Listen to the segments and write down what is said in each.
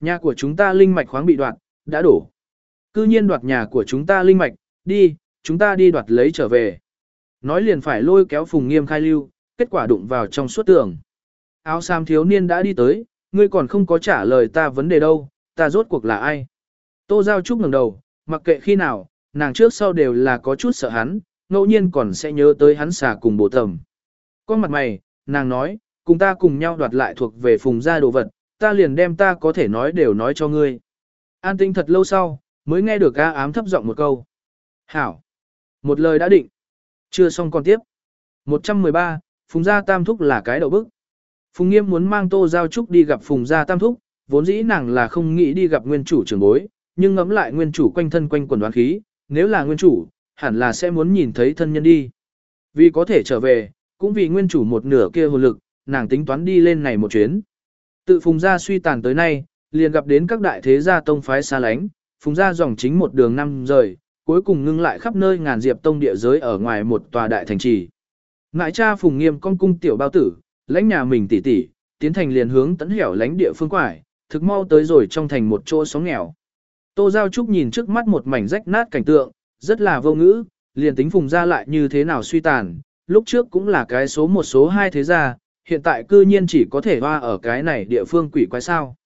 Nhà của chúng ta linh mạch khoáng bị đoạt, đã đổ. Cư nhiên đoạt nhà của chúng ta linh mạch, đi, chúng ta đi đoạt lấy trở về. Nói liền phải lôi kéo Phùng Nghiêm khai lưu, kết quả đụng vào trong suốt tường. Áo sam thiếu niên đã đi tới, ngươi còn không có trả lời ta vấn đề đâu, ta rốt cuộc là ai. Tô Giao Trúc ngẩng đầu, mặc kệ khi nào, nàng trước sau đều là có chút sợ hắn, ngẫu nhiên còn sẽ nhớ tới hắn xả cùng bộ tầm. Con mặt mày, nàng nói, cùng ta cùng nhau đoạt lại thuộc về phùng gia đồ vật, ta liền đem ta có thể nói đều nói cho ngươi. An tinh thật lâu sau, mới nghe được A ám thấp giọng một câu. Hảo. Một lời đã định. Chưa xong còn tiếp. 113, Phùng Gia Tam Thúc là cái đầu bức. Phùng Nghiêm muốn mang Tô Giao Trúc đi gặp Phùng Gia Tam Thúc, vốn dĩ nàng là không nghĩ đi gặp nguyên chủ trưởng bối, nhưng ngẫm lại nguyên chủ quanh thân quanh quần đoán khí, nếu là nguyên chủ, hẳn là sẽ muốn nhìn thấy thân nhân đi. Vì có thể trở về, cũng vì nguyên chủ một nửa kia hồn lực, nàng tính toán đi lên này một chuyến. Tự Phùng Gia suy tàn tới nay, liền gặp đến các đại thế gia tông phái xa lánh, Phùng Gia dòng chính một đường năm rời, cuối cùng ngưng lại khắp nơi ngàn diệp tông địa giới ở ngoài một tòa đại thành trì. Ngại cha Phùng Nghiêm con cung tiểu bao tử, lãnh nhà mình tỷ tỷ, tiến thành liền hướng tấn hẻo lãnh địa phương quải, thực mau tới rồi trong thành một chỗ sóng nghèo. Tô Giao Trúc nhìn trước mắt một mảnh rách nát cảnh tượng, rất là vô ngữ, liền tính Phùng gia lại như thế nào suy tàn, lúc trước cũng là cái số một số hai thế gia, hiện tại cư nhiên chỉ có thể hoa ở cái này địa phương quỷ quái sao.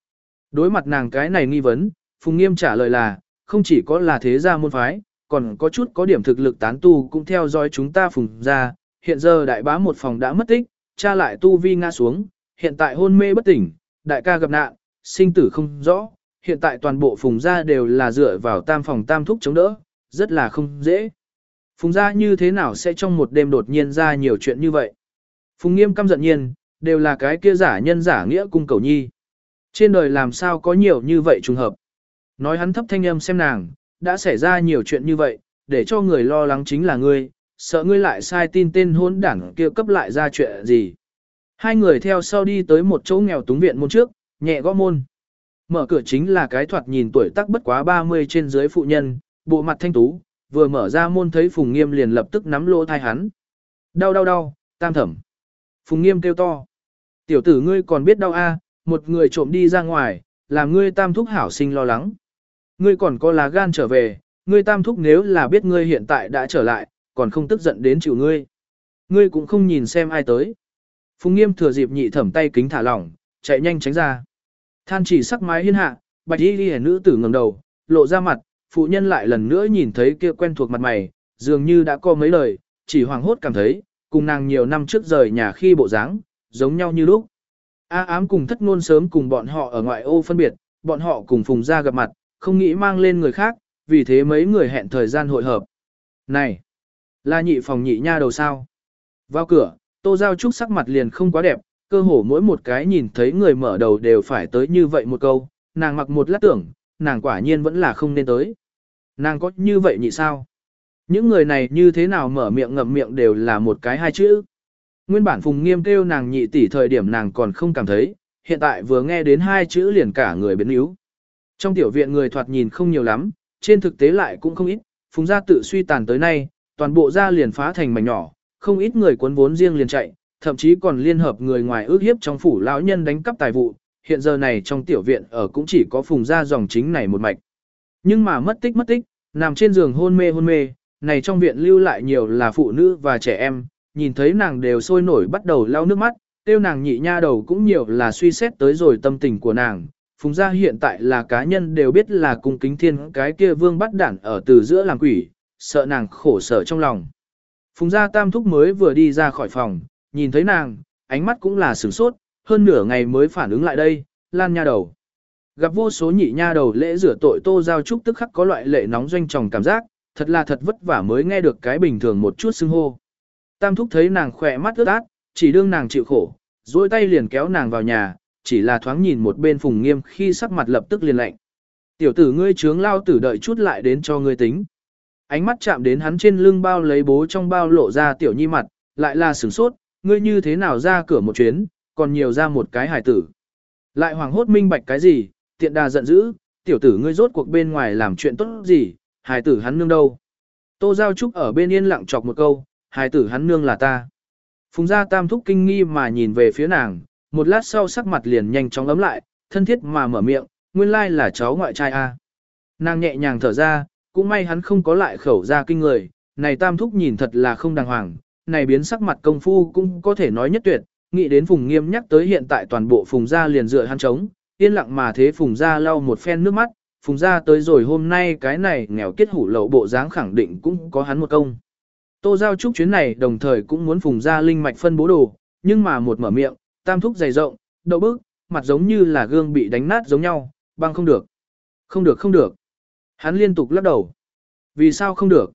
Đối mặt nàng cái này nghi vấn, Phùng Nghiêm trả lời là, không chỉ có là thế gia môn phái, còn có chút có điểm thực lực tán tu cũng theo dõi chúng ta Phùng gia, hiện giờ đại bá một phòng đã mất tích, cha lại tu vi ngã xuống, hiện tại hôn mê bất tỉnh, đại ca gặp nạn, sinh tử không rõ, hiện tại toàn bộ Phùng gia đều là dựa vào tam phòng tam thúc chống đỡ, rất là không dễ. Phùng gia như thế nào sẽ trong một đêm đột nhiên ra nhiều chuyện như vậy? Phùng nghiêm căm giận nhiên, đều là cái kia giả nhân giả nghĩa cung cầu nhi. Trên đời làm sao có nhiều như vậy trùng hợp. Nói hắn thấp thanh âm xem nàng, đã xảy ra nhiều chuyện như vậy, để cho người lo lắng chính là ngươi, sợ ngươi lại sai tin tên hôn đảng kia cấp lại ra chuyện gì. Hai người theo sau đi tới một chỗ nghèo túng viện môn trước, nhẹ gõ môn. Mở cửa chính là cái thoạt nhìn tuổi tác bất quá 30 trên dưới phụ nhân, bộ mặt thanh tú, vừa mở ra môn thấy Phùng Nghiêm liền lập tức nắm lỗ thai hắn. Đau đau đau, tam thẩm. Phùng Nghiêm kêu to. Tiểu tử ngươi còn biết đau a, một người trộm đi ra ngoài, làm ngươi tam thúc hảo sinh lo lắng. Ngươi còn có lá gan trở về, ngươi tam thúc nếu là biết ngươi hiện tại đã trở lại, còn không tức giận đến chịu ngươi. Ngươi cũng không nhìn xem ai tới. Phùng Nghiêm thừa dịp nhị thẩm tay kính thả lỏng, chạy nhanh tránh ra. Than chỉ sắc mái hiên hạ, bạch y ghi nữ tử ngẩng đầu, lộ ra mặt, phụ nhân lại lần nữa nhìn thấy kia quen thuộc mặt mày, dường như đã có mấy lời, chỉ hoàng hốt cảm thấy, cùng nàng nhiều năm trước rời nhà khi bộ dáng, giống nhau như lúc. A ám cùng thất ngôn sớm cùng bọn họ ở ngoại ô phân biệt, bọn họ cùng phùng ra gặp mặt, không nghĩ mang lên người khác, vì thế mấy người hẹn thời gian hội hợp. Này, là nhị phòng nhị nha đầu sao? Vào cửa, tô giao trúc sắc mặt liền không quá đẹp, cơ hồ mỗi một cái nhìn thấy người mở đầu đều phải tới như vậy một câu, nàng mặc một lát tưởng, nàng quả nhiên vẫn là không nên tới. Nàng có như vậy nhị sao? Những người này như thế nào mở miệng ngậm miệng đều là một cái hai chữ. Nguyên bản Phùng Nghiêm kêu nàng nhị tỷ thời điểm nàng còn không cảm thấy, hiện tại vừa nghe đến hai chữ liền cả người biến yếu. Trong tiểu viện người thoạt nhìn không nhiều lắm, trên thực tế lại cũng không ít, Phùng gia tự suy tàn tới nay, toàn bộ gia liền phá thành mảnh nhỏ, không ít người cuốn vốn riêng liền chạy, thậm chí còn liên hợp người ngoài ước hiếp trong phủ lão nhân đánh cắp tài vụ, hiện giờ này trong tiểu viện ở cũng chỉ có Phùng gia dòng chính này một mạch. Nhưng mà mất tích mất tích, nằm trên giường hôn mê hôn mê, này trong viện lưu lại nhiều là phụ nữ và trẻ em, nhìn thấy nàng đều sôi nổi bắt đầu lau nước mắt, tiêu nàng nhị nha đầu cũng nhiều là suy xét tới rồi tâm tình của nàng. Phùng gia hiện tại là cá nhân đều biết là cung kính thiên cái kia vương bắt đản ở từ giữa làm quỷ, sợ nàng khổ sở trong lòng. Phùng gia tam thúc mới vừa đi ra khỏi phòng, nhìn thấy nàng, ánh mắt cũng là sửng sốt, hơn nửa ngày mới phản ứng lại đây, lan nha đầu. Gặp vô số nhị nha đầu lễ rửa tội tô giao trúc tức khắc có loại lệ nóng doanh tròng cảm giác, thật là thật vất vả mới nghe được cái bình thường một chút xưng hô. Tam thúc thấy nàng khỏe mắt ướt át, chỉ đương nàng chịu khổ, duỗi tay liền kéo nàng vào nhà, chỉ là thoáng nhìn một bên phùng nghiêm khi sắc mặt lập tức liền lạnh. Tiểu tử ngươi trướng lao tử đợi chút lại đến cho ngươi tính. Ánh mắt chạm đến hắn trên lưng bao lấy bố trong bao lộ ra tiểu nhi mặt, lại là sửng sốt, ngươi như thế nào ra cửa một chuyến, còn nhiều ra một cái hài tử. Lại hoàng hốt minh bạch cái gì, tiện đà giận dữ, tiểu tử ngươi rốt cuộc bên ngoài làm chuyện tốt gì, hài tử hắn nương đâu. Tô Giao Trúc ở bên yên lặng chọc một câu, hài tử hắn nương là ta. Phùng gia tam thúc kinh nghi mà nhìn về phía nàng, một lát sau sắc mặt liền nhanh chóng ấm lại, thân thiết mà mở miệng, nguyên lai là cháu ngoại trai a. Nàng nhẹ nhàng thở ra, cũng may hắn không có lại khẩu ra kinh người, này tam thúc nhìn thật là không đàng hoàng, này biến sắc mặt công phu cũng có thể nói nhất tuyệt, nghĩ đến Phùng Nghiêm nhắc tới hiện tại toàn bộ Phùng gia liền dựa hắn trống, yên lặng mà thế Phùng gia lau một phen nước mắt, Phùng gia tới rồi hôm nay cái này nghèo kết hủ lậu bộ dáng khẳng định cũng có hắn một công. Tô Giao Trúc chuyến này đồng thời cũng muốn Phùng gia linh mạch phân bố đồ, nhưng mà một mở miệng, tam thúc dày rộng, đậu bức, mặt giống như là gương bị đánh nát giống nhau, băng không được. Không được không được. Hắn liên tục lắc đầu. Vì sao không được?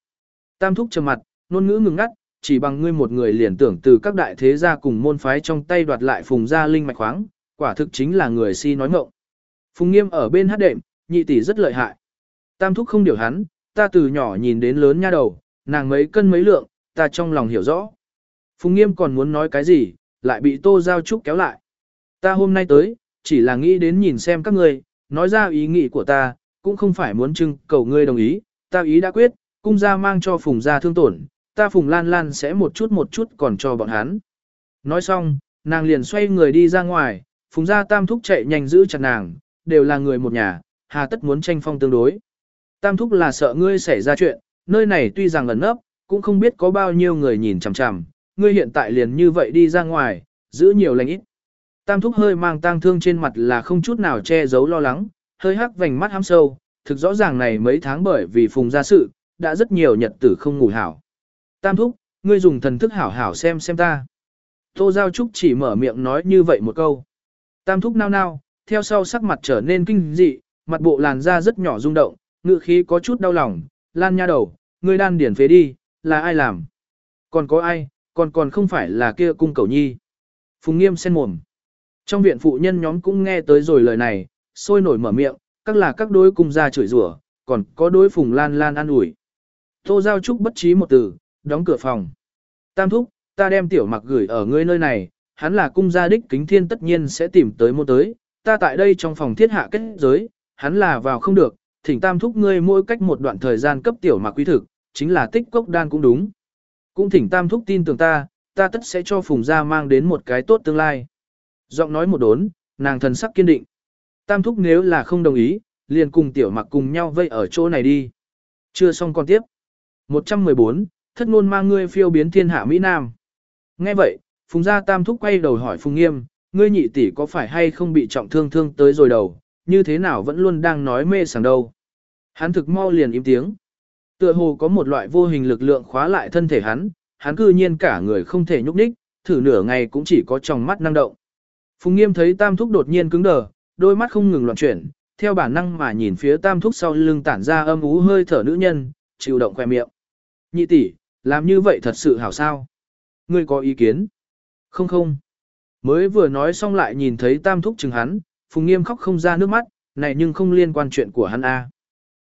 Tam thúc trầm mặt, ngôn ngữ ngừng ngắt, chỉ bằng ngươi một người liền tưởng từ các đại thế gia cùng môn phái trong tay đoạt lại phùng gia linh mạch khoáng, quả thực chính là người si nói ngộng. Phùng nghiêm ở bên hát đệm, nhị tỷ rất lợi hại. Tam thúc không điều hắn, ta từ nhỏ nhìn đến lớn nha đầu, nàng mấy cân mấy lượng, ta trong lòng hiểu rõ. Phùng nghiêm còn muốn nói cái gì, lại bị tô giao trúc kéo lại. Ta hôm nay tới, chỉ là nghĩ đến nhìn xem các ngươi, nói ra ý nghĩ của ta, cũng không phải muốn trưng cầu ngươi đồng ý, ta ý đã quyết, cung gia mang cho phùng gia thương tổn, ta phùng lan lan sẽ một chút một chút còn cho bọn hắn. Nói xong, nàng liền xoay người đi ra ngoài, phùng gia tam thúc chạy nhanh giữ chặt nàng, đều là người một nhà, hà tất muốn tranh phong tương đối. Tam thúc là sợ ngươi xảy ra chuyện, nơi này tuy rằng ẩn nấp, cũng không biết có bao nhiêu người nhìn chằm chằm, ngươi hiện tại liền như vậy đi ra ngoài, giữ nhiều lành ít. Tam thúc hơi mang tang thương trên mặt là không chút nào che giấu lo lắng, hơi hắc vành mắt hăm sâu, thực rõ ràng này mấy tháng bởi vì phùng gia sự, đã rất nhiều nhật tử không ngủ hảo. Tam thúc, ngươi dùng thần thức hảo hảo xem xem ta. Tô Giao Trúc chỉ mở miệng nói như vậy một câu. Tam thúc nao nao, theo sau sắc mặt trở nên kinh dị, mặt bộ làn da rất nhỏ rung động, ngự khí có chút đau lòng, lan nha đầu, ngươi đan điển phế đi, là ai làm? Còn có ai, còn còn không phải là kia cung cầu nhi. Phùng nghiêm sen mồm. Trong viện phụ nhân nhóm cũng nghe tới rồi lời này, sôi nổi mở miệng, các là các đối cung gia chửi rủa, còn có đối phùng lan lan an ủi. Tô Giao Trúc bất trí một từ, đóng cửa phòng. Tam thúc, ta đem tiểu mặc gửi ở ngươi nơi này, hắn là cung gia đích kính thiên tất nhiên sẽ tìm tới mua tới, ta tại đây trong phòng thiết hạ kết giới, hắn là vào không được, thỉnh tam thúc ngươi mỗi cách một đoạn thời gian cấp tiểu mặc quý thực, chính là tích cốc đan cũng đúng. Cũng thỉnh tam thúc tin tưởng ta, ta tất sẽ cho phùng gia mang đến một cái tốt tương lai. Giọng nói một đốn, nàng thần sắc kiên định. Tam thúc nếu là không đồng ý, liền cùng tiểu mặc cùng nhau vây ở chỗ này đi. Chưa xong con tiếp. 114, thất ngôn mang ngươi phiêu biến thiên hạ Mỹ Nam. Nghe vậy, Phùng gia tam thúc quay đầu hỏi Phùng nghiêm, ngươi nhị tỷ có phải hay không bị trọng thương thương tới rồi đầu, như thế nào vẫn luôn đang nói mê sảng đâu. Hắn thực mau liền im tiếng. Tựa hồ có một loại vô hình lực lượng khóa lại thân thể hắn, hắn cư nhiên cả người không thể nhúc nhích, thử nửa ngày cũng chỉ có tròng mắt năng động. Phùng nghiêm thấy tam thúc đột nhiên cứng đờ, đôi mắt không ngừng loạn chuyển, theo bản năng mà nhìn phía tam thúc sau lưng tản ra âm ú hơi thở nữ nhân, chịu động khoe miệng. Nhị tỷ, làm như vậy thật sự hảo sao? Ngươi có ý kiến? Không không. Mới vừa nói xong lại nhìn thấy tam thúc chừng hắn, Phùng Nghiêm khóc không ra nước mắt, này nhưng không liên quan chuyện của hắn a.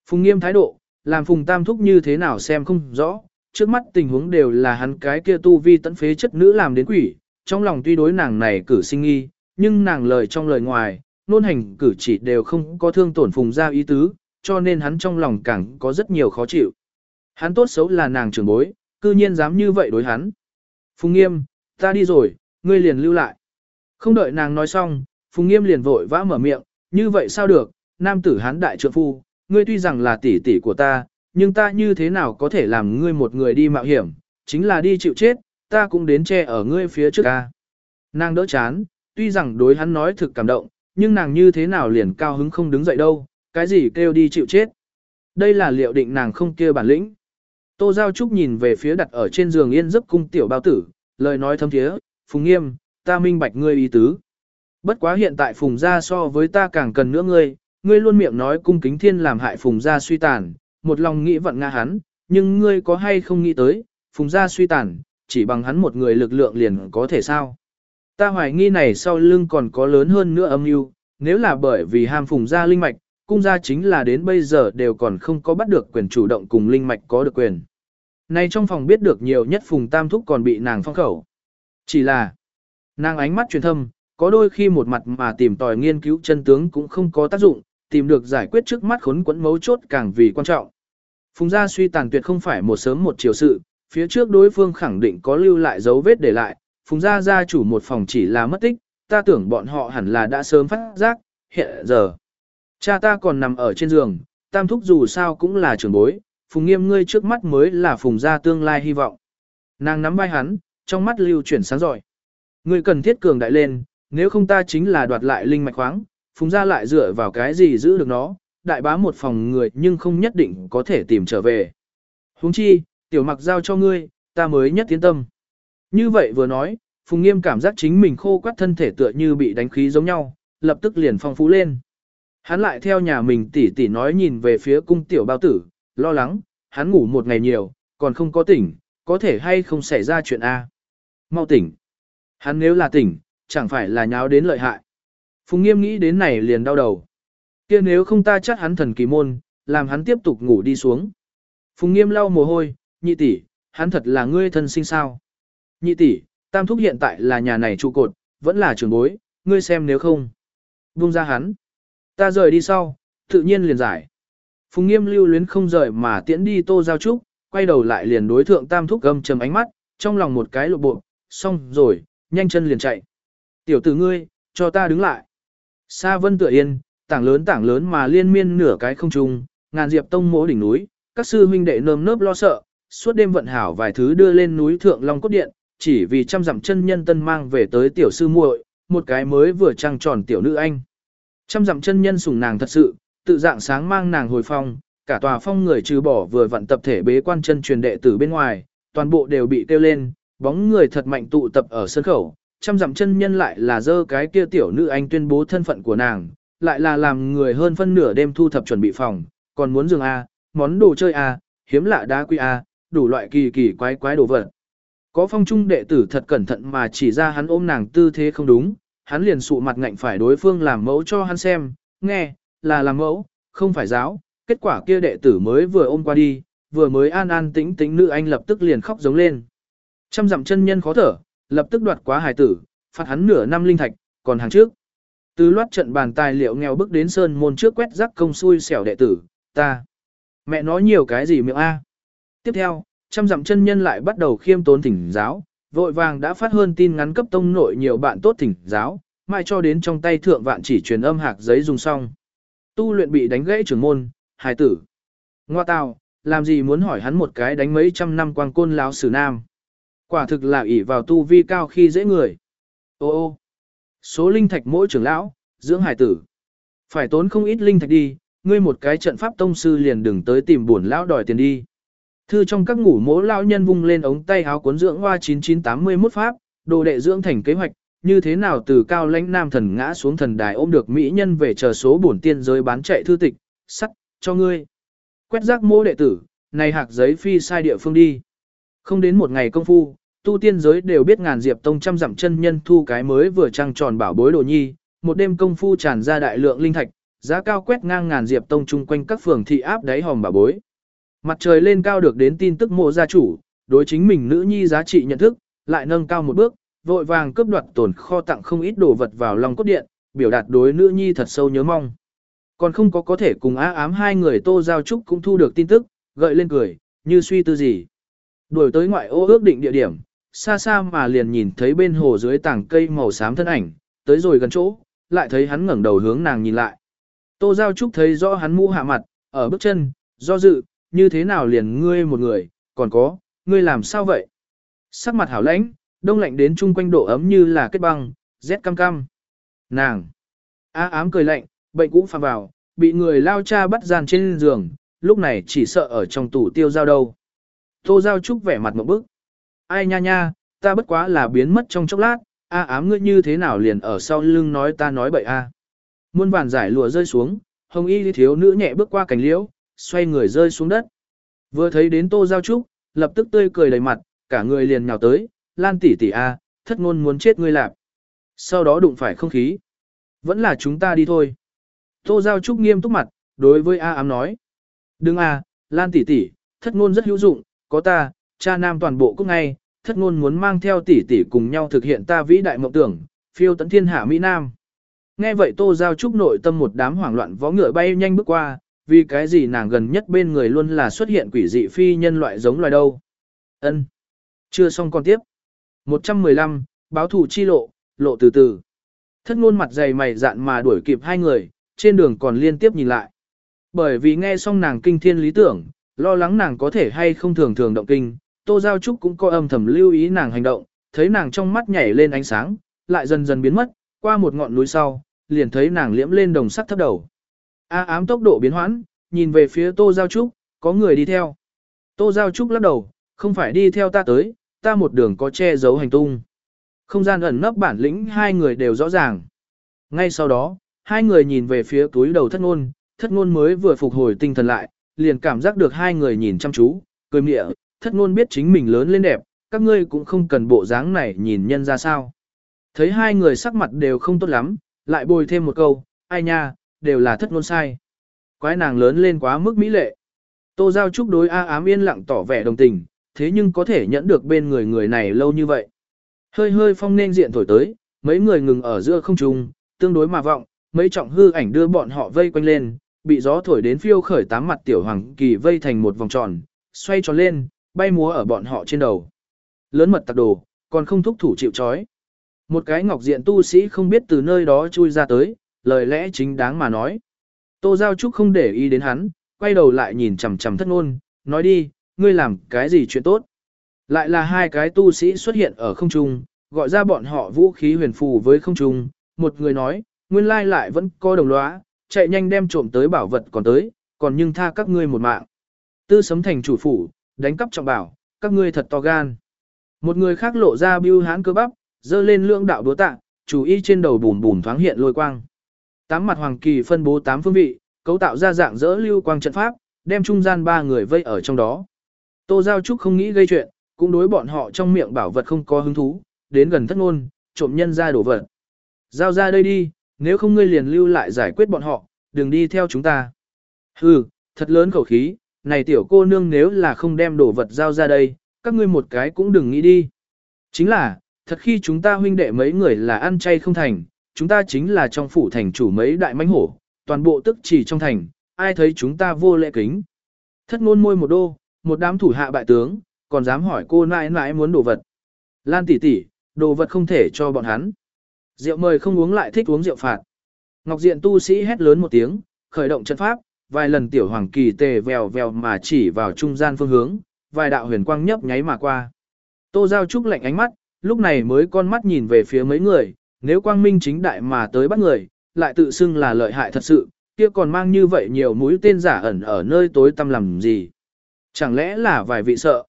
Phùng Nghiêm thái độ, làm Phùng Tam thúc như thế nào xem không rõ, trước mắt tình huống đều là hắn cái kia tu vi tận phế chất nữ làm đến quỷ, trong lòng tuy đối nàng này cử sinh nghi, nhưng nàng lời trong lời ngoài, nôn hành cử chỉ đều không có thương tổn Phùng gia ý tứ, cho nên hắn trong lòng càng có rất nhiều khó chịu. Hắn tốt xấu là nàng trưởng bối, cư nhiên dám như vậy đối hắn. Phùng Nghiêm, ta đi rồi, ngươi liền lưu lại. Không đợi nàng nói xong, Phùng Nghiêm liền vội vã mở miệng, như vậy sao được, nam tử hán đại trượng phu, ngươi tuy rằng là tỷ tỷ của ta, nhưng ta như thế nào có thể làm ngươi một người đi mạo hiểm, chính là đi chịu chết, ta cũng đến che ở ngươi phía trước a. Nàng đỡ chán, tuy rằng đối hắn nói thực cảm động, nhưng nàng như thế nào liền cao hứng không đứng dậy đâu, cái gì kêu đi chịu chết. Đây là liệu định nàng không kia bản lĩnh. Tô Giao Trúc nhìn về phía đặt ở trên giường yên giấc cung tiểu bao tử, lời nói thâm thiế, Phùng Nghiêm, ta minh bạch ngươi ý tứ. Bất quá hiện tại Phùng gia so với ta càng cần nữa ngươi, ngươi luôn miệng nói cung kính thiên làm hại Phùng gia suy tàn, một lòng nghĩ vận nga hắn, nhưng ngươi có hay không nghĩ tới, Phùng gia suy tàn, chỉ bằng hắn một người lực lượng liền có thể sao. Ta hoài nghi này sau lưng còn có lớn hơn nữa âm mưu, nếu là bởi vì ham Phùng gia linh mạch, cung gia chính là đến bây giờ đều còn không có bắt được quyền chủ động cùng linh mạch có được quyền. Này trong phòng biết được nhiều nhất Phùng Tam Thúc còn bị nàng phong khẩu. Chỉ là, nàng ánh mắt truyền thâm, có đôi khi một mặt mà tìm tòi nghiên cứu chân tướng cũng không có tác dụng, tìm được giải quyết trước mắt khốn quẫn mấu chốt càng vì quan trọng. Phùng gia suy tàn tuyệt không phải một sớm một chiều sự, phía trước đối phương khẳng định có lưu lại dấu vết để lại, phùng gia gia chủ một phòng chỉ là mất tích, ta tưởng bọn họ hẳn là đã sớm phát giác, hiện giờ. Cha ta còn nằm ở trên giường, tam thúc dù sao cũng là trưởng bối, phùng nghiêm ngươi trước mắt mới là phùng gia tương lai hy vọng. Nàng nắm vai hắn, trong mắt lưu chuyển sáng giỏi. Ngươi cần thiết cường đại lên, nếu không ta chính là đoạt lại linh mạch khoáng, phùng gia lại dựa vào cái gì giữ được nó, đại bá một phòng người nhưng không nhất định có thể tìm trở về. Huống chi, tiểu mặc giao cho ngươi, ta mới nhất tiến tâm. Như vậy vừa nói, Phùng Nghiêm cảm giác chính mình khô quắt thân thể tựa như bị đánh khí giống nhau, lập tức liền phong phú lên. Hắn lại theo nhà mình tỉ tỉ nói nhìn về phía cung tiểu bao tử, lo lắng, hắn ngủ một ngày nhiều, còn không có tỉnh, có thể hay không xảy ra chuyện A. Mau tỉnh. Hắn nếu là tỉnh, chẳng phải là nháo đến lợi hại. Phùng Nghiêm nghĩ đến này liền đau đầu. kia nếu không ta chắc hắn thần kỳ môn, làm hắn tiếp tục ngủ đi xuống. Phùng Nghiêm lau mồ hôi, nhị tỷ, hắn thật là ngươi thân sinh sao. Nhị tỷ, tam thúc hiện tại là nhà này trụ cột, vẫn là trường bối, ngươi xem nếu không. Buông ra hắn. Ta rời đi sau, tự nhiên liền giải. Phùng Nghiêm lưu luyến không rời mà tiễn đi Tô Giao Trúc, quay đầu lại liền đối thượng tam thúc gầm trầm ánh mắt, trong lòng một cái lộ bộ, xong rồi, nhanh chân liền chạy. Tiểu tử ngươi, cho ta đứng lại. Sa vân tựa yên, tảng lớn tảng lớn mà liên miên nửa cái không trung, ngàn diệp tông mỗ đỉnh núi, các sư huynh đệ nơm nớp lo sợ, suốt đêm vận hảo vài thứ đưa lên núi thượng long cốt điện, chỉ vì trăm dặm chân nhân tân mang về tới tiểu sư muội, một cái mới vừa trăng tròn tiểu nữ anh. Trăm dặm chân nhân sủng nàng thật sự, tự dạng sáng mang nàng hồi phong, cả tòa phong người trừ bỏ vừa vận tập thể bế quan chân truyền đệ tử bên ngoài, toàn bộ đều bị tiêu lên, bóng người thật mạnh tụ tập ở sân khẩu, trăm dặm chân nhân lại là dơ cái kia tiểu nữ anh tuyên bố thân phận của nàng, lại là làm người hơn phân nửa đêm thu thập chuẩn bị phòng, còn muốn giường A, món đồ chơi A, hiếm lạ đá quy A, đủ loại kỳ kỳ quái quái đồ vật. Có phong trung đệ tử thật cẩn thận mà chỉ ra hắn ôm nàng tư thế không đúng, hắn liền sụ mặt ngạnh phải đối phương làm mẫu cho hắn xem, nghe, là làm mẫu, không phải giáo, kết quả kia đệ tử mới vừa ôm qua đi, vừa mới an an tĩnh tĩnh nữ anh lập tức liền khóc giống lên. Trăm dặm chân nhân khó thở, lập tức đoạt quá hài tử, phạt hắn nửa năm linh thạch, còn hàng trước. Từ loát trận bàn tài liệu nghèo bước đến sơn môn trước quét rắc công xui xẻo đệ tử, ta. Mẹ nói nhiều cái gì miệng A. Tiếp theo, trăm dặm chân nhân lại bắt đầu khiêm tốn thỉnh giáo, vội vàng đã phát hơn tin ngắn cấp tông nội nhiều bạn tốt thỉnh giáo, mai cho đến trong tay thượng vạn chỉ truyền âm hạc giấy dùng xong. Tu luyện bị đánh gãy trưởng môn, hài tử. Ngoa tào, làm gì muốn hỏi hắn một cái đánh mấy trăm năm quang côn láo sử nam. Quả thực là ỷ vào tu vi cao khi dễ người. Ô ô, số linh thạch mỗi trưởng lão, dưỡng hải tử. Phải tốn không ít linh thạch đi, ngươi một cái trận pháp tông sư liền đừng tới tìm buồn lão đòi tiền đi. Thư trong các ngủ mỗ lão nhân vung lên ống tay áo cuốn dưỡng hoa 9981 pháp, đồ đệ dưỡng thành kế hoạch, như thế nào từ cao lãnh nam thần ngã xuống thần đài ôm được mỹ nhân về chờ số bổn tiên giới bán chạy thư tịch, sắt, cho ngươi. Quét rác mô đệ tử, này hạc giấy phi sai địa phương đi. Không đến một ngày công phu, tu tiên giới đều biết ngàn diệp tông trăm dặm chân nhân thu cái mới vừa trăng tròn bảo bối đồ nhi, một đêm công phu tràn ra đại lượng linh thạch, giá cao quét ngang ngàn diệp tông chung quanh các phường thị áp đáy hòm bảo bối. Mặt trời lên cao được đến tin tức mộ gia chủ, đối chính mình nữ nhi giá trị nhận thức, lại nâng cao một bước, vội vàng cướp đoạt tổn kho tặng không ít đồ vật vào lòng cốt điện, biểu đạt đối nữ nhi thật sâu nhớ mong. Còn không có có thể cùng á ám hai người tô giao trúc cũng thu được tin tức, gợi lên cười, như suy tư gì. Đuổi tới ngoại ô ước định địa điểm, xa xa mà liền nhìn thấy bên hồ dưới tảng cây màu xám thân ảnh, tới rồi gần chỗ, lại thấy hắn ngẩng đầu hướng nàng nhìn lại. Tô Giao Trúc thấy rõ hắn mũ hạ mặt, ở bước chân, do dự, như thế nào liền ngươi một người, còn có, ngươi làm sao vậy? Sắc mặt hảo lãnh, đông lạnh đến chung quanh độ ấm như là kết băng, rét cam cam. Nàng! Á ám cười lạnh, bệnh cũ phạm vào, bị người lao cha bắt gian trên giường, lúc này chỉ sợ ở trong tủ tiêu giao đâu. Tô Giao Trúc vẻ mặt một bức. Ai nha nha, ta bất quá là biến mất trong chốc lát, a à, ám ngươi như thế nào liền ở sau lưng nói ta nói bậy a. Muôn vàn giải lụa rơi xuống, hồng y thiếu nữ nhẹ bước qua cành liễu, xoay người rơi xuống đất. Vừa thấy đến tô giao trúc, lập tức tươi cười đầy mặt, cả người liền nhào tới, lan tỷ tỷ a, thất ngôn muốn chết ngươi lạp. Sau đó đụng phải không khí. Vẫn là chúng ta đi thôi. Tô giao trúc nghiêm túc mặt, đối với A ám nói. Đừng a, lan tỷ tỷ, thất ngôn rất hữu dụng, có ta, cha nam toàn bộ cũng ngay, thất ngôn muốn mang theo tỷ tỷ cùng nhau thực hiện ta vĩ đại mộng tưởng, phiêu tấn thiên hạ Mỹ Nam. Nghe vậy Tô Giao Trúc nội tâm một đám hoảng loạn vó ngựa bay nhanh bước qua, vì cái gì nàng gần nhất bên người luôn là xuất hiện quỷ dị phi nhân loại giống loài đâu. Ân, Chưa xong còn tiếp. 115, báo thủ chi lộ, lộ từ từ. Thất ngôn mặt dày mày dạn mà đuổi kịp hai người, trên đường còn liên tiếp nhìn lại. Bởi vì nghe xong nàng kinh thiên lý tưởng, lo lắng nàng có thể hay không thường thường động kinh, Tô Giao Trúc cũng coi âm thầm lưu ý nàng hành động, thấy nàng trong mắt nhảy lên ánh sáng, lại dần dần biến mất, qua một ngọn núi sau, liền thấy nàng liễm lên đồng sắt thấp đầu. A ám tốc độ biến hoãn, nhìn về phía Tô Giao Trúc, có người đi theo. Tô Giao Trúc lắc đầu, không phải đi theo ta tới, ta một đường có che giấu hành tung. Không gian ẩn nấp bản lĩnh hai người đều rõ ràng. Ngay sau đó, hai người nhìn về phía túi đầu thất ngôn, thất ngôn mới vừa phục hồi tinh thần lại, liền cảm giác được hai người nhìn chăm chú, cười mịa, thất ngôn biết chính mình lớn lên đẹp, các ngươi cũng không cần bộ dáng này nhìn nhân ra sao. Thấy hai người sắc mặt đều không tốt lắm, lại bồi thêm một câu, ai nha, đều là thất ngôn sai. Quái nàng lớn lên quá mức mỹ lệ. Tô Giao Trúc đối A ám yên lặng tỏ vẻ đồng tình, thế nhưng có thể nhẫn được bên người người này lâu như vậy. Hơi hơi phong nên diện thổi tới, mấy người ngừng ở giữa không trung, tương đối mà vọng, mấy trọng hư ảnh đưa bọn họ vây quanh lên, bị gió thổi đến phiêu khởi tám mặt tiểu hoàng kỳ vây thành một vòng tròn, xoay tròn lên, bay múa ở bọn họ trên đầu. Lớn mật tặc đồ, còn không thúc thủ chịu chói. Một cái ngọc diện tu sĩ không biết từ nơi đó chui ra tới, lời lẽ chính đáng mà nói. Tô Giao Trúc không để ý đến hắn, quay đầu lại nhìn chằm chằm thất ngôn, nói đi, ngươi làm cái gì chuyện tốt. Lại là hai cái tu sĩ xuất hiện ở không trung, gọi ra bọn họ vũ khí huyền phù với không trung, một người nói, nguyên lai lại vẫn co đồng lõa, chạy nhanh đem trộm tới bảo vật còn tới, còn nhưng tha các ngươi một mạng. Tư sấm thành chủ phủ, đánh cắp trọng bảo, các ngươi thật to gan. Một người khác lộ ra bưu hán cơ bắp, dơ lên lưỡng đạo đúa tạ, chủ y trên đầu bùn bùn thoáng hiện lôi quang. Tám mặt hoàng kỳ phân bố tám phương vị, cấu tạo ra dạng dỡ lưu quang trận pháp, đem trung gian ba người vây ở trong đó. Tô Giao Trúc không nghĩ gây chuyện, cũng đối bọn họ trong miệng bảo vật không có hứng thú, đến gần thất ngôn, trộm nhân ra đổ vật. Giao ra đây đi, nếu không ngươi liền lưu lại giải quyết bọn họ, đừng đi theo chúng ta. Hừ, thật lớn khẩu khí, này tiểu cô nương nếu là không đem đồ vật giao ra đây, các ngươi một cái cũng đừng nghĩ đi. Chính là, thật khi chúng ta huynh đệ mấy người là ăn chay không thành, chúng ta chính là trong phủ thành chủ mấy đại mãnh hổ, toàn bộ tức chỉ trong thành, ai thấy chúng ta vô lễ kính. Thất ngôn môi một đô, một đám thủ hạ bại tướng, còn dám hỏi cô nãi nãi muốn đồ vật. Lan tỷ tỷ, đồ vật không thể cho bọn hắn. Rượu mời không uống lại thích uống rượu phạt. Ngọc Diện tu sĩ hét lớn một tiếng, khởi động trận pháp, vài lần tiểu hoàng kỳ tề vèo vèo mà chỉ vào trung gian phương hướng, vài đạo huyền quang nhấp nháy mà qua. Tô Giao Trúc lạnh ánh mắt, lúc này mới con mắt nhìn về phía mấy người, nếu quang minh chính đại mà tới bắt người, lại tự xưng là lợi hại thật sự, kia còn mang như vậy nhiều mũi tên giả ẩn ở nơi tối tăm làm gì. Chẳng lẽ là vài vị sợ?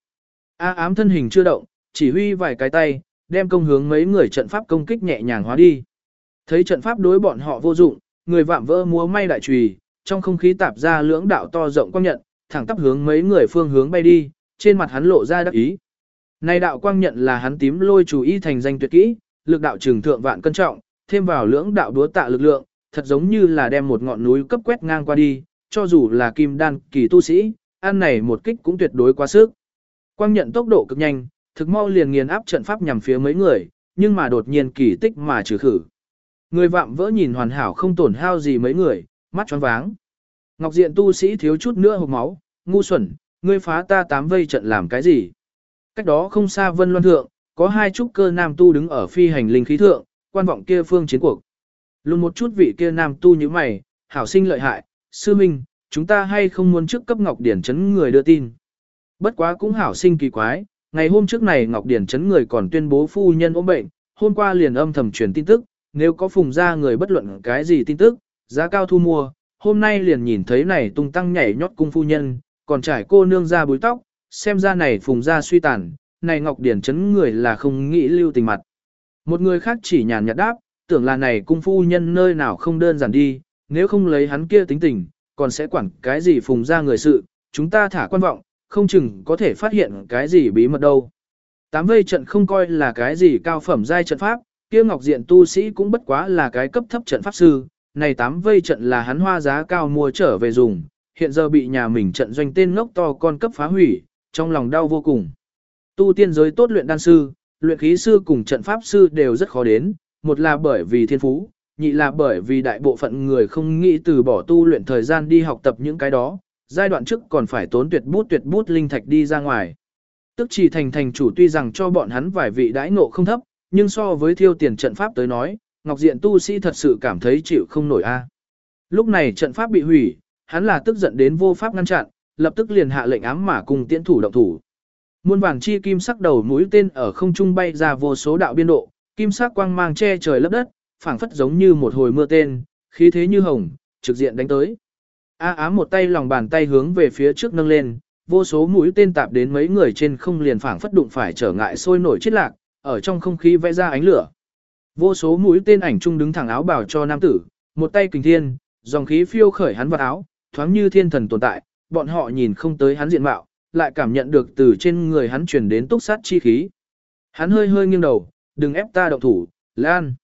A ám thân hình chưa động, chỉ huy vài cái tay, đem công hướng mấy người trận pháp công kích nhẹ nhàng hóa đi. Thấy trận pháp đối bọn họ vô dụng, người vạm vỡ múa may đại trùy, trong không khí tạp ra lưỡng đạo to rộng quang nhận, thẳng tắp hướng mấy người phương hướng bay đi, trên mặt hắn lộ ra đắc ý. Này đạo quang nhận là hắn tím lôi chủ ý thành danh tuyệt kỹ, lực đạo trường thượng vạn cân trọng, thêm vào lưỡng đạo đúa tạ lực lượng, thật giống như là đem một ngọn núi cấp quét ngang qua đi, cho dù là kim đan kỳ tu sĩ, ăn này một kích cũng tuyệt đối quá sức. Quang nhận tốc độ cực nhanh, thực mau liền nghiền áp trận pháp nhằm phía mấy người, nhưng mà đột nhiên kỳ tích mà trừ khử. Người vạm vỡ nhìn hoàn hảo không tổn hao gì mấy người, mắt tròn váng. Ngọc diện tu sĩ thiếu chút nữa hộc máu, ngu xuẩn, ngươi phá ta tám vây trận làm cái gì? Cách đó không xa vân loan thượng, có hai trúc cơ nam tu đứng ở phi hành linh khí thượng, quan vọng kia phương chiến cuộc. Luôn một chút vị kia nam tu như mày, hảo sinh lợi hại, sư minh, chúng ta hay không muốn trước cấp Ngọc Điển chấn người đưa tin. Bất quá cũng hảo sinh kỳ quái, ngày hôm trước này Ngọc Điển chấn người còn tuyên bố phu nhân ốm bệnh, hôm qua liền âm thầm truyền tin tức, nếu có phùng ra người bất luận cái gì tin tức, giá cao thu mua, hôm nay liền nhìn thấy này tung tăng nhảy nhót cung phu nhân, còn trải cô nương ra búi tóc, xem ra này phùng ra suy tàn, này Ngọc Điển chấn người là không nghĩ lưu tình mặt. Một người khác chỉ nhàn nhạt đáp, tưởng là này cung phu nhân nơi nào không đơn giản đi, nếu không lấy hắn kia tính tình, còn sẽ quản cái gì phùng ra người sự, chúng ta thả quan vọng, không chừng có thể phát hiện cái gì bí mật đâu. Tám vây trận không coi là cái gì cao phẩm giai trận pháp, kia ngọc diện tu sĩ cũng bất quá là cái cấp thấp trận pháp sư, này tám vây trận là hắn hoa giá cao mua trở về dùng, hiện giờ bị nhà mình trận doanh tên ngốc to con cấp phá hủy, trong lòng đau vô cùng. Tu tiên giới tốt luyện đan sư, luyện khí sư cùng trận pháp sư đều rất khó đến, một là bởi vì thiên phú, nhị là bởi vì đại bộ phận người không nghĩ từ bỏ tu luyện thời gian đi học tập những cái đó, giai đoạn trước còn phải tốn tuyệt bút tuyệt bút linh thạch đi ra ngoài. Tức chỉ thành thành chủ tuy rằng cho bọn hắn vài vị đãi ngộ không thấp, nhưng so với thiêu tiền trận pháp tới nói, Ngọc Diện tu sĩ thật sự cảm thấy chịu không nổi a. Lúc này trận pháp bị hủy, hắn là tức giận đến vô pháp ngăn chặn, lập tức liền hạ lệnh ám mà cùng tiễn thủ động thủ. Muôn vàng chi kim sắc đầu mũi tên ở không trung bay ra vô số đạo biên độ, kim sắc quang mang che trời lấp đất, phảng phất giống như một hồi mưa tên, khí thế như hồng, trực diện đánh tới. A ám một tay lòng bàn tay hướng về phía trước nâng lên, vô số mũi tên tạp đến mấy người trên không liền phảng phất đụng phải trở ngại sôi nổi chết lạc, ở trong không khí vẽ ra ánh lửa. Vô số mũi tên ảnh trung đứng thẳng áo bảo cho nam tử, một tay kình thiên, dòng khí phiêu khởi hắn vào áo, thoáng như thiên thần tồn tại, bọn họ nhìn không tới hắn diện mạo, lại cảm nhận được từ trên người hắn truyền đến túc sát chi khí. Hắn hơi hơi nghiêng đầu, đừng ép ta động thủ, lan.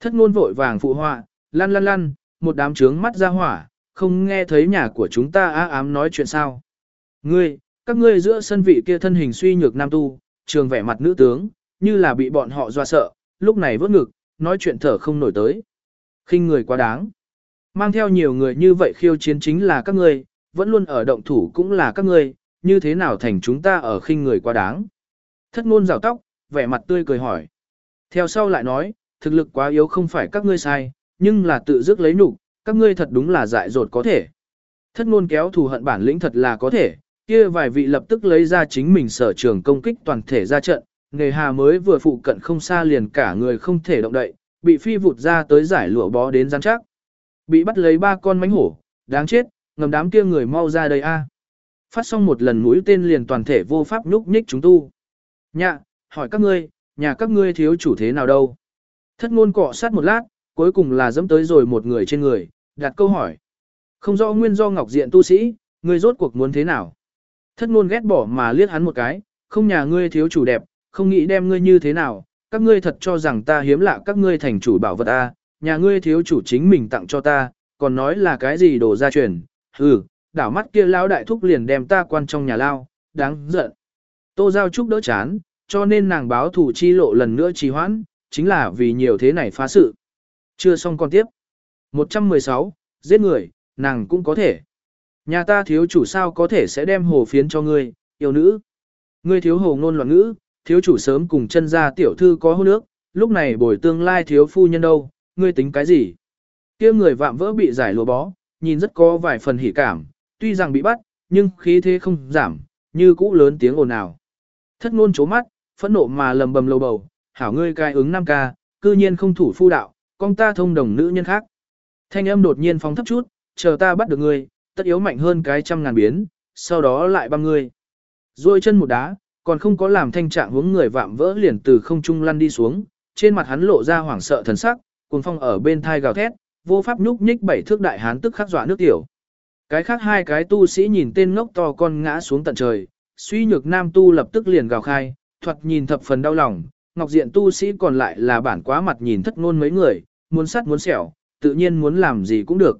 Thất ngôn vội vàng phụ họa, Lan Lan Lan, một đám trướng mắt ra hỏa, không nghe thấy nhà của chúng ta á ám nói chuyện sao. Ngươi, các ngươi giữa sân vị kia thân hình suy nhược nam tu, trường vẻ mặt nữ tướng, như là bị bọn họ doa sợ, lúc này vớt ngực, nói chuyện thở không nổi tới. khinh người quá đáng. Mang theo nhiều người như vậy khiêu chiến chính là các ngươi, vẫn luôn ở động thủ cũng là các ngươi, như thế nào thành chúng ta ở khinh người quá đáng. Thất ngôn rào tóc, vẻ mặt tươi cười hỏi. Theo sau lại nói, thực lực quá yếu không phải các ngươi sai, nhưng là tự dứt lấy nhục, các ngươi thật đúng là dại dột có thể. Thất ngôn kéo thù hận bản lĩnh thật là có thể, kia vài vị lập tức lấy ra chính mình sở trường công kích toàn thể ra trận, nghề hà mới vừa phụ cận không xa liền cả người không thể động đậy, bị phi vụt ra tới giải lụa bó đến rắn chắc. Bị bắt lấy ba con mánh hổ, đáng chết, ngầm đám kia người mau ra đây a. À. Phát xong một lần mũi tên liền toàn thể vô pháp nhúc nhích chúng tu. Nhạ, hỏi các ngươi, nhà các ngươi thiếu chủ thế nào đâu? Thất ngôn cọ sát một lát, cuối cùng là dẫm tới rồi một người trên người, đặt câu hỏi. Không rõ nguyên do ngọc diện tu sĩ, ngươi rốt cuộc muốn thế nào? Thất ngôn ghét bỏ mà liếc hắn một cái, không nhà ngươi thiếu chủ đẹp, không nghĩ đem ngươi như thế nào, các ngươi thật cho rằng ta hiếm lạ các ngươi thành chủ bảo vật ta, nhà ngươi thiếu chủ chính mình tặng cho ta, còn nói là cái gì đồ gia truyền, hừ, đảo mắt kia lão đại thúc liền đem ta quan trong nhà lao, đáng giận. Tô Giao Trúc đỡ chán, cho nên nàng báo thủ chi lộ lần nữa trì hoãn, chính là vì nhiều thế này phá sự. Chưa xong con tiếp. 116, giết người, nàng cũng có thể. Nhà ta thiếu chủ sao có thể sẽ đem hồ phiến cho ngươi, yêu nữ. Ngươi thiếu hồ ngôn loạn ngữ, thiếu chủ sớm cùng chân gia tiểu thư có hôn nước, lúc này bồi tương lai thiếu phu nhân đâu, ngươi tính cái gì? kia người vạm vỡ bị giải lùa bó, nhìn rất có vài phần hỉ cảm, tuy rằng bị bắt, nhưng khí thế không giảm, như cũ lớn tiếng ồn ào. Thất ngôn chố mắt, phẫn nộ mà lầm bầm lầu bầu, hảo ngươi cai ứng năm ca, cư nhiên không thủ phu đạo, con ta thông đồng nữ nhân khác. Thanh âm đột nhiên phóng thấp chút, chờ ta bắt được ngươi, tất yếu mạnh hơn cái trăm ngàn biến, sau đó lại băm ngươi. Rồi chân một đá, còn không có làm thanh trạng hướng người vạm vỡ liền từ không trung lăn đi xuống, trên mặt hắn lộ ra hoảng sợ thần sắc, cuồng phong ở bên thai gào thét, vô pháp nhúc nhích bảy thước đại hán tức khắc dọa nước tiểu. Cái khác hai cái tu sĩ nhìn tên ngốc to con ngã xuống tận trời, suy nhược nam tu lập tức liền gào khai, thoạt nhìn thập phần đau lòng, ngọc diện tu sĩ còn lại là bản quá mặt nhìn thất ngôn mấy người, muốn sắt muốn sẹo tự nhiên muốn làm gì cũng được.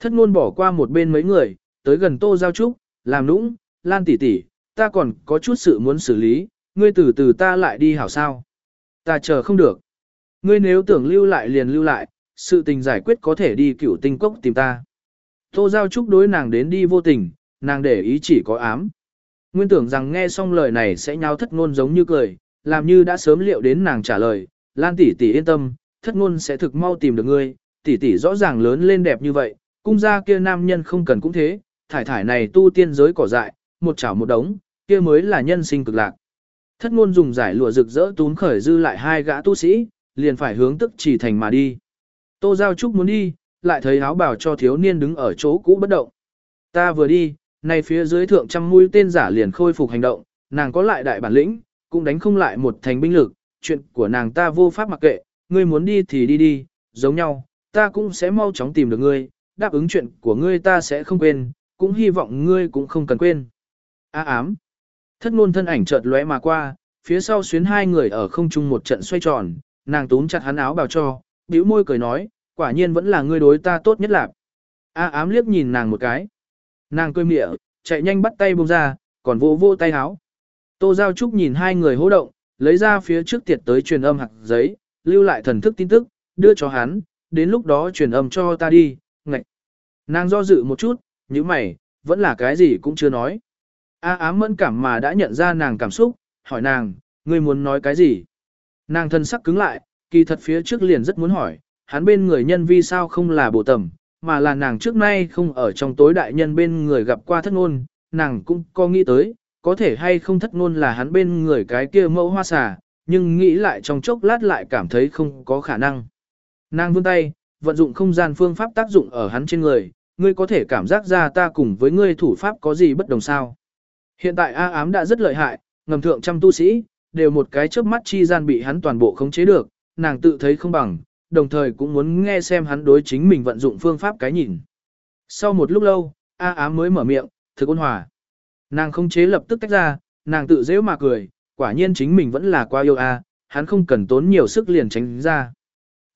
Thất ngôn bỏ qua một bên mấy người, tới gần tô giao trúc, làm nũng, lan tỉ tỉ, ta còn có chút sự muốn xử lý, ngươi từ từ ta lại đi hảo sao. Ta chờ không được. Ngươi nếu tưởng lưu lại liền lưu lại, sự tình giải quyết có thể đi cửu tinh cốc tìm ta. Tô Giao Trúc đối nàng đến đi vô tình, nàng để ý chỉ có ám. Nguyên tưởng rằng nghe xong lời này sẽ nhao thất ngôn giống như cười, làm như đã sớm liệu đến nàng trả lời, Lan tỷ tỷ yên tâm, thất ngôn sẽ thực mau tìm được ngươi, tỷ tỷ rõ ràng lớn lên đẹp như vậy, cung gia kia nam nhân không cần cũng thế, thải thải này tu tiên giới cỏ dại, một chảo một đống, kia mới là nhân sinh cực lạc. Thất ngôn dùng giải lụa rực rỡ tún khởi dư lại hai gã tu sĩ, liền phải hướng tức chỉ thành mà đi. Tô Giao Trúc muốn đi, lại thấy áo bào cho thiếu niên đứng ở chỗ cũ bất động. Ta vừa đi, nay phía dưới thượng trăm mũi tên giả liền khôi phục hành động, nàng có lại đại bản lĩnh, cũng đánh không lại một thành binh lực, chuyện của nàng ta vô pháp mặc kệ, ngươi muốn đi thì đi đi, giống nhau, ta cũng sẽ mau chóng tìm được ngươi, đáp ứng chuyện của ngươi ta sẽ không quên, cũng hy vọng ngươi cũng không cần quên. A ám. Thất ngôn thân ảnh chợt lóe mà qua, phía sau xuyến hai người ở không trung một trận xoay tròn, nàng túm chặt hắn áo bào cho, bĩu môi cười nói, quả nhiên vẫn là ngươi đối ta tốt nhất lạc. A ám liếc nhìn nàng một cái. Nàng cười mỉa, chạy nhanh bắt tay buông ra, còn vô vô tay áo. Tô Giao Trúc nhìn hai người hô động, lấy ra phía trước tiệt tới truyền âm hạt giấy, lưu lại thần thức tin tức, đưa cho hắn, đến lúc đó truyền âm cho ta đi, ngạch. Nàng do dự một chút, như mày, vẫn là cái gì cũng chưa nói. A ám mẫn cảm mà đã nhận ra nàng cảm xúc, hỏi nàng, ngươi muốn nói cái gì? Nàng thân sắc cứng lại, kỳ thật phía trước liền rất muốn hỏi, hắn bên người nhân vi sao không là bộ tầm, mà là nàng trước nay không ở trong tối đại nhân bên người gặp qua thất ngôn, nàng cũng có nghĩ tới, có thể hay không thất ngôn là hắn bên người cái kia mẫu hoa xà, nhưng nghĩ lại trong chốc lát lại cảm thấy không có khả năng. Nàng vươn tay, vận dụng không gian phương pháp tác dụng ở hắn trên người, ngươi có thể cảm giác ra ta cùng với ngươi thủ pháp có gì bất đồng sao. Hiện tại A ám đã rất lợi hại, ngầm thượng trăm tu sĩ, đều một cái chớp mắt chi gian bị hắn toàn bộ khống chế được, nàng tự thấy không bằng, đồng thời cũng muốn nghe xem hắn đối chính mình vận dụng phương pháp cái nhìn. Sau một lúc lâu, A ám mới mở miệng, thực ôn hòa. Nàng khống chế lập tức tách ra, nàng tự dễ mà cười, quả nhiên chính mình vẫn là qua yêu A, hắn không cần tốn nhiều sức liền tránh ra.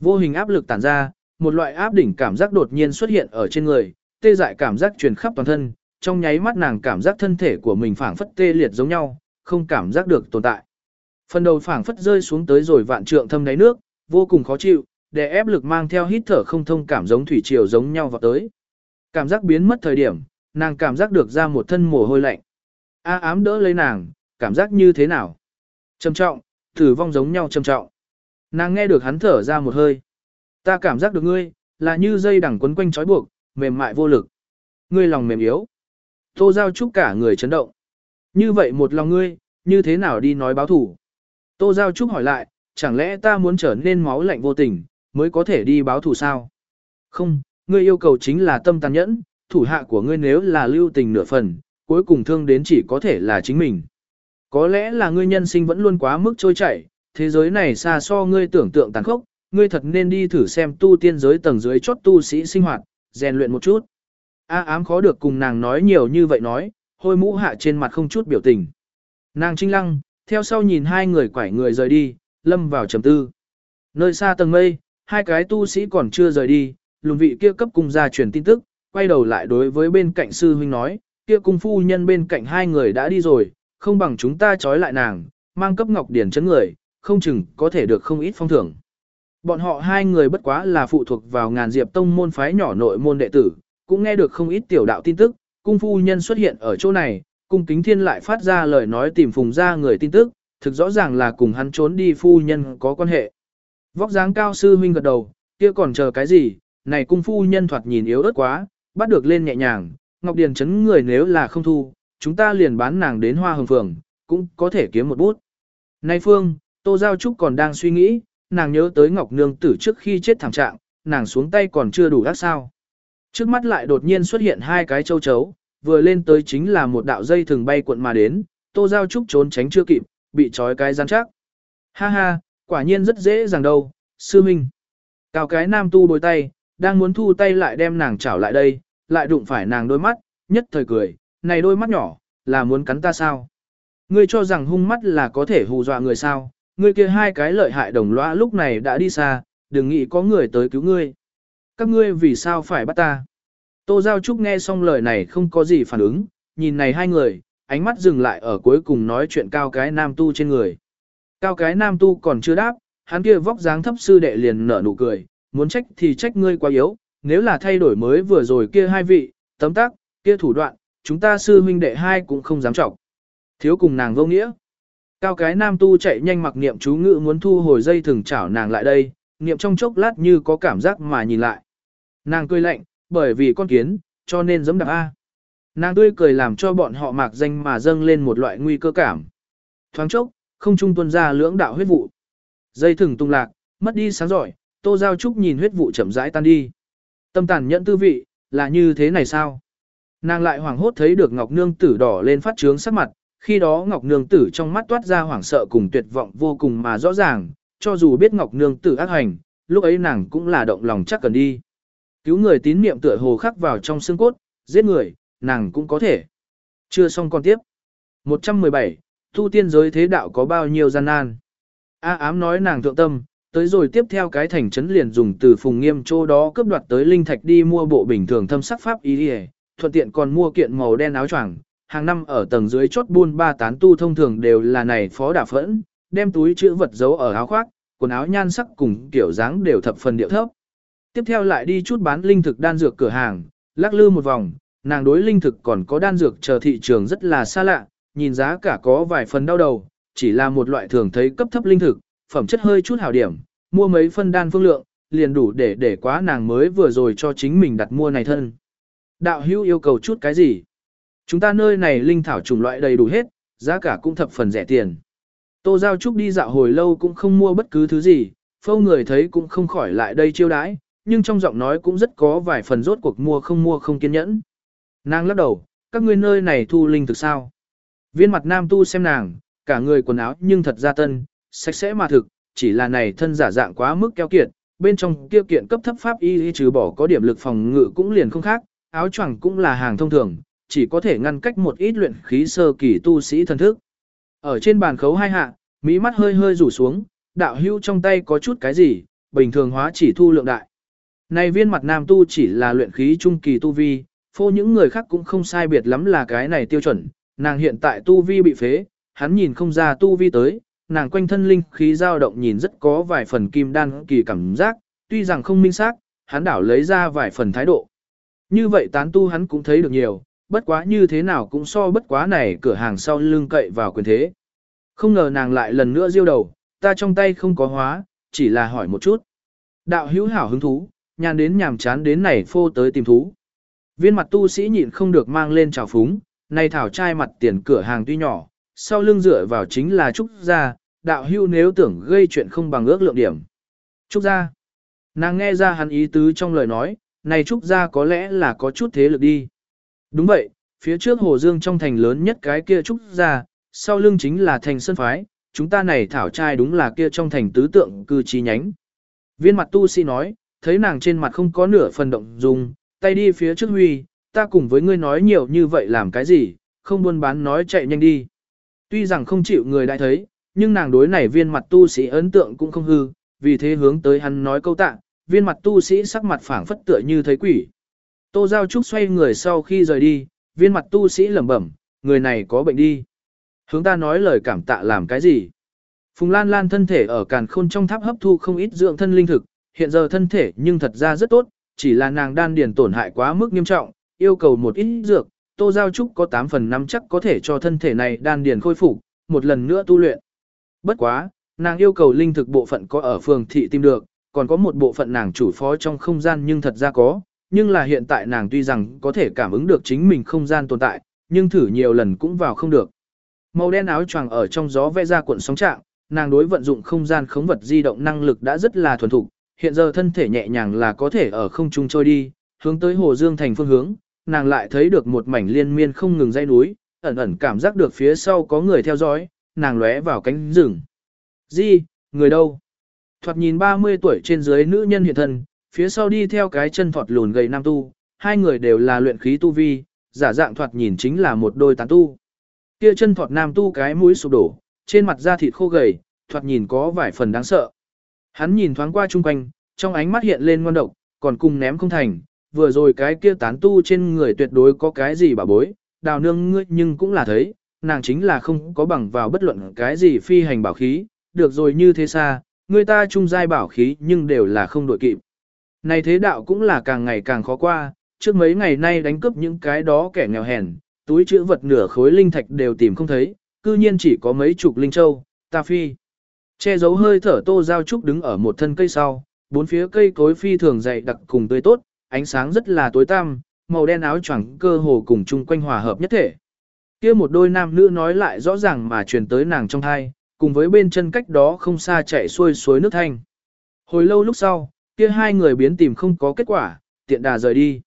Vô hình áp lực tản ra, một loại áp đỉnh cảm giác đột nhiên xuất hiện ở trên người, tê dại cảm giác truyền khắp toàn thân, trong nháy mắt nàng cảm giác thân thể của mình phảng phất tê liệt giống nhau, không cảm giác được tồn tại. Phần đầu phảng phất rơi xuống tới rồi vạn trượng thâm đáy nước, vô cùng khó chịu, để ép lực mang theo hít thở không thông cảm giống thủy triều giống nhau vào tới. Cảm giác biến mất thời điểm, nàng cảm giác được ra một thân mồ hôi lạnh. A ám đỡ lấy nàng, cảm giác như thế nào? Trầm trọng, thử vong giống nhau trầm trọng. Nàng nghe được hắn thở ra một hơi. Ta cảm giác được ngươi, là như dây đằng quấn quanh trói buộc, mềm mại vô lực. Ngươi lòng mềm yếu. Tô Giao Trúc cả người chấn động. Như vậy một lòng ngươi, như thế nào đi nói báo thủ? Tô Giao Trúc hỏi lại, chẳng lẽ ta muốn trở nên máu lạnh vô tình, mới có thể đi báo thù sao? Không, ngươi yêu cầu chính là tâm tàn nhẫn, thủ hạ của ngươi nếu là lưu tình nửa phần, cuối cùng thương đến chỉ có thể là chính mình. Có lẽ là ngươi nhân sinh vẫn luôn quá mức trôi chảy, thế giới này xa so ngươi tưởng tượng tàn khốc, ngươi thật nên đi thử xem tu tiên giới tầng dưới chốt tu sĩ sinh hoạt, rèn luyện một chút. A ám khó được cùng nàng nói nhiều như vậy nói, hôi mũ hạ trên mặt không chút biểu tình. Nàng trinh lăng, theo sau nhìn hai người quải người rời đi, lâm vào trầm tư. Nơi xa tầng mây, hai cái tu sĩ còn chưa rời đi, lùng vị kia cấp cung ra truyền tin tức, quay đầu lại đối với bên cạnh sư huynh nói, kia cung phu nhân bên cạnh hai người đã đi rồi, không bằng chúng ta trói lại nàng, mang cấp ngọc điển chấn người, không chừng có thể được không ít phong thưởng. Bọn họ hai người bất quá là phụ thuộc vào ngàn diệp tông môn phái nhỏ nội môn đệ tử, cũng nghe được không ít tiểu đạo tin tức, cung phu nhân xuất hiện ở chỗ này, cung kính thiên lại phát ra lời nói tìm phùng ra người tin tức, thực rõ ràng là cùng hắn trốn đi phu nhân có quan hệ. Vóc dáng cao sư huynh gật đầu, kia còn chờ cái gì, này cung phu nhân thoạt nhìn yếu ớt quá, bắt được lên nhẹ nhàng, Ngọc Điền chấn người nếu là không thu, chúng ta liền bán nàng đến hoa hồng phường, cũng có thể kiếm một bút. Này Phương, Tô Giao Trúc còn đang suy nghĩ, nàng nhớ tới Ngọc Nương tử trước khi chết thảm trạng, nàng xuống tay còn chưa đủ ác sao. Trước mắt lại đột nhiên xuất hiện hai cái châu chấu, vừa lên tới chính là một đạo dây thường bay cuộn mà đến, Tô Giao Trúc trốn tránh chưa kịp, bị trói cái gian chắc. Ha ha, quả nhiên rất dễ dàng đâu, sư minh. Cào cái nam tu bồi tay, đang muốn thu tay lại đem nàng chảo lại đây, lại đụng phải nàng đôi mắt, nhất thời cười, này đôi mắt nhỏ, là muốn cắn ta sao? Ngươi cho rằng hung mắt là có thể hù dọa người sao? Ngươi kia hai cái lợi hại đồng lõa lúc này đã đi xa, đừng nghĩ có người tới cứu ngươi. Các ngươi vì sao phải bắt ta? Tô Giao Trúc nghe xong lời này không có gì phản ứng, nhìn này hai người, ánh mắt dừng lại ở cuối cùng nói chuyện cao cái nam tu trên người. Cao cái nam tu còn chưa đáp, hắn kia vóc dáng thấp sư đệ liền nở nụ cười, muốn trách thì trách ngươi quá yếu, nếu là thay đổi mới vừa rồi kia hai vị, tấm tắc, kia thủ đoạn, chúng ta sư huynh đệ hai cũng không dám trọng. Thiếu cùng nàng vô nghĩa. Cao cái nam tu chạy nhanh mặc niệm chú ngữ muốn thu hồi dây thừng chảo nàng lại đây, niệm trong chốc lát như có cảm giác mà nhìn lại. Nàng cười lạnh, bởi vì con kiến, cho nên giống đạp A. Nàng tươi cười làm cho bọn họ mạc danh mà dâng lên một loại nguy cơ cảm. Thoáng chốc, không trung tuân ra lưỡng đạo huyết vụ. Dây thừng tung lạc, mất đi sáng giỏi, Tô Giao Trúc nhìn huyết vụ chậm rãi tan đi. Tâm tàn nhẫn tư vị, là như thế này sao? Nàng lại hoảng hốt thấy được Ngọc Nương Tử đỏ lên phát trướng sắc mặt, khi đó Ngọc Nương Tử trong mắt toát ra hoảng sợ cùng tuyệt vọng vô cùng mà rõ ràng, cho dù biết Ngọc Nương Tử ác hành, lúc ấy nàng cũng là động lòng chắc cần đi. Cứu người tín niệm tựa hồ khắc vào trong xương cốt, giết người, nàng cũng có thể. Chưa xong con tiếp. 117, thu tiên giới thế đạo có bao nhiêu gian nan. A ám nói nàng thượng tâm, tới rồi tiếp theo cái thành trấn liền dùng từ phùng nghiêm chỗ đó cướp đoạt tới linh thạch đi mua bộ bình thường thâm sắc pháp y đi thuận tiện còn mua kiện màu đen áo choàng. Hàng năm ở tầng dưới chốt buôn ba tán tu thông thường đều là này phó đả phẫn, đem túi chữ vật giấu ở áo khoác, quần áo nhan sắc cùng kiểu dáng đều thập phần điệu thấp. Tiếp theo lại đi chút bán linh thực đan dược cửa hàng, lắc lư một vòng, nàng đối linh thực còn có đan dược chờ thị trường rất là xa lạ, nhìn giá cả có vài phần đau đầu, chỉ là một loại thường thấy cấp thấp linh thực, phẩm chất hơi chút hảo điểm, mua mấy phân đan phương lượng, liền đủ để để quá nàng mới vừa rồi cho chính mình đặt mua này thân. Đạo hữu yêu cầu chút cái gì? Chúng ta nơi này linh thảo chủng loại đầy đủ hết, giá cả cũng thập phần rẻ tiền. Tô Giao Trúc đi dạo hồi lâu cũng không mua bất cứ thứ gì, phâu người thấy cũng không khỏi lại đây chiêu đãi, nhưng trong giọng nói cũng rất có vài phần rốt cuộc mua không mua không kiên nhẫn. Nàng lắc đầu, các ngươi nơi này thu linh thực sao? Viên mặt nam tu xem nàng, cả người quần áo nhưng thật ra tân, sạch sẽ mà thực, chỉ là này thân giả dạng quá mức keo kiệt, bên trong kia kiện cấp thấp pháp y trừ bỏ có điểm lực phòng ngự cũng liền không khác, áo choàng cũng là hàng thông thường, chỉ có thể ngăn cách một ít luyện khí sơ kỳ tu sĩ thần thức. Ở trên bàn khấu hai hạ, mỹ mắt hơi hơi rủ xuống, đạo hưu trong tay có chút cái gì, bình thường hóa chỉ thu lượng đại. Này viên mặt nam tu chỉ là luyện khí trung kỳ tu vi, phô những người khác cũng không sai biệt lắm là cái này tiêu chuẩn, nàng hiện tại tu vi bị phế, hắn nhìn không ra tu vi tới, nàng quanh thân linh khí dao động nhìn rất có vài phần kim đan kỳ cảm giác, tuy rằng không minh xác, hắn đảo lấy ra vài phần thái độ. Như vậy tán tu hắn cũng thấy được nhiều, bất quá như thế nào cũng so bất quá này cửa hàng sau lưng cậy vào quyền thế. Không ngờ nàng lại lần nữa diêu đầu, ta trong tay không có hóa, chỉ là hỏi một chút. Đạo hữu hảo hứng thú, nhàn đến nhàm chán đến này phô tới tìm thú. Viên mặt tu sĩ nhịn không được mang lên trào phúng, này thảo trai mặt tiền cửa hàng tuy nhỏ, sau lưng dựa vào chính là Trúc Gia, đạo hưu nếu tưởng gây chuyện không bằng ước lượng điểm. Trúc Gia. Nàng nghe ra hắn ý tứ trong lời nói, này Trúc Gia có lẽ là có chút thế lực đi. Đúng vậy, phía trước Hồ Dương trong thành lớn nhất cái kia Trúc ra sau lưng chính là thành sân phái, chúng ta này thảo trai đúng là kia trong thành tứ tượng cư trí nhánh. Viên mặt tu sĩ nói, thấy nàng trên mặt không có nửa phần động dung, tay đi phía trước huy, ta cùng với ngươi nói nhiều như vậy làm cái gì, không buôn bán nói chạy nhanh đi. Tuy rằng không chịu người đã thấy, nhưng nàng đối này viên mặt tu sĩ ấn tượng cũng không hư, vì thế hướng tới hắn nói câu tạ, viên mặt tu sĩ sắc mặt phảng phất tựa như thấy quỷ. Tô Giao Trúc xoay người sau khi rời đi, viên mặt tu sĩ lẩm bẩm, người này có bệnh đi. Hướng ta nói lời cảm tạ làm cái gì? Phùng Lan Lan thân thể ở càn khôn trong tháp hấp thu không ít dưỡng thân linh thực, hiện giờ thân thể nhưng thật ra rất tốt, chỉ là nàng đan điền tổn hại quá mức nghiêm trọng, yêu cầu một ít dược, Tô Giao Trúc có 8 phần 5 chắc có thể cho thân thể này đan điền khôi phục, một lần nữa tu luyện. Bất quá, nàng yêu cầu linh thực bộ phận có ở phường thị tìm được, còn có một bộ phận nàng chủ phó trong không gian nhưng thật ra có, nhưng là hiện tại nàng tuy rằng có thể cảm ứng được chính mình không gian tồn tại, nhưng thử nhiều lần cũng vào không được. Màu đen áo choàng ở trong gió vẽ ra cuộn sóng trạng, nàng đối vận dụng không gian khống vật di động năng lực đã rất là thuần thục, hiện giờ thân thể nhẹ nhàng là có thể ở không trung trôi đi, hướng tới Hồ Dương thành phương hướng, nàng lại thấy được một mảnh liên miên không ngừng dây núi, ẩn ẩn cảm giác được phía sau có người theo dõi, nàng lóe vào cánh rừng. Di, người đâu? Thoạt nhìn 30 tuổi trên dưới nữ nhân hiện thân, phía sau đi theo cái chân thọt lùn gầy nam tu, hai người đều là luyện khí tu vi, giả dạng thoạt nhìn chính là một đôi tán tu. Kia chân thọt nam tu cái mũi sụp đổ, trên mặt da thịt khô gầy, thoạt nhìn có vài phần đáng sợ. Hắn nhìn thoáng qua chung quanh, trong ánh mắt hiện lên ngon độc, còn cùng ném không thành, vừa rồi cái kia tán tu trên người tuyệt đối có cái gì bà bối, đào nương ngươi nhưng cũng là thấy, nàng chính là không có bằng vào bất luận cái gì phi hành bảo khí, được rồi như thế xa, người ta trung giai bảo khí nhưng đều là không đội kịp. Này thế đạo cũng là càng ngày càng khó qua, trước mấy ngày nay đánh cướp những cái đó kẻ nghèo hèn, túi chữ vật nửa khối linh thạch đều tìm không thấy, cư nhiên chỉ có mấy chục linh châu, ta phi. Che giấu hơi thở tô giao trúc đứng ở một thân cây sau, bốn phía cây cối phi thường dày đặc cùng tươi tốt, ánh sáng rất là tối tăm, màu đen áo choàng cơ hồ cùng chung quanh hòa hợp nhất thể. Kia một đôi nam nữ nói lại rõ ràng mà truyền tới nàng trong thai, cùng với bên chân cách đó không xa chạy xuôi suối nước thanh. Hồi lâu lúc sau, kia hai người biến tìm không có kết quả, tiện đà rời đi.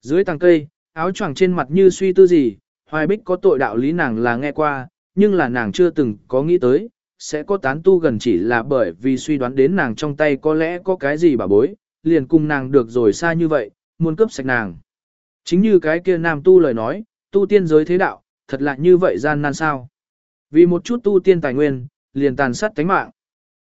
Dưới tàng cây, áo choàng trên mặt như suy tư gì, hoài bích có tội đạo lý nàng là nghe qua, nhưng là nàng chưa từng có nghĩ tới, sẽ có tán tu gần chỉ là bởi vì suy đoán đến nàng trong tay có lẽ có cái gì bà bối, liền cùng nàng được rồi xa như vậy, muốn cướp sạch nàng. Chính như cái kia nam tu lời nói, tu tiên giới thế đạo, thật là như vậy gian nan sao. Vì một chút tu tiên tài nguyên, liền tàn sát tánh mạng.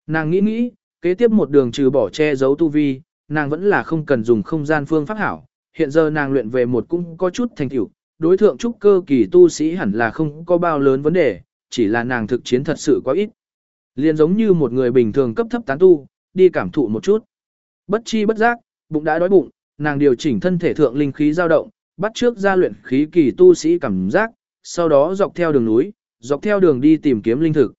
Nàng nghĩ nghĩ, kế tiếp một đường trừ bỏ che giấu tu vi, nàng vẫn là không cần dùng không gian phương pháp hảo. Hiện giờ nàng luyện về một cũng có chút thành tựu, đối thượng trúc cơ kỳ tu sĩ hẳn là không có bao lớn vấn đề, chỉ là nàng thực chiến thật sự quá ít. Liền giống như một người bình thường cấp thấp tán tu, đi cảm thụ một chút. Bất chi bất giác, bụng đã đói bụng, nàng điều chỉnh thân thể thượng linh khí dao động, bắt trước ra luyện khí kỳ tu sĩ cảm giác, sau đó dọc theo đường núi, dọc theo đường đi tìm kiếm linh thực.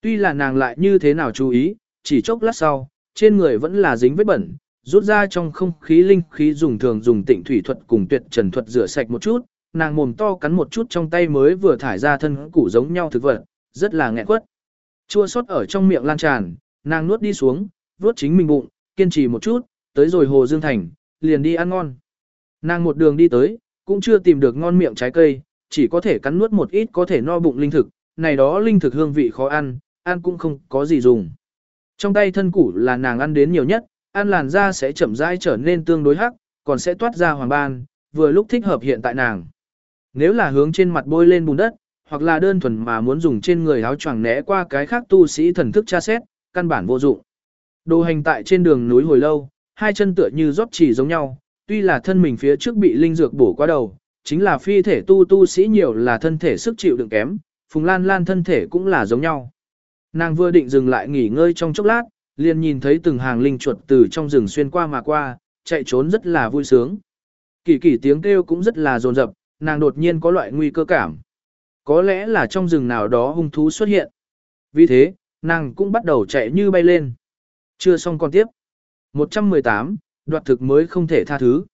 Tuy là nàng lại như thế nào chú ý, chỉ chốc lát sau, trên người vẫn là dính vết bẩn, rút ra trong không khí linh khí dùng thường dùng tịnh thủy thuật cùng tuyệt trần thuật rửa sạch một chút, nàng mồm to cắn một chút trong tay mới vừa thải ra thân củ giống nhau thực vật, rất là nghẹn quất. Chua sót ở trong miệng lan tràn, nàng nuốt đi xuống, vuốt chính mình bụng, kiên trì một chút, tới rồi Hồ Dương Thành, liền đi ăn ngon. Nàng một đường đi tới, cũng chưa tìm được ngon miệng trái cây, chỉ có thể cắn nuốt một ít có thể no bụng linh thực, này đó linh thực hương vị khó ăn, ăn cũng không có gì dùng. Trong tay thân củ là nàng ăn đến nhiều nhất, ăn làn da sẽ chậm rãi trở nên tương đối hắc, còn sẽ toát ra hoàng ban, vừa lúc thích hợp hiện tại nàng. Nếu là hướng trên mặt bôi lên bùn đất, hoặc là đơn thuần mà muốn dùng trên người áo choàng né qua cái khác tu sĩ thần thức tra xét, căn bản vô dụng. Đồ hành tại trên đường núi hồi lâu, hai chân tựa như rót chỉ giống nhau, tuy là thân mình phía trước bị linh dược bổ qua đầu, chính là phi thể tu tu sĩ nhiều là thân thể sức chịu đựng kém, Phùng Lan Lan thân thể cũng là giống nhau. Nàng vừa định dừng lại nghỉ ngơi trong chốc lát, liền nhìn thấy từng hàng linh chuột từ trong rừng xuyên qua mà qua, chạy trốn rất là vui sướng. Kỳ kỳ tiếng kêu cũng rất là rồn rập, nàng đột nhiên có loại nguy cơ cảm. Có lẽ là trong rừng nào đó hung thú xuất hiện. Vì thế, nàng cũng bắt đầu chạy như bay lên. Chưa xong còn tiếp. 118, đoạt thực mới không thể tha thứ.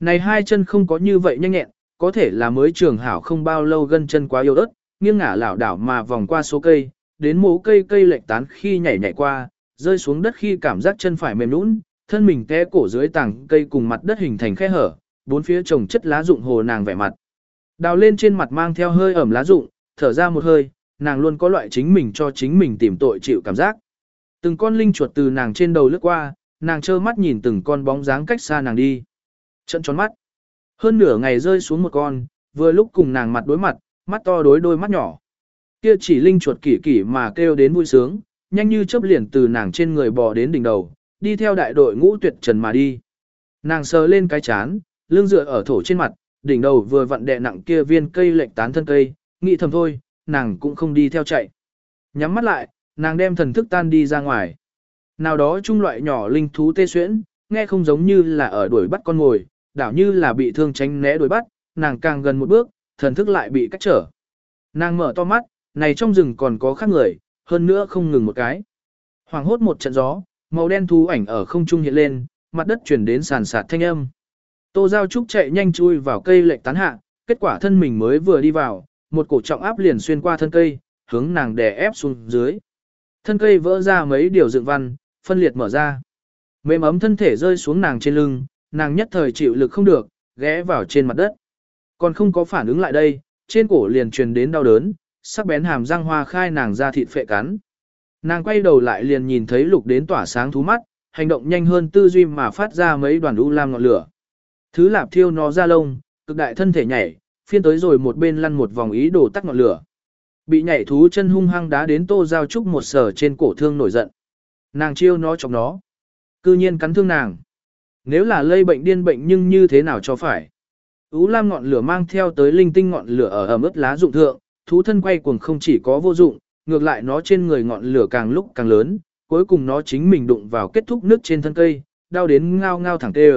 Này hai chân không có như vậy nhanh nhẹn, có thể là mới trường hảo không bao lâu gân chân quá yếu ớt, nghiêng ngả lảo đảo mà vòng qua số cây, đến mố cây cây lệch tán khi nhảy nhảy qua, rơi xuống đất khi cảm giác chân phải mềm nũng, thân mình té cổ dưới tảng cây cùng mặt đất hình thành khe hở, bốn phía trồng chất lá rụng hồ nàng vẻ mặt. Đào lên trên mặt mang theo hơi ẩm lá rụng, thở ra một hơi, nàng luôn có loại chính mình cho chính mình tìm tội chịu cảm giác. Từng con linh chuột từ nàng trên đầu lướt qua, nàng trơ mắt nhìn từng con bóng dáng cách xa nàng đi. Trận tròn mắt. Hơn nửa ngày rơi xuống một con, vừa lúc cùng nàng mặt đối mặt, mắt to đối đôi mắt nhỏ. Kia chỉ linh chuột kỷ kỷ mà kêu đến vui sướng, nhanh như chớp liền từ nàng trên người bò đến đỉnh đầu, đi theo đại đội ngũ tuyệt trần mà đi. Nàng sờ lên cái chán, lưng dựa ở thổ trên mặt, đỉnh đầu vừa vặn đè nặng kia viên cây lệch tán thân cây, nghĩ thầm thôi, nàng cũng không đi theo chạy. Nhắm mắt lại, nàng đem thần thức tan đi ra ngoài. Nào đó trung loại nhỏ linh thú tê xuyễn, nghe không giống như là ở đuổi bắt con ngồi, đảo như là bị thương tránh né đuổi bắt, nàng càng gần một bước, thần thức lại bị cách trở. Nàng mở to mắt, này trong rừng còn có khác người, hơn nữa không ngừng một cái. Hoàng hốt một trận gió, màu đen thú ảnh ở không trung hiện lên, mặt đất chuyển đến sàn sạt thanh âm. Tô Giao Trúc chạy nhanh chui vào cây lệch tán hạ, kết quả thân mình mới vừa đi vào, một cổ trọng áp liền xuyên qua thân cây, hướng nàng đè ép xuống dưới. Thân cây vỡ ra mấy điều dựng văn, phân liệt mở ra. Mềm ấm thân thể rơi xuống nàng trên lưng, nàng nhất thời chịu lực không được, ghé vào trên mặt đất. Còn không có phản ứng lại đây, trên cổ liền truyền đến đau đớn, sắc bén hàm răng hoa khai nàng ra thịt phệ cắn. Nàng quay đầu lại liền nhìn thấy lục đến tỏa sáng thú mắt, hành động nhanh hơn tư duy mà phát ra mấy đoàn u lam ngọn lửa. Thứ lạp thiêu nó ra lông, cực đại thân thể nhảy, phiên tới rồi một bên lăn một vòng ý đồ tắt ngọn lửa. Bị nhảy thú chân hung hăng đá đến tô giao trúc một sở trên cổ thương nổi giận. Nàng chiêu nó chọc nó. Cư nhiên cắn thương nàng. Nếu là lây bệnh điên bệnh nhưng như thế nào cho phải. Ú lam ngọn lửa mang theo tới linh tinh ngọn lửa ở ẩm ướt lá dụng thượng, thú thân quay cuồng không chỉ có vô dụng, ngược lại nó trên người ngọn lửa càng lúc càng lớn, cuối cùng nó chính mình đụng vào kết thúc nước trên thân cây, đau đến ngao ngao thẳng tê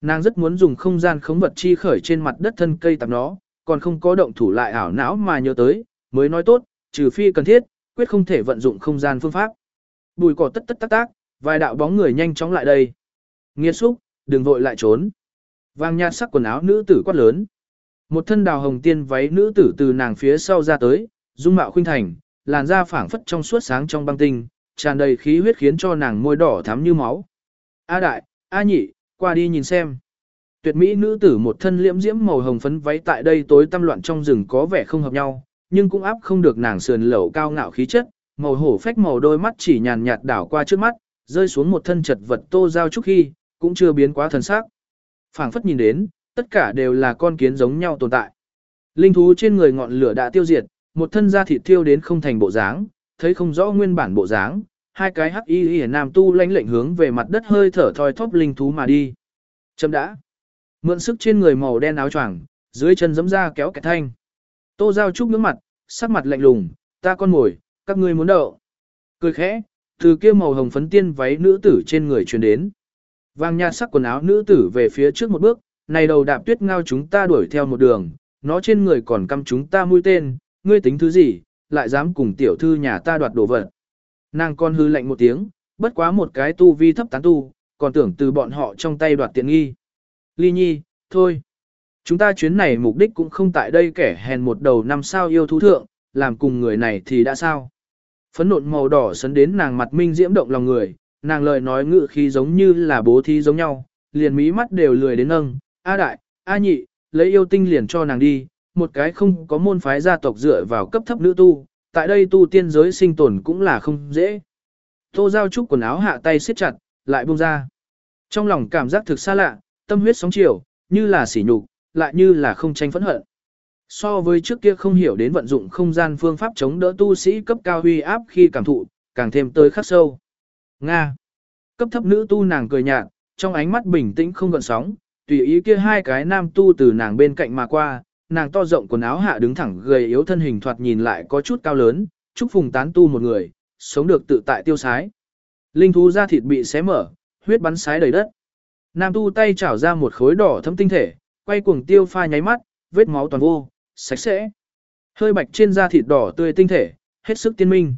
Nàng rất muốn dùng không gian khống vật chi khởi trên mặt đất thân cây tạp nó, còn không có động thủ lại ảo não mà nhớ tới, mới nói tốt, trừ phi cần thiết, quyết không thể vận dụng không gian phương pháp. Bùi cỏ tất tất tác tác, vài đạo bóng người nhanh chóng lại đây. Nghiệt xúc, đừng vội lại trốn. Vàng nhạt sắc quần áo nữ tử quát lớn. Một thân đào hồng tiên váy nữ tử từ nàng phía sau ra tới, dung mạo khuynh thành, làn da phảng phất trong suốt sáng trong băng tinh, tràn đầy khí huyết khiến cho nàng môi đỏ thắm như máu. A đại, A nhị, qua đi nhìn xem. Tuyệt mỹ nữ tử một thân liễm diễm màu hồng phấn váy tại đây tối tăm loạn trong rừng có vẻ không hợp nhau, nhưng cũng áp không được nàng sườn lẩu cao ngạo khí chất, màu hổ phách màu đôi mắt chỉ nhàn nhạt đảo qua trước mắt, rơi xuống một thân chật vật tô giao trúc khi, cũng chưa biến quá thần sắc. phảng phất nhìn đến, tất cả đều là con kiến giống nhau tồn tại. Linh thú trên người ngọn lửa đã tiêu diệt, một thân da thịt thiêu đến không thành bộ dáng, thấy không rõ nguyên bản bộ dáng, hai cái hắc y y nam tu lãnh lệnh hướng về mặt đất hơi thở thoi thóp linh thú mà đi. Chấm đã. Mượn sức trên người màu đen áo choàng, dưới chân giẫm ra kéo kẹt thanh. Tô Giao Trúc nước mặt, sắc mặt lạnh lùng, ta con mồi, các ngươi muốn đậu. Cười khẽ, từ kia màu hồng phấn tiên váy nữ tử trên người truyền đến. Vàng nhạt sắc quần áo nữ tử về phía trước một bước, này đầu đạp tuyết ngao chúng ta đuổi theo một đường, nó trên người còn căm chúng ta mũi tên, ngươi tính thứ gì, lại dám cùng tiểu thư nhà ta đoạt đồ vật. Nàng con hư lạnh một tiếng, bất quá một cái tu vi thấp tán tu, còn tưởng từ bọn họ trong tay đoạt tiện nghi. Ly nhi, thôi. Chúng ta chuyến này mục đích cũng không tại đây kẻ hèn một đầu năm sao yêu thú thượng, làm cùng người này thì đã sao. Phấn nộn màu đỏ sấn đến nàng mặt minh diễm động lòng người, nàng lời nói ngự khí giống như là bố thí giống nhau, liền mí mắt đều lười đến nâng, A đại, A nhị, lấy yêu tinh liền cho nàng đi, một cái không có môn phái gia tộc dựa vào cấp thấp nữ tu, tại đây tu tiên giới sinh tồn cũng là không dễ. Tô Giao Trúc quần áo hạ tay siết chặt, lại buông ra. Trong lòng cảm giác thực xa lạ, tâm huyết sóng chiều, như là sỉ nhục, lại như là không tranh phẫn hận. So với trước kia không hiểu đến vận dụng không gian phương pháp chống đỡ tu sĩ cấp cao huy áp khi cảm thụ, càng thêm tới khắc sâu. Nga. Cấp thấp nữ tu nàng cười nhạt, trong ánh mắt bình tĩnh không gợn sóng, tùy ý kia hai cái nam tu từ nàng bên cạnh mà qua, nàng to rộng quần áo hạ đứng thẳng gầy yếu thân hình thoạt nhìn lại có chút cao lớn, chúc phùng tán tu một người, sống được tự tại tiêu sái. Linh thú da thịt bị xé mở, huyết bắn sái đầy đất. Nam tu tay chảo ra một khối đỏ thấm tinh thể, quay cuồng tiêu pha nháy mắt, vết máu toàn vô, sạch sẽ. Hơi bạch trên da thịt đỏ tươi tinh thể, hết sức tiên minh.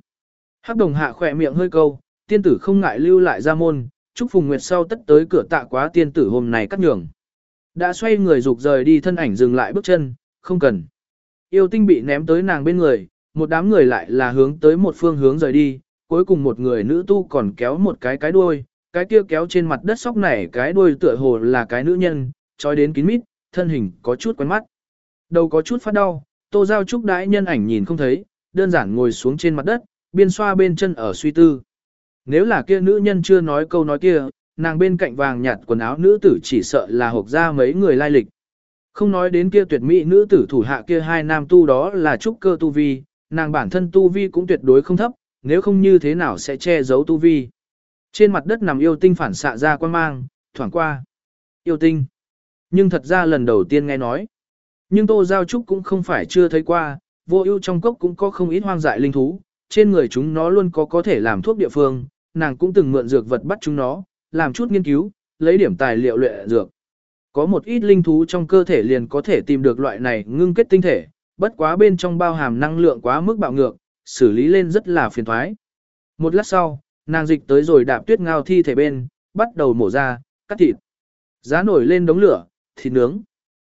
Hắc đồng hạ khỏe miệng hơi câu, tiên tử không ngại lưu lại ra môn, chúc phùng nguyệt sau tất tới cửa tạ quá tiên tử hôm này cắt nhường. Đã xoay người rục rời đi thân ảnh dừng lại bước chân, không cần. Yêu tinh bị ném tới nàng bên người, một đám người lại là hướng tới một phương hướng rời đi, cuối cùng một người nữ tu còn kéo một cái cái đuôi, cái kia kéo trên mặt đất sóc này cái đuôi tựa hồ là cái nữ nhân, trói đến kín mít, thân hình có chút quen mắt. Đầu có chút phát đau, tô giao trúc đãi nhân ảnh nhìn không thấy, đơn giản ngồi xuống trên mặt đất, biên xoa bên chân ở suy tư. Nếu là kia nữ nhân chưa nói câu nói kia, nàng bên cạnh vàng nhạt quần áo nữ tử chỉ sợ là hộp ra mấy người lai lịch. Không nói đến kia tuyệt mỹ nữ tử thủ hạ kia hai nam tu đó là trúc cơ tu vi, nàng bản thân tu vi cũng tuyệt đối không thấp, nếu không như thế nào sẽ che giấu tu vi. Trên mặt đất nằm yêu tinh phản xạ ra quan mang, thoảng qua. Yêu tinh. Nhưng thật ra lần đầu tiên nghe nói. Nhưng Tô Giao Trúc cũng không phải chưa thấy qua, vô ưu trong cốc cũng có không ít hoang dại linh thú, trên người chúng nó luôn có có thể làm thuốc địa phương, nàng cũng từng mượn dược vật bắt chúng nó, làm chút nghiên cứu, lấy điểm tài liệu luyện dược. Có một ít linh thú trong cơ thể liền có thể tìm được loại này ngưng kết tinh thể, bất quá bên trong bao hàm năng lượng quá mức bạo ngược, xử lý lên rất là phiền thoái. Một lát sau, nàng dịch tới rồi đạp tuyết ngao thi thể bên, bắt đầu mổ ra, cắt thịt. Giá nổi lên đống lửa, thịt nướng.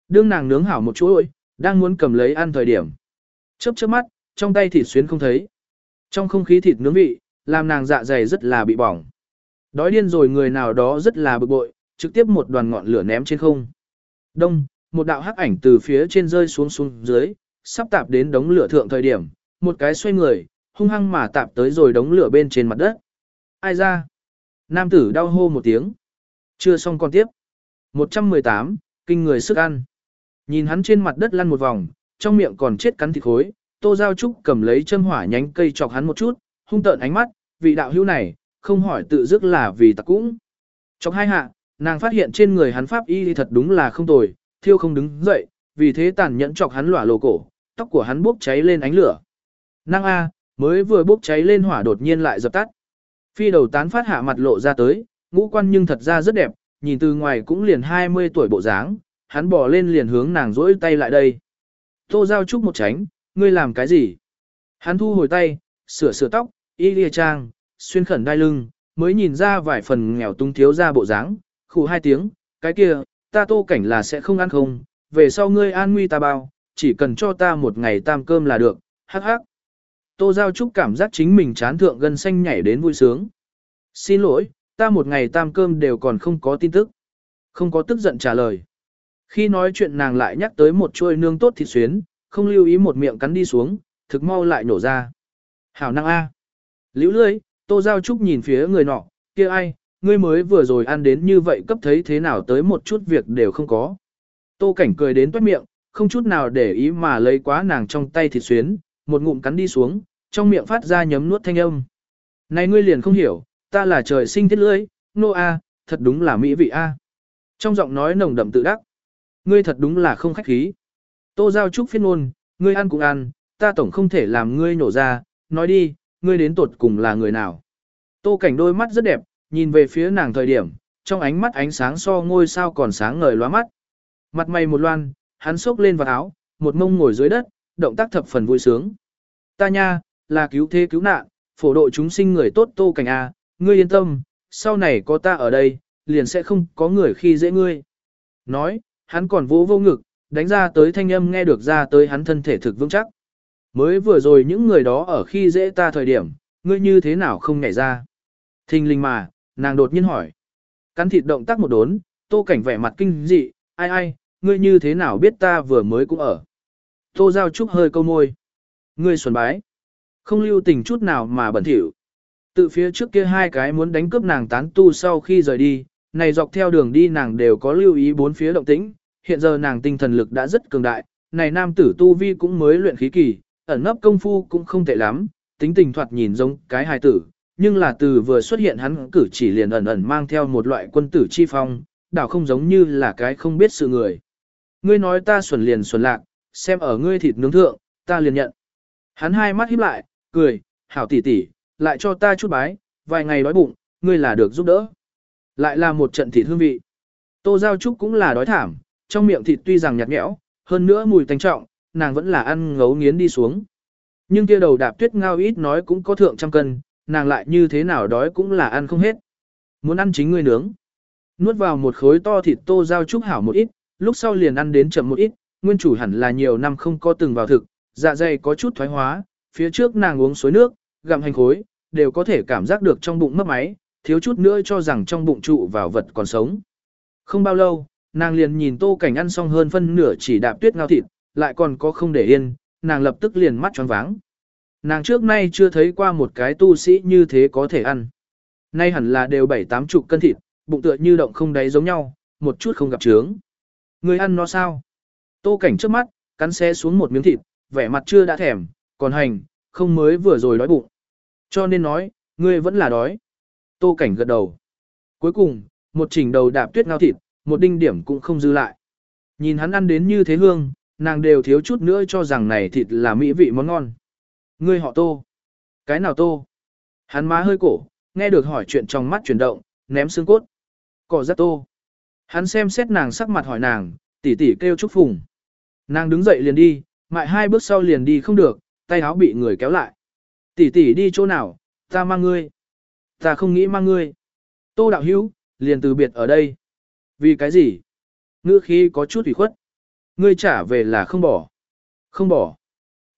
Đương nàng nướng hảo một chuỗi, đang muốn cầm lấy ăn thời điểm. Chớp chớp mắt, trong tay thịt xuyến không thấy. Trong không khí thịt nướng vị, làm nàng dạ dày rất là bị bỏng. Đói điên rồi người nào đó rất là bực bội, trực tiếp một đoàn ngọn lửa ném trên không. Đông, một đạo hắc ảnh từ phía trên rơi xuống xuống dưới, sắp tạp đến đống lửa thượng thời điểm, một cái xoay người, hung hăng mà tạp tới rồi đống lửa bên trên mặt đất. Ai ra? Nam tử đau hô một tiếng. Chưa xong còn tiếp. 118, kinh người sức ăn. Nhìn hắn trên mặt đất lăn một vòng, trong miệng còn chết cắn thịt khối, Tô Giao Trúc cầm lấy châm hỏa nhánh cây chọc hắn một chút, hung tợn ánh mắt, vị đạo hữu này, không hỏi tự dứt là vì tặc cũng. trong hai hạ, nàng phát hiện trên người hắn pháp y thì thật đúng là không tồi, thiêu không đứng dậy, vì thế tàn nhẫn chọc hắn lỏa lồ cổ, tóc của hắn bốc cháy lên ánh lửa. Năng A, mới vừa bốc cháy lên hỏa đột nhiên lại dập tắt. Phi đầu tán phát hạ mặt lộ ra tới, ngũ quan nhưng thật ra rất đẹp, nhìn từ ngoài cũng liền 20 tuổi bộ dáng, hắn bỏ lên liền hướng nàng rỗi tay lại đây. Tô giao trúc một tránh, ngươi làm cái gì? Hắn thu hồi tay, sửa sửa tóc, y lìa trang, xuyên khẩn đai lưng, mới nhìn ra vài phần nghèo tung thiếu ra bộ dáng, khủ hai tiếng, cái kia, ta tô cảnh là sẽ không ăn không, về sau ngươi an nguy ta bao, chỉ cần cho ta một ngày tam cơm là được, hắc hắc. Tô Giao Trúc cảm giác chính mình chán thượng gân xanh nhảy đến vui sướng. Xin lỗi, ta một ngày tam cơm đều còn không có tin tức. Không có tức giận trả lời. Khi nói chuyện nàng lại nhắc tới một chuôi nương tốt thịt xuyến, không lưu ý một miệng cắn đi xuống, thực mau lại nổ ra. Hảo năng A. Liễu lưới, Tô Giao Trúc nhìn phía người nọ, kia ai, ngươi mới vừa rồi ăn đến như vậy cấp thấy thế nào tới một chút việc đều không có. Tô Cảnh cười đến toát miệng, không chút nào để ý mà lấy quá nàng trong tay thịt xuyến, một ngụm cắn đi xuống, trong miệng phát ra nhấm nuốt thanh âm. Này ngươi liền không hiểu, ta là trời sinh thiết lưỡi, nô a, thật đúng là mỹ vị a. Trong giọng nói nồng đậm tự đắc, ngươi thật đúng là không khách khí. Tô giao trúc phiên ôn, ngươi ăn cũng ăn, ta tổng không thể làm ngươi nổ ra, nói đi, ngươi đến tuột cùng là người nào. Tô cảnh đôi mắt rất đẹp, nhìn về phía nàng thời điểm, trong ánh mắt ánh sáng so ngôi sao còn sáng ngời lóa mắt. Mặt mày một loan, hắn xốc lên vào áo, một mông ngồi dưới đất, động tác thập phần vui sướng. Ta nha, là cứu thế cứu nạn, phổ độ chúng sinh người tốt tô cảnh A, ngươi yên tâm, sau này có ta ở đây, liền sẽ không có người khi dễ ngươi. Nói, hắn còn vỗ vô ngực, đánh ra tới thanh âm nghe được ra tới hắn thân thể thực vững chắc. Mới vừa rồi những người đó ở khi dễ ta thời điểm, ngươi như thế nào không nhảy ra. Thình linh mà, nàng đột nhiên hỏi. Cắn thịt động tác một đốn, tô cảnh vẻ mặt kinh dị, ai ai, ngươi như thế nào biết ta vừa mới cũng ở. Tô Giao Trúc hơi câu môi. Ngươi xuẩn bái. Không lưu tình chút nào mà bẩn thỉu. Tự phía trước kia hai cái muốn đánh cướp nàng tán tu sau khi rời đi, này dọc theo đường đi nàng đều có lưu ý bốn phía động tĩnh, hiện giờ nàng tinh thần lực đã rất cường đại, này nam tử tu vi cũng mới luyện khí kỳ, ẩn nấp công phu cũng không tệ lắm, tính tình thoạt nhìn giống cái hài tử, nhưng là từ vừa xuất hiện hắn cử chỉ liền ẩn ẩn mang theo một loại quân tử chi phong, đảo không giống như là cái không biết sự người. Ngươi nói ta xuẩn liền xuẩn lạc, xem ở ngươi thịt nướng thượng, ta liền nhận. Hắn hai mắt híp lại, cười, hảo tỷ tỷ, lại cho ta chút bái, vài ngày đói bụng, ngươi là được giúp đỡ. Lại là một trận thịt hương vị. Tô Giao Trúc cũng là đói thảm, trong miệng thịt tuy rằng nhạt nhẽo, hơn nữa mùi tanh trọng, nàng vẫn là ăn ngấu nghiến đi xuống. Nhưng kia đầu đạp tuyết ngao ít nói cũng có thượng trăm cân, nàng lại như thế nào đói cũng là ăn không hết. Muốn ăn chính ngươi nướng. Nuốt vào một khối to thịt tô giao trúc hảo một ít, lúc sau liền ăn đến chậm một ít, nguyên chủ hẳn là nhiều năm không có từng vào thực, dạ dày có chút thoái hóa, phía trước nàng uống suối nước, gặm hành khối, đều có thể cảm giác được trong bụng mất máy, thiếu chút nữa cho rằng trong bụng trụ vào vật còn sống. Không bao lâu, nàng liền nhìn tô cảnh ăn xong hơn phân nửa chỉ đạp tuyết ngao thịt, lại còn có không để yên, nàng lập tức liền mắt tròn váng. Nàng trước nay chưa thấy qua một cái tu sĩ như thế có thể ăn. Nay hẳn là đều bảy tám chục cân thịt, bụng tựa như động không đáy giống nhau, một chút không gặp trướng. Người ăn nó sao? Tô cảnh trước mắt, cắn xe xuống một miếng thịt, vẻ mặt chưa đã thèm, còn hành, không mới vừa rồi đói bụng. Cho nên nói, ngươi vẫn là đói. Tô cảnh gật đầu. Cuối cùng, một chỉnh đầu đạp tuyết ngao thịt, một đinh điểm cũng không dư lại. Nhìn hắn ăn đến như thế hương, nàng đều thiếu chút nữa cho rằng này thịt là mỹ vị món ngon. Ngươi họ tô. Cái nào tô? Hắn má hơi cổ, nghe được hỏi chuyện trong mắt chuyển động, ném xương cốt. Cỏ rất tô. Hắn xem xét nàng sắc mặt hỏi nàng, tỷ tỷ kêu chúc phùng. Nàng đứng dậy liền đi, mại hai bước sau liền đi không được, tay áo bị người kéo lại. Tỷ tỷ đi chỗ nào, ta mang ngươi. Ta không nghĩ mang ngươi. Tô đạo hữu, liền từ biệt ở đây. Vì cái gì? Ngữ khí có chút ủy khuất. Ngươi trả về là không bỏ. Không bỏ.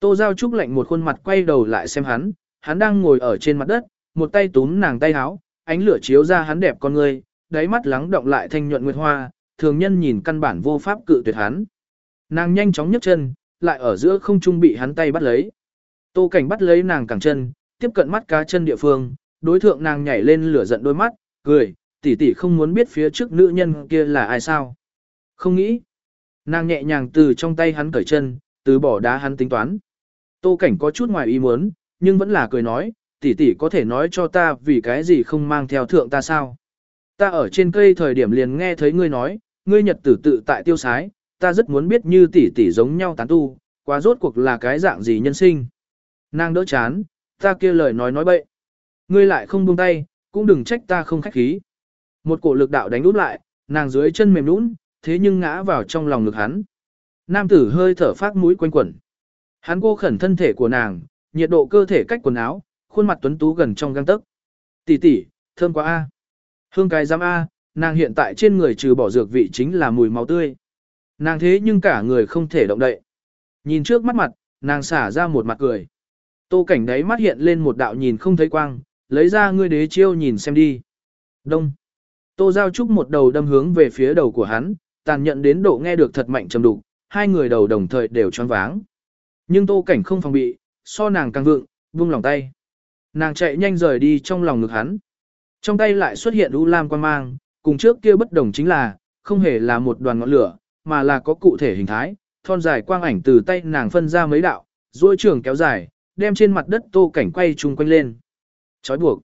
Tô Giao Trúc lạnh một khuôn mặt quay đầu lại xem hắn, hắn đang ngồi ở trên mặt đất, một tay túm nàng tay háo, ánh lửa chiếu ra hắn đẹp con ngươi, đáy mắt lắng động lại thanh nhuận nguyệt hoa, thường nhân nhìn căn bản vô pháp cự tuyệt hắn. Nàng nhanh chóng nhấc chân, lại ở giữa không trung bị hắn tay bắt lấy. Tô Cảnh bắt lấy nàng cẳng chân, tiếp cận mắt cá chân địa phương, đối thượng nàng nhảy lên lửa giận đôi mắt, cười, tỷ tỷ không muốn biết phía trước nữ nhân kia là ai sao. Không nghĩ. Nàng nhẹ nhàng từ trong tay hắn cởi chân, từ bỏ đá hắn tính toán. Tô cảnh có chút ngoài ý muốn, nhưng vẫn là cười nói, tỷ tỷ có thể nói cho ta vì cái gì không mang theo thượng ta sao. Ta ở trên cây thời điểm liền nghe thấy ngươi nói, ngươi nhật tử tự tại tiêu sái, ta rất muốn biết như tỷ tỷ giống nhau tán tu, quá rốt cuộc là cái dạng gì nhân sinh. Nàng đỡ chán, ta kia lời nói nói bậy. Ngươi lại không buông tay, cũng đừng trách ta không khách khí. Một cổ lực đạo đánh út lại, nàng dưới chân mềm nũng, thế nhưng ngã vào trong lòng ngực hắn. Nam tử hơi thở phát mũi quanh quẩn. Hắn cô khẩn thân thể của nàng, nhiệt độ cơ thể cách quần áo, khuôn mặt tuấn tú gần trong găng tấc. Tỷ tỷ, thơm quá a. Hương cái giám a, nàng hiện tại trên người trừ bỏ dược vị chính là mùi máu tươi. Nàng thế nhưng cả người không thể động đậy. Nhìn trước mắt mặt, nàng xả ra một mặt cười. Tô cảnh đấy mắt hiện lên một đạo nhìn không thấy quang, lấy ra ngươi đế chiêu nhìn xem đi. Đông. Tô Giao Trúc một đầu đâm hướng về phía đầu của hắn, tàn nhận đến độ nghe được thật mạnh trầm đục, hai người đầu đồng thời đều choáng váng. Nhưng Tô Cảnh không phòng bị, so nàng càng vượng, buông lòng tay. Nàng chạy nhanh rời đi trong lòng ngực hắn. Trong tay lại xuất hiện u lam quan mang, cùng trước kia bất đồng chính là, không hề là một đoàn ngọn lửa, mà là có cụ thể hình thái, thon dài quang ảnh từ tay nàng phân ra mấy đạo, duỗi trường kéo dài, đem trên mặt đất Tô Cảnh quay chung quanh lên. Chói buộc.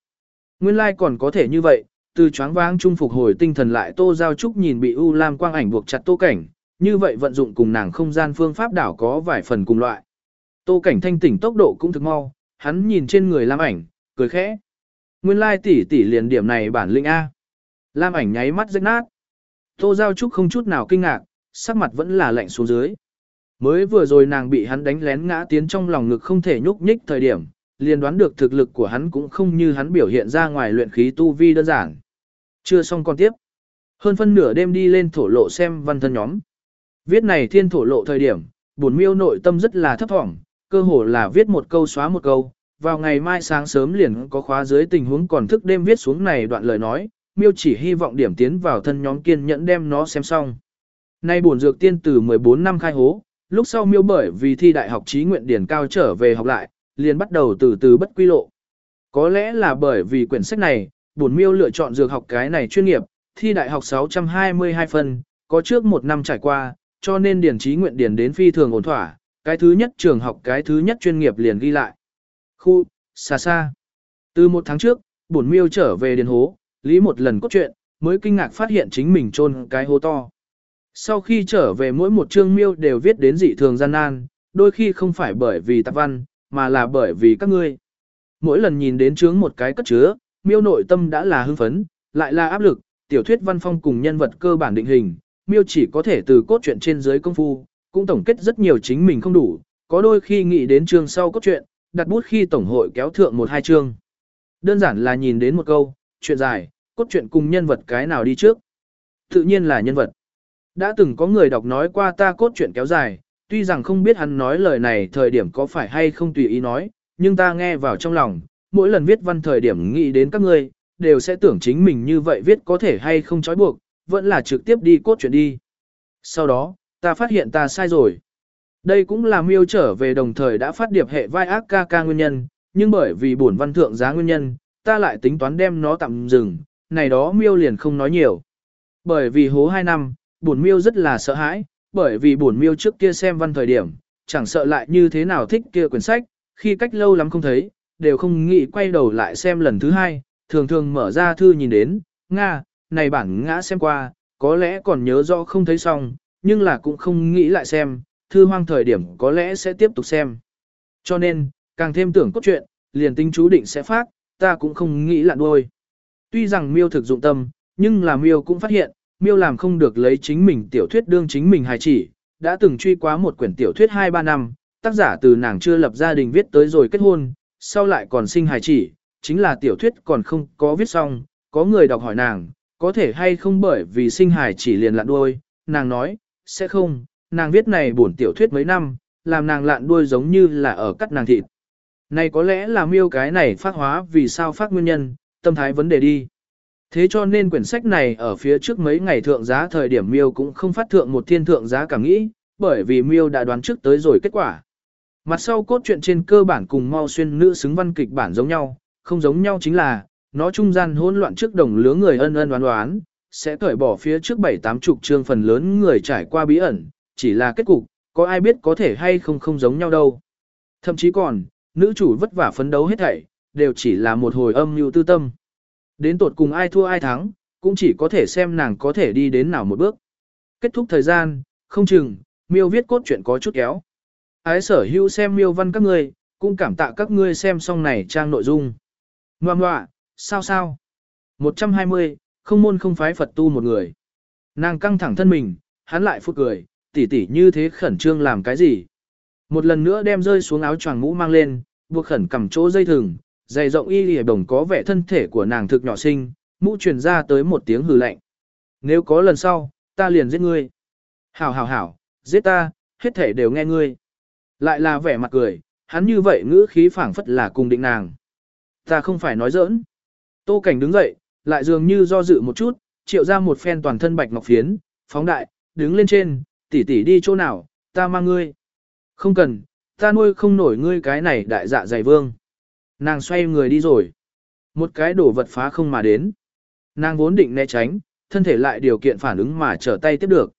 Nguyên lai còn có thể như vậy, từ choáng váng trung phục hồi tinh thần lại Tô Giao Trúc nhìn bị U Lam quang ảnh buộc chặt Tô Cảnh, như vậy vận dụng cùng nàng không gian phương pháp đảo có vài phần cùng loại. Tô Cảnh thanh tỉnh tốc độ cũng thực mau, hắn nhìn trên người Lam ảnh, cười khẽ. Nguyên lai tỷ tỷ liền điểm này bản lĩnh A. Lam ảnh nháy mắt rách nát. Tô Giao Trúc không chút nào kinh ngạc, sắc mặt vẫn là lạnh xuống dưới. Mới vừa rồi nàng bị hắn đánh lén ngã tiến trong lòng ngực không thể nhúc nhích thời điểm, liền đoán được thực lực của hắn cũng không như hắn biểu hiện ra ngoài luyện khí tu vi đơn giản. Chưa xong con tiếp. Hơn phân nửa đêm đi lên thổ lộ xem văn thân nhóm. Viết này thiên thổ lộ thời điểm, buồn miêu nội tâm rất là thấp thỏm, cơ hồ là viết một câu xóa một câu. Vào ngày mai sáng sớm liền có khóa dưới tình huống còn thức đêm viết xuống này đoạn lời nói, miêu chỉ hy vọng điểm tiến vào thân nhóm kiên nhẫn đem nó xem xong. Nay buồn dược tiên từ 14 năm khai hố, lúc sau miêu bởi vì thi đại học trí nguyện điển cao trở về học lại, liền bắt đầu từ từ bất quy lộ. Có lẽ là bởi vì quyển sách này, Bổn miêu lựa chọn dược học cái này chuyên nghiệp, thi đại học 622 phân, có trước một năm trải qua, cho nên điển trí nguyện điển đến phi thường ổn thỏa, cái thứ nhất trường học cái thứ nhất chuyên nghiệp liền ghi lại. Khu, xa xa. Từ một tháng trước, bổn miêu trở về điền hố, lý một lần cốt truyện, mới kinh ngạc phát hiện chính mình chôn cái hố to. Sau khi trở về mỗi một chương miêu đều viết đến dị thường gian nan, đôi khi không phải bởi vì tạp văn, mà là bởi vì các ngươi. Mỗi lần nhìn đến chướng một cái cất chứa, miêu nội tâm đã là hưng phấn, lại là áp lực, tiểu thuyết văn phong cùng nhân vật cơ bản định hình, miêu chỉ có thể từ cốt truyện trên dưới công phu, cũng tổng kết rất nhiều chính mình không đủ, có đôi khi nghĩ đến chương sau cốt truyện, đặt bút khi tổng hội kéo thượng một hai chương. Đơn giản là nhìn đến một câu, chuyện dài, cốt truyện cùng nhân vật cái nào đi trước. Tự nhiên là nhân vật. Đã từng có người đọc nói qua ta cốt truyện kéo dài, tuy rằng không biết hắn nói lời này thời điểm có phải hay không tùy ý nói, nhưng ta nghe vào trong lòng, mỗi lần viết văn thời điểm nghĩ đến các ngươi, đều sẽ tưởng chính mình như vậy viết có thể hay không trói buộc, vẫn là trực tiếp đi cốt chuyện đi. Sau đó, ta phát hiện ta sai rồi. Đây cũng là miêu trở về đồng thời đã phát điệp hệ vai ác ca ca nguyên nhân, nhưng bởi vì bổn văn thượng giá nguyên nhân, ta lại tính toán đem nó tạm dừng, này đó miêu liền không nói nhiều. Bởi vì hố 2 năm, bổn miêu rất là sợ hãi, bởi vì bổn miêu trước kia xem văn thời điểm, chẳng sợ lại như thế nào thích kia quyển sách, khi cách lâu lắm không thấy, đều không nghĩ quay đầu lại xem lần thứ hai, thường thường mở ra thư nhìn đến, Nga, này bản ngã xem qua, có lẽ còn nhớ rõ không thấy xong, nhưng là cũng không nghĩ lại xem, thư hoang thời điểm có lẽ sẽ tiếp tục xem. Cho nên, càng thêm tưởng cốt truyện, liền tính chú định sẽ phát, ta cũng không nghĩ lạn đuôi. Tuy rằng miêu thực dụng tâm, nhưng là miêu cũng phát hiện, miêu làm không được lấy chính mình tiểu thuyết đương chính mình hài chỉ, đã từng truy quá một quyển tiểu thuyết 2-3 năm, tác giả từ nàng chưa lập gia đình viết tới rồi kết hôn, sau lại còn sinh hài chỉ, chính là tiểu thuyết còn không có viết xong, có người đọc hỏi nàng, có thể hay không bởi vì sinh hài chỉ liền lạn đuôi, nàng nói, sẽ không, nàng viết này buồn tiểu thuyết mấy năm, làm nàng lạn đuôi giống như là ở cắt nàng thịt. Này có lẽ là miêu cái này phát hóa vì sao phát nguyên nhân, tâm thái vấn đề đi. Thế cho nên quyển sách này ở phía trước mấy ngày thượng giá thời điểm miêu cũng không phát thượng một thiên thượng giá cảm nghĩ, bởi vì miêu đã đoán trước tới rồi kết quả. Mặt sau cốt truyện trên cơ bản cùng mau xuyên nữ xứng văn kịch bản giống nhau, không giống nhau chính là, nó trung gian hỗn loạn trước đồng lứa người ân ân đoán đoán, sẽ cởi bỏ phía trước bảy tám chục chương phần lớn người trải qua bí ẩn, chỉ là kết cục, có ai biết có thể hay không không giống nhau đâu. Thậm chí còn, nữ chủ vất vả phấn đấu hết thảy, đều chỉ là một hồi âm mưu tư tâm. Đến tột cùng ai thua ai thắng, cũng chỉ có thể xem nàng có thể đi đến nào một bước. Kết thúc thời gian, không chừng, miêu viết cốt truyện có chút kéo. Ái sở hữu xem miêu văn các ngươi, cũng cảm tạ các ngươi xem xong này trang nội dung. Ngoà ngoạ, sao sao? 120, không môn không phái Phật tu một người. Nàng căng thẳng thân mình, hắn lại phút cười, tỉ tỉ như thế khẩn trương làm cái gì? Một lần nữa đem rơi xuống áo choàng mũ mang lên, buộc khẩn cầm chỗ dây thừng, dày rộng y lìa đồng có vẻ thân thể của nàng thực nhỏ xinh, mũ truyền ra tới một tiếng hừ lạnh. Nếu có lần sau, ta liền giết ngươi. Hảo hảo hảo, giết ta, hết thể đều nghe ngươi. Lại là vẻ mặt cười, hắn như vậy ngữ khí phảng phất là cùng định nàng. Ta không phải nói giỡn. Tô cảnh đứng dậy, lại dường như do dự một chút, triệu ra một phen toàn thân bạch ngọc phiến, phóng đại, đứng lên trên, tỷ tỷ đi chỗ nào, ta mang ngươi. Không cần, ta nuôi không nổi ngươi cái này đại dạ dày vương. Nàng xoay người đi rồi. Một cái đổ vật phá không mà đến. Nàng vốn định né tránh, thân thể lại điều kiện phản ứng mà trở tay tiếp được.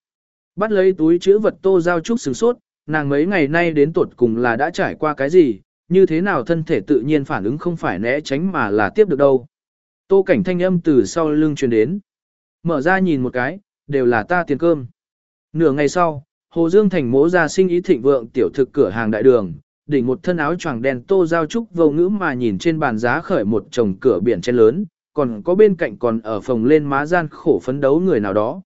Bắt lấy túi chữ vật tô giao trúc sửng sốt, nàng mấy ngày nay đến tuột cùng là đã trải qua cái gì, như thế nào thân thể tự nhiên phản ứng không phải né tránh mà là tiếp được đâu. Tô cảnh thanh âm từ sau lưng truyền đến. Mở ra nhìn một cái, đều là ta tiền cơm. Nửa ngày sau, Hồ Dương Thành mố ra sinh ý thịnh vượng tiểu thực cửa hàng đại đường, đỉnh một thân áo choàng đen tô giao trúc vô ngữ mà nhìn trên bàn giá khởi một chồng cửa biển trên lớn, còn có bên cạnh còn ở phòng lên má gian khổ phấn đấu người nào đó.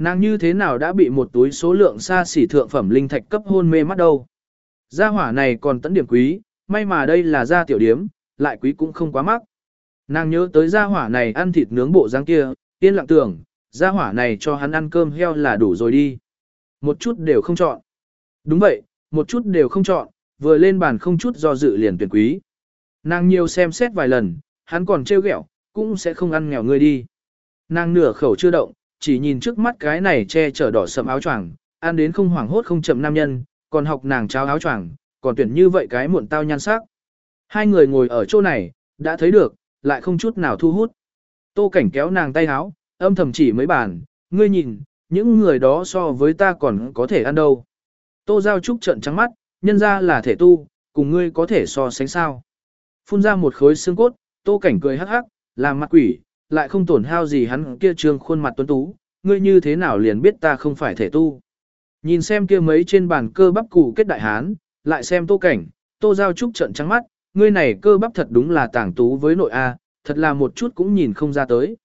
Nàng như thế nào đã bị một túi số lượng xa xỉ thượng phẩm linh thạch cấp hôn mê mắt đâu. Gia hỏa này còn tấn điểm quý, may mà đây là gia tiểu điếm, lại quý cũng không quá mắc. Nàng nhớ tới gia hỏa này ăn thịt nướng bộ dáng kia, yên lặng tưởng, gia hỏa này cho hắn ăn cơm heo là đủ rồi đi. Một chút đều không chọn. Đúng vậy, một chút đều không chọn, vừa lên bàn không chút do dự liền tuyển quý. Nàng nhiều xem xét vài lần, hắn còn trêu ghẹo, cũng sẽ không ăn nghèo ngươi đi. Nàng nửa khẩu chưa động, chỉ nhìn trước mắt cái này che chở đỏ sầm áo choàng, ăn đến không hoảng hốt không chậm nam nhân, còn học nàng cháo áo choàng, còn tuyển như vậy cái muộn tao nhan sắc. Hai người ngồi ở chỗ này, đã thấy được, lại không chút nào thu hút. Tô cảnh kéo nàng tay áo, âm thầm chỉ mấy bàn, ngươi nhìn, những người đó so với ta còn có thể ăn đâu. Tô Giao Trúc trận trắng mắt, nhân ra là thể tu, cùng ngươi có thể so sánh sao. Phun ra một khối xương cốt, Tô Cảnh cười hắc hắc, làm mặt quỷ, lại không tổn hao gì hắn kia trương khuôn mặt tuấn tú, ngươi như thế nào liền biết ta không phải thể tu. Nhìn xem kia mấy trên bàn cơ bắp cụ kết đại hán, lại xem Tô Cảnh, Tô Giao Trúc trận trắng mắt, ngươi này cơ bắp thật đúng là tàng tú với nội A, thật là một chút cũng nhìn không ra tới.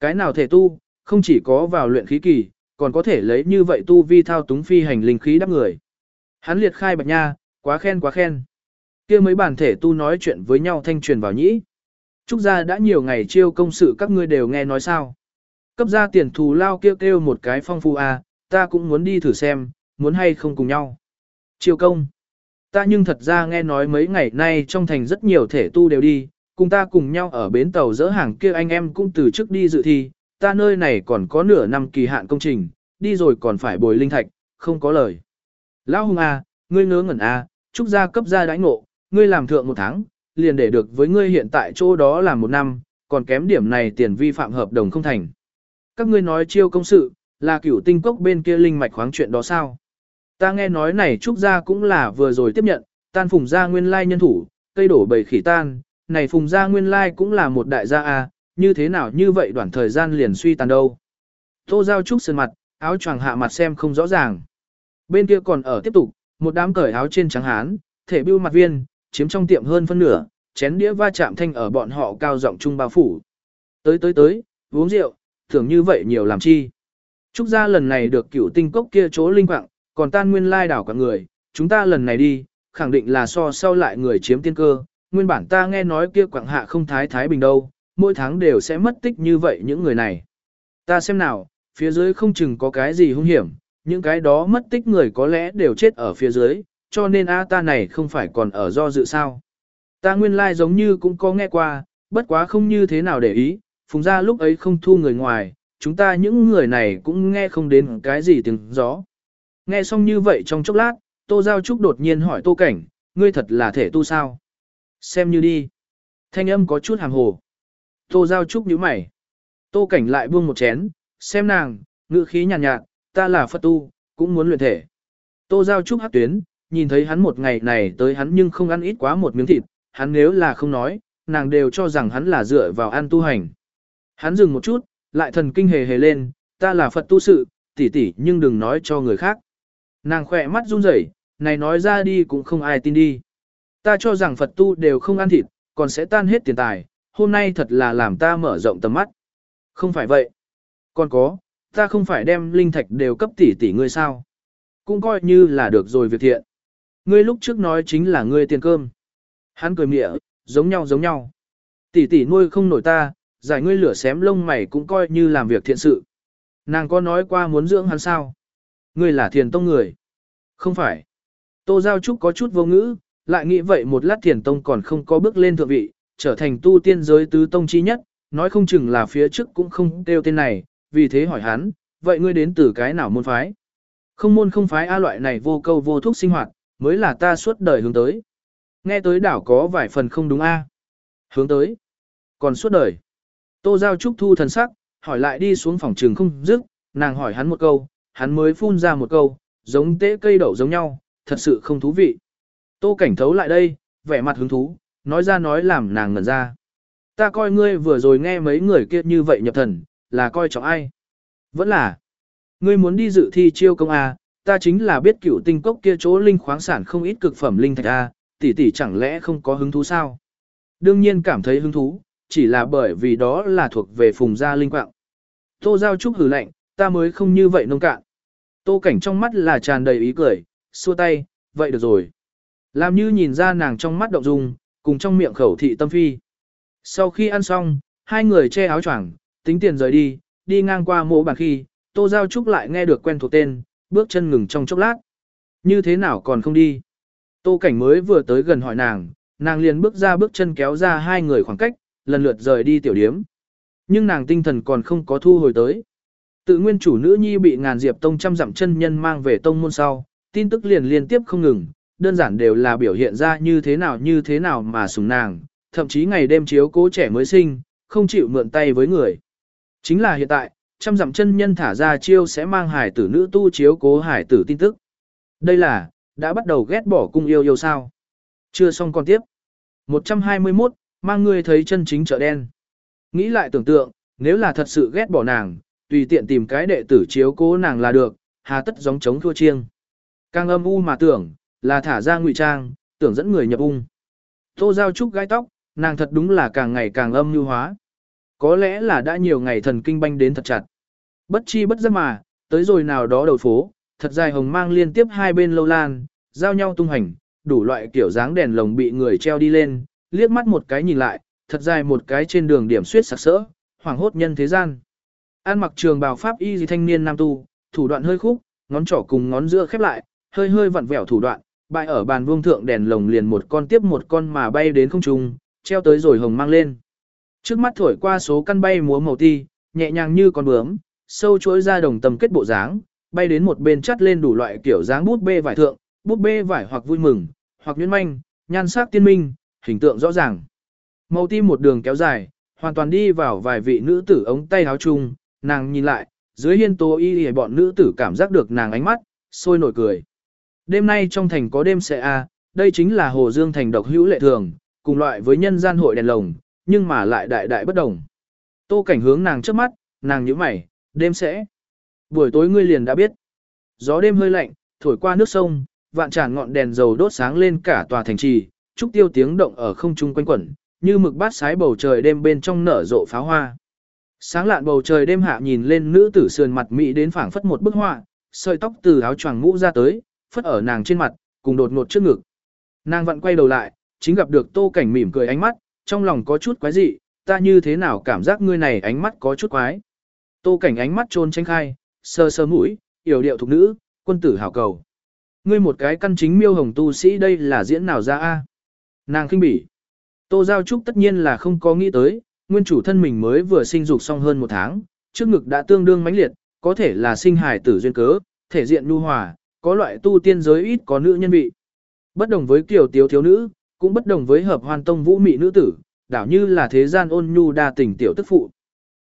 Cái nào thể tu, không chỉ có vào luyện khí kỳ, còn có thể lấy như vậy tu vi thao túng phi hành linh khí đắp người. Hắn liệt khai bạch nha, quá khen quá khen. kia mấy bản thể tu nói chuyện với nhau thanh truyền vào nhĩ. Trúc gia đã nhiều ngày chiêu công sự các ngươi đều nghe nói sao. Cấp ra tiền thù lao kêu kêu một cái phong phu à, ta cũng muốn đi thử xem, muốn hay không cùng nhau. Chiêu công. Ta nhưng thật ra nghe nói mấy ngày nay trong thành rất nhiều thể tu đều đi, cùng ta cùng nhau ở bến tàu dỡ hàng kia anh em cũng từ trước đi dự thi, ta nơi này còn có nửa năm kỳ hạn công trình, đi rồi còn phải bồi linh thạch, không có lời. Lão hùng à, ngươi ngớ ngẩn à? trúc gia cấp gia đãi ngộ, ngươi làm thượng một tháng, liền để được với ngươi hiện tại chỗ đó là một năm, còn kém điểm này tiền vi phạm hợp đồng không thành. Các ngươi nói chiêu công sự, là cửu tinh cốc bên kia linh mạch khoáng chuyện đó sao? Ta nghe nói này trúc gia cũng là vừa rồi tiếp nhận, tan phùng gia nguyên lai nhân thủ, cây đổ bầy khỉ tan, này phùng gia nguyên lai cũng là một đại gia a, như thế nào như vậy đoạn thời gian liền suy tàn đâu. Tô giao trúc sơn mặt, áo choàng hạ mặt xem không rõ ràng. Bên kia còn ở tiếp tục, một đám cởi áo trên trắng hán, thể bưu mặt viên, chiếm trong tiệm hơn phân nửa, chén đĩa va chạm thanh ở bọn họ cao giọng trung bao phủ. Tới tới tới, uống rượu, thường như vậy nhiều làm chi. Trúc gia lần này được cửu tinh cốc kia chỗ linh quạng, còn tan nguyên lai đảo cả người, chúng ta lần này đi, khẳng định là so sau lại người chiếm tiên cơ, nguyên bản ta nghe nói kia quạng hạ không thái thái bình đâu, mỗi tháng đều sẽ mất tích như vậy những người này. Ta xem nào, phía dưới không chừng có cái gì hung hiểm, những cái đó mất tích người có lẽ đều chết ở phía dưới, cho nên A ta này không phải còn ở do dự sao. Ta nguyên lai like giống như cũng có nghe qua, bất quá không như thế nào để ý, phùng ra lúc ấy không thu người ngoài, chúng ta những người này cũng nghe không đến cái gì tiếng gió. Nghe xong như vậy trong chốc lát, Tô Giao Trúc đột nhiên hỏi Tô Cảnh, ngươi thật là thể tu sao? Xem như đi. Thanh âm có chút hàng hồ. Tô Giao Trúc nhíu mày. Tô Cảnh lại buông một chén, xem nàng, ngữ khí nhàn nhạt, nhạt, ta là Phật tu, cũng muốn luyện thể. Tô Giao Trúc hát tuyến, nhìn thấy hắn một ngày này tới hắn nhưng không ăn ít quá một miếng thịt, hắn nếu là không nói, nàng đều cho rằng hắn là dựa vào ăn tu hành. Hắn dừng một chút, lại thần kinh hề hề lên, ta là Phật tu sự, tỷ tỷ nhưng đừng nói cho người khác. Nàng khỏe mắt run rẩy, này nói ra đi cũng không ai tin đi. Ta cho rằng Phật tu đều không ăn thịt, còn sẽ tan hết tiền tài, hôm nay thật là làm ta mở rộng tầm mắt. Không phải vậy. Còn có, ta không phải đem linh thạch đều cấp tỷ tỷ ngươi sao. Cũng coi như là được rồi việc thiện. Ngươi lúc trước nói chính là ngươi tiền cơm. Hắn cười mỉa, giống nhau giống nhau. Tỷ tỷ nuôi không nổi ta, giải ngươi lửa xém lông mày cũng coi như làm việc thiện sự. Nàng có nói qua muốn dưỡng hắn sao? Ngươi là thiền tông người. Không phải. Tô Giao Trúc có chút vô ngữ, lại nghĩ vậy một lát thiền tông còn không có bước lên thượng vị, trở thành tu tiên giới tứ tông chi nhất, nói không chừng là phía trước cũng không kêu tên này, vì thế hỏi hắn, vậy ngươi đến từ cái nào môn phái? Không môn không phái A loại này vô câu vô thúc sinh hoạt, mới là ta suốt đời hướng tới. Nghe tới đảo có vài phần không đúng A. Hướng tới. Còn suốt đời. Tô Giao Trúc thu thần sắc, hỏi lại đi xuống phòng trường không dứt, nàng hỏi hắn một câu, hắn mới phun ra một câu, giống tế cây đậu giống nhau, thật sự không thú vị. Tô cảnh thấu lại đây, vẻ mặt hứng thú, nói ra nói làm nàng ngẩn ra. Ta coi ngươi vừa rồi nghe mấy người kia như vậy nhập thần, là coi trọng ai? Vẫn là, ngươi muốn đi dự thi chiêu công à? Ta chính là biết cựu tinh cốc kia chỗ linh khoáng sản không ít cực phẩm linh thạch A, tỷ tỷ chẳng lẽ không có hứng thú sao? Đương nhiên cảm thấy hứng thú, chỉ là bởi vì đó là thuộc về phùng gia linh quạng. Tô Giao Trúc hử lạnh, ta mới không như vậy nông cạn. Tô Cảnh trong mắt là tràn đầy ý cười, xua tay, vậy được rồi. Làm như nhìn ra nàng trong mắt động dung, cùng trong miệng khẩu thị tâm phi. Sau khi ăn xong, hai người che áo choàng, tính tiền rời đi, đi ngang qua mộ bàn khi, Tô Giao Trúc lại nghe được quen thuộc tên, bước chân ngừng trong chốc lát. Như thế nào còn không đi? Tô Cảnh mới vừa tới gần hỏi nàng, nàng liền bước ra bước chân kéo ra hai người khoảng cách, lần lượt rời đi tiểu điếm. Nhưng nàng tinh thần còn không có thu hồi tới. Tự nguyên chủ nữ nhi bị ngàn diệp tông trăm dặm chân nhân mang về tông môn sau, tin tức liền liên tiếp không ngừng, đơn giản đều là biểu hiện ra như thế nào như thế nào mà sùng nàng, thậm chí ngày đêm chiếu cố trẻ mới sinh, không chịu mượn tay với người. Chính là hiện tại, trăm dặm chân nhân thả ra chiêu sẽ mang hải tử nữ tu chiếu cố hải tử tin tức. Đây là, đã bắt đầu ghét bỏ cung yêu yêu sao. Chưa xong còn tiếp. 121, mang ngươi thấy chân chính chợ đen. Nghĩ lại tưởng tượng, nếu là thật sự ghét bỏ nàng, tùy tiện tìm cái đệ tử chiếu cố nàng là được, hà tất giống chống thua chiêng. Càng âm u mà tưởng, là thả ra ngụy trang, tưởng dẫn người nhập ung. Tô Giao Trúc gai tóc, nàng thật đúng là càng ngày càng âm như hóa. Có lẽ là đã nhiều ngày thần kinh banh đến thật chặt. Bất chi bất giác mà, tới rồi nào đó đầu phố, thật dài hồng mang liên tiếp hai bên lâu lan, giao nhau tung hành, đủ loại kiểu dáng đèn lồng bị người treo đi lên, liếc mắt một cái nhìn lại, thật dài một cái trên đường điểm suyết sặc sỡ, hoảng hốt nhân thế gian. An mặc trường bào pháp y gì thanh niên nam tu, thủ đoạn hơi khúc, ngón trỏ cùng ngón giữa khép lại, hơi hơi vặn vẹo thủ đoạn, bại ở bàn vuông thượng đèn lồng liền một con tiếp một con mà bay đến không trung, treo tới rồi hồng mang lên. Trước mắt thổi qua số căn bay múa màu ti, nhẹ nhàng như con bướm, sâu chuỗi ra đồng tâm kết bộ dáng, bay đến một bên chắt lên đủ loại kiểu dáng bút bê vải thượng, bút bê vải hoặc vui mừng, hoặc nhuyễn manh, nhan sắc tiên minh, hình tượng rõ ràng. Màu tim một đường kéo dài, hoàn toàn đi vào vài vị nữ tử ống tay áo chung, nàng nhìn lại, dưới hiên tố y y bọn nữ tử cảm giác được nàng ánh mắt, sôi nổi cười. Đêm nay trong thành có đêm sẽ a, đây chính là Hồ Dương thành độc hữu lệ thường, cùng loại với nhân gian hội đèn lồng, nhưng mà lại đại đại bất đồng. Tô cảnh hướng nàng trước mắt, nàng nhíu mày, đêm sẽ. Buổi tối ngươi liền đã biết. Gió đêm hơi lạnh, thổi qua nước sông, vạn tràn ngọn đèn dầu đốt sáng lên cả tòa thành trì, trúc tiêu tiếng động ở không trung quanh quẩn, như mực bát sái bầu trời đêm bên trong nở rộ pháo hoa. Sáng lạn bầu trời đêm hạ nhìn lên nữ tử sườn mặt mỹ đến phảng phất một bức họa, sợi tóc từ áo choàng mũ ra tới, phất ở nàng trên mặt, cùng đột ngột trước ngực. Nàng vặn quay đầu lại, chính gặp được Tô Cảnh mỉm cười ánh mắt, trong lòng có chút quái dị, ta như thế nào cảm giác ngươi này ánh mắt có chút quái. Tô Cảnh ánh mắt trôn tranh khai, sơ sơ mũi, yểu điệu thục nữ, quân tử hảo cầu. Ngươi một cái căn chính miêu hồng tu sĩ đây là diễn nào ra a? Nàng khinh bỉ. Tô Giao Trúc tất nhiên là không có nghĩ tới, nguyên chủ thân mình mới vừa sinh dục xong hơn một tháng, trước ngực đã tương đương mãnh liệt, có thể là sinh hài tử duyên cớ, thể diện nhu hòa, có loại tu tiên giới ít có nữ nhân vị. Bất đồng với kiểu tiếu thiếu nữ, cũng bất đồng với hợp hoàn tông vũ mị nữ tử, đảo như là thế gian ôn nhu đa tình tiểu tức phụ.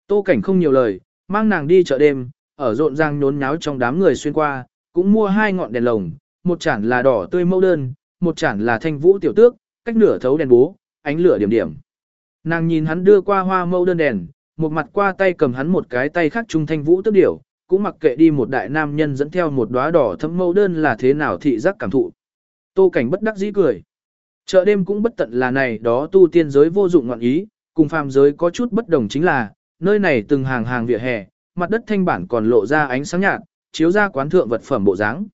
Tô cảnh không nhiều lời, mang nàng đi chợ đêm, ở rộn ràng nhốn nháo trong đám người xuyên qua, cũng mua hai ngọn đèn lồng, một chản là đỏ tươi mẫu đơn, một chản là thanh vũ tiểu tước, cách nửa thấu đèn bố, ánh lửa điểm điểm. Nàng nhìn hắn đưa qua hoa mẫu đơn đèn, một mặt qua tay cầm hắn một cái tay khác trung thanh vũ tước điểu, cũng mặc kệ đi một đại nam nhân dẫn theo một đóa đỏ thấm mẫu đơn là thế nào thị giác cảm thụ. Tô cảnh bất đắc dĩ cười. Chợ đêm cũng bất tận là này đó tu tiên giới vô dụng ngọn ý, cùng phàm giới có chút bất đồng chính là, nơi này từng hàng hàng vỉa hè, mặt đất thanh bản còn lộ ra ánh sáng nhạt, chiếu ra quán thượng vật phẩm bộ dáng.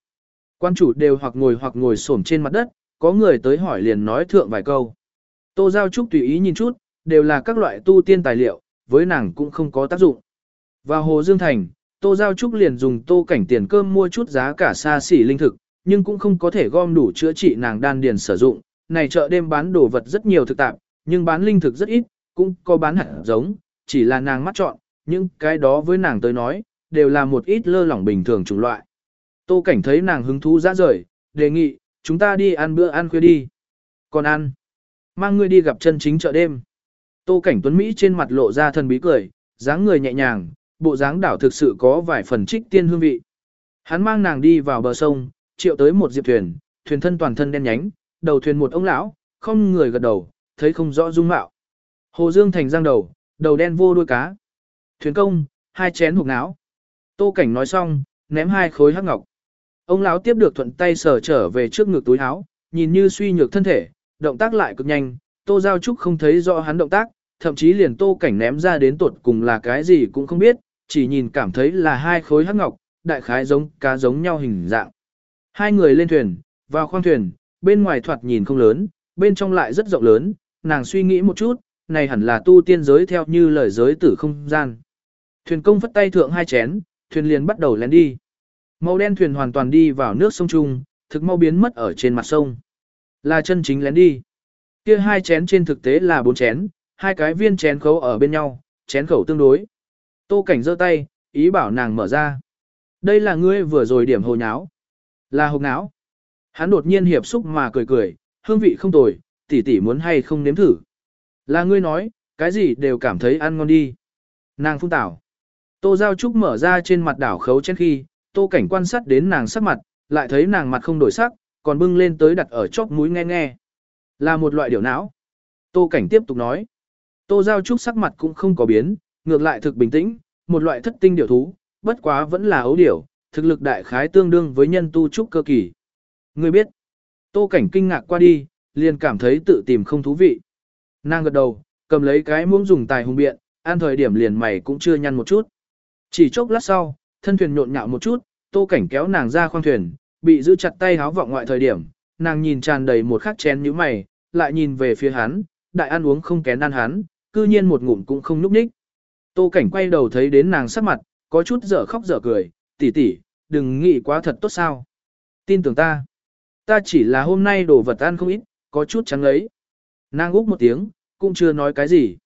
Quan chủ đều hoặc ngồi hoặc ngồi xổm trên mặt đất, có người tới hỏi liền nói thượng vài câu. Tô Giao Trúc tùy ý nhìn chút, đều là các loại tu tiên tài liệu, với nàng cũng không có tác dụng. Vào Hồ Dương Thành, Tô Giao Trúc liền dùng tô cảnh tiền cơm mua chút giá cả xa xỉ linh thực, nhưng cũng không có thể gom đủ chữa trị nàng đan điền sử dụng. Này chợ đêm bán đồ vật rất nhiều thực tạp, nhưng bán linh thực rất ít, cũng có bán hạt giống, chỉ là nàng mắt chọn, nhưng cái đó với nàng tới nói, đều là một ít lơ lỏng bình thường chủng loại. Tô cảnh thấy nàng hứng thú ra rời, đề nghị, chúng ta đi ăn bữa ăn khuya đi. Còn ăn, mang ngươi đi gặp chân chính chợ đêm. Tô cảnh tuấn Mỹ trên mặt lộ ra thần bí cười, dáng người nhẹ nhàng, bộ dáng đảo thực sự có vài phần trích tiên hương vị. Hắn mang nàng đi vào bờ sông, triệu tới một diệp thuyền, thuyền thân toàn thân đen nhánh, đầu thuyền một ông lão, không người gật đầu, thấy không rõ dung mạo. Hồ Dương Thành giang đầu, đầu đen vô đuôi cá. Thuyền công, hai chén hộp não. Tô Cảnh nói xong, ném hai khối hắc ngọc. Ông lão tiếp được thuận tay sờ trở về trước ngực túi áo, nhìn như suy nhược thân thể, động tác lại cực nhanh, Tô Giao Trúc không thấy rõ hắn động tác, thậm chí liền Tô Cảnh ném ra đến tuột cùng là cái gì cũng không biết, chỉ nhìn cảm thấy là hai khối hắc ngọc, đại khái giống cá giống nhau hình dạng. Hai người lên thuyền, vào khoang thuyền, bên ngoài thoạt nhìn không lớn, bên trong lại rất rộng lớn, nàng suy nghĩ một chút, này hẳn là tu tiên giới theo như lời giới tử không gian. Thuyền công phất tay thượng hai chén, thuyền liền bắt đầu lén đi. Màu đen thuyền hoàn toàn đi vào nước sông Trung, thực mau biến mất ở trên mặt sông. Là chân chính lén đi. Kia hai chén trên thực tế là bốn chén, hai cái viên chén khấu ở bên nhau, chén khẩu tương đối. Tô cảnh giơ tay, ý bảo nàng mở ra. Đây là ngươi vừa rồi điểm hồ nháo. Là hộp não. Hắn đột nhiên hiệp xúc mà cười cười, hương vị không tồi, tỷ tỷ muốn hay không nếm thử. Là ngươi nói, cái gì đều cảm thấy ăn ngon đi. Nàng phun tảo. Tô Giao Trúc mở ra trên mặt đảo khấu trên khi, tô cảnh quan sát đến nàng sắc mặt, lại thấy nàng mặt không đổi sắc, còn bưng lên tới đặt ở chóp mũi nghe nghe. Là một loại điều não. Tô cảnh tiếp tục nói. Tô Giao Trúc sắc mặt cũng không có biến, ngược lại thực bình tĩnh, một loại thất tinh điều thú, bất quá vẫn là ấu điểu, thực lực đại khái tương đương với nhân tu trúc cơ kỳ. Ngươi biết, tô cảnh kinh ngạc qua đi, liền cảm thấy tự tìm không thú vị. Nàng gật đầu, cầm lấy cái muỗng dùng tài hùng biện, ăn thời điểm liền mày cũng chưa nhăn một chút. Chỉ chốc lát sau, thân thuyền nhộn nhạo một chút, tô cảnh kéo nàng ra khoang thuyền, bị giữ chặt tay háo vọng ngoại thời điểm, nàng nhìn tràn đầy một khắc chén như mày, lại nhìn về phía hắn, đại ăn uống không kén ăn hắn, cư nhiên một ngụm cũng không núp ních. Tô cảnh quay đầu thấy đến nàng sắc mặt, có chút dở khóc dở cười, tỷ tỷ, đừng nghĩ quá thật tốt sao. Tin tưởng ta. Ta chỉ là hôm nay đổ vật ăn không ít, có chút trắng lấy. Nàng úc một tiếng, cũng chưa nói cái gì.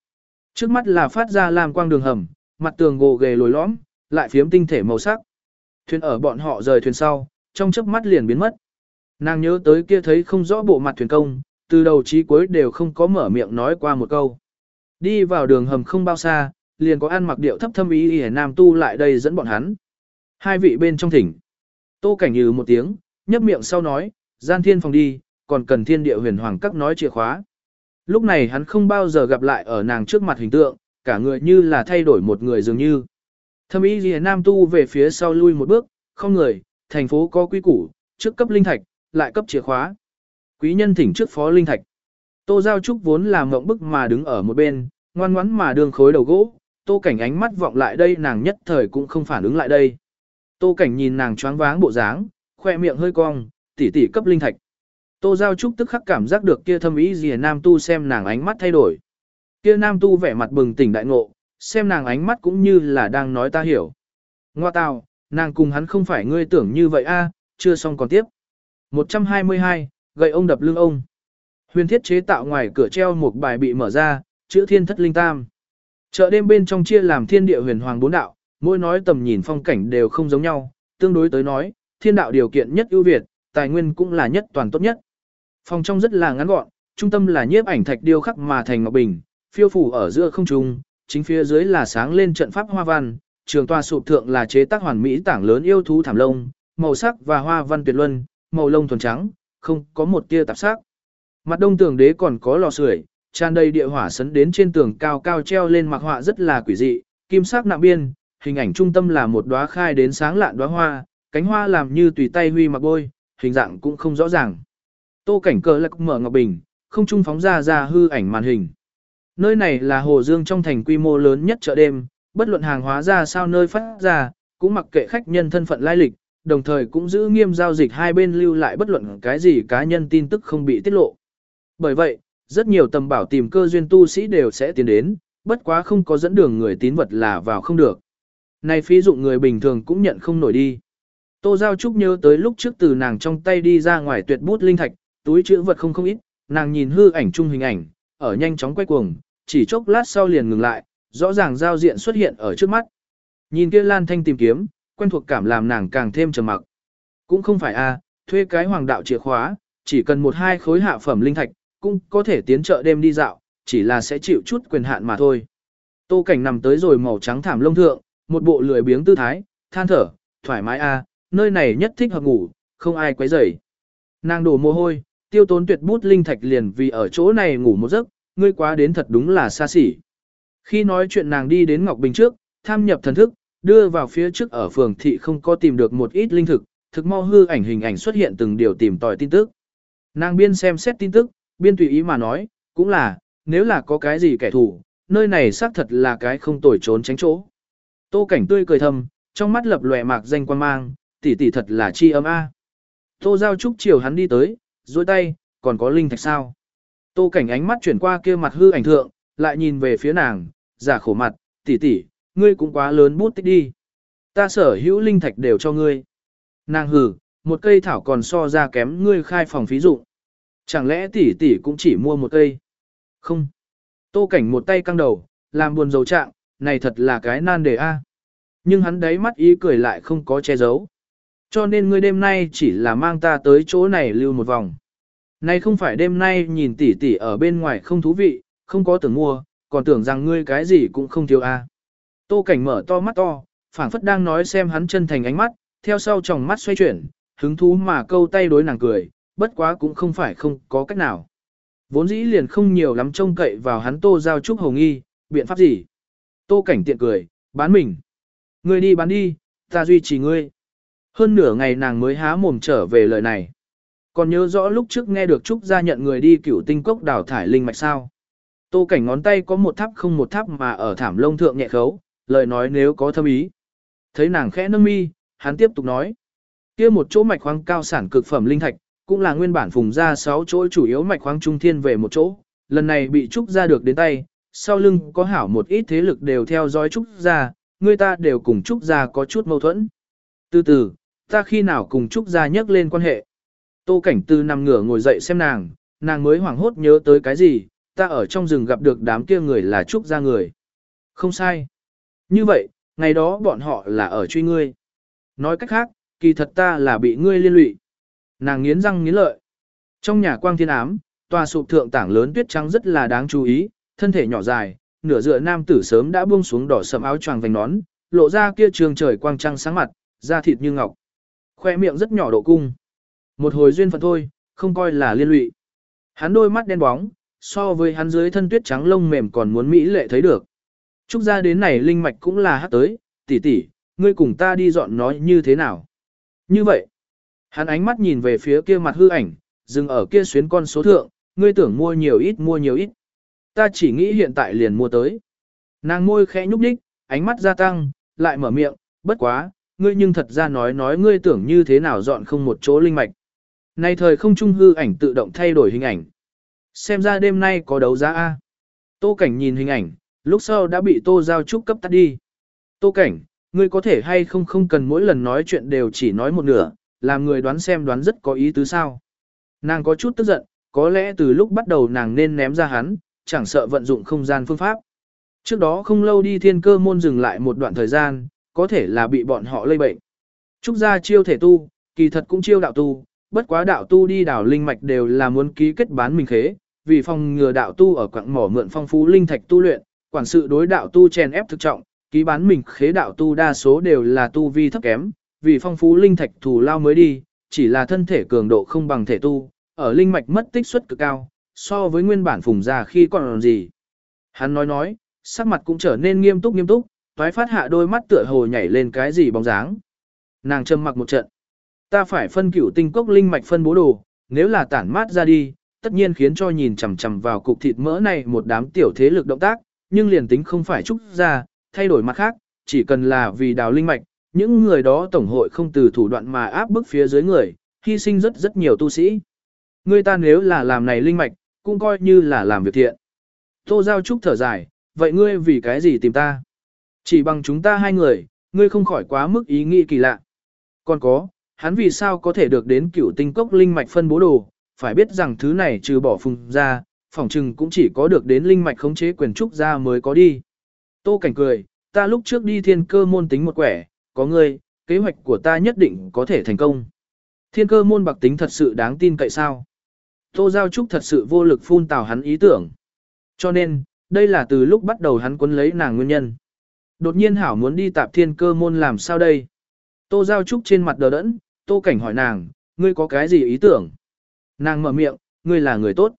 Trước mắt là phát ra làm quang đường hầm, mặt tường gồ ghề lồi lõm, lại phiếm tinh thể màu sắc. Thuyền ở bọn họ rời thuyền sau, trong chớp mắt liền biến mất. Nàng nhớ tới kia thấy không rõ bộ mặt thuyền công, từ đầu chí cuối đều không có mở miệng nói qua một câu. Đi vào đường hầm không bao xa, liền có ăn mặc điệu thấp thâm ý y nam tu lại đây dẫn bọn hắn. Hai vị bên trong thỉnh. Tô cảnh như một tiếng, nhấp miệng sau nói, gian thiên phòng đi, còn cần thiên địa huyền hoàng các nói chìa khóa. Lúc này hắn không bao giờ gặp lại ở nàng trước mặt hình tượng, cả người như là thay đổi một người dường như. Thâm ý gì nam tu về phía sau lui một bước, không người, thành phố có quy củ, trước cấp linh thạch, lại cấp chìa khóa. Quý nhân thỉnh trước phó linh thạch. Tô Giao Trúc vốn là mộng bức mà đứng ở một bên, ngoan ngoắn mà đường khối đầu gỗ, tô cảnh ánh mắt vọng lại đây nàng nhất thời cũng không phản ứng lại đây. Tô cảnh nhìn nàng choáng váng bộ dáng, khoe miệng hơi cong, tỉ tỉ cấp linh thạch. Tô Giao Trúc tức khắc cảm giác được kia thâm ý gì à, nam tu xem nàng ánh mắt thay đổi. Kia nam tu vẻ mặt bừng tỉnh đại ngộ, xem nàng ánh mắt cũng như là đang nói ta hiểu. Ngoa tào, nàng cùng hắn không phải ngươi tưởng như vậy a, chưa xong còn tiếp. 122, gậy ông đập lưng ông. Huyền thiết chế tạo ngoài cửa treo một bài bị mở ra, chữ thiên thất linh tam. Chợ đêm bên trong chia làm thiên địa huyền hoàng bốn đạo, mỗi nói tầm nhìn phong cảnh đều không giống nhau, tương đối tới nói, thiên đạo điều kiện nhất ưu việt, tài nguyên cũng là nhất toàn tốt nhất. Phòng trong rất là ngắn gọn, trung tâm là nhiếp ảnh thạch điêu khắc mà thành ngọc bình, phiêu phủ ở giữa không trung, chính phía dưới là sáng lên trận pháp hoa văn, trường toa sụp thượng là chế tác hoàn mỹ tảng lớn yêu thú thảm lông, màu sắc và hoa văn tuyệt luân, màu lông thuần trắng, không có một tia tạp sắc. Mặt đông tường đế còn có lò sưởi, tràn đầy địa hỏa sấn đến trên tường cao cao treo lên mặc họa rất là quỷ dị, kim sắc nạm biên, hình ảnh trung tâm là một đóa khai đến sáng lạn đóa hoa, cánh hoa làm như tùy tay huy mặc bôi, hình dạng cũng không rõ ràng. Tô cảnh cờ lạc mở ngọc bình, không trung phóng ra ra hư ảnh màn hình. Nơi này là Hồ Dương trong thành quy mô lớn nhất chợ đêm, bất luận hàng hóa ra sao nơi phát ra, cũng mặc kệ khách nhân thân phận lai lịch, đồng thời cũng giữ nghiêm giao dịch hai bên lưu lại bất luận cái gì cá nhân tin tức không bị tiết lộ. Bởi vậy, rất nhiều tầm bảo tìm cơ duyên tu sĩ đều sẽ tiến đến, bất quá không có dẫn đường người tín vật là vào không được. Này phí dụng người bình thường cũng nhận không nổi đi. Tô Giao Trúc nhớ tới lúc trước từ nàng trong tay đi ra ngoài tuyệt bút linh thạch, túi chữ vật không không ít, nàng nhìn hư ảnh chung hình ảnh, ở nhanh chóng quay cuồng, chỉ chốc lát sau liền ngừng lại, rõ ràng giao diện xuất hiện ở trước mắt. Nhìn kia Lan Thanh tìm kiếm, quen thuộc cảm làm nàng càng thêm trầm mặc. Cũng không phải a, thuê cái hoàng đạo chìa khóa, chỉ cần một hai khối hạ phẩm linh thạch, cũng có thể tiến chợ đêm đi dạo, chỉ là sẽ chịu chút quyền hạn mà thôi. Tô Cảnh nằm tới rồi màu trắng thảm lông thượng, một bộ lười biếng tư thái, than thở, thoải mái a, nơi này nhất thích hợp ngủ, không ai quấy rầy. Nàng đổ mồ hôi, tiêu tốn tuyệt bút linh thạch liền vì ở chỗ này ngủ một giấc, ngươi quá đến thật đúng là xa xỉ. Khi nói chuyện nàng đi đến Ngọc Bình trước, tham nhập thần thức, đưa vào phía trước ở phường thị không có tìm được một ít linh thực, thực mau hư ảnh hình ảnh xuất hiện từng điều tìm tòi tin tức. Nàng biên xem xét tin tức, biên tùy ý mà nói, cũng là, nếu là có cái gì kẻ thù, nơi này xác thật là cái không tồi trốn tránh chỗ. Tô cảnh tươi cười thầm, trong mắt lập lòe mạc danh quan mang, tỷ tỷ thật là chi ấm a. Tô giao trúc chiều hắn đi tới, duỗi tay, còn có linh thạch sao. Tô cảnh ánh mắt chuyển qua kia mặt hư ảnh thượng, lại nhìn về phía nàng, giả khổ mặt, tỷ tỷ, ngươi cũng quá lớn bút tích đi. Ta sở hữu linh thạch đều cho ngươi. Nàng hừ, một cây thảo còn so ra kém ngươi khai phòng phí dụng. Chẳng lẽ tỷ tỷ cũng chỉ mua một cây? Không. Tô cảnh một tay căng đầu, làm buồn dầu trạng, này thật là cái nan đề a. Nhưng hắn đấy mắt ý cười lại không có che giấu. Cho nên ngươi đêm nay chỉ là mang ta tới chỗ này lưu một vòng. nay không phải đêm nay nhìn tỷ tỷ ở bên ngoài không thú vị, không có tưởng mua, còn tưởng rằng ngươi cái gì cũng không thiếu a. Tô cảnh mở to mắt to, phảng phất đang nói xem hắn chân thành ánh mắt, theo sau tròng mắt xoay chuyển, hứng thú mà câu tay đối nàng cười, bất quá cũng không phải không có cách nào. Vốn dĩ liền không nhiều lắm trông cậy vào hắn tô giao trúc hồng nghi, biện pháp gì. Tô cảnh tiện cười, bán mình. Ngươi đi bán đi, ta duy trì ngươi. Hơn nửa ngày nàng mới há mồm trở về lời này. Còn nhớ rõ lúc trước nghe được Trúc gia nhận người đi cửu tinh cốc đào thải linh mạch sao. Tô cảnh ngón tay có một tháp không một tháp mà ở thảm lông thượng nhẹ khấu, lời nói nếu có thâm ý. Thấy nàng khẽ nâng mi, hắn tiếp tục nói. kia một chỗ mạch khoáng cao sản cực phẩm linh thạch, cũng là nguyên bản phùng ra 6 chỗ chủ yếu mạch khoáng trung thiên về một chỗ, lần này bị trúc ra được đến tay, sau lưng có hảo một ít thế lực đều theo dõi trúc ra, người ta đều cùng trúc ra có chút mâu thuẫn. Từ từ, ta khi nào cùng trúc gia nhắc lên quan hệ. Tô cảnh tư nằm ngửa ngồi dậy xem nàng, nàng mới hoảng hốt nhớ tới cái gì, ta ở trong rừng gặp được đám kia người là trúc gia người. Không sai. Như vậy, ngày đó bọn họ là ở truy ngươi. Nói cách khác, kỳ thật ta là bị ngươi liên lụy. Nàng nghiến răng nghiến lợi. Trong nhà quang thiên ám, tòa sụp thượng tảng lớn tuyết trắng rất là đáng chú ý, thân thể nhỏ dài, nửa dựa nam tử sớm đã buông xuống đỏ sầm áo choàng vành nón, lộ ra kia trường trời quang trăng sáng mặt, da thịt như ngọc. Khoe miệng rất nhỏ độ cung. Một hồi duyên phận thôi, không coi là liên lụy. Hắn đôi mắt đen bóng, so với hắn dưới thân tuyết trắng lông mềm còn muốn mỹ lệ thấy được. Trúc ra đến này linh mạch cũng là hát tới, tỷ tỷ, ngươi cùng ta đi dọn nói như thế nào. Như vậy, hắn ánh mắt nhìn về phía kia mặt hư ảnh, dừng ở kia xuyến con số thượng, ngươi tưởng mua nhiều ít mua nhiều ít. Ta chỉ nghĩ hiện tại liền mua tới. Nàng môi khẽ nhúc đích, ánh mắt gia tăng, lại mở miệng, bất quá, ngươi nhưng thật ra nói nói ngươi tưởng như thế nào dọn không một chỗ linh mạch. Nay thời không trung hư ảnh tự động thay đổi hình ảnh. Xem ra đêm nay có đấu giá A. Tô cảnh nhìn hình ảnh, lúc sau đã bị tô giao trúc cấp tắt đi. Tô cảnh, ngươi có thể hay không không cần mỗi lần nói chuyện đều chỉ nói một nửa, làm người đoán xem đoán rất có ý tứ sao. Nàng có chút tức giận, có lẽ từ lúc bắt đầu nàng nên ném ra hắn, chẳng sợ vận dụng không gian phương pháp. Trước đó không lâu đi thiên cơ môn dừng lại một đoạn thời gian, có thể là bị bọn họ lây bệnh. Trúc gia chiêu thể tu, kỳ thật cũng chiêu đạo tu, bất quá đạo tu đi đảo linh mạch đều là muốn ký kết bán mình khế, vì phòng ngừa đạo tu ở quặng mỏ mượn phong phú linh thạch tu luyện, quản sự đối đạo tu chèn ép thực trọng, ký bán mình khế đạo tu đa số đều là tu vi thấp kém, vì phong phú linh thạch thù lao mới đi, chỉ là thân thể cường độ không bằng thể tu, ở linh mạch mất tích suất cực cao, so với nguyên bản phùng già khi còn gì. Hắn nói nói, sắc mặt cũng trở nên nghiêm túc nghiêm túc, toái phát hạ đôi mắt tựa hồ nhảy lên cái gì bóng dáng. Nàng trầm mặc một trận. Ta phải phân cửu tinh cốc linh mạch phân bố đồ, nếu là tản mát ra đi, tất nhiên khiến cho nhìn chằm chằm vào cục thịt mỡ này một đám tiểu thế lực động tác, nhưng liền tính không phải trúc ra, thay đổi mặt khác, chỉ cần là vì đào linh mạch, những người đó tổng hội không từ thủ đoạn mà áp bức phía dưới người, hy sinh rất rất nhiều tu sĩ. Người ta nếu là làm này linh mạch, cũng coi như là làm việc thiện. Tô Giao Trúc thở dài, vậy ngươi vì cái gì tìm ta? Chỉ bằng chúng ta hai người, ngươi không khỏi quá mức ý nghĩ kỳ lạ. Còn có, hắn vì sao có thể được đến cửu tinh cốc linh mạch phân bố đồ, phải biết rằng thứ này trừ bỏ phùng ra, phỏng chừng cũng chỉ có được đến linh mạch khống chế quyền trúc ra mới có đi. Tô Cảnh cười, ta lúc trước đi thiên cơ môn tính một quẻ, có ngươi, kế hoạch của ta nhất định có thể thành công. Thiên cơ môn bạc tính thật sự đáng tin cậy sao? Tô Giao Trúc thật sự vô lực phun tào hắn ý tưởng. Cho nên, đây là từ lúc bắt đầu hắn quấn lấy nàng nguyên nhân. Đột nhiên Hảo muốn đi tạp thiên cơ môn làm sao đây? Tô Giao Trúc trên mặt đờ đẫn, Tô Cảnh hỏi nàng, ngươi có cái gì ý tưởng? Nàng mở miệng, ngươi là người tốt.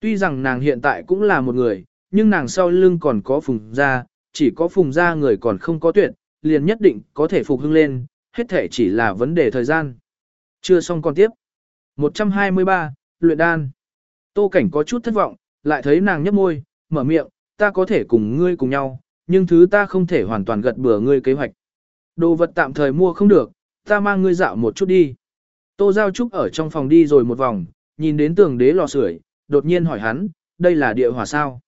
Tuy rằng nàng hiện tại cũng là một người, nhưng nàng sau lưng còn có phùng ra, chỉ có phùng ra người còn không có tuyệt, liền nhất định có thể phục hưng lên, hết thể chỉ là vấn đề thời gian. Chưa xong còn tiếp. 123, Luyện Đan. Tô Cảnh có chút thất vọng, lại thấy nàng nhấp môi, mở miệng, ta có thể cùng ngươi cùng nhau, nhưng thứ ta không thể hoàn toàn gật bừa ngươi kế hoạch. Đồ vật tạm thời mua không được, ta mang ngươi dạo một chút đi. Tô Giao Trúc ở trong phòng đi rồi một vòng, nhìn đến tường đế lò sưởi, đột nhiên hỏi hắn, đây là địa hỏa sao?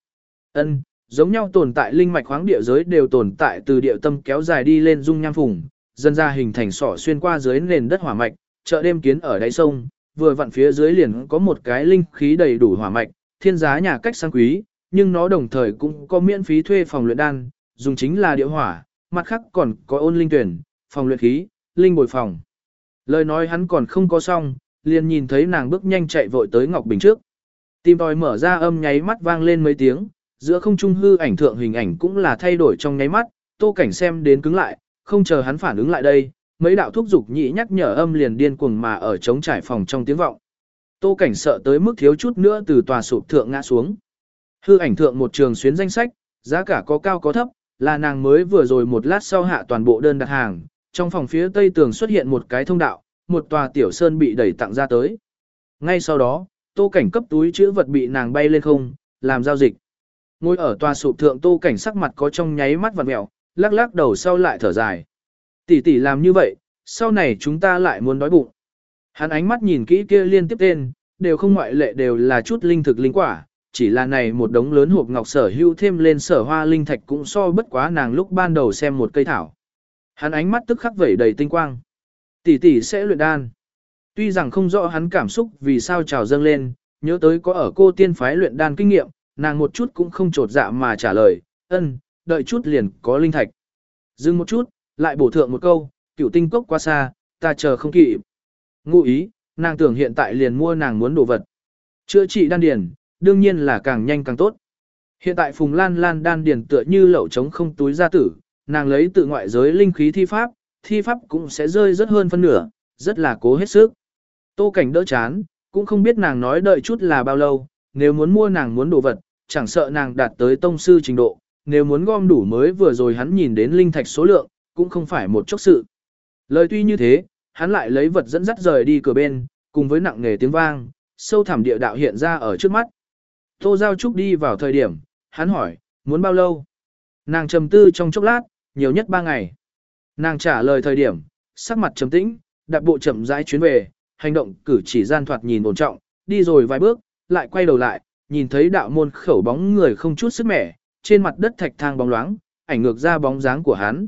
Ân, Giống nhau tồn tại linh mạch khoáng địa giới đều tồn tại từ địa tâm kéo dài đi lên dung nham phùng, dân ra hình thành sỏ xuyên qua dưới nền đất hỏa mạch, chợ đêm kiến ở đáy sông, vừa vặn phía dưới liền có một cái linh khí đầy đủ hỏa mạch, thiên giá nhà cách sang quý, nhưng nó đồng thời cũng có miễn phí thuê phòng luyện đan, dùng chính là địa hỏa, mặt khác còn có ôn linh tuyển, phòng luyện khí, linh bồi phòng. Lời nói hắn còn không có xong, liền nhìn thấy nàng bước nhanh chạy vội tới Ngọc Bình trước. Tim đòi mở ra âm nháy mắt vang lên mấy tiếng, giữa không trung hư ảnh thượng hình ảnh cũng là thay đổi trong nháy mắt, tô cảnh xem đến cứng lại, không chờ hắn phản ứng lại đây, mấy đạo thúc dục nhị nhắc nhở âm liền điên cuồng mà ở trống trải phòng trong tiếng vọng. Tô cảnh sợ tới mức thiếu chút nữa từ tòa sụp thượng ngã xuống. Hư ảnh thượng một trường xuyến danh sách, giá cả có cao có thấp, là nàng mới vừa rồi một lát sau hạ toàn bộ đơn đặt hàng, trong phòng phía tây tường xuất hiện một cái thông đạo, một tòa tiểu sơn bị đẩy tặng ra tới. Ngay sau đó, tô cảnh cấp túi chữ vật bị nàng bay lên không, làm giao dịch. Ngồi ở tòa sụp thượng tô cảnh sắc mặt có trong nháy mắt vật mẹo, lắc lắc đầu sau lại thở dài. Tỷ tỷ làm như vậy, sau này chúng ta lại muốn đói bụng. Hắn ánh mắt nhìn kỹ kia liên tiếp tên, đều không ngoại lệ đều là chút linh thực linh quả, chỉ là này một đống lớn hộp ngọc sở hưu thêm lên sở hoa linh thạch cũng so bất quá nàng lúc ban đầu xem một cây thảo. Hắn ánh mắt tức khắc vẩy đầy tinh quang. Tỷ tỷ sẽ luyện đan. Tuy rằng không rõ hắn cảm xúc vì sao trào dâng lên, nhớ tới có ở cô tiên phái luyện đan kinh nghiệm, nàng một chút cũng không trột dạ mà trả lời, ân, đợi chút liền có linh thạch. Dừng một chút, lại bổ thượng một câu, cửu tinh cốc quá xa, ta chờ không kịp. Ngụ ý, nàng tưởng hiện tại liền mua nàng muốn đồ vật. Chữa trị đan điền, đương nhiên là càng nhanh càng tốt. Hiện tại Phùng Lan Lan đan điền tựa như lậu trống không túi ra tử, nàng lấy tự ngoại giới linh khí thi pháp, thi pháp cũng sẽ rơi rất hơn phân nửa, rất là cố hết sức. Tô cảnh đỡ chán, cũng không biết nàng nói đợi chút là bao lâu, nếu muốn mua nàng muốn đồ vật, chẳng sợ nàng đạt tới tông sư trình độ, nếu muốn gom đủ mới vừa rồi hắn nhìn đến linh thạch số lượng, cũng không phải một chốc sự. Lời tuy như thế, hắn lại lấy vật dẫn dắt rời đi cửa bên, cùng với nặng nghề tiếng vang, sâu thẳm địa đạo hiện ra ở trước mắt. Tô Giao Trúc đi vào thời điểm, hắn hỏi, muốn bao lâu? Nàng trầm tư trong chốc lát, nhiều nhất ba ngày. Nàng trả lời thời điểm, sắc mặt trầm tĩnh, đạp bộ chậm rãi chuyến về, hành động cử chỉ gian thoạt nhìn ổn trọng, đi rồi vài bước, lại quay đầu lại, nhìn thấy đạo môn khẩu bóng người không chút sức mẻ, trên mặt đất thạch thang bóng loáng, ảnh ngược ra bóng dáng của hắn.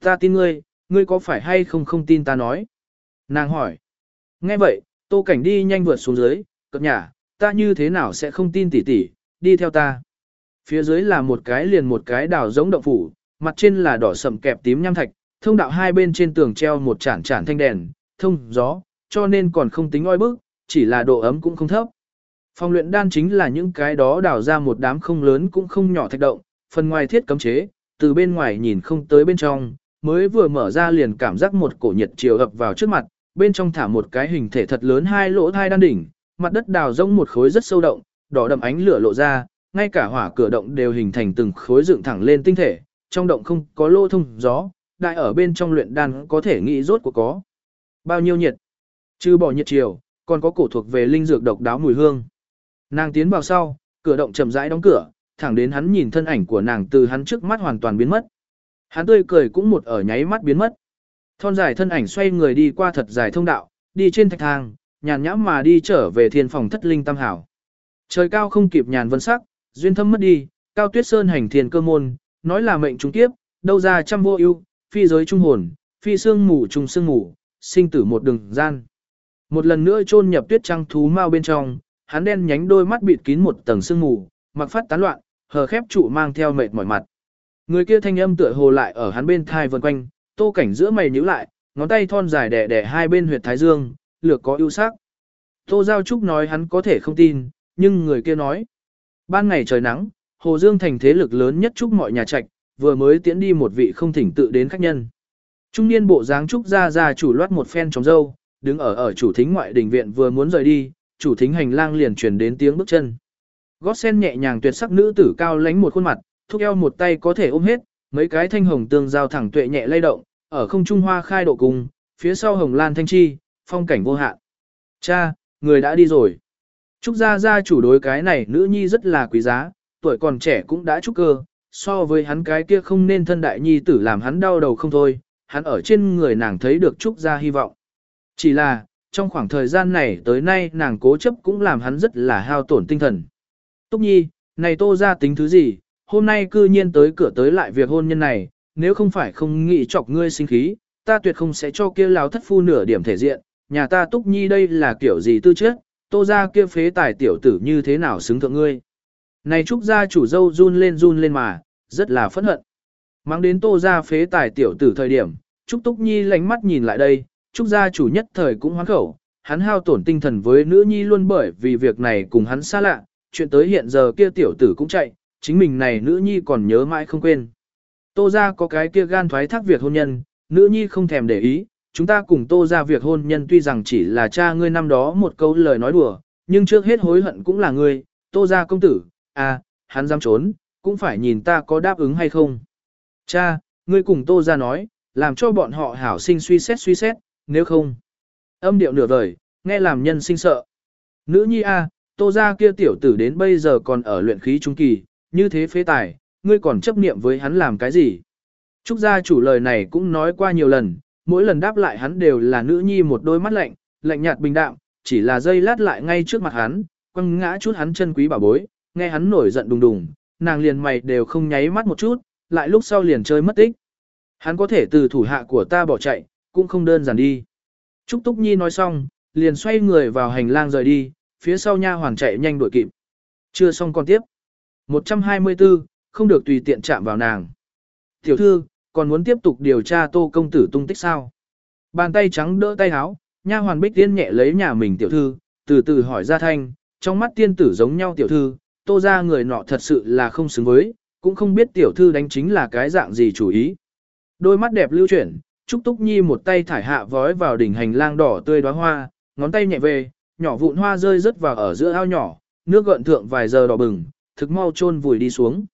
Ta tin ngươi, ngươi có phải hay không không tin ta nói? Nàng hỏi. Nghe vậy, tô cảnh đi nhanh vượt xuống dưới, cập nhà, ta như thế nào sẽ không tin tỷ tỷ, đi theo ta. Phía dưới là một cái liền một cái đảo giống động phủ, mặt trên là đỏ sầm kẹp tím nham thạch, thông đạo hai bên trên tường treo một chản chản thanh đèn, thông gió, cho nên còn không tính oi bức, chỉ là độ ấm cũng không thấp. Phòng luyện đan chính là những cái đó đào ra một đám không lớn cũng không nhỏ thạch động, phần ngoài thiết cấm chế, từ bên ngoài nhìn không tới bên trong, mới vừa mở ra liền cảm giác một cổ nhiệt chiều ập vào trước mặt, bên trong thả một cái hình thể thật lớn hai lỗ thai đan đỉnh, mặt đất đào rông một khối rất sâu động, đỏ đậm ánh lửa lộ ra, ngay cả hỏa cửa động đều hình thành từng khối dựng thẳng lên tinh thể, trong động không có lô thông gió, đại ở bên trong luyện đan có thể nghĩ rốt của có. Bao nhiêu nhiệt? Chứ bỏ nhiệt chiều, còn có cổ thuộc về linh dược độc đáo mùi hương. Nàng tiến vào sau, cửa động chậm rãi đóng cửa, thẳng đến hắn nhìn thân ảnh của nàng từ hắn trước mắt hoàn toàn biến mất. Hắn tươi cười cũng một ở nháy mắt biến mất. Thon dài thân ảnh xoay người đi qua thật dài thông đạo, đi trên thạch thang, nhàn nhãm mà đi trở về thiên phòng thất linh tam hảo. Trời cao không kịp nhàn vân sắc, duyên thâm mất đi, cao tuyết sơn hành thiên cơ môn, nói là mệnh trung kiếp, đâu ra trăm vô ưu, phi giới trung hồn, phi xương mù trùng xương mù, sinh tử một đường gian. Một lần nữa chôn nhập tuyết trăng thú mau bên trong, hắn đen nhánh đôi mắt bịt kín một tầng sương mù, mặc phát tán loạn, hờ khép trụ mang theo mệt mỏi mặt. Người kia thanh âm tựa hồ lại ở hắn bên thai vần quanh, tô cảnh giữa mày nhíu lại, ngón tay thon dài đẻ đẻ hai bên huyệt thái dương, lược có ưu sắc. Tô Giao Trúc nói hắn có thể không tin, nhưng người kia nói. Ban ngày trời nắng, Hồ Dương thành thế lực lớn nhất trúc mọi nhà trạch, vừa mới tiễn đi một vị không thỉnh tự đến khách nhân. Trung niên bộ dáng trúc ra ra chủ loát một phen trống dâu, đứng ở ở chủ thính ngoại đình viện vừa muốn rời đi, chủ thính hành lang liền truyền đến tiếng bước chân. Gót sen nhẹ nhàng tuyệt sắc nữ tử cao lánh một khuôn mặt, thúc eo một tay có thể ôm hết, mấy cái thanh hồng tương giao thẳng tuệ nhẹ lay động, ở không trung hoa khai độ cùng, phía sau hồng lan thanh chi, phong cảnh vô hạn. Cha, người đã đi rồi. Trúc gia gia chủ đối cái này nữ nhi rất là quý giá, tuổi còn trẻ cũng đã trúc cơ, so với hắn cái kia không nên thân đại nhi tử làm hắn đau đầu không thôi, hắn ở trên người nàng thấy được trúc gia hy vọng. Chỉ là, trong khoảng thời gian này tới nay nàng cố chấp cũng làm hắn rất là hao tổn tinh thần. Túc nhi, này tô ra tính thứ gì, hôm nay cư nhiên tới cửa tới lại việc hôn nhân này, nếu không phải không nghĩ chọc ngươi sinh khí, ta tuyệt không sẽ cho kia lão thất phu nửa điểm thể diện, nhà ta túc nhi đây là kiểu gì tư chất, tô ra kia phế tài tiểu tử như thế nào xứng thượng ngươi. Này trúc gia chủ dâu run lên run lên mà, rất là phẫn hận. Mang đến tô ra phế tài tiểu tử thời điểm, trúc túc nhi lánh mắt nhìn lại đây, trúc gia chủ nhất thời cũng hoán khẩu, hắn hao tổn tinh thần với nữ nhi luôn bởi vì việc này cùng hắn xa lạ, chuyện tới hiện giờ kia tiểu tử cũng chạy, chính mình này nữ nhi còn nhớ mãi không quên. Tô ra có cái kia gan thoái thác việc hôn nhân, nữ nhi không thèm để ý, chúng ta cùng tô ra việc hôn nhân tuy rằng chỉ là cha ngươi năm đó một câu lời nói đùa, nhưng trước hết hối hận cũng là ngươi, tô ra công tử, à, hắn dám trốn, cũng phải nhìn ta có đáp ứng hay không. Cha, ngươi cùng tô ra nói, làm cho bọn họ hảo sinh suy xét suy xét, nếu không. Âm điệu nửa vời, nghe làm nhân sinh sợ. Nữ nhi a, tô ra kia tiểu tử đến bây giờ còn ở luyện khí trung kỳ, như thế phế tài, ngươi còn chấp niệm với hắn làm cái gì? Trúc gia chủ lời này cũng nói qua nhiều lần, mỗi lần đáp lại hắn đều là nữ nhi một đôi mắt lạnh, lạnh nhạt bình đạm, chỉ là dây lát lại ngay trước mặt hắn, quăng ngã chút hắn chân quý bảo bối, nghe hắn nổi giận đùng đùng, nàng liền mày đều không nháy mắt một chút, lại lúc sau liền chơi mất tích. Hắn có thể từ thủ hạ của ta bỏ chạy, cũng không đơn giản đi. Trúc Túc Nhi nói xong, liền xoay người vào hành lang rời đi, phía sau nha hoàng chạy nhanh đuổi kịp. Chưa xong còn tiếp. 124, không được tùy tiện chạm vào nàng. Tiểu thư, còn muốn tiếp tục điều tra tô công tử tung tích sao? Bàn tay trắng đỡ tay áo, nha hoàn bích tiên nhẹ lấy nhà mình tiểu thư, từ từ hỏi ra thanh, trong mắt tiên tử giống nhau tiểu thư, tô ra người nọ thật sự là không xứng với, cũng không biết tiểu thư đánh chính là cái dạng gì chủ ý. Đôi mắt đẹp lưu chuyển, Trúc Túc Nhi một tay thải hạ vói vào đỉnh hành lang đỏ tươi đóa hoa, ngón tay nhẹ về, nhỏ vụn hoa rơi rớt vào ở giữa ao nhỏ, nước gợn thượng vài giờ đỏ bừng, thực mau chôn vùi đi xuống.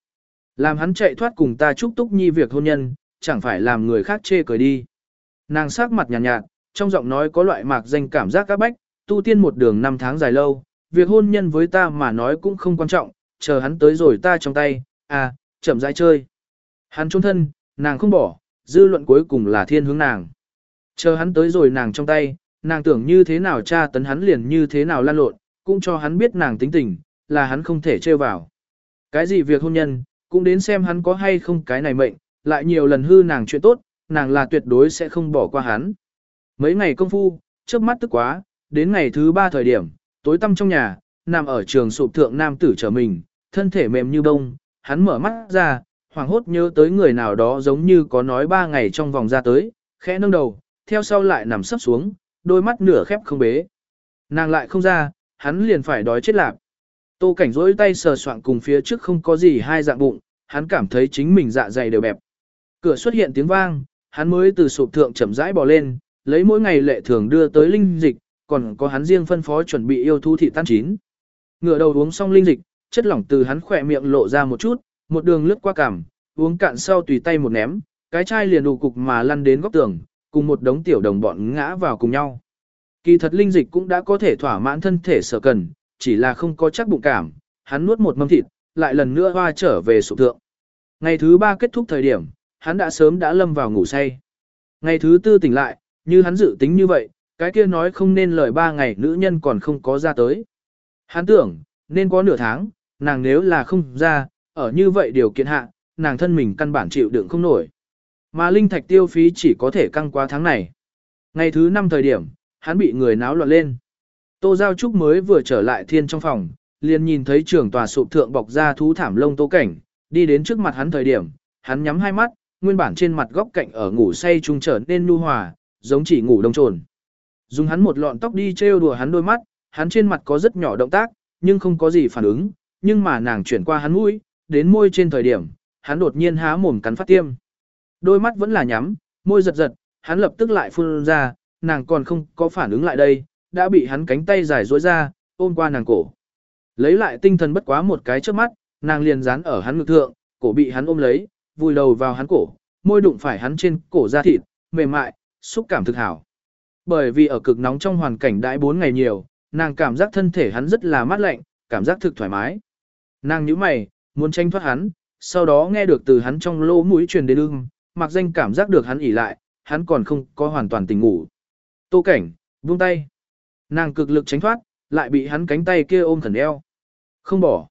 Làm hắn chạy thoát cùng ta Trúc Túc Nhi việc hôn nhân, chẳng phải làm người khác chê cười đi. Nàng sắc mặt nhàn nhạt, nhạt, trong giọng nói có loại mạc danh cảm giác các bách, tu tiên một đường năm tháng dài lâu, việc hôn nhân với ta mà nói cũng không quan trọng, chờ hắn tới rồi ta trong tay, à, chậm rãi chơi. Hắn trốn thân, nàng không bỏ, dư luận cuối cùng là thiên hướng nàng. Chờ hắn tới rồi nàng trong tay, nàng tưởng như thế nào tra tấn hắn liền như thế nào lan lộn, cũng cho hắn biết nàng tính tình, là hắn không thể trêu vào. Cái gì việc hôn nhân, cũng đến xem hắn có hay không cái này mệnh, lại nhiều lần hư nàng chuyện tốt, nàng là tuyệt đối sẽ không bỏ qua hắn. Mấy ngày công phu, trước mắt tức quá, đến ngày thứ ba thời điểm, tối tăm trong nhà, nằm ở trường sụp thượng nam tử trở mình, thân thể mềm như bông, hắn mở mắt ra, hoảng hốt nhớ tới người nào đó giống như có nói ba ngày trong vòng ra tới, khẽ nâng đầu, theo sau lại nằm sấp xuống, đôi mắt nửa khép không bế. Nàng lại không ra, hắn liền phải đói chết lạc. Tô cảnh rỗi tay sờ soạn cùng phía trước không có gì hai dạng bụng, hắn cảm thấy chính mình dạ dày đều bẹp. Cửa xuất hiện tiếng vang, hắn mới từ sụp thượng chậm rãi bò lên, lấy mỗi ngày lệ thường đưa tới linh dịch, còn có hắn riêng phân phó chuẩn bị yêu thú thị tan chín. ngửa đầu uống xong linh dịch, chất lỏng từ hắn khỏe miệng lộ ra một chút, một đường lướt qua cằm, uống cạn sau tùy tay một ném, cái chai liền đủ cục mà lăn đến góc tường, cùng một đống tiểu đồng bọn ngã vào cùng nhau. Kỳ thật linh dịch cũng đã có thể thỏa mãn thân thể sở cần, chỉ là không có chắc bụng cảm, hắn nuốt một mâm thịt, lại lần nữa hoa trở về sụp thượng. Ngày thứ ba kết thúc thời điểm, hắn đã sớm đã lâm vào ngủ say. Ngày thứ tư tỉnh lại, như hắn dự tính như vậy, cái kia nói không nên lời ba ngày nữ nhân còn không có ra tới. Hắn tưởng, nên có nửa tháng, nàng nếu là không ra, ở như vậy điều kiện hạ, nàng thân mình căn bản chịu đựng không nổi. Mà linh thạch tiêu phí chỉ có thể căng qua tháng này. Ngày thứ năm thời điểm, hắn bị người náo loạn lên. Tô Giao Trúc mới vừa trở lại thiên trong phòng, liền nhìn thấy trưởng tòa sụp thượng bọc ra thú thảm lông tô cảnh, đi đến trước mặt hắn thời điểm, hắn nhắm hai mắt, nguyên bản trên mặt góc cạnh ở ngủ say trung trở nên nhu hòa, giống chỉ ngủ đông trồn. Dùng hắn một lọn tóc đi trêu đùa hắn đôi mắt, hắn trên mặt có rất nhỏ động tác, nhưng không có gì phản ứng, nhưng mà nàng chuyển qua hắn mũi, đến môi trên thời điểm, hắn đột nhiên há mồm cắn phát tiêm. Đôi mắt vẫn là nhắm, môi giật giật, hắn lập tức lại phun ra, nàng còn không có phản ứng lại đây, đã bị hắn cánh tay dài duỗi ra, ôm qua nàng cổ. Lấy lại tinh thần bất quá một cái trước mắt, nàng liền dán ở hắn ngực thượng, cổ bị hắn ôm lấy, vùi đầu vào hắn cổ, môi đụng phải hắn trên cổ da thịt, mềm mại, xúc cảm thực hảo. Bởi vì ở cực nóng trong hoàn cảnh đãi 4 ngày nhiều, nàng cảm giác thân thể hắn rất là mát lạnh, cảm giác thực thoải mái. Nàng nhíu mày, muốn tranh thoát hắn, sau đó nghe được từ hắn trong lỗ mũi truyền đến ưng, mặc danh cảm giác được hắn ỉ lại, hắn còn không có hoàn toàn tỉnh ngủ. Tô cảnh, buông tay. Nàng cực lực tránh thoát, lại bị hắn cánh tay kia ôm khẩn eo. Không bỏ.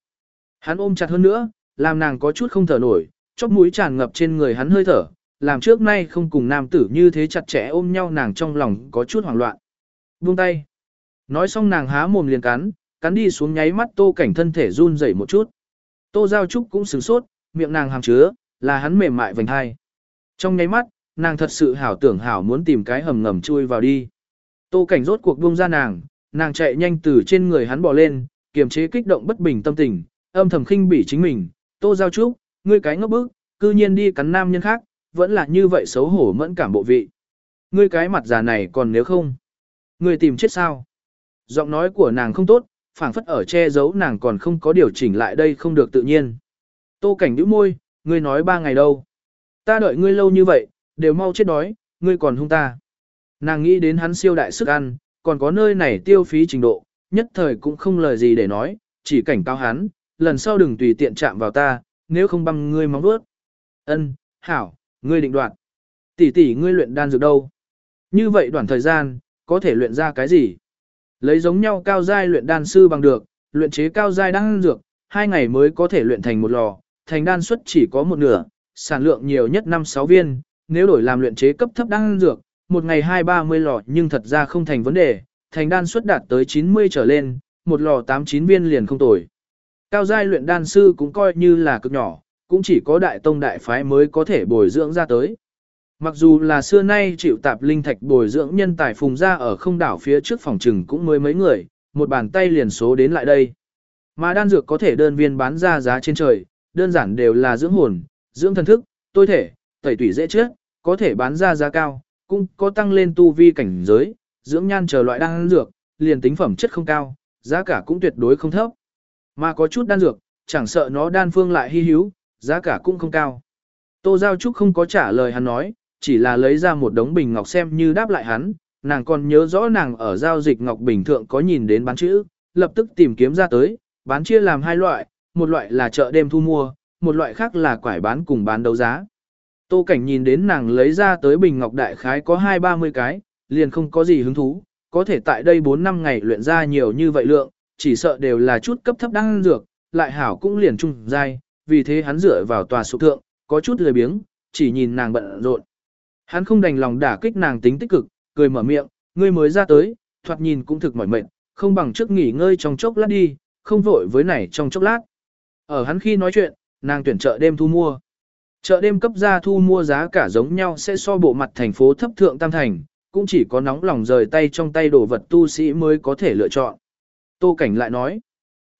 Hắn ôm chặt hơn nữa, làm nàng có chút không thở nổi, chóp mũi tràn ngập trên người hắn hơi thở, làm trước nay không cùng nam tử như thế chặt chẽ ôm nhau nàng trong lòng có chút hoảng loạn. Buông tay. Nói xong nàng há mồm liền cắn, cắn đi xuống nháy mắt tô cảnh thân thể run rẩy một chút. Tô Giao Trúc cũng sửng sốt, miệng nàng hàm chứa, là hắn mềm mại vành hai. Trong nháy mắt, nàng thật sự hảo tưởng hảo muốn tìm cái hầm ngầm chui vào đi. Tô cảnh rốt cuộc buông ra nàng, nàng chạy nhanh từ trên người hắn bỏ lên, kiềm chế kích động bất bình tâm tình, âm thầm khinh bỉ chính mình. Tô Giao Trúc, ngươi cái ngốc bức, cư nhiên đi cắn nam nhân khác, vẫn là như vậy xấu hổ mẫn cảm bộ vị. Ngươi cái mặt già này còn nếu không, ngươi tìm chết sao? Giọng nói của nàng không tốt, phảng phất ở che giấu nàng còn không có điều chỉnh lại đây không được tự nhiên. Tô cảnh nhíu môi, ngươi nói ba ngày đâu? Ta đợi ngươi lâu như vậy, đều mau chết đói, ngươi còn hung ta. Nàng nghĩ đến hắn siêu đại sức ăn, còn có nơi này tiêu phí trình độ, nhất thời cũng không lời gì để nói, chỉ cảnh cáo hắn, lần sau đừng tùy tiện chạm vào ta, nếu không bằng ngươi móng vuốt. Ân, hảo, ngươi định đoạt. Tỷ tỷ ngươi luyện đan dược đâu? Như vậy đoạn thời gian, có thể luyện ra cái gì? Lấy giống nhau cao giai luyện đan sư bằng được, luyện chế cao giai đan dược, hai ngày mới có thể luyện thành một lò, thành đan suất chỉ có một nửa, sản lượng nhiều nhất 5-6 viên, nếu đổi làm luyện chế cấp thấp đan dược, một ngày 2-30 lò nhưng thật ra không thành vấn đề, thành đan suất đạt tới 90 trở lên, một lò 8-9 viên liền không tồi. Cao giai luyện đan sư cũng coi như là cực nhỏ, cũng chỉ có đại tông đại phái mới có thể bồi dưỡng ra tới. Mặc dù là xưa nay chịu tạp linh thạch bồi dưỡng nhân tài phùng ra ở không đảo phía trước phòng trừng cũng mới mấy người, một bàn tay liền số đến lại đây. Mà đan dược có thể đơn viên bán ra giá trên trời, đơn giản đều là dưỡng hồn, dưỡng thần thức, tôi thể, tẩy tủy dễ chết, có thể bán ra giá cao, cũng có tăng lên tu vi cảnh giới, dưỡng nhan chờ loại đan dược, liền tính phẩm chất không cao, giá cả cũng tuyệt đối không thấp. Mà có chút đan dược, chẳng sợ nó đan phương lại hy hữu, giá cả cũng không cao. Tô Giao Trúc không có trả lời hắn nói, chỉ là lấy ra một đống bình ngọc xem như đáp lại hắn, nàng còn nhớ rõ nàng ở giao dịch ngọc bình thượng có nhìn đến bán chữ, lập tức tìm kiếm ra tới, bán chia làm hai loại, một loại là chợ đêm thu mua, một loại khác là quải bán cùng bán đấu giá. Tô Cảnh nhìn đến nàng lấy ra tới bình ngọc đại khái có hai ba mươi cái, liền không có gì hứng thú, có thể tại đây 4 năm ngày luyện ra nhiều như vậy lượng, chỉ sợ đều là chút cấp thấp đang dược, lại hảo cũng liền trung dai, vì thế hắn dựa vào tòa sụp thượng, có chút lười biếng, chỉ nhìn nàng bận rộn. Hắn không đành lòng đả kích nàng tính tích cực, cười mở miệng, ngươi mới ra tới, thoạt nhìn cũng thực mỏi mệt, không bằng trước nghỉ ngơi trong chốc lát đi, không vội với này trong chốc lát. Ở hắn khi nói chuyện, nàng tuyển chợ đêm thu mua. Chợ đêm cấp ra thu mua giá cả giống nhau sẽ so bộ mặt thành phố thấp thượng tam thành, cũng chỉ có nóng lòng rời tay trong tay đồ vật tu sĩ mới có thể lựa chọn. Tô Cảnh lại nói,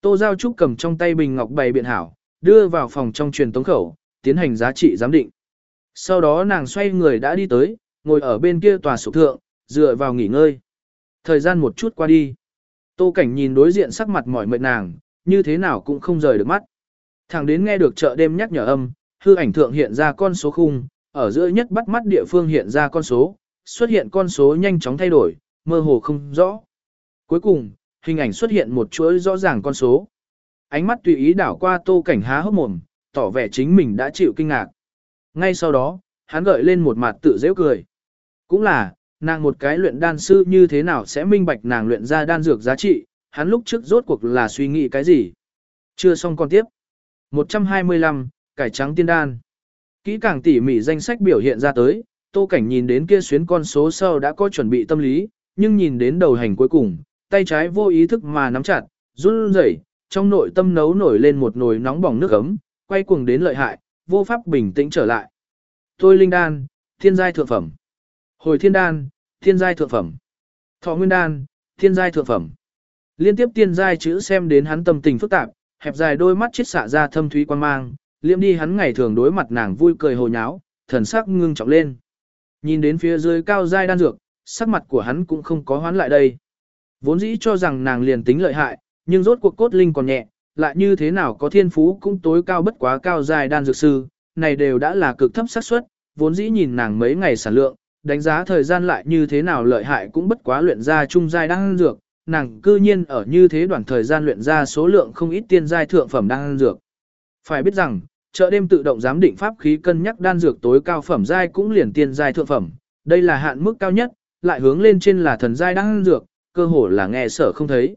Tô Giao Trúc cầm trong tay bình ngọc bày biện hảo, đưa vào phòng trong truyền tống khẩu, tiến hành giá trị giám định. Sau đó nàng xoay người đã đi tới, ngồi ở bên kia tòa sổ thượng, dựa vào nghỉ ngơi. Thời gian một chút qua đi. Tô Cảnh nhìn đối diện sắc mặt mỏi mệt nàng, như thế nào cũng không rời được mắt. Thẳng đến nghe được chợ đêm nhắc nhở âm, hư ảnh thượng hiện ra con số khung, ở giữa nhất bắt mắt địa phương hiện ra con số, xuất hiện con số nhanh chóng thay đổi, mơ hồ không rõ. Cuối cùng, hình ảnh xuất hiện một chuỗi rõ ràng con số. Ánh mắt tùy ý đảo qua tô cảnh há hốc mồm, tỏ vẻ chính mình đã chịu kinh ngạc. Ngay sau đó, hắn gợi lên một mặt tự dễ cười. Cũng là, nàng một cái luyện đan sư như thế nào sẽ minh bạch nàng luyện ra đan dược giá trị, hắn lúc trước rốt cuộc là suy nghĩ cái gì. Chưa xong con tiếp. 125, cải trắng tiên đan. Kỹ càng tỉ mỉ danh sách biểu hiện ra tới, Tô Cảnh nhìn đến kia xuyến con số sau đã có chuẩn bị tâm lý, nhưng nhìn đến đầu hành cuối cùng, tay trái vô ý thức mà nắm chặt, run rẩy, trong nội tâm nấu nổi lên một nồi nóng bỏng nước ấm, quay cuồng đến lợi hại, vô pháp bình tĩnh trở lại. Tôi linh đan, thiên giai thượng phẩm. Hồi thiên đan, thiên giai thượng phẩm. Thọ nguyên đan, thiên giai thượng phẩm. Liên tiếp tiên giai chữ xem đến hắn tâm tình phức tạp, hẹp dài đôi mắt chết xạ ra thâm thúy quan mang, liêm đi hắn ngày thường đối mặt nàng vui cười hồ nháo, thần sắc ngưng trọng lên. Nhìn đến phía dưới cao giai đan dược, sắc mặt của hắn cũng không có hoán lại đây. Vốn dĩ cho rằng nàng liền tính lợi hại, nhưng rốt cuộc cốt linh còn nhẹ, lại như thế nào có thiên phú cũng tối cao bất quá cao dài đan dược sư, này đều đã là cực thấp xác suất, vốn dĩ nhìn nàng mấy ngày sản lượng, đánh giá thời gian lại như thế nào lợi hại cũng bất quá luyện ra trung giai đan dược, nàng cư nhiên ở như thế đoạn thời gian luyện ra số lượng không ít tiên giai thượng phẩm đan dược. Phải biết rằng, chợ đêm tự động giám định pháp khí cân nhắc đan dược tối cao phẩm giai cũng liền tiên giai thượng phẩm, đây là hạn mức cao nhất, lại hướng lên trên là thần giai đan dược, cơ hồ là nghe sở không thấy.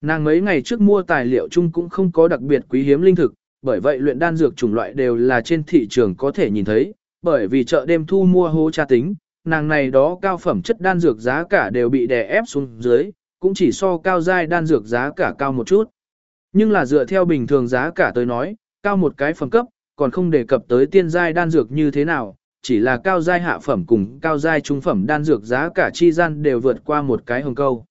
Nàng mấy ngày trước mua tài liệu chung cũng không có đặc biệt quý hiếm linh thực, bởi vậy luyện đan dược chủng loại đều là trên thị trường có thể nhìn thấy, bởi vì chợ đêm thu mua hố tra tính, nàng này đó cao phẩm chất đan dược giá cả đều bị đè ép xuống dưới, cũng chỉ so cao giai đan dược giá cả cao một chút. Nhưng là dựa theo bình thường giá cả tới nói, cao một cái phẩm cấp, còn không đề cập tới tiên giai đan dược như thế nào, chỉ là cao giai hạ phẩm cùng cao giai trung phẩm đan dược giá cả chi gian đều vượt qua một cái hồng câu.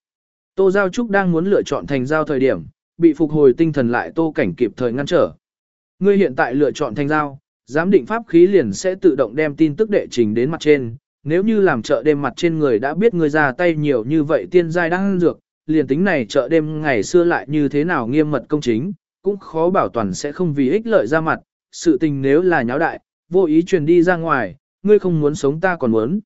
Tô Giao Trúc đang muốn lựa chọn thành giao thời điểm, bị phục hồi tinh thần lại Tô Cảnh kịp thời ngăn trở. Ngươi hiện tại lựa chọn thành giao, giám định pháp khí liền sẽ tự động đem tin tức đệ trình đến mặt trên. Nếu như làm chợ đêm mặt trên người đã biết ngươi ra tay nhiều như vậy tiên giai đang dược, liền tính này chợ đêm ngày xưa lại như thế nào nghiêm mật công chính, cũng khó bảo toàn sẽ không vì ích lợi ra mặt. Sự tình nếu là nháo đại, vô ý truyền đi ra ngoài, ngươi không muốn sống ta còn muốn.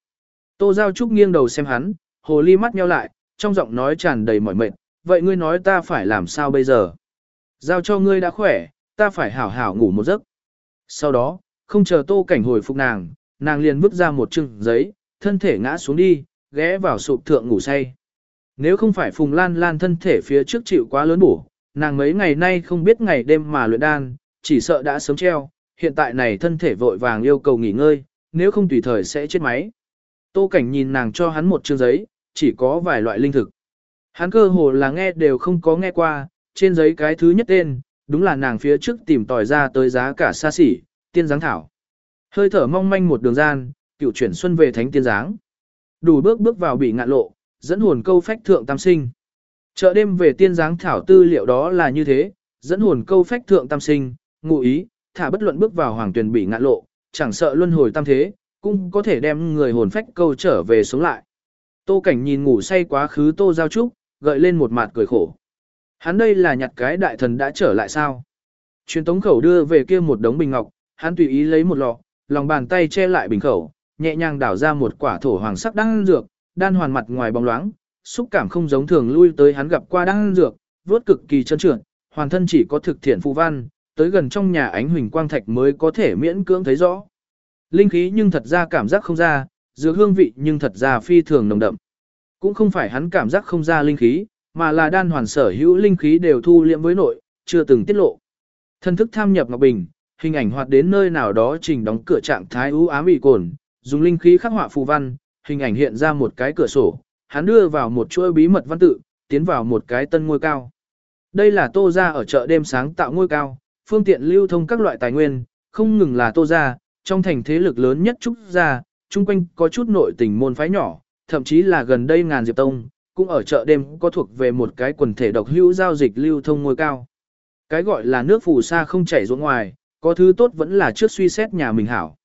Tô Giao Trúc nghiêng đầu xem hắn, hồ ly mắt nheo lại, trong giọng nói tràn đầy mỏi mệt, vậy ngươi nói ta phải làm sao bây giờ? Giao cho ngươi đã khỏe, ta phải hảo hảo ngủ một giấc. Sau đó, không chờ tô cảnh hồi phục nàng, nàng liền vứt ra một chừng giấy, thân thể ngã xuống đi, ghé vào sụp thượng ngủ say. Nếu không phải Phùng Lan Lan thân thể phía trước chịu quá lớn bổ, nàng mấy ngày nay không biết ngày đêm mà luyện đan, chỉ sợ đã sớm treo, hiện tại này thân thể vội vàng yêu cầu nghỉ ngơi, nếu không tùy thời sẽ chết máy. Tô Cảnh nhìn nàng cho hắn một chương giấy, chỉ có vài loại linh thực. Hắn cơ hồ là nghe đều không có nghe qua, trên giấy cái thứ nhất tên, đúng là nàng phía trước tìm tòi ra tới giá cả xa xỉ, tiên giáng thảo. Hơi thở mong manh một đường gian, cựu chuyển xuân về thánh tiên giáng. Đủ bước bước vào bị ngạn lộ, dẫn hồn câu phách thượng tam sinh. Chợ đêm về tiên giáng thảo tư liệu đó là như thế, dẫn hồn câu phách thượng tam sinh, ngụ ý, thả bất luận bước vào hoàng tuyển bị ngạn lộ, chẳng sợ luân hồi tam thế, cũng có thể đem người hồn phách câu trở về sống lại. Tô Cảnh nhìn ngủ say quá khứ Tô Giao Trúc, gợi lên một mặt cười khổ. Hắn đây là nhặt cái đại thần đã trở lại sao? Truyền tống khẩu đưa về kia một đống bình ngọc, hắn tùy ý lấy một lọ, lòng bàn tay che lại bình khẩu, nhẹ nhàng đảo ra một quả thổ hoàng sắc đan dược, đan hoàn mặt ngoài bóng loáng, xúc cảm không giống thường lui tới hắn gặp qua đan dược, vốt cực kỳ chân trượt, hoàn thân chỉ có thực thiện phù văn, tới gần trong nhà ánh huỳnh quang thạch mới có thể miễn cưỡng thấy rõ. Linh khí nhưng thật ra cảm giác không ra, dược hương vị nhưng thật ra phi thường nồng đậm. Cũng không phải hắn cảm giác không ra linh khí, mà là đan hoàn sở hữu linh khí đều thu liệm với nội, chưa từng tiết lộ. Thân thức tham nhập ngọc bình, hình ảnh hoạt đến nơi nào đó trình đóng cửa trạng thái u ám bị cồn, dùng linh khí khắc họa phù văn, hình ảnh hiện ra một cái cửa sổ, hắn đưa vào một chuỗi bí mật văn tự, tiến vào một cái tân ngôi cao. Đây là tô ra ở chợ đêm sáng tạo ngôi cao, phương tiện lưu thông các loại tài nguyên, không ngừng là tô ra, trong thành thế lực lớn nhất trúc gia, chung quanh có chút nội tình môn phái nhỏ, thậm chí là gần đây ngàn diệp tông, cũng ở chợ đêm có thuộc về một cái quần thể độc hữu giao dịch lưu thông ngôi cao. Cái gọi là nước phù sa không chảy ruộng ngoài, có thứ tốt vẫn là trước suy xét nhà mình hảo.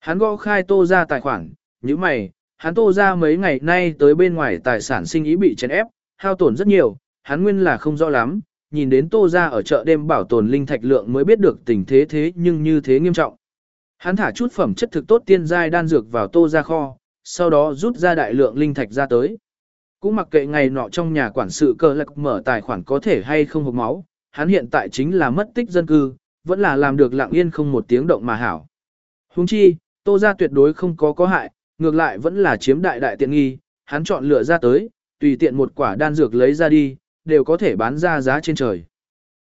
Hắn gõ khai tô ra tài khoản, như mày, hắn tô ra mấy ngày nay tới bên ngoài tài sản sinh ý bị chèn ép, hao tổn rất nhiều, hắn nguyên là không rõ lắm, nhìn đến tô ra ở chợ đêm bảo tồn linh thạch lượng mới biết được tình thế thế nhưng như thế nghiêm trọng. Hắn thả chút phẩm chất thực tốt tiên giai đan dược vào tô ra kho, sau đó rút ra đại lượng linh thạch ra tới. Cũng mặc kệ ngày nọ trong nhà quản sự cơ lạc mở tài khoản có thể hay không hộp máu, hắn hiện tại chính là mất tích dân cư, vẫn là làm được lặng yên không một tiếng động mà hảo. Huống chi, tô ra tuyệt đối không có có hại, ngược lại vẫn là chiếm đại đại tiện nghi, hắn chọn lựa ra tới, tùy tiện một quả đan dược lấy ra đi, đều có thể bán ra giá trên trời.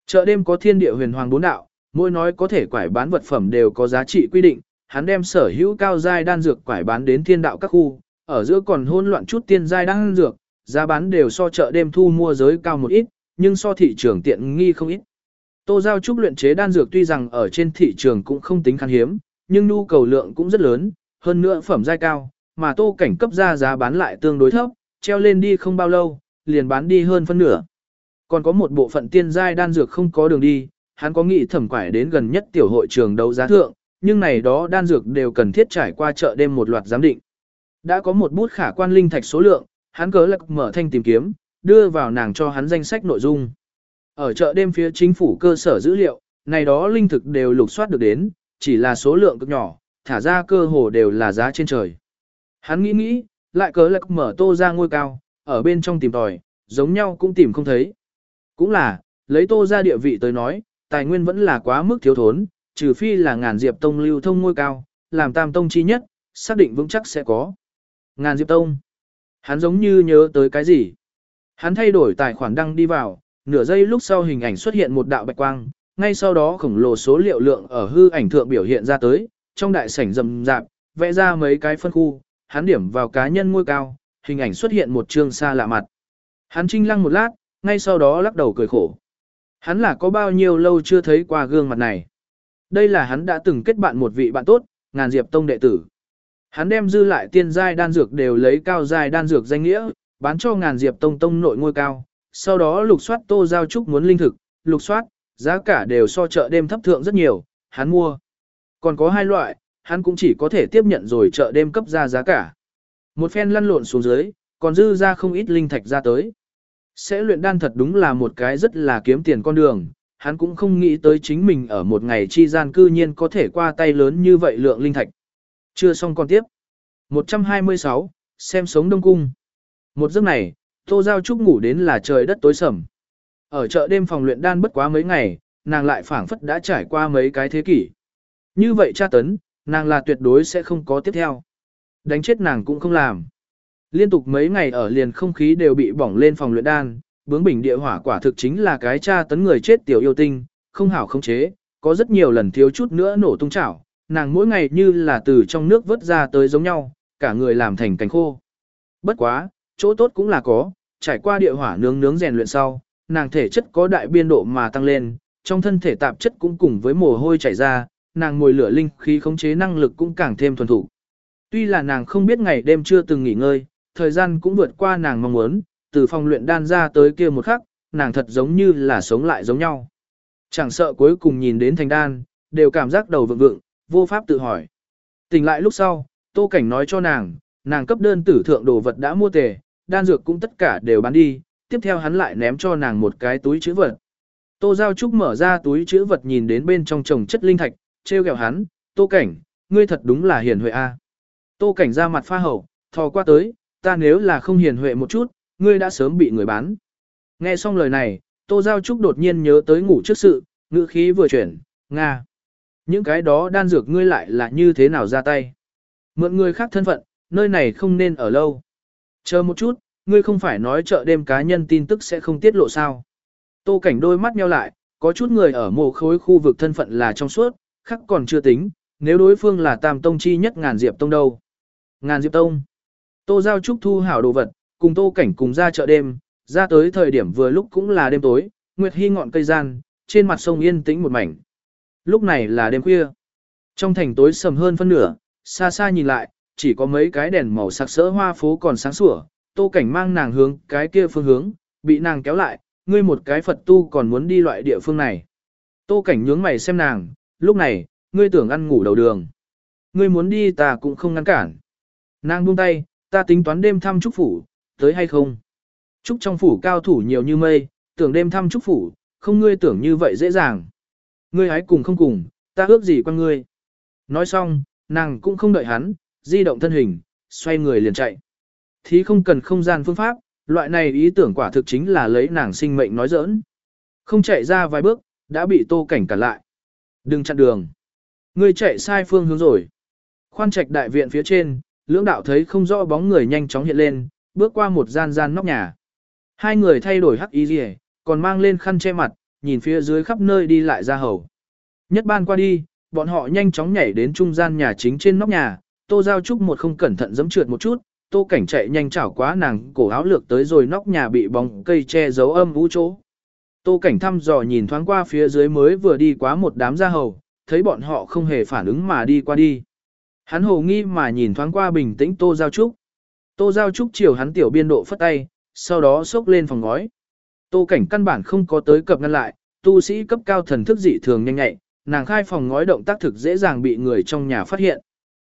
Chợ đêm có thiên địa huyền hoàng bốn đạo, mỗi nói có thể quải bán vật phẩm đều có giá trị quy định, hắn đem sở hữu cao giai đan dược quải bán đến thiên đạo các khu, ở giữa còn hỗn loạn chút tiên giai đan dược, giá bán đều so chợ đêm thu mua giới cao một ít, nhưng so thị trường tiện nghi không ít. Tô Giao Trúc luyện chế đan dược tuy rằng ở trên thị trường cũng không tính khan hiếm, nhưng nhu cầu lượng cũng rất lớn, hơn nữa phẩm giai cao, mà tô cảnh cấp ra giá bán lại tương đối thấp, treo lên đi không bao lâu, liền bán đi hơn phân nửa. Còn có một bộ phận tiên giai đan dược không có đường đi, hắn có nghĩ thẩm quải đến gần nhất tiểu hội trường đấu giá thượng, nhưng này đó đan dược đều cần thiết trải qua chợ đêm một loạt giám định. Đã có một bút khả quan linh thạch số lượng, hắn cớ lạc mở thanh tìm kiếm, đưa vào nàng cho hắn danh sách nội dung. Ở chợ đêm phía chính phủ cơ sở dữ liệu, này đó linh thực đều lục soát được đến, chỉ là số lượng cực nhỏ, thả ra cơ hồ đều là giá trên trời. Hắn nghĩ nghĩ, lại cớ lạc mở tô ra ngôi cao, ở bên trong tìm tòi, giống nhau cũng tìm không thấy. Cũng là, lấy tô ra địa vị tới nói, tài nguyên vẫn là quá mức thiếu thốn, trừ phi là ngàn diệp tông lưu thông ngôi cao, làm tam tông chi nhất, xác định vững chắc sẽ có. Ngàn diệp tông. Hắn giống như nhớ tới cái gì. Hắn thay đổi tài khoản đăng đi vào, nửa giây lúc sau hình ảnh xuất hiện một đạo bạch quang, ngay sau đó khổng lồ số liệu lượng ở hư ảnh thượng biểu hiện ra tới, trong đại sảnh rầm rạp, vẽ ra mấy cái phân khu, hắn điểm vào cá nhân ngôi cao, hình ảnh xuất hiện một chương xa lạ mặt. Hắn trinh lăng một lát, ngay sau đó lắc đầu cười khổ. Hắn là có bao nhiêu lâu chưa thấy qua gương mặt này. Đây là hắn đã từng kết bạn một vị bạn tốt, ngàn diệp tông đệ tử. Hắn đem dư lại tiên giai đan dược đều lấy cao giai đan dược danh nghĩa, bán cho ngàn diệp tông tông nội ngôi cao. Sau đó lục soát tô giao trúc muốn linh thực, lục soát, giá cả đều so chợ đêm thấp thượng rất nhiều, hắn mua. Còn có hai loại, hắn cũng chỉ có thể tiếp nhận rồi chợ đêm cấp ra giá cả. Một phen lăn lộn xuống dưới, còn dư ra không ít linh thạch ra tới. Sẽ luyện đan thật đúng là một cái rất là kiếm tiền con đường, hắn cũng không nghĩ tới chính mình ở một ngày chi gian cư nhiên có thể qua tay lớn như vậy lượng linh thạch. Chưa xong còn tiếp. 126, xem sống đông cung. Một giấc này, Tô Giao Trúc ngủ đến là trời đất tối sầm. Ở chợ đêm phòng luyện đan bất quá mấy ngày, nàng lại phảng phất đã trải qua mấy cái thế kỷ. Như vậy tra tấn, nàng là tuyệt đối sẽ không có tiếp theo. Đánh chết nàng cũng không làm. Liên tục mấy ngày ở liền không khí đều bị bỏng lên phòng luyện đan, bướng bình địa hỏa quả thực chính là cái tra tấn người chết tiểu yêu tinh, không hảo không chế, có rất nhiều lần thiếu chút nữa nổ tung chảo, nàng mỗi ngày như là từ trong nước vớt ra tới giống nhau, cả người làm thành cánh khô. Bất quá, chỗ tốt cũng là có, trải qua địa hỏa nướng nướng rèn luyện sau, nàng thể chất có đại biên độ mà tăng lên, trong thân thể tạp chất cũng cùng với mồ hôi chảy ra, nàng ngồi lửa linh khí khống chế năng lực cũng càng thêm thuần thủ. Tuy là nàng không biết ngày đêm chưa từng nghỉ ngơi, thời gian cũng vượt qua nàng mong muốn, từ phòng luyện đan ra tới kia một khắc, nàng thật giống như là sống lại giống nhau. Chẳng sợ cuối cùng nhìn đến thành đan, đều cảm giác đầu vượng vượng, vô pháp tự hỏi. Tỉnh lại lúc sau, Tô Cảnh nói cho nàng, nàng cấp đơn tử thượng đồ vật đã mua tề, đan dược cũng tất cả đều bán đi, tiếp theo hắn lại ném cho nàng một cái túi chữ vật. Tô Giao Trúc mở ra túi chữ vật nhìn đến bên trong chồng chất linh thạch, treo kẹo hắn, Tô Cảnh, ngươi thật đúng là hiền huệ a. Tô Cảnh ra mặt pha hậu, thò qua tới, ta nếu là không hiền huệ một chút, ngươi đã sớm bị người bán. Nghe xong lời này, Tô Giao Trúc đột nhiên nhớ tới ngủ trước sự, ngữ khí vừa chuyển, Nga. Những cái đó đan dược ngươi lại là như thế nào ra tay. Mượn người khác thân phận, nơi này không nên ở lâu. Chờ một chút, ngươi không phải nói chợ đêm cá nhân tin tức sẽ không tiết lộ sao. Tô cảnh đôi mắt nheo lại, có chút người ở mồ khối khu vực thân phận là trong suốt, khắc còn chưa tính, nếu đối phương là tam tông chi nhất ngàn diệp tông đâu. Ngàn diệp tông. Tô giao trúc thu hảo đồ vật, cùng tô cảnh cùng ra chợ đêm, ra tới thời điểm vừa lúc cũng là đêm tối, nguyệt hy ngọn cây gian, trên mặt sông yên tĩnh một mảnh. Lúc này là đêm khuya. Trong thành tối sầm hơn phân nửa, xa xa nhìn lại, chỉ có mấy cái đèn màu sặc sỡ hoa phố còn sáng sủa, tô cảnh mang nàng hướng cái kia phương hướng, bị nàng kéo lại, ngươi một cái Phật tu còn muốn đi loại địa phương này. Tô cảnh nhướng mày xem nàng, lúc này, ngươi tưởng ăn ngủ đầu đường. Ngươi muốn đi ta cũng không ngăn cản. Nàng buông tay, ta tính toán đêm thăm trúc phủ, tới hay không? Trúc trong phủ cao thủ nhiều như mây, tưởng đêm thăm trúc phủ, không ngươi tưởng như vậy dễ dàng. Ngươi hãy cùng không cùng, ta ước gì quan ngươi. Nói xong, nàng cũng không đợi hắn, di động thân hình, xoay người liền chạy. Thí không cần không gian phương pháp, loại này ý tưởng quả thực chính là lấy nàng sinh mệnh nói giỡn. Không chạy ra vài bước, đã bị tô cảnh cản lại. Đừng chặn đường. Ngươi chạy sai phương hướng rồi. Khoan trạch đại viện phía trên, lưỡng đạo thấy không rõ bóng người nhanh chóng hiện lên, bước qua một gian gian nóc nhà. Hai người thay đổi hắc y rìa, còn mang lên khăn che mặt, nhìn phía dưới khắp nơi đi lại ra hầu. Nhất ban qua đi, bọn họ nhanh chóng nhảy đến trung gian nhà chính trên nóc nhà, Tô Giao Trúc một không cẩn thận dẫm trượt một chút, Tô Cảnh chạy nhanh chảo quá nàng, cổ áo lược tới rồi nóc nhà bị bóng cây che giấu âm vũ chỗ. Tô Cảnh thăm dò nhìn thoáng qua phía dưới mới vừa đi quá một đám gia hầu, thấy bọn họ không hề phản ứng mà đi qua đi. Hắn hồ nghi mà nhìn thoáng qua bình tĩnh Tô Giao Trúc. Tô Giao Trúc chiều hắn tiểu biên độ phất tay, sau đó xốc lên phòng ngói. Tô Cảnh căn bản không có tới cập ngăn lại, tu sĩ cấp cao thần thức dị thường nhanh nhạy, nàng khai phòng ngói động tác thực dễ dàng bị người trong nhà phát hiện.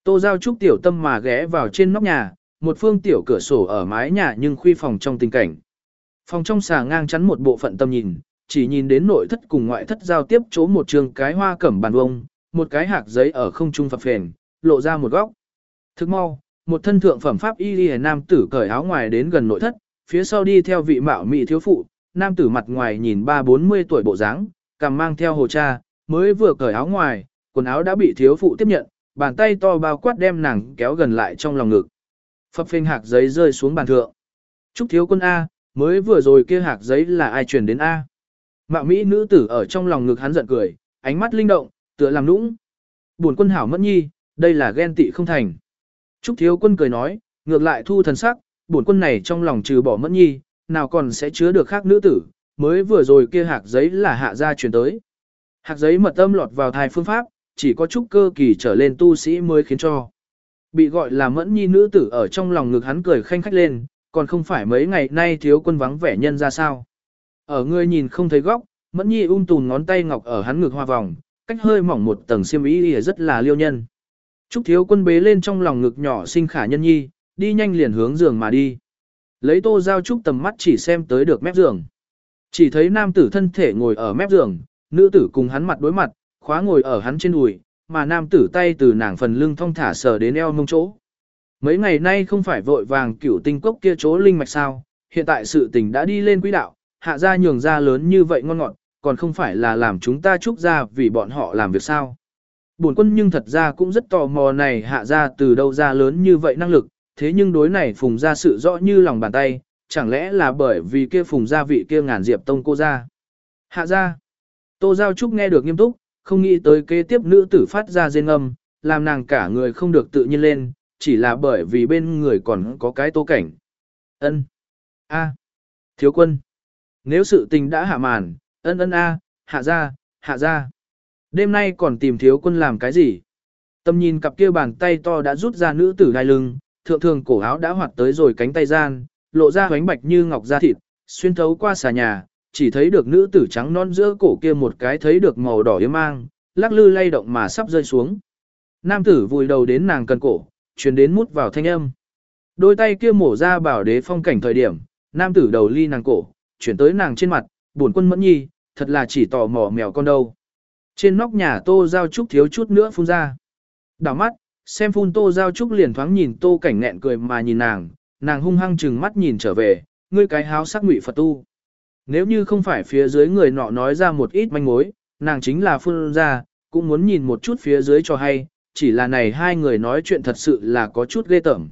Tô Giao Trúc tiểu tâm mà ghé vào trên nóc nhà, một phương tiểu cửa sổ ở mái nhà nhưng khuy phòng trong tình cảnh. Phòng trong xà ngang chắn một bộ phận tâm nhìn, chỉ nhìn đến nội thất cùng ngoại thất giao tiếp chỗ một trường cái hoa cẩm bàn vông, một cái hạc giấy ở không trung phập phền, lộ ra một góc. Thức mau, một thân thượng phẩm pháp y liễu nam tử cởi áo ngoài đến gần nội thất, phía sau đi theo vị mạo mỹ thiếu phụ, nam tử mặt ngoài nhìn ba bốn mươi tuổi bộ dáng, cầm mang theo hồ cha, mới vừa cởi áo ngoài, quần áo đã bị thiếu phụ tiếp nhận, bàn tay to bao quát đem nàng kéo gần lại trong lòng ngực. Phập phênh hạc giấy rơi xuống bàn thượng. Trúc thiếu quân A, mới vừa rồi kia hạc giấy là ai truyền đến A. Mạo Mỹ nữ tử ở trong lòng ngực hắn giận cười, ánh mắt linh động, tựa làm nũng. Buồn quân hảo mất nhi, đây là ghen tị không thành. Trúc thiếu quân cười nói, ngược lại thu thần sắc, bổn quân này trong lòng trừ bỏ mẫn nhi, nào còn sẽ chứa được khác nữ tử, mới vừa rồi kia hạc giấy là hạ gia truyền tới. Hạc giấy mật âm lọt vào thai phương pháp, chỉ có trúc cơ kỳ trở lên tu sĩ mới khiến cho. Bị gọi là mẫn nhi nữ tử ở trong lòng ngực hắn cười khanh khách lên, còn không phải mấy ngày nay thiếu quân vắng vẻ nhân ra sao. Ở người nhìn không thấy góc, mẫn nhi ung tùn ngón tay ngọc ở hắn ngực hoa vòng, cách hơi mỏng một tầng xiêm y rất là liêu nhân. Trúc thiếu quân bế lên trong lòng ngực nhỏ sinh khả nhân nhi, đi nhanh liền hướng giường mà đi. Lấy tô giao trúc tầm mắt chỉ xem tới được mép giường. Chỉ thấy nam tử thân thể ngồi ở mép giường, nữ tử cùng hắn mặt đối mặt, khóa ngồi ở hắn trên đùi, mà nam tử tay từ nàng phần lưng thong thả sờ đến eo mông chỗ. Mấy ngày nay không phải vội vàng cửu tinh cốc kia chỗ linh mạch sao, hiện tại sự tình đã đi lên quỹ đạo, hạ ra nhường ra lớn như vậy ngon ngọt, còn không phải là làm chúng ta trúc ra vì bọn họ làm việc sao. Bổn quân nhưng thật ra cũng rất tò mò này hạ ra từ đâu ra lớn như vậy năng lực, thế nhưng đối này phùng ra sự rõ như lòng bàn tay, chẳng lẽ là bởi vì kia phùng gia vị kia ngàn diệp tông cô ra. Hạ ra, tô giao trúc nghe được nghiêm túc, không nghĩ tới kế tiếp nữ tử phát ra rên âm, làm nàng cả người không được tự nhiên lên, chỉ là bởi vì bên người còn có cái tô cảnh. ân a thiếu quân. Nếu sự tình đã hạ màn, ân ân a, hạ ra, hạ ra. Đêm nay còn tìm thiếu quân làm cái gì? Tâm nhìn cặp kia bàn tay to đã rút ra nữ tử đai lưng, thượng thường cổ áo đã hoạt tới rồi cánh tay gian, lộ ra hoánh bạch như ngọc da thịt, xuyên thấu qua xà nhà, chỉ thấy được nữ tử trắng non giữa cổ kia một cái thấy được màu đỏ yếm mang, lắc lư lay động mà sắp rơi xuống. Nam tử vùi đầu đến nàng cần cổ, truyền đến mút vào thanh âm. Đôi tay kia mổ ra bảo đế phong cảnh thời điểm, nam tử đầu ly nàng cổ, chuyển tới nàng trên mặt, buồn quân mẫn nhi, thật là chỉ tò mò mèo con đâu. Trên nóc nhà tô giao trúc thiếu chút nữa phun ra. Đảo mắt, xem phun tô giao trúc liền thoáng nhìn tô cảnh nghẹn cười mà nhìn nàng, nàng hung hăng chừng mắt nhìn trở về, ngươi cái háo sắc ngụy Phật tu. Nếu như không phải phía dưới người nọ nói ra một ít manh mối, nàng chính là phun ra, cũng muốn nhìn một chút phía dưới cho hay, chỉ là này hai người nói chuyện thật sự là có chút ghê tởm.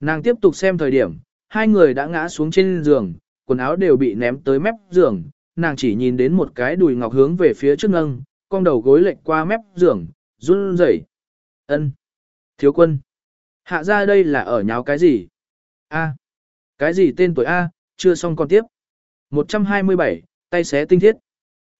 Nàng tiếp tục xem thời điểm, hai người đã ngã xuống trên giường, quần áo đều bị ném tới mép giường, nàng chỉ nhìn đến một cái đùi ngọc hướng về phía trước nâng, con đầu gối lệch qua mép giường, run rẩy. Ân, Thiếu quân. Hạ ra đây là ở nháo cái gì? A. Cái gì tên tuổi A, chưa xong còn tiếp. 127, tay xé tinh thiết.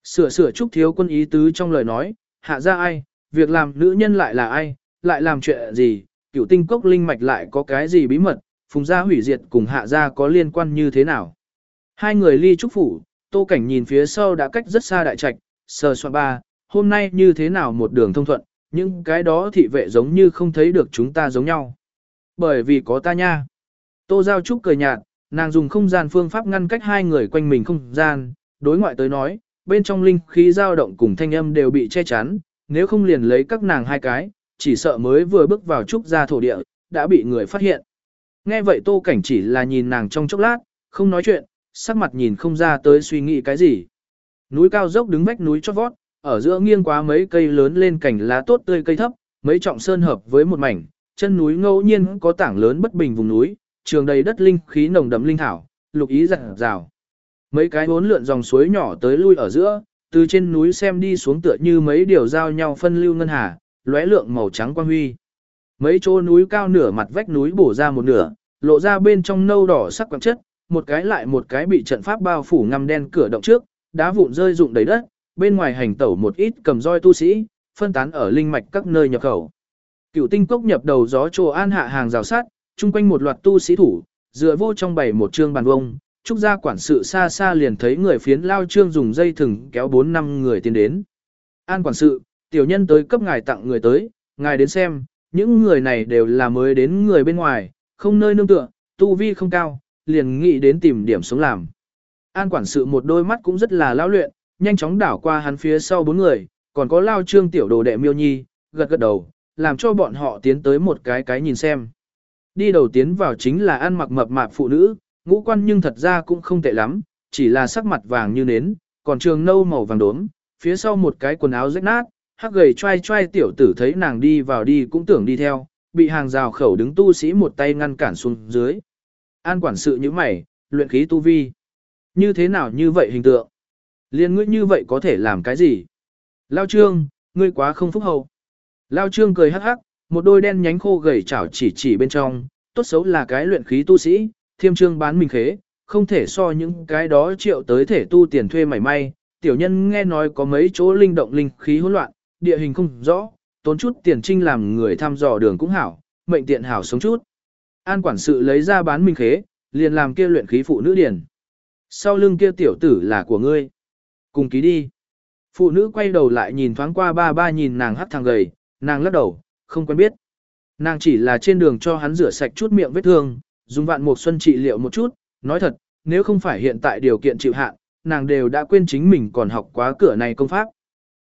Sửa sửa chúc thiếu quân ý tứ trong lời nói, hạ ra ai, việc làm nữ nhân lại là ai, lại làm chuyện gì, cựu tinh cốc linh mạch lại có cái gì bí mật, phùng gia hủy diệt cùng hạ gia có liên quan như thế nào. Hai người ly trúc phủ, tô cảnh nhìn phía sau đã cách rất xa đại trạch, sờ soạn ba, hôm nay như thế nào một đường thông thuận, những cái đó thị vệ giống như không thấy được chúng ta giống nhau. Bởi vì có ta nha. Tô Giao Trúc cười nhạt, nàng dùng không gian phương pháp ngăn cách hai người quanh mình không gian, đối ngoại tới nói, bên trong linh khí dao động cùng thanh âm đều bị che chắn, nếu không liền lấy các nàng hai cái, chỉ sợ mới vừa bước vào trúc ra thổ địa, đã bị người phát hiện. Nghe vậy Tô Cảnh chỉ là nhìn nàng trong chốc lát, không nói chuyện, sắc mặt nhìn không ra tới suy nghĩ cái gì. Núi cao dốc đứng vách núi chót vót, ở giữa nghiêng quá mấy cây lớn lên cảnh lá tốt tươi cây thấp, mấy trọng sơn hợp với một mảnh, chân núi ngẫu nhiên có tảng lớn bất bình vùng núi, trường đầy đất linh khí nồng đậm linh thảo, lục ý rạng rào. Mấy cái bốn lượn dòng suối nhỏ tới lui ở giữa, từ trên núi xem đi xuống tựa như mấy điều giao nhau phân lưu ngân hà, lóe lượng màu trắng quang huy. Mấy chỗ núi cao nửa mặt vách núi bổ ra một nửa, lộ ra bên trong nâu đỏ sắc quang chất, một cái lại một cái bị trận pháp bao phủ ngăm đen cửa động trước, đá vụn rơi rụng đầy đất, bên ngoài hành tẩu một ít cầm roi tu sĩ, phân tán ở linh mạch các nơi nhập khẩu. Cựu tinh cốc nhập đầu gió trồ an hạ hàng rào sát, chung quanh một loạt tu sĩ thủ, dựa vô trong bày một trương bàn vông, trúc gia quản sự xa xa liền thấy người phiến lao trương dùng dây thừng kéo 4 năm người tiến đến. An quản sự, tiểu nhân tới cấp ngài tặng người tới, ngài đến xem, những người này đều là mới đến người bên ngoài, không nơi nương tựa, tu vi không cao, liền nghĩ đến tìm điểm sống làm. An quản sự một đôi mắt cũng rất là lao luyện, nhanh chóng đảo qua hắn phía sau bốn người, còn có lao trương tiểu đồ đệ miêu nhi, gật gật đầu, làm cho bọn họ tiến tới một cái cái nhìn xem. Đi đầu tiến vào chính là ăn mặc mập mạp phụ nữ, ngũ quan nhưng thật ra cũng không tệ lắm, chỉ là sắc mặt vàng như nến, còn trường nâu màu vàng đốm, phía sau một cái quần áo rách nát, hắc gầy trai trai tiểu tử thấy nàng đi vào đi cũng tưởng đi theo, bị hàng rào khẩu đứng tu sĩ một tay ngăn cản xuống dưới. An quản sự như mày, luyện khí tu vi. Như thế nào như vậy hình tượng? Liên ngươi như vậy có thể làm cái gì? Lao Trương, ngươi quá không phúc hậu. Lao Trương cười hắc hắc, một đôi đen nhánh khô gầy chảo chỉ chỉ bên trong, tốt xấu là cái luyện khí tu sĩ, thiêm trương bán mình khế, không thể so những cái đó triệu tới thể tu tiền thuê mảy may. Tiểu nhân nghe nói có mấy chỗ linh động linh khí hỗn loạn, địa hình không rõ, tốn chút tiền trinh làm người thăm dò đường cũng hảo, mệnh tiện hảo sống chút. An quản sự lấy ra bán minh khế, liền làm kia luyện khí phụ nữ điển. Sau lưng kia tiểu tử là của ngươi. Cùng ký đi. Phụ nữ quay đầu lại nhìn thoáng qua ba ba nhìn nàng hắt thằng gầy, nàng lắc đầu, không quen biết. Nàng chỉ là trên đường cho hắn rửa sạch chút miệng vết thương, dùng vạn mục xuân trị liệu một chút, nói thật, nếu không phải hiện tại điều kiện chịu hạn, nàng đều đã quên chính mình còn học quá cửa này công pháp.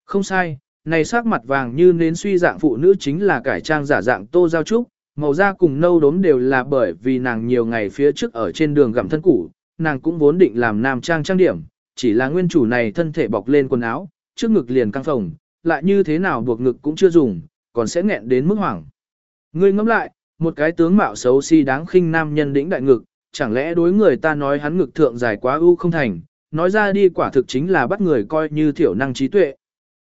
Không sai, này sắc mặt vàng như nến suy dạng phụ nữ chính là cải trang giả dạng tô giao trúc, màu da cùng nâu đốm đều là bởi vì nàng nhiều ngày phía trước ở trên đường gặm thân củ, nàng cũng vốn định làm nam trang trang điểm, chỉ là nguyên chủ này thân thể bọc lên quần áo, trước ngực liền căng phồng, lại như thế nào buộc ngực cũng chưa dùng, còn sẽ nghẹn đến mức hoảng. Ngươi ngẫm lại, một cái tướng mạo xấu xí si đáng khinh nam nhân đĩnh đại ngực, chẳng lẽ đối người ta nói hắn ngực thượng dài quá ưu không thành, nói ra đi quả thực chính là bắt người coi như thiểu năng trí tuệ.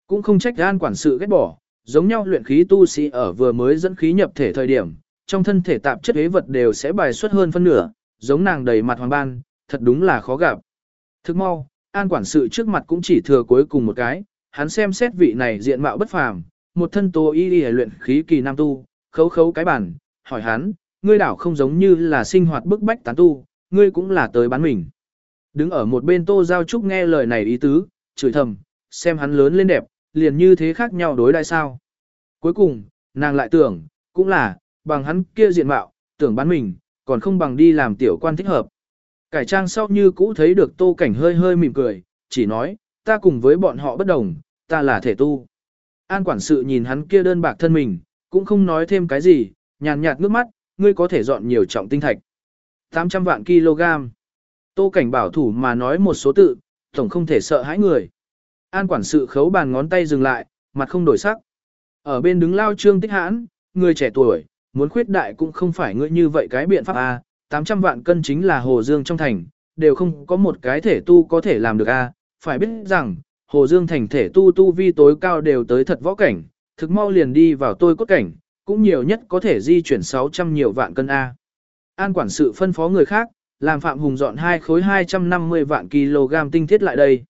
Cũng không trách gan quản sự ghét bỏ, giống nhau luyện khí tu sĩ ở vừa mới dẫn khí nhập thể thời điểm, trong thân thể tạp chất hế vật đều sẽ bài xuất hơn phân nửa, giống nàng đầy mặt hoàng ban, thật đúng là khó gặp. Thức mau, an quản sự trước mặt cũng chỉ thừa cuối cùng một cái, hắn xem xét vị này diện mạo bất phàm, một thân tố y y luyện khí kỳ nam tu, khấu khấu cái bản, hỏi hắn, ngươi đảo không giống như là sinh hoạt bức bách tán tu, ngươi cũng là tới bán mình. Đứng ở một bên tô giao trúc nghe lời này ý tứ, chửi thầm, xem hắn lớn lên đẹp, liền như thế khác nhau đối đại sao. Cuối cùng, nàng lại tưởng, cũng là, bằng hắn kia diện mạo, tưởng bán mình, còn không bằng đi làm tiểu quan thích hợp. Cải trang sau như cũ thấy được tô cảnh hơi hơi mỉm cười, chỉ nói, ta cùng với bọn họ bất đồng, ta là thể tu. An quản sự nhìn hắn kia đơn bạc thân mình, cũng không nói thêm cái gì, nhàn nhạt nước mắt, ngươi có thể dọn nhiều trọng tinh thạch. 800 vạn kg. Tô cảnh bảo thủ mà nói một số tự, tổng không thể sợ hãi người. An quản sự khấu bàn ngón tay dừng lại, mặt không đổi sắc. Ở bên đứng lao trương tích hãn, người trẻ tuổi, muốn khuyết đại cũng không phải ngươi như vậy cái biện pháp à? 800 vạn cân chính là Hồ Dương trong thành, đều không có một cái thể tu có thể làm được A, phải biết rằng, Hồ Dương thành thể tu tu vi tối cao đều tới thật võ cảnh, thực mau liền đi vào tôi cốt cảnh, cũng nhiều nhất có thể di chuyển 600 nhiều vạn cân A. An quản sự phân phó người khác, làm Phạm Hùng dọn hai khối 250 vạn kg tinh thiết lại đây.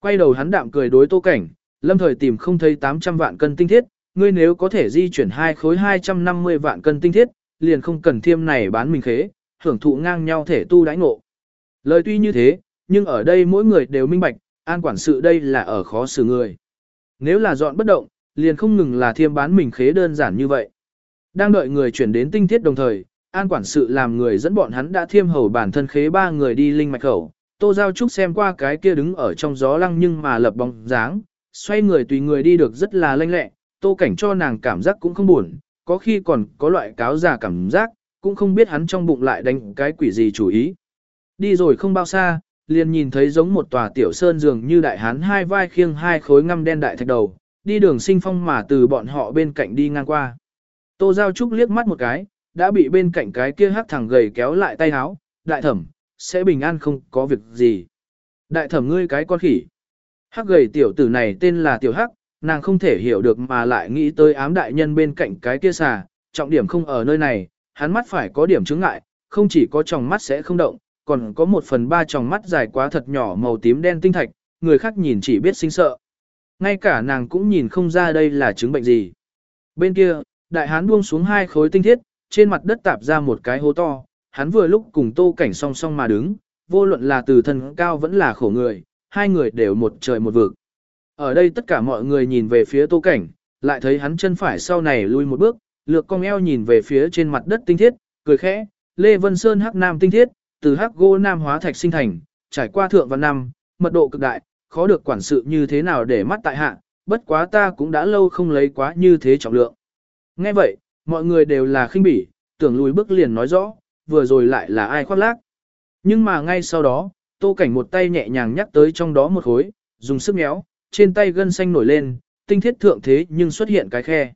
Quay đầu hắn đạm cười đối tô cảnh, lâm thời tìm không thấy 800 vạn cân tinh thiết, ngươi nếu có thể di chuyển hai khối 250 vạn cân tinh thiết, liền không cần thiêm này bán mình khế, hưởng thụ ngang nhau thể tu đãi ngộ. Lời tuy như thế, nhưng ở đây mỗi người đều minh bạch, an quản sự đây là ở khó xử người. Nếu là dọn bất động, liền không ngừng là thiêm bán mình khế đơn giản như vậy. Đang đợi người chuyển đến tinh thiết đồng thời, an quản sự làm người dẫn bọn hắn đã thiêm hầu bản thân khế ba người đi linh mạch khẩu. Tô Giao Trúc xem qua cái kia đứng ở trong gió lăng nhưng mà lập bóng dáng, xoay người tùy người đi được rất là lanh lẹ, tô cảnh cho nàng cảm giác cũng không buồn, có khi còn có loại cáo già cảm giác, cũng không biết hắn trong bụng lại đánh cái quỷ gì chủ ý. Đi rồi không bao xa, liền nhìn thấy giống một tòa tiểu sơn dường như đại hán hai vai khiêng hai khối ngăm đen đại thạch đầu, đi đường sinh phong mà từ bọn họ bên cạnh đi ngang qua. Tô Giao Trúc liếc mắt một cái, đã bị bên cạnh cái kia hắc thẳng gầy kéo lại tay háo, đại thẩm, sẽ bình an không có việc gì. Đại thẩm ngươi cái con khỉ. Hắc gầy tiểu tử này tên là tiểu hắc, nàng không thể hiểu được mà lại nghĩ tới ám đại nhân bên cạnh cái kia xà, trọng điểm không ở nơi này, hắn mắt phải có điểm chứng ngại, không chỉ có tròng mắt sẽ không động, còn có một phần ba tròng mắt dài quá thật nhỏ màu tím đen tinh thạch, người khác nhìn chỉ biết sinh sợ. Ngay cả nàng cũng nhìn không ra đây là chứng bệnh gì. Bên kia, đại hán buông xuống hai khối tinh thiết, trên mặt đất tạp ra một cái hố to, hắn vừa lúc cùng tô cảnh song song mà đứng, vô luận là từ thân cao vẫn là khổ người, hai người đều một trời một vực. Ở đây tất cả mọi người nhìn về phía tô cảnh, lại thấy hắn chân phải sau này lui một bước, lược cong eo nhìn về phía trên mặt đất tinh thiết, cười khẽ, Lê Vân Sơn hắc nam tinh thiết, từ hắc gỗ nam hóa thạch sinh thành, trải qua thượng và năm, mật độ cực đại, khó được quản sự như thế nào để mắt tại hạ, bất quá ta cũng đã lâu không lấy quá như thế trọng lượng. Nghe vậy, mọi người đều là khinh bỉ, tưởng lùi bước liền nói rõ, vừa rồi lại là ai khoác lác. Nhưng mà ngay sau đó, tô cảnh một tay nhẹ nhàng nhắc tới trong đó một khối, dùng sức méo, trên tay gân xanh nổi lên, tinh thiết thượng thế nhưng xuất hiện cái khe.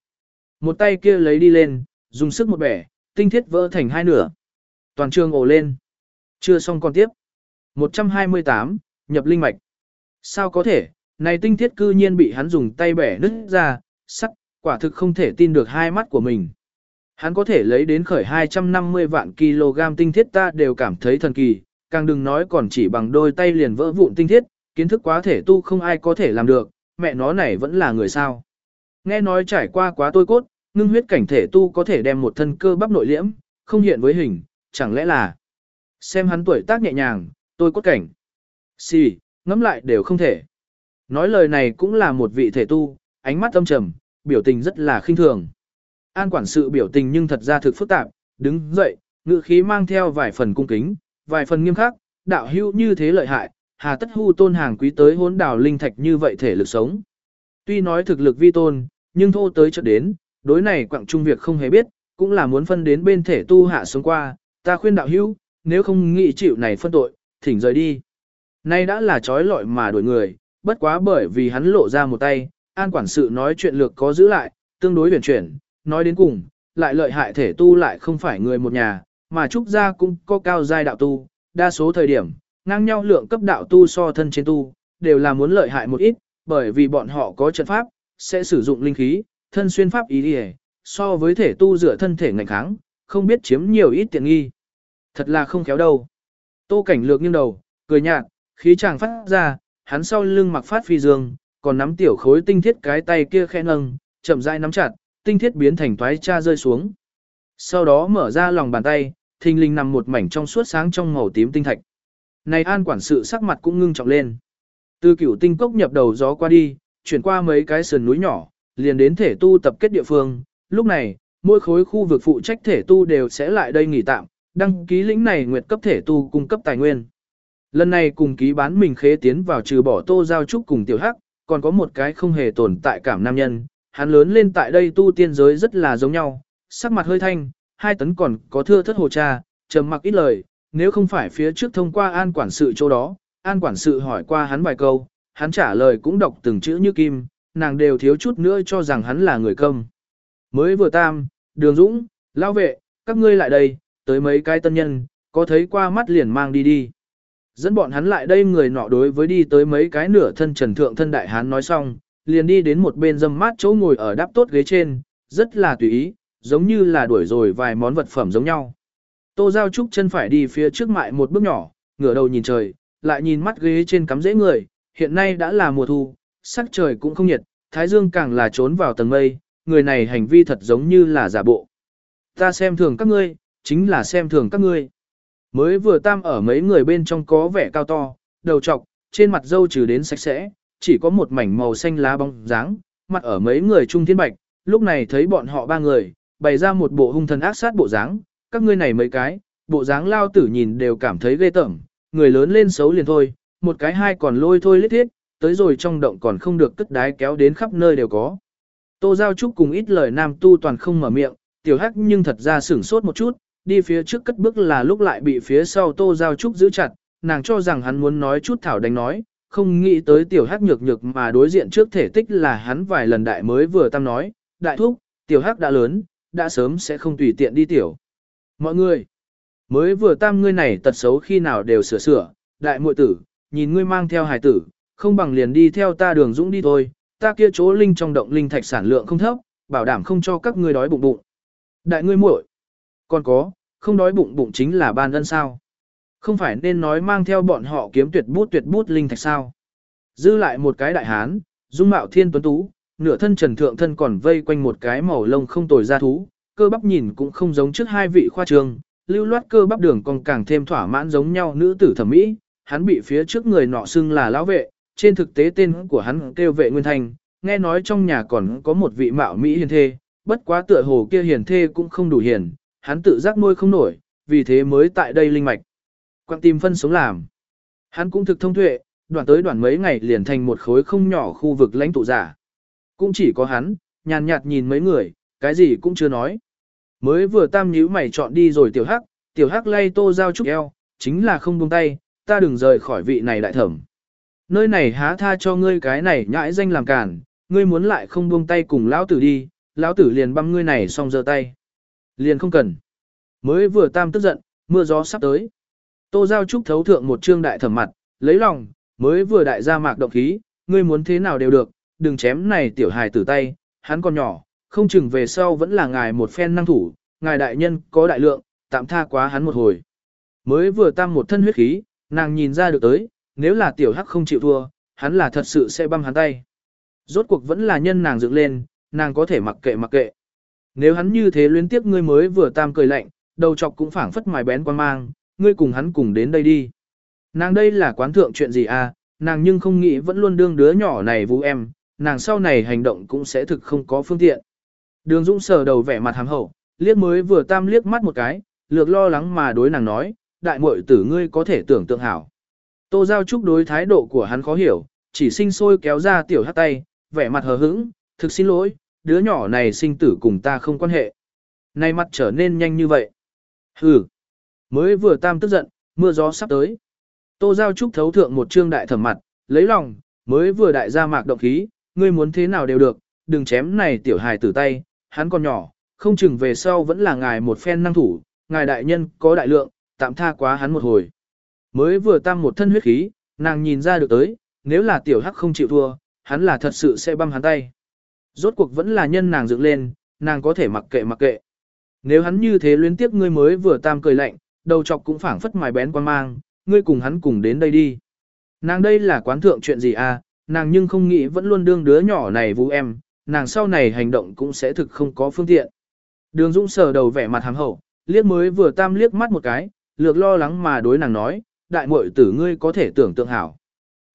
Một tay kia lấy đi lên, dùng sức một bẻ, tinh thiết vỡ thành hai nửa. Toàn trường ồ lên. Chưa xong còn tiếp. 128, nhập linh mạch. Sao có thể, này tinh thiết cư nhiên bị hắn dùng tay bẻ nứt ra, sắc, quả thực không thể tin được hai mắt của mình. Hắn có thể lấy đến khởi 250 vạn kg tinh thiết ta đều cảm thấy thần kỳ, càng đừng nói còn chỉ bằng đôi tay liền vỡ vụn tinh thiết, kiến thức quá thể tu không ai có thể làm được, mẹ nó này vẫn là người sao. Nghe nói trải qua quá tôi cốt, ngưng huyết cảnh thể tu có thể đem một thân cơ bắp nội liễm, không hiện với hình, chẳng lẽ là xem hắn tuổi tác nhẹ nhàng, tôi cốt cảnh. Xì, ngắm ngẫm lại đều không thể. Nói lời này cũng là một vị thể tu, ánh mắt âm trầm, biểu tình rất là khinh thường. An quản sự biểu tình nhưng thật ra thực phức tạp, đứng dậy, ngữ khí mang theo vài phần cung kính, vài phần nghiêm khắc, đạo hữu như thế lợi hại, hà tất hu tôn hàng quý tới hốn đào linh thạch như vậy thể lực sống. Tuy nói thực lực vi tôn, nhưng thô tới chợt đến, đối này quặng trung việc không hề biết, cũng là muốn phân đến bên thể tu hạ xuống qua, ta khuyên đạo hữu, nếu không nghĩ chịu này phân tội, thỉnh rời đi. Nay đã là trói lọi mà đuổi người, bất quá bởi vì hắn lộ ra một tay, an quản sự nói chuyện lược có giữ lại, tương đối huyền chuyển, nói đến cùng, lại lợi hại thể tu lại không phải người một nhà, mà trúc gia cũng có cao giai đạo tu, đa số thời điểm, ngang nhau lượng cấp đạo tu so thân trên tu, đều là muốn lợi hại một ít, bởi vì bọn họ có trận pháp, sẽ sử dụng linh khí, thân xuyên pháp ý đi so với thể tu dựa thân thể ngạnh kháng, không biết chiếm nhiều ít tiện nghi. Thật là không khéo đâu. Tô cảnh lược nghiêng đầu, cười nhạt, khí chàng phát ra, hắn sau lưng mặc phát phi dương, còn nắm tiểu khối tinh thiết cái tay kia khẽ nâng, chậm rãi nắm chặt, tinh thiết biến thành toái cha rơi xuống. Sau đó mở ra lòng bàn tay, thình lình nằm một mảnh trong suốt sáng trong màu tím tinh thạch. Này an quản sự sắc mặt cũng ngưng trọng lên. Từ cửu tinh cốc nhập đầu gió qua đi, chuyển qua mấy cái sườn núi nhỏ, liền đến thể tu tập kết địa phương. Lúc này, mỗi khối khu vực phụ trách thể tu đều sẽ lại đây nghỉ tạm, đăng ký lĩnh này nguyệt cấp thể tu cung cấp tài nguyên. Lần này cùng ký bán mình khế tiến vào trừ bỏ tô giao trúc cùng tiểu hắc, còn có một cái không hề tồn tại cảm nam nhân, hắn lớn lên tại đây tu tiên giới rất là giống nhau, sắc mặt hơi thanh, hai tấn còn có thưa thất hồ cha, trầm mặc ít lời, nếu không phải phía trước thông qua an quản sự chỗ đó, an quản sự hỏi qua hắn vài câu, hắn trả lời cũng đọc từng chữ như kim, nàng đều thiếu chút nữa cho rằng hắn là người công. Mới vừa tam, đường dũng, lao vệ, các ngươi lại đây, tới mấy cái tân nhân, có thấy qua mắt liền mang đi đi. Dẫn bọn hắn lại đây người nọ đối với đi tới mấy cái nửa thân trần thượng thân đại hán nói xong, liền đi đến một bên dâm mát chỗ ngồi ở đáp tốt ghế trên, rất là tùy ý, giống như là đuổi rồi vài món vật phẩm giống nhau. Tô Giao Trúc chân phải đi phía trước mại một bước nhỏ, ngửa đầu nhìn trời, lại nhìn mắt ghế trên cắm dễ người, hiện nay đã là mùa thu, sắc trời cũng không nhiệt, thái dương càng là trốn vào tầng mây, người này hành vi thật giống như là giả bộ. Ta xem thường các ngươi, chính là xem thường các ngươi. Mới vừa tam ở mấy người bên trong có vẻ cao to, đầu trọc, trên mặt dâu trừ đến sạch sẽ, chỉ có một mảnh màu xanh lá bóng dáng, mặt ở mấy người trung thiên bạch, lúc này thấy bọn họ ba người, bày ra một bộ hung thần ác sát bộ dáng, các ngươi này mấy cái, bộ dáng lao tử nhìn đều cảm thấy ghê tởm, người lớn lên xấu liền thôi, một cái hai còn lôi thôi lít thiết, tới rồi trong động còn không được cất đái kéo đến khắp nơi đều có. Tô Giao Trúc cùng ít lời nam tu toàn không mở miệng, tiểu hắc nhưng thật ra sửng sốt một chút, đi phía trước cất bước là lúc lại bị phía sau Tô Giao Trúc giữ chặt, nàng cho rằng hắn muốn nói chút thảo đánh nói, không nghĩ tới tiểu hắc nhược nhược mà đối diện trước thể tích là hắn vài lần đại mới vừa tam nói, đại thúc, tiểu hắc đã lớn, đã sớm sẽ không tùy tiện đi tiểu. Mọi người, mới vừa tam ngươi này tật xấu khi nào đều sửa sửa, đại muội tử, nhìn ngươi mang theo hải tử, không bằng liền đi theo ta đường dũng đi thôi, ta kia chỗ linh trong động linh thạch sản lượng không thấp, bảo đảm không cho các ngươi đói bụng bụng. Đại ngươi muội, còn có, không đói bụng bụng chính là ban ân sao. Không phải nên nói mang theo bọn họ kiếm tuyệt bút tuyệt bút linh thạch sao. Dư lại một cái đại hán, dung mạo thiên tuấn tú, nửa thân trần thượng thân còn vây quanh một cái màu lông không tồi ra thú, cơ bắp nhìn cũng không giống trước hai vị khoa trường, lưu loát cơ bắp đường còn càng thêm thỏa mãn giống nhau nữ tử thẩm mỹ, hắn bị phía trước người nọ xưng là lão vệ, trên thực tế tên của hắn kêu vệ nguyên thành, nghe nói trong nhà còn có một vị mạo mỹ hiền thê, bất quá tựa hồ kia hiền thê cũng không đủ hiền, hắn tự giác nuôi không nổi, vì thế mới tại đây linh mạch. Quang tìm phân sống làm. Hắn cũng thực thông tuệ, đoạn tới đoạn mấy ngày liền thành một khối không nhỏ khu vực lãnh tụ giả. Cũng chỉ có hắn, nhàn nhạt nhìn mấy người, cái gì cũng chưa nói. Mới vừa tam nhíu mày chọn đi rồi tiểu hắc, tiểu hắc lay tô giao trúc eo, chính là không buông tay, ta đừng rời khỏi vị này đại thẩm. Nơi này há tha cho ngươi cái này nhãi danh làm cản, ngươi muốn lại không buông tay cùng lão tử đi, lão tử liền băm ngươi này xong giơ tay. Liền không cần. Mới vừa tam tức giận, mưa gió sắp tới. Tô Giao Trúc thấu thượng một trương đại thẩm mặt, lấy lòng, mới vừa đại gia mạc động khí, ngươi muốn thế nào đều được, đừng chém này tiểu hài tử tay, hắn còn nhỏ, không chừng về sau vẫn là ngài một phen năng thủ, ngài đại nhân có đại lượng, tạm tha quá hắn một hồi. Mới vừa tăng một thân huyết khí, nàng nhìn ra được tới, nếu là tiểu hắc không chịu thua, hắn là thật sự sẽ băm hắn tay. Rốt cuộc vẫn là nhân nàng dựng lên, nàng có thể mặc kệ mặc kệ. Nếu hắn như thế luyến tiếp ngươi mới vừa tam cười lạnh, đầu chọc cũng phảng phất mài bén quan mang, ngươi cùng hắn cùng đến đây đi. Nàng đây là quán thượng chuyện gì à, nàng nhưng không nghĩ vẫn luôn đương đứa nhỏ này vũ em, nàng sau này hành động cũng sẽ thực không có phương tiện. Đường Dũng sờ đầu vẻ mặt hàm hậu, liếc mới vừa tam liếc mắt một cái, lược lo lắng mà đối nàng nói, đại muội tử ngươi có thể tưởng tượng hảo. Tô Giao Trúc đối thái độ của hắn khó hiểu, chỉ sinh sôi kéo ra tiểu hát tay, vẻ mặt hờ hững, thực xin lỗi, đứa nhỏ này sinh tử cùng ta không quan hệ. Nay mặt trở nên nhanh như vậy. Hừ, mới vừa tam tức giận, mưa gió sắp tới. Tô Giao Trúc thấu thượng một trương đại thẩm mặt, lấy lòng, mới vừa đại gia mạc động khí, ngươi muốn thế nào đều được, đừng chém này tiểu hài tử tay, hắn còn nhỏ, không chừng về sau vẫn là ngài một phen năng thủ, ngài đại nhân có đại lượng, tạm tha quá hắn một hồi. Mới vừa tam một thân huyết khí, nàng nhìn ra được tới, nếu là tiểu hắc không chịu thua, hắn là thật sự sẽ băm hắn tay. Rốt cuộc vẫn là nhân nàng dựng lên, nàng có thể mặc kệ mặc kệ. Nếu hắn như thế luyến tiếp ngươi mới vừa tam cười lạnh, đầu chọc cũng phảng phất mài bén quan mang, ngươi cùng hắn cùng đến đây đi. Nàng đây là quán thượng chuyện gì à, nàng nhưng không nghĩ vẫn luôn đương đứa nhỏ này vũ em, nàng sau này hành động cũng sẽ thực không có phương tiện. Đường Dũng sờ đầu vẻ mặt hàm hậu, liếc mới vừa tam liếc mắt một cái, lược lo lắng mà đối nàng nói, đại muội tử ngươi có thể tưởng tượng hảo.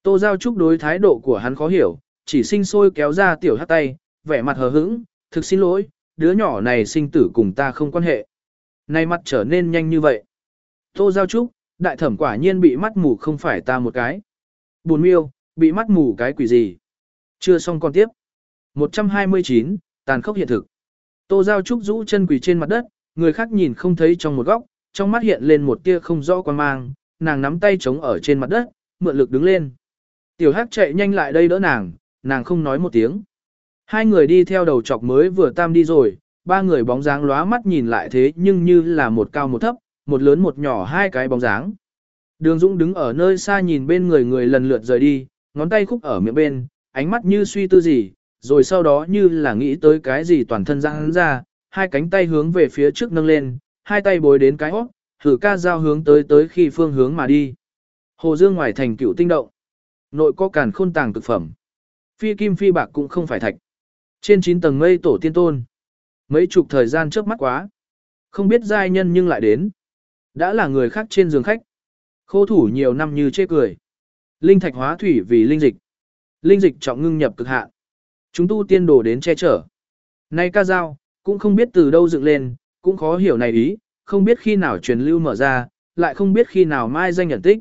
Tô Giao Trúc đối thái độ của hắn khó hiểu, chỉ sinh sôi kéo ra tiểu hát tay, vẻ mặt hờ hững, thực xin lỗi, đứa nhỏ này sinh tử cùng ta không quan hệ. Nay mặt trở nên nhanh như vậy. Tô Giao Trúc, đại thẩm quả nhiên bị mắt mù không phải ta một cái. Buồn miêu, bị mắt mù cái quỷ gì. Chưa xong còn tiếp. 129, tàn khốc hiện thực. Tô Giao Trúc rũ chân quỳ trên mặt đất, người khác nhìn không thấy trong một góc, trong mắt hiện lên một tia không rõ quan mang, nàng nắm tay chống ở trên mặt đất, mượn lực đứng lên. Tiểu Hắc chạy nhanh lại đây đỡ nàng, nàng không nói một tiếng. Hai người đi theo đầu chọc mới vừa tam đi rồi, ba người bóng dáng lóa mắt nhìn lại thế nhưng như là một cao một thấp, một lớn một nhỏ hai cái bóng dáng. Đường Dũng đứng ở nơi xa nhìn bên người người lần lượt rời đi, ngón tay khúc ở miệng bên, ánh mắt như suy tư gì, rồi sau đó như là nghĩ tới cái gì toàn thân răng ra, hai cánh tay hướng về phía trước nâng lên, hai tay bối đến cái hót, thử ca giao hướng tới tới khi phương hướng mà đi. Hồ Dương ngoài thành cựu tinh động. Nội có càn khôn tàng thực phẩm. Phi kim phi bạc cũng không phải thạch. Trên 9 tầng mây tổ tiên tôn. Mấy chục thời gian trước mắt quá. Không biết giai nhân nhưng lại đến. Đã là người khác trên giường khách. Khô thủ nhiều năm như chê cười. Linh thạch hóa thủy vì linh dịch. Linh dịch trọng ngưng nhập cực hạ, Chúng tu tiên đồ đến che chở. Nay ca dao, cũng không biết từ đâu dựng lên, cũng khó hiểu này ý, không biết khi nào truyền lưu mở ra, lại không biết khi nào mai danh nhận tích.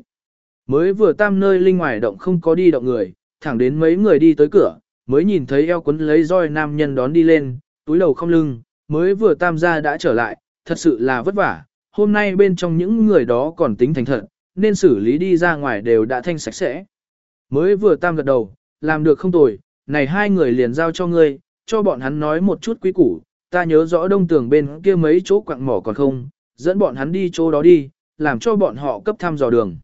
Mới vừa tam nơi linh ngoài động không có đi động người, thẳng đến mấy người đi tới cửa, mới nhìn thấy eo quấn lấy roi nam nhân đón đi lên, túi đầu không lưng, mới vừa tam gia đã trở lại, thật sự là vất vả, hôm nay bên trong những người đó còn tính thành thật, nên xử lý đi ra ngoài đều đã thanh sạch sẽ. Mới vừa tam gật đầu, làm được không tồi, này hai người liền giao cho ngươi, cho bọn hắn nói một chút quý củ, ta nhớ rõ đông tường bên kia mấy chỗ quặng mỏ còn không, dẫn bọn hắn đi chỗ đó đi, làm cho bọn họ cấp thăm dò đường.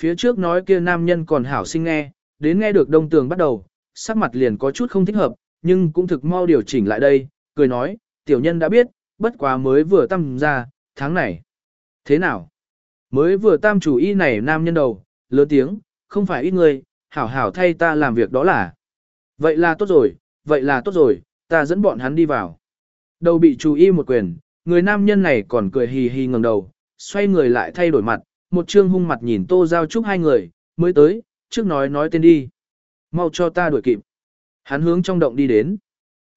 Phía trước nói kia nam nhân còn hảo sinh nghe, đến nghe được đông tường bắt đầu, sắc mặt liền có chút không thích hợp, nhưng cũng thực mau điều chỉnh lại đây, cười nói, tiểu nhân đã biết, bất quá mới vừa tâm ra, tháng này. Thế nào? Mới vừa tam chủ y này nam nhân đầu, lớn tiếng, không phải ít người, hảo hảo thay ta làm việc đó là. Vậy là tốt rồi, vậy là tốt rồi, ta dẫn bọn hắn đi vào. Đầu bị chú y một quyền, người nam nhân này còn cười hì hì ngẩng đầu, xoay người lại thay đổi mặt, một trương hung mặt nhìn tô giao trúc hai người, mới tới, trước nói nói tên đi. Mau cho ta đuổi kịp. Hắn hướng trong động đi đến.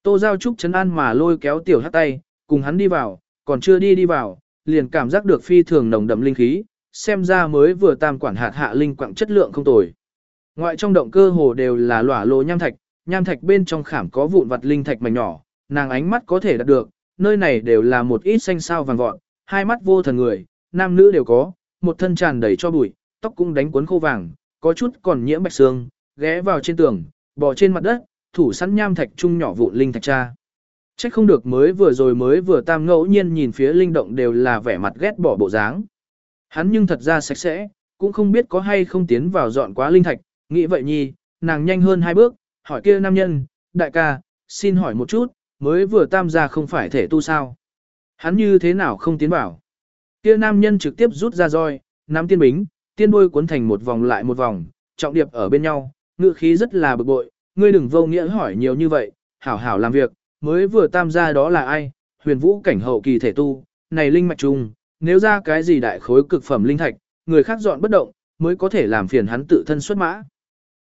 Tô giao trúc chấn an mà lôi kéo tiểu hát tay, cùng hắn đi vào, còn chưa đi đi vào, liền cảm giác được phi thường nồng đậm linh khí, xem ra mới vừa tam quản hạt hạ linh quặng chất lượng không tồi. Ngoại trong động cơ hồ đều là lỏa lô nham thạch, nham thạch bên trong khảm có vụn vặt linh thạch mảnh nhỏ, nàng ánh mắt có thể đạt được, nơi này đều là một ít xanh sao vàng vọt, hai mắt vô thần người, nam nữ đều có, một thân tràn đầy cho bụi, tóc cũng đánh cuốn khô vàng, có chút còn nhiễm bạch xương, ghé vào trên tường, bò trên mặt đất, thủ sẵn nham thạch trung nhỏ vụn linh thạch cha. Trách không được mới vừa rồi mới vừa tam ngẫu nhiên nhìn phía linh động đều là vẻ mặt ghét bỏ bộ dáng. Hắn nhưng thật ra sạch sẽ, cũng không biết có hay không tiến vào dọn quá linh thạch, nghĩ vậy nhi, nàng nhanh hơn hai bước, hỏi kia nam nhân, đại ca, xin hỏi một chút, mới vừa tam gia không phải thể tu sao? Hắn như thế nào không tiến vào? Kia nam nhân trực tiếp rút ra roi, nắm tiên bính, tiên đuôi cuốn thành một vòng lại một vòng, trọng điệp ở bên nhau, ngự khí rất là bực bội, ngươi đừng vô nghĩa hỏi nhiều như vậy, hảo hảo làm việc, mới vừa tam gia đó là ai, huyền vũ cảnh hậu kỳ thể tu, này linh mạch trùng, nếu ra cái gì đại khối cực phẩm linh thạch, người khác dọn bất động, mới có thể làm phiền hắn tự thân xuất mã.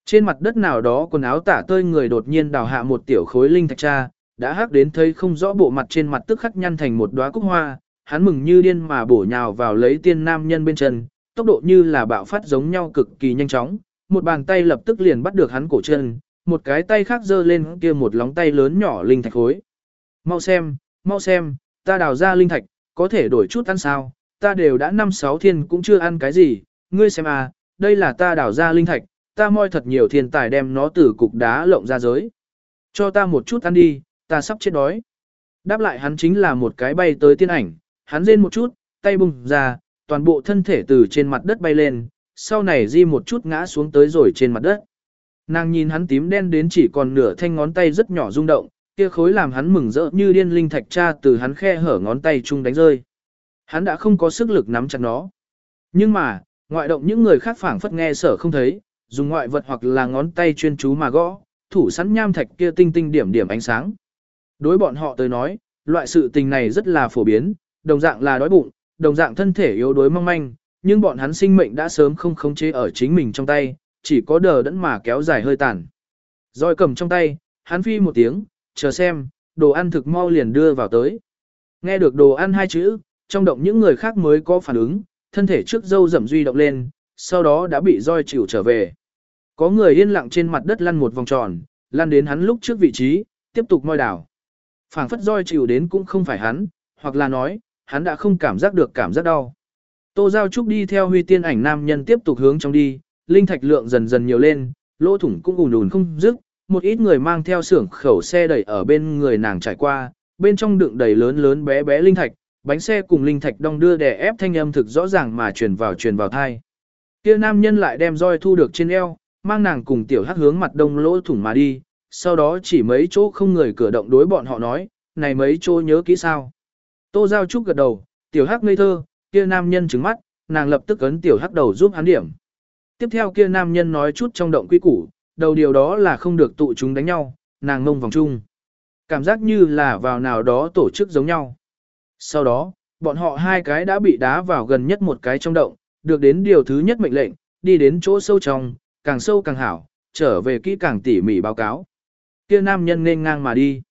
Trên mặt đất nào đó quần áo tả tơi người đột nhiên đào hạ một tiểu khối linh thạch cha, đã hắc đến thấy không rõ bộ mặt trên mặt tức khắc nhăn thành một đóa cúc hoa, hắn mừng như điên mà bổ nhào vào lấy tiên nam nhân bên chân, tốc độ như là bạo phát giống nhau cực kỳ nhanh chóng, một bàn tay lập tức liền bắt được hắn cổ chân, một cái tay khác giơ lên kia một lóng tay lớn nhỏ linh thạch khối. Mau xem, mau xem, ta đào ra linh thạch, có thể đổi chút ăn sao, ta đều đã năm sáu thiên cũng chưa ăn cái gì, ngươi xem à, đây là ta đào ra linh thạch, ta moi thật nhiều thiên tài đem nó từ cục đá lộng ra giới. Cho ta một chút ăn đi, ta sắp chết đói. Đáp lại hắn chính là một cái bay tới tiên ảnh, hắn rên một chút, tay bùng ra, toàn bộ thân thể từ trên mặt đất bay lên, sau này di một chút ngã xuống tới rồi trên mặt đất. Nàng nhìn hắn tím đen đến chỉ còn nửa thanh ngón tay rất nhỏ rung động, kia khối làm hắn mừng rỡ như điên linh thạch cha từ hắn khe hở ngón tay chung đánh rơi. Hắn đã không có sức lực nắm chặt nó. Nhưng mà, ngoại động những người khác phảng phất nghe sở không thấy, dùng ngoại vật hoặc là ngón tay chuyên chú mà gõ, thủ sẵn nham thạch kia tinh tinh điểm điểm ánh sáng. Đối bọn họ tới nói, loại sự tình này rất là phổ biến, đồng dạng là đói bụng, đồng dạng thân thể yếu đuối mong manh, nhưng bọn hắn sinh mệnh đã sớm không khống chế ở chính mình trong tay, chỉ có đờ đẫn mà kéo dài hơi tàn. Rồi cầm trong tay, hắn phi một tiếng, chờ xem, đồ ăn thực mau liền đưa vào tới. Nghe được đồ ăn hai chữ, trong động những người khác mới có phản ứng, thân thể trước dâu rẩm duy động lên, sau đó đã bị roi chịu trở về. Có người yên lặng trên mặt đất lăn một vòng tròn, lăn đến hắn lúc trước vị trí, tiếp tục moi đảo phảng phất roi chịu đến cũng không phải hắn, hoặc là nói, hắn đã không cảm giác được cảm giác đau. Tô Giao Trúc đi theo huy tiên ảnh nam nhân tiếp tục hướng trong đi, linh thạch lượng dần dần nhiều lên, lỗ thủng cũng ùn ùn không dứt, một ít người mang theo xưởng khẩu xe đẩy ở bên người nàng trải qua, bên trong đựng đầy lớn lớn bé bé linh thạch, bánh xe cùng linh thạch đong đưa đè ép thanh âm thực rõ ràng mà truyền vào truyền vào thai. Kia nam nhân lại đem roi thu được trên eo, mang nàng cùng tiểu hắc hướng mặt đông lỗ thủng mà đi, sau đó chỉ mấy chỗ không người cửa động đối bọn họ nói, này mấy chỗ nhớ kỹ sao. Tô Giao Trúc gật đầu, tiểu hắc ngây thơ, kia nam nhân trứng mắt, nàng lập tức ấn tiểu hắc đầu giúp hắn điểm. Tiếp theo kia nam nhân nói chút trong động quy củ, đầu điều đó là không được tụ chúng đánh nhau, nàng ngông vòng chung. Cảm giác như là vào nào đó tổ chức giống nhau. Sau đó, bọn họ hai cái đã bị đá vào gần nhất một cái trong động, được đến điều thứ nhất mệnh lệnh, đi đến chỗ sâu trong, càng sâu càng hảo, trở về kỹ càng tỉ mỉ báo cáo. Kia nam nhân nên ngang mà đi.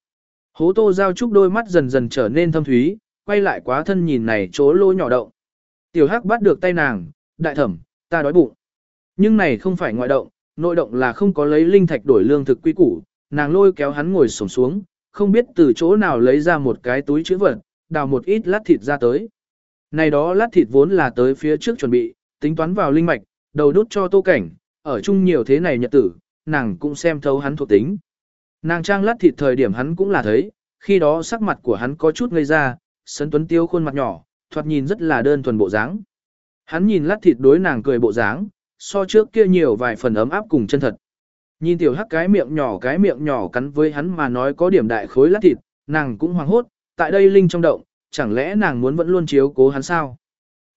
Hố tô giao trúc đôi mắt dần dần trở nên thâm thúy, quay lại quá thân nhìn này chỗ lô nhỏ động. Tiểu hắc bắt được tay nàng, đại thẩm, ta đói bụng. Nhưng này không phải ngoại động, nội động là không có lấy linh thạch đổi lương thực quy củ, nàng lôi kéo hắn ngồi sổng xuống, không biết từ chỗ nào lấy ra một cái túi chữ vật, đào một ít lát thịt ra tới. Này đó lát thịt vốn là tới phía trước chuẩn bị, tính toán vào linh mạch, đầu đút cho tô cảnh, ở chung nhiều thế này nhật tử, nàng cũng xem thấu hắn thuộc tính. Nàng trang lát thịt thời điểm hắn cũng là thấy, khi đó sắc mặt của hắn có chút ngây ra, sấn tuấn tiêu khuôn mặt nhỏ, thoạt nhìn rất là đơn thuần bộ dáng. Hắn nhìn lát thịt đối nàng cười bộ dáng, so trước kia nhiều vài phần ấm áp cùng chân thật. Nhìn tiểu hắc cái miệng nhỏ cái miệng nhỏ cắn với hắn mà nói có điểm đại khối lát thịt, nàng cũng hoảng hốt, tại đây linh trong động, chẳng lẽ nàng muốn vẫn luôn chiếu cố hắn sao?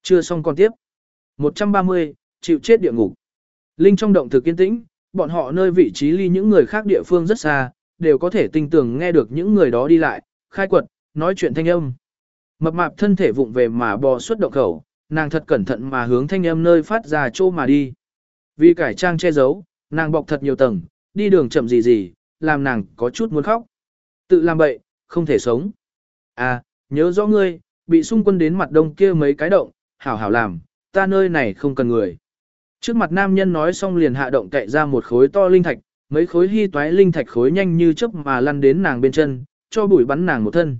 Chưa xong còn tiếp. 130, chịu chết địa ngục. Linh trong động thực kiên tĩnh, bọn họ nơi vị trí ly những người khác địa phương rất xa, đều có thể tinh tường nghe được những người đó đi lại, khai quật, nói chuyện thanh âm. Mập mạp thân thể vụng về mà bò xuất động khẩu, nàng thật cẩn thận mà hướng thanh âm nơi phát ra chỗ mà đi. Vì cải trang che giấu, nàng bọc thật nhiều tầng, đi đường chậm gì gì, làm nàng có chút muốn khóc. Tự làm bậy, không thể sống. À, nhớ rõ ngươi, bị xung quân đến mặt đông kia mấy cái động, hảo hảo làm, ta nơi này không cần người. Trước mặt nam nhân nói xong liền hạ động cậy ra một khối to linh thạch, mấy khối hy toái linh thạch khối nhanh như chớp mà lăn đến nàng bên chân, cho bụi bắn nàng một thân.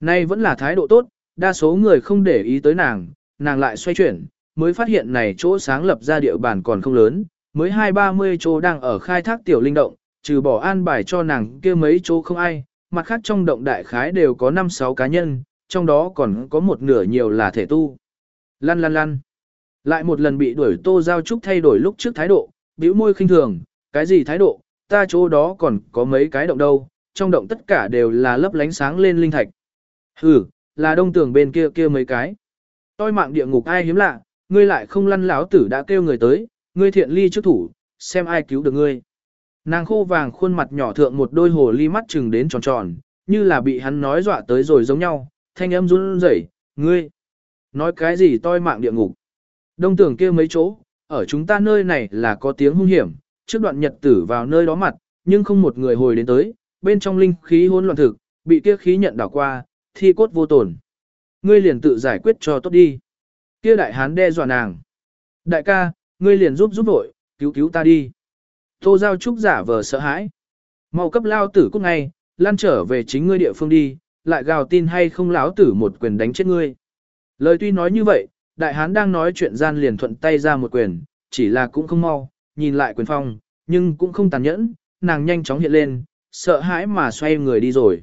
Nay vẫn là thái độ tốt, đa số người không để ý tới nàng, nàng lại xoay chuyển, mới phát hiện này chỗ sáng lập ra địa bàn còn không lớn, mới hai ba mươi chỗ đang ở khai thác tiểu linh động, trừ bỏ an bài cho nàng kia mấy chỗ không ai, mặt khác trong động đại khái đều có 5-6 cá nhân, trong đó còn có một nửa nhiều là thể tu. Lăn lăn lăn. Lại một lần bị đuổi Tô Giao Trúc thay đổi lúc trước thái độ, bĩu môi khinh thường, cái gì thái độ, ta chỗ đó còn có mấy cái động đâu, trong động tất cả đều là lấp lánh sáng lên linh thạch. Hừ, là đông tường bên kia kia mấy cái. Tôi mạng địa ngục ai hiếm lạ, ngươi lại không lăn láo tử đã kêu người tới, ngươi thiện ly trước thủ, xem ai cứu được ngươi. Nàng khô vàng khuôn mặt nhỏ thượng một đôi hồ ly mắt chừng đến tròn tròn, như là bị hắn nói dọa tới rồi giống nhau, thanh âm run rẩy, ngươi. Nói cái gì toi mạng địa ngục. Đông tường kia mấy chỗ, ở chúng ta nơi này là có tiếng hung hiểm, trước đoạn nhật tử vào nơi đó mặt, nhưng không một người hồi đến tới, bên trong linh khí hỗn loạn thực, bị kia khí nhận đảo qua, thi cốt vô tổn. Ngươi liền tự giải quyết cho tốt đi. Kia đại hán đe dọa nàng. Đại ca, ngươi liền giúp giúp vội, cứu cứu ta đi. Tô Giao Trúc giả vờ sợ hãi. Mau cấp lao tử cút ngay, lan trở về chính ngươi địa phương đi, lại gào tin hay không lão tử một quyền đánh chết ngươi. Lời tuy nói như vậy, đại hán đang nói chuyện gian liền thuận tay ra một quyền, chỉ là cũng không mau, nhìn lại quyền phong, nhưng cũng không tàn nhẫn, nàng nhanh chóng hiện lên, sợ hãi mà xoay người đi rồi.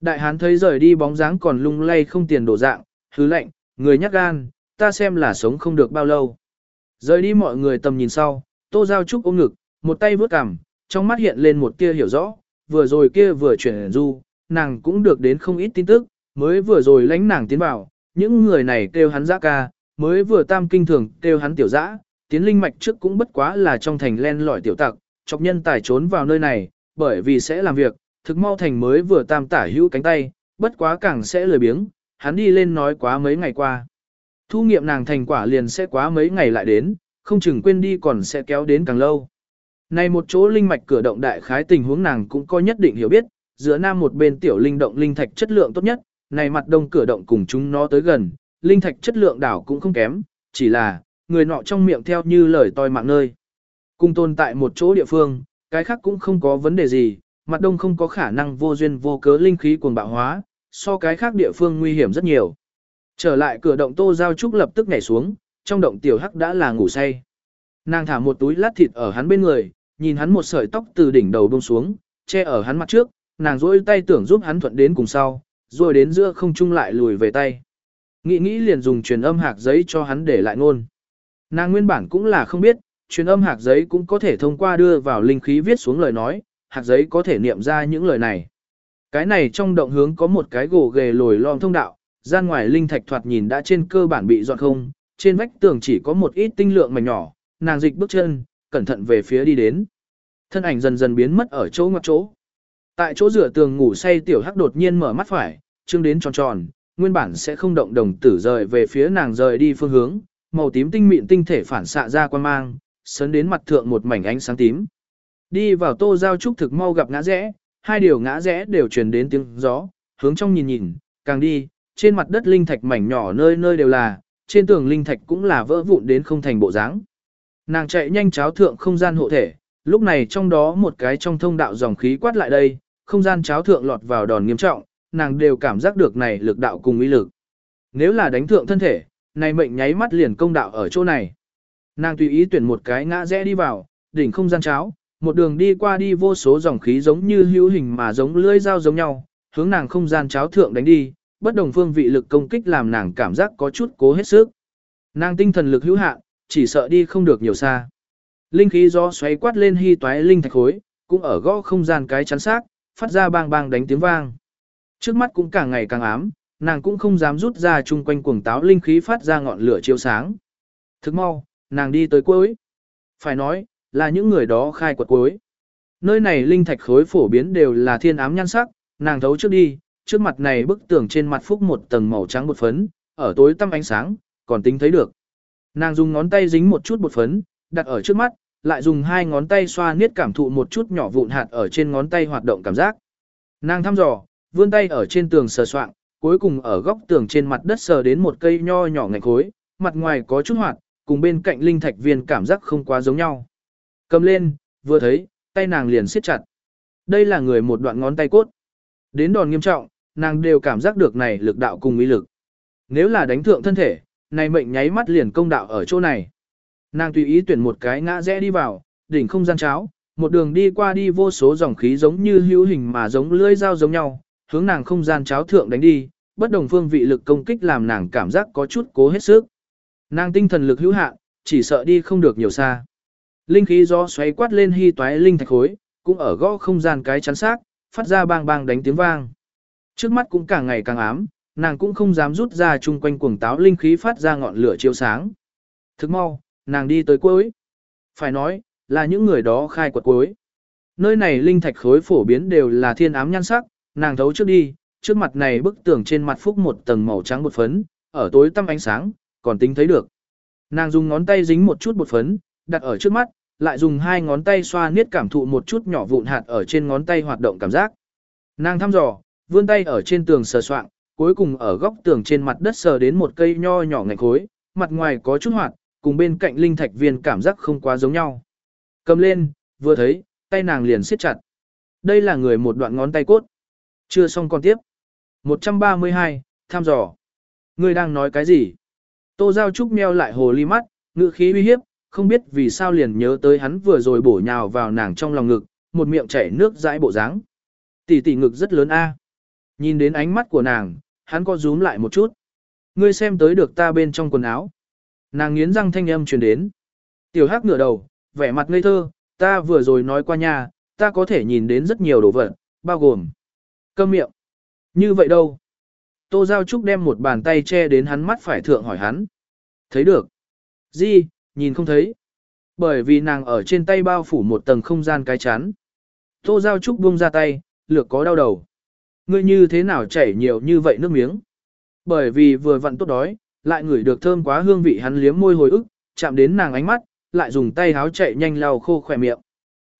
Đại hán thấy rời đi bóng dáng còn lung lay không tiền đổ dạng, hứ lạnh người nhắc gan, ta xem là sống không được bao lâu. Rời đi mọi người tầm nhìn sau, tô giao trúc ôm ngực, một tay vướt cằm, trong mắt hiện lên một tia hiểu rõ, vừa rồi kia vừa chuyển du, nàng cũng được đến không ít tin tức, mới vừa rồi lánh nàng tiến vào, những người này kêu hắn giã ca, mới vừa tam kinh thường kêu hắn tiểu dã, tiến linh mạch trước cũng bất quá là trong thành len lỏi tiểu tặc, chọc nhân tài trốn vào nơi này, bởi vì sẽ làm việc, thực mau thành mới vừa tam tả hữu cánh tay, bất quá càng sẽ lười biếng, hắn đi lên nói quá mấy ngày qua. Thu nghiệm nàng thành quả liền sẽ quá mấy ngày lại đến, không chừng quên đi còn sẽ kéo đến càng lâu. Này một chỗ linh mạch cửa động đại khái tình huống nàng cũng có nhất định hiểu biết, giữa nam một bên tiểu linh động linh thạch chất lượng tốt nhất, này mặt đông cửa động cùng chúng nó tới gần, linh thạch chất lượng đảo cũng không kém, chỉ là, người nọ trong miệng theo như lời toi mạng nơi. Cùng tồn tại một chỗ địa phương, cái khác cũng không có vấn đề gì, mặt đông không có khả năng vô duyên vô cớ linh khí cuồng bạo hóa, so cái khác địa phương nguy hiểm rất nhiều. Trở lại cửa động tô giao trúc lập tức nhảy xuống, trong động tiểu hắc đã là ngủ say. Nàng thả một túi lát thịt ở hắn bên người, nhìn hắn một sợi tóc từ đỉnh đầu buông xuống, che ở hắn mặt trước, nàng duỗi tay tưởng giúp hắn thuận đến cùng sau, rồi đến giữa không trung lại lùi về tay. Nghĩ nghĩ liền dùng truyền âm hạc giấy cho hắn để lại ngôn. Nàng nguyên bản cũng là không biết, truyền âm hạc giấy cũng có thể thông qua đưa vào linh khí viết xuống lời nói, hạc giấy có thể niệm ra những lời này. Cái này trong động hướng có một cái gỗ ghề lồi lõm thông đạo, gian ngoài linh thạch thoạt nhìn đã trên cơ bản bị dọn không, trên vách tường chỉ có một ít tinh lượng mảnh nhỏ, nàng dịch bước chân, cẩn thận về phía đi đến. Thân ảnh dần dần biến mất ở chỗ ngoặc chỗ. Tại chỗ rửa tường ngủ say tiểu hắc đột nhiên mở mắt phải, trương đến tròn tròn, nguyên bản sẽ không động đồng tử rời về phía nàng rời đi phương hướng, màu tím tinh mịn tinh thể phản xạ ra quan mang, sấn đến mặt thượng một mảnh ánh sáng tím. Đi vào tô giao trúc thực mau gặp ngã rẽ, hai điều ngã rẽ đều truyền đến tiếng gió, hướng trong nhìn nhìn, càng đi, trên mặt đất linh thạch mảnh nhỏ nơi nơi đều là, trên tường linh thạch cũng là vỡ vụn đến không thành bộ dáng. Nàng chạy nhanh cháo thượng không gian hộ thể, lúc này trong đó một cái trong thông đạo dòng khí quát lại đây, không gian cháo thượng lọt vào đòn nghiêm trọng, nàng đều cảm giác được này lực đạo cùng ý lực. Nếu là đánh thượng thân thể, này mệnh nháy mắt liền công đạo ở chỗ này. Nàng tùy ý tuyển một cái ngã rẽ đi vào, đỉnh không gian cháo, một đường đi qua đi vô số dòng khí giống như hữu hình mà giống lưỡi dao giống nhau, hướng nàng không gian cháo thượng đánh đi, bất đồng phương vị lực công kích làm nàng cảm giác có chút cố hết sức. Nàng tinh thần lực hữu hạn, chỉ sợ đi không được nhiều xa. Linh khí gió xoáy quát lên hy toái linh thạch khối, cũng ở gõ không gian cái chắn xác, phát ra bang bang đánh tiếng vang. Trước mắt cũng càng ngày càng ám, nàng cũng không dám rút ra chung quanh cuồng táo linh khí phát ra ngọn lửa chiếu sáng. Thức mau, nàng đi tới cuối. Phải nói, là những người đó khai quật cuối. Nơi này linh thạch khối phổ biến đều là thiên ám nhan sắc, nàng thấu trước đi, trước mặt này bức tường trên mặt phúc một tầng màu trắng bột phấn, ở tối tăm ánh sáng, còn tính thấy được. Nàng dùng ngón tay dính một chút bột phấn, đặt ở trước mắt, lại dùng hai ngón tay xoa niết cảm thụ một chút nhỏ vụn hạt ở trên ngón tay hoạt động cảm giác. Nàng thăm dò, vươn tay ở trên tường sờ soạng, cuối cùng ở góc tường trên mặt đất sờ đến một cây nho nhỏ ngạch khối, mặt ngoài có chút hoạt, cùng bên cạnh linh thạch viên cảm giác không quá giống nhau. Cầm lên, vừa thấy, tay nàng liền siết chặt. Đây là người một đoạn ngón tay cốt. Đến đòn nghiêm trọng, nàng đều cảm giác được này lực đạo cùng ý lực. Nếu là đánh thượng thân thể, này mệnh nháy mắt liền công đạo ở chỗ này. Nàng tùy ý tuyển một cái ngã rẽ đi vào, đỉnh không gian cháo, một đường đi qua đi vô số dòng khí giống như hữu hình mà giống lưỡi dao giống nhau, hướng nàng không gian cháo thượng đánh đi, bất đồng phương vị lực công kích làm nàng cảm giác có chút cố hết sức. Nàng tinh thần lực hữu hạn, chỉ sợ đi không được nhiều xa. Linh khí gió xoáy quát lên hy toái linh thạch khối, cũng ở gõ không gian cái chắn xác, phát ra bang bang đánh tiếng vang. Trước mắt cũng càng ngày càng ám, nàng cũng không dám rút ra chung quanh cuồng táo linh khí phát ra ngọn lửa chiếu sáng. Thức mau, nàng đi tới cuối. Phải nói, là những người đó khai quật cuối. Nơi này linh thạch khối phổ biến đều là thiên ám nhan sắc, nàng thấu trước đi, trước mặt này bức tường trên mặt phúc một tầng màu trắng bột phấn, ở tối tăm ánh sáng, còn tính thấy được. Nàng dùng ngón tay dính một chút bột phấn, đặt ở trước mắt, lại dùng hai ngón tay xoa niết cảm thụ một chút nhỏ vụn hạt ở trên ngón tay hoạt động cảm giác. Nàng thăm dò, vươn tay ở trên tường sờ soạng, cuối cùng ở góc tường trên mặt đất sờ đến một cây nho nhỏ ngạch khối, mặt ngoài có chút hoạt, cùng bên cạnh linh thạch viên cảm giác không quá giống nhau. Cầm lên, vừa thấy, tay nàng liền siết chặt. Đây là người một đoạn ngón tay cốt. Chưa xong con tiếp. 132, tham dò. Ngươi đang nói cái gì? Tô Giao Trúc meo lại hồ ly mắt, ngữ khí uy hiếp, không biết vì sao liền nhớ tới hắn vừa rồi bổ nhào vào nàng trong lòng ngực, một miệng chảy nước dãi bộ dáng. Tỷ tỷ ngực rất lớn a. Nhìn đến ánh mắt của nàng, hắn có rúm lại một chút. Ngươi xem tới được ta bên trong quần áo. Nàng nghiến răng thanh âm truyền đến. Tiểu Hắc ngửa đầu, vẻ mặt ngây thơ, ta vừa rồi nói qua nhà, ta có thể nhìn đến rất nhiều đồ vật, bao gồm Câm miệng. Như vậy đâu? Tô Giao Trúc đem một bàn tay che đến hắn mắt phải thượng hỏi hắn. Thấy được. Gì, nhìn không thấy. Bởi vì nàng ở trên tay bao phủ một tầng không gian cái chán. Tô Giao Trúc buông ra tay, lược có đau đầu. Ngươi như thế nào chảy nhiều như vậy nước miếng? Bởi vì vừa vặn tốt đói, lại ngửi được thơm quá hương vị hắn liếm môi hồi ức, chạm đến nàng ánh mắt, lại dùng tay háo chạy nhanh lau khô khỏe miệng.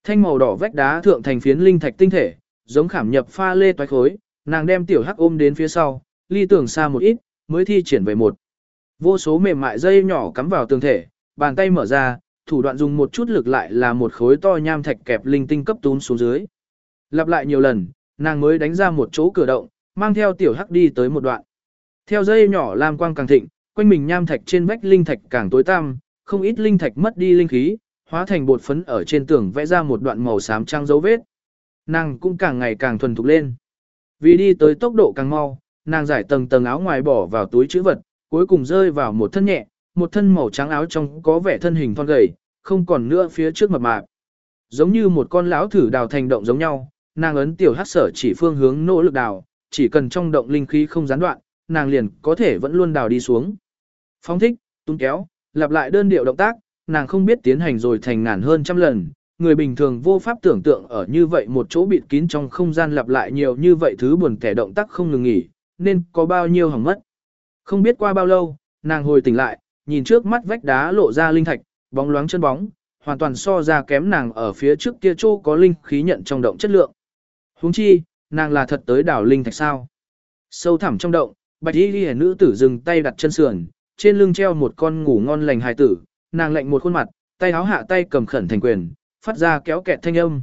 Thanh màu đỏ vách đá thượng thành phiến linh thạch tinh thể, giống khảm nhập pha lê toái khối, nàng đem tiểu hắc ôm đến phía sau, ly tưởng xa một ít, mới thi triển về một. Vô số mềm mại dây nhỏ cắm vào tường thể, bàn tay mở ra, thủ đoạn dùng một chút lực lại là một khối to nham thạch kẹp linh tinh cấp tún xuống dưới. Lặp lại nhiều lần, nàng mới đánh ra một chỗ cửa động, mang theo tiểu hắc đi tới một đoạn. Theo dây nhỏ lam quang càng thịnh, quanh mình nham thạch trên vách linh thạch càng tối tăm, không ít linh thạch mất đi linh khí, hóa thành bột phấn ở trên tường vẽ ra một đoạn màu xám trắng dấu vết. Nàng cũng càng ngày càng thuần thục lên. Vì đi tới tốc độ càng mau, nàng giải tầng tầng áo ngoài bỏ vào túi chữ vật, cuối cùng rơi vào một thân nhẹ, một thân màu trắng áo trong có vẻ thân hình thon gầy, không còn nữa phía trước mập mạp. Giống như một con lão thử đào thành động giống nhau, nàng ấn tiểu hắc sở chỉ phương hướng nỗ lực đào, chỉ cần trong động linh khí không gián đoạn, nàng liền có thể vẫn luôn đào đi xuống. Phóng thích, tung kéo, lặp lại đơn điệu động tác, nàng không biết tiến hành rồi thành ngàn hơn trăm lần. Người bình thường vô pháp tưởng tượng ở như vậy một chỗ bịt kín trong không gian lặp lại nhiều như vậy thứ buồn kẻ động tác không ngừng nghỉ, nên có bao nhiêu hỏng mất. Không biết qua bao lâu, nàng hồi tỉnh lại, nhìn trước mắt vách đá lộ ra linh thạch, bóng loáng chân bóng, hoàn toàn so ra kém nàng ở phía trước kia chỗ có linh khí nhận trong động chất lượng. Huống chi, nàng là thật tới đảo linh thạch sao? Sâu thẳm trong động, bạch y liễu nữ tử dừng tay đặt chân sườn, trên lưng treo một con ngủ ngon lành hài tử, nàng lạnh một khuôn mặt, tay áo hạ tay cầm khẩn thành quyền, phát ra kéo kẹt thanh âm.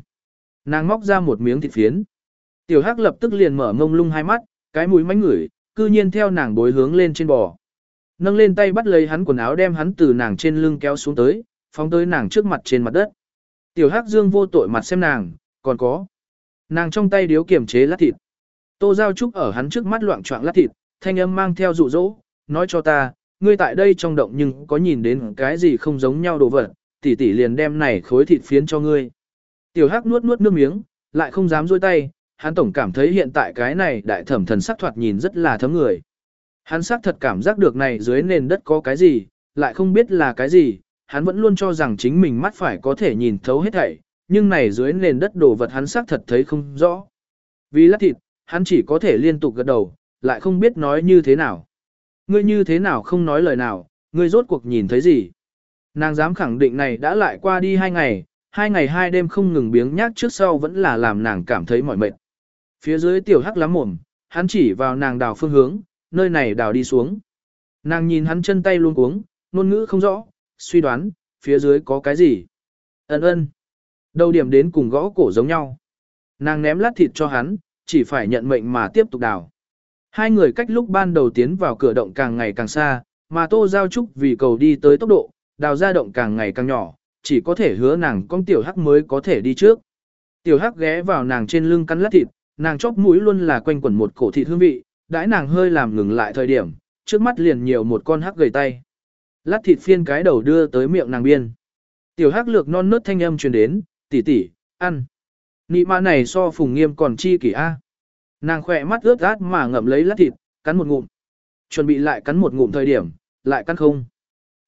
Nàng móc ra một miếng thịt phiến. Tiểu Hắc lập tức liền mở ngông lung hai mắt, cái mũi mánh ngửi, cư nhiên theo nàng bối hướng lên trên bò. Nâng lên tay bắt lấy hắn quần áo đem hắn từ nàng trên lưng kéo xuống tới, phóng tới nàng trước mặt trên mặt đất. Tiểu Hắc Dương vô tội mặt xem nàng, còn có. Nàng trong tay điếu kiểm chế lát thịt. Tô Giao Trúc ở hắn trước mắt loạn choạng lát thịt, thanh âm mang theo dụ dỗ, nói cho ta, ngươi tại đây trong động nhưng có nhìn đến cái gì không giống nhau đồ vật, tỷ tỷ liền đem này khối thịt phiến cho ngươi. Tiểu Hắc nuốt nuốt nước miếng, lại không dám dôi tay, hắn tổng cảm thấy hiện tại cái này đại thẩm thần sắc thoạt nhìn rất là thấm người. Hắn sắc thật cảm giác được này dưới nền đất có cái gì, lại không biết là cái gì, hắn vẫn luôn cho rằng chính mình mắt phải có thể nhìn thấu hết thảy, nhưng này dưới nền đất đồ vật hắn sắc thật thấy không rõ. Vì lát thịt, hắn chỉ có thể liên tục gật đầu, lại không biết nói như thế nào. Ngươi như thế nào không nói lời nào, ngươi rốt cuộc nhìn thấy gì. Nàng dám khẳng định này đã lại qua đi hai ngày, hai ngày hai đêm không ngừng biếng nhác trước sau vẫn là làm nàng cảm thấy mỏi mệt. Phía dưới tiểu hắc lắm mồm, hắn chỉ vào nàng đào phương hướng, nơi này đào đi xuống. Nàng nhìn hắn chân tay luôn cuống, ngôn ngữ không rõ, suy đoán, phía dưới có cái gì. Ấn ơn. Đầu điểm đến cùng gõ cổ giống nhau. Nàng ném lát thịt cho hắn, chỉ phải nhận mệnh mà tiếp tục đào. Hai người cách lúc ban đầu tiến vào cửa động càng ngày càng xa, mà Tô Giao Trúc vì cầu đi tới tốc độ, đào ra động càng ngày càng nhỏ, chỉ có thể hứa nàng con tiểu hắc mới có thể đi trước. Tiểu hắc ghé vào nàng trên lưng cắn lát thịt, nàng chóp mũi luôn là quanh quẩn một cổ thịt hương vị, đãi nàng hơi làm ngừng lại thời điểm, trước mắt liền nhiều một con hắc gầy tay. Lát thịt phiên cái đầu đưa tới miệng nàng biên. Tiểu hắc lược non nớt thanh âm truyền đến, tỷ tỷ, ăn. Nị mã này so phùng nghiêm còn chi kỷ a. Nàng khỏe mắt ướt át mà ngậm lấy lát thịt, cắn một ngụm. Chuẩn bị lại cắn một ngụm thời điểm, lại cắn không.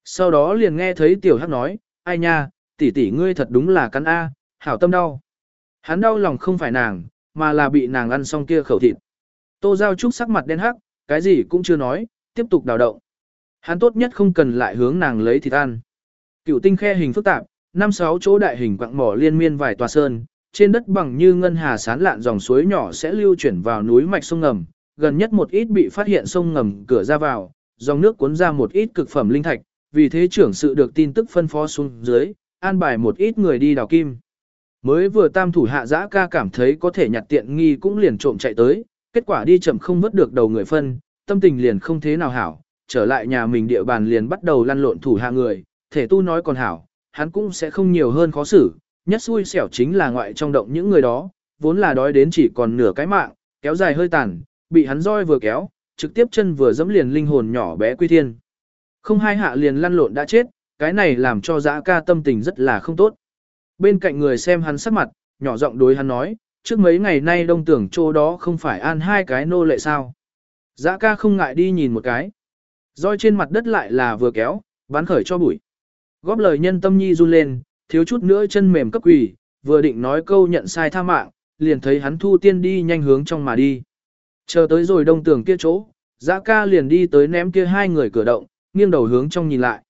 Sau đó liền nghe thấy tiểu hắc nói, ai nha, tỷ tỷ ngươi thật đúng là cắn A, hảo tâm đau. Hắn đau lòng không phải nàng, mà là bị nàng ăn xong kia khẩu thịt. Tô Giao Trúc sắc mặt đen hắc, cái gì cũng chưa nói, tiếp tục đào động. Hắn tốt nhất không cần lại hướng nàng lấy thịt ăn. Cựu tinh khe hình phức tạp, năm sáu chỗ đại hình quặng mỏ liên miên vài tòa sơn, trên đất bằng như ngân hà sán lạn dòng suối nhỏ sẽ lưu chuyển vào núi mạch sông ngầm, gần nhất một ít bị phát hiện sông ngầm cửa ra vào, dòng nước cuốn ra một ít cực phẩm linh thạch, vì thế trưởng sự được tin tức phân phó xuống dưới, an bài một ít người đi đào kim. Mới vừa tam thủ hạ giã ca cảm thấy có thể nhặt tiện nghi cũng liền trộm chạy tới, kết quả đi chậm không vớt được đầu người phân, tâm tình liền không thế nào hảo, trở lại nhà mình địa bàn liền bắt đầu lăn lộn thủ hạ người, thể tu nói còn hảo, hắn cũng sẽ không nhiều hơn khó xử, nhất xui xẻo chính là ngoại trong động những người đó, vốn là đói đến chỉ còn nửa cái mạng, kéo dài hơi tàn, bị hắn roi vừa kéo, trực tiếp chân vừa dẫm liền linh hồn nhỏ bé quy thiên. Không hai hạ liền lăn lộn đã chết, cái này làm cho dã ca tâm tình rất là không tốt. Bên cạnh người xem hắn sắc mặt, nhỏ giọng đối hắn nói, trước mấy ngày nay đông tưởng chỗ đó không phải an hai cái nô lệ sao. Dã ca không ngại đi nhìn một cái. Roi trên mặt đất lại là vừa kéo, bán khởi cho bụi. Góp lời nhân tâm nhi run lên, thiếu chút nữa chân mềm cấp quỳ, vừa định nói câu nhận sai tha mạng, liền thấy hắn thu tiên đi nhanh hướng trong mà đi. Chờ tới rồi đông tường kia chỗ, dã ca liền đi tới ném kia hai người cửa động, nghiêng đầu hướng trong nhìn lại.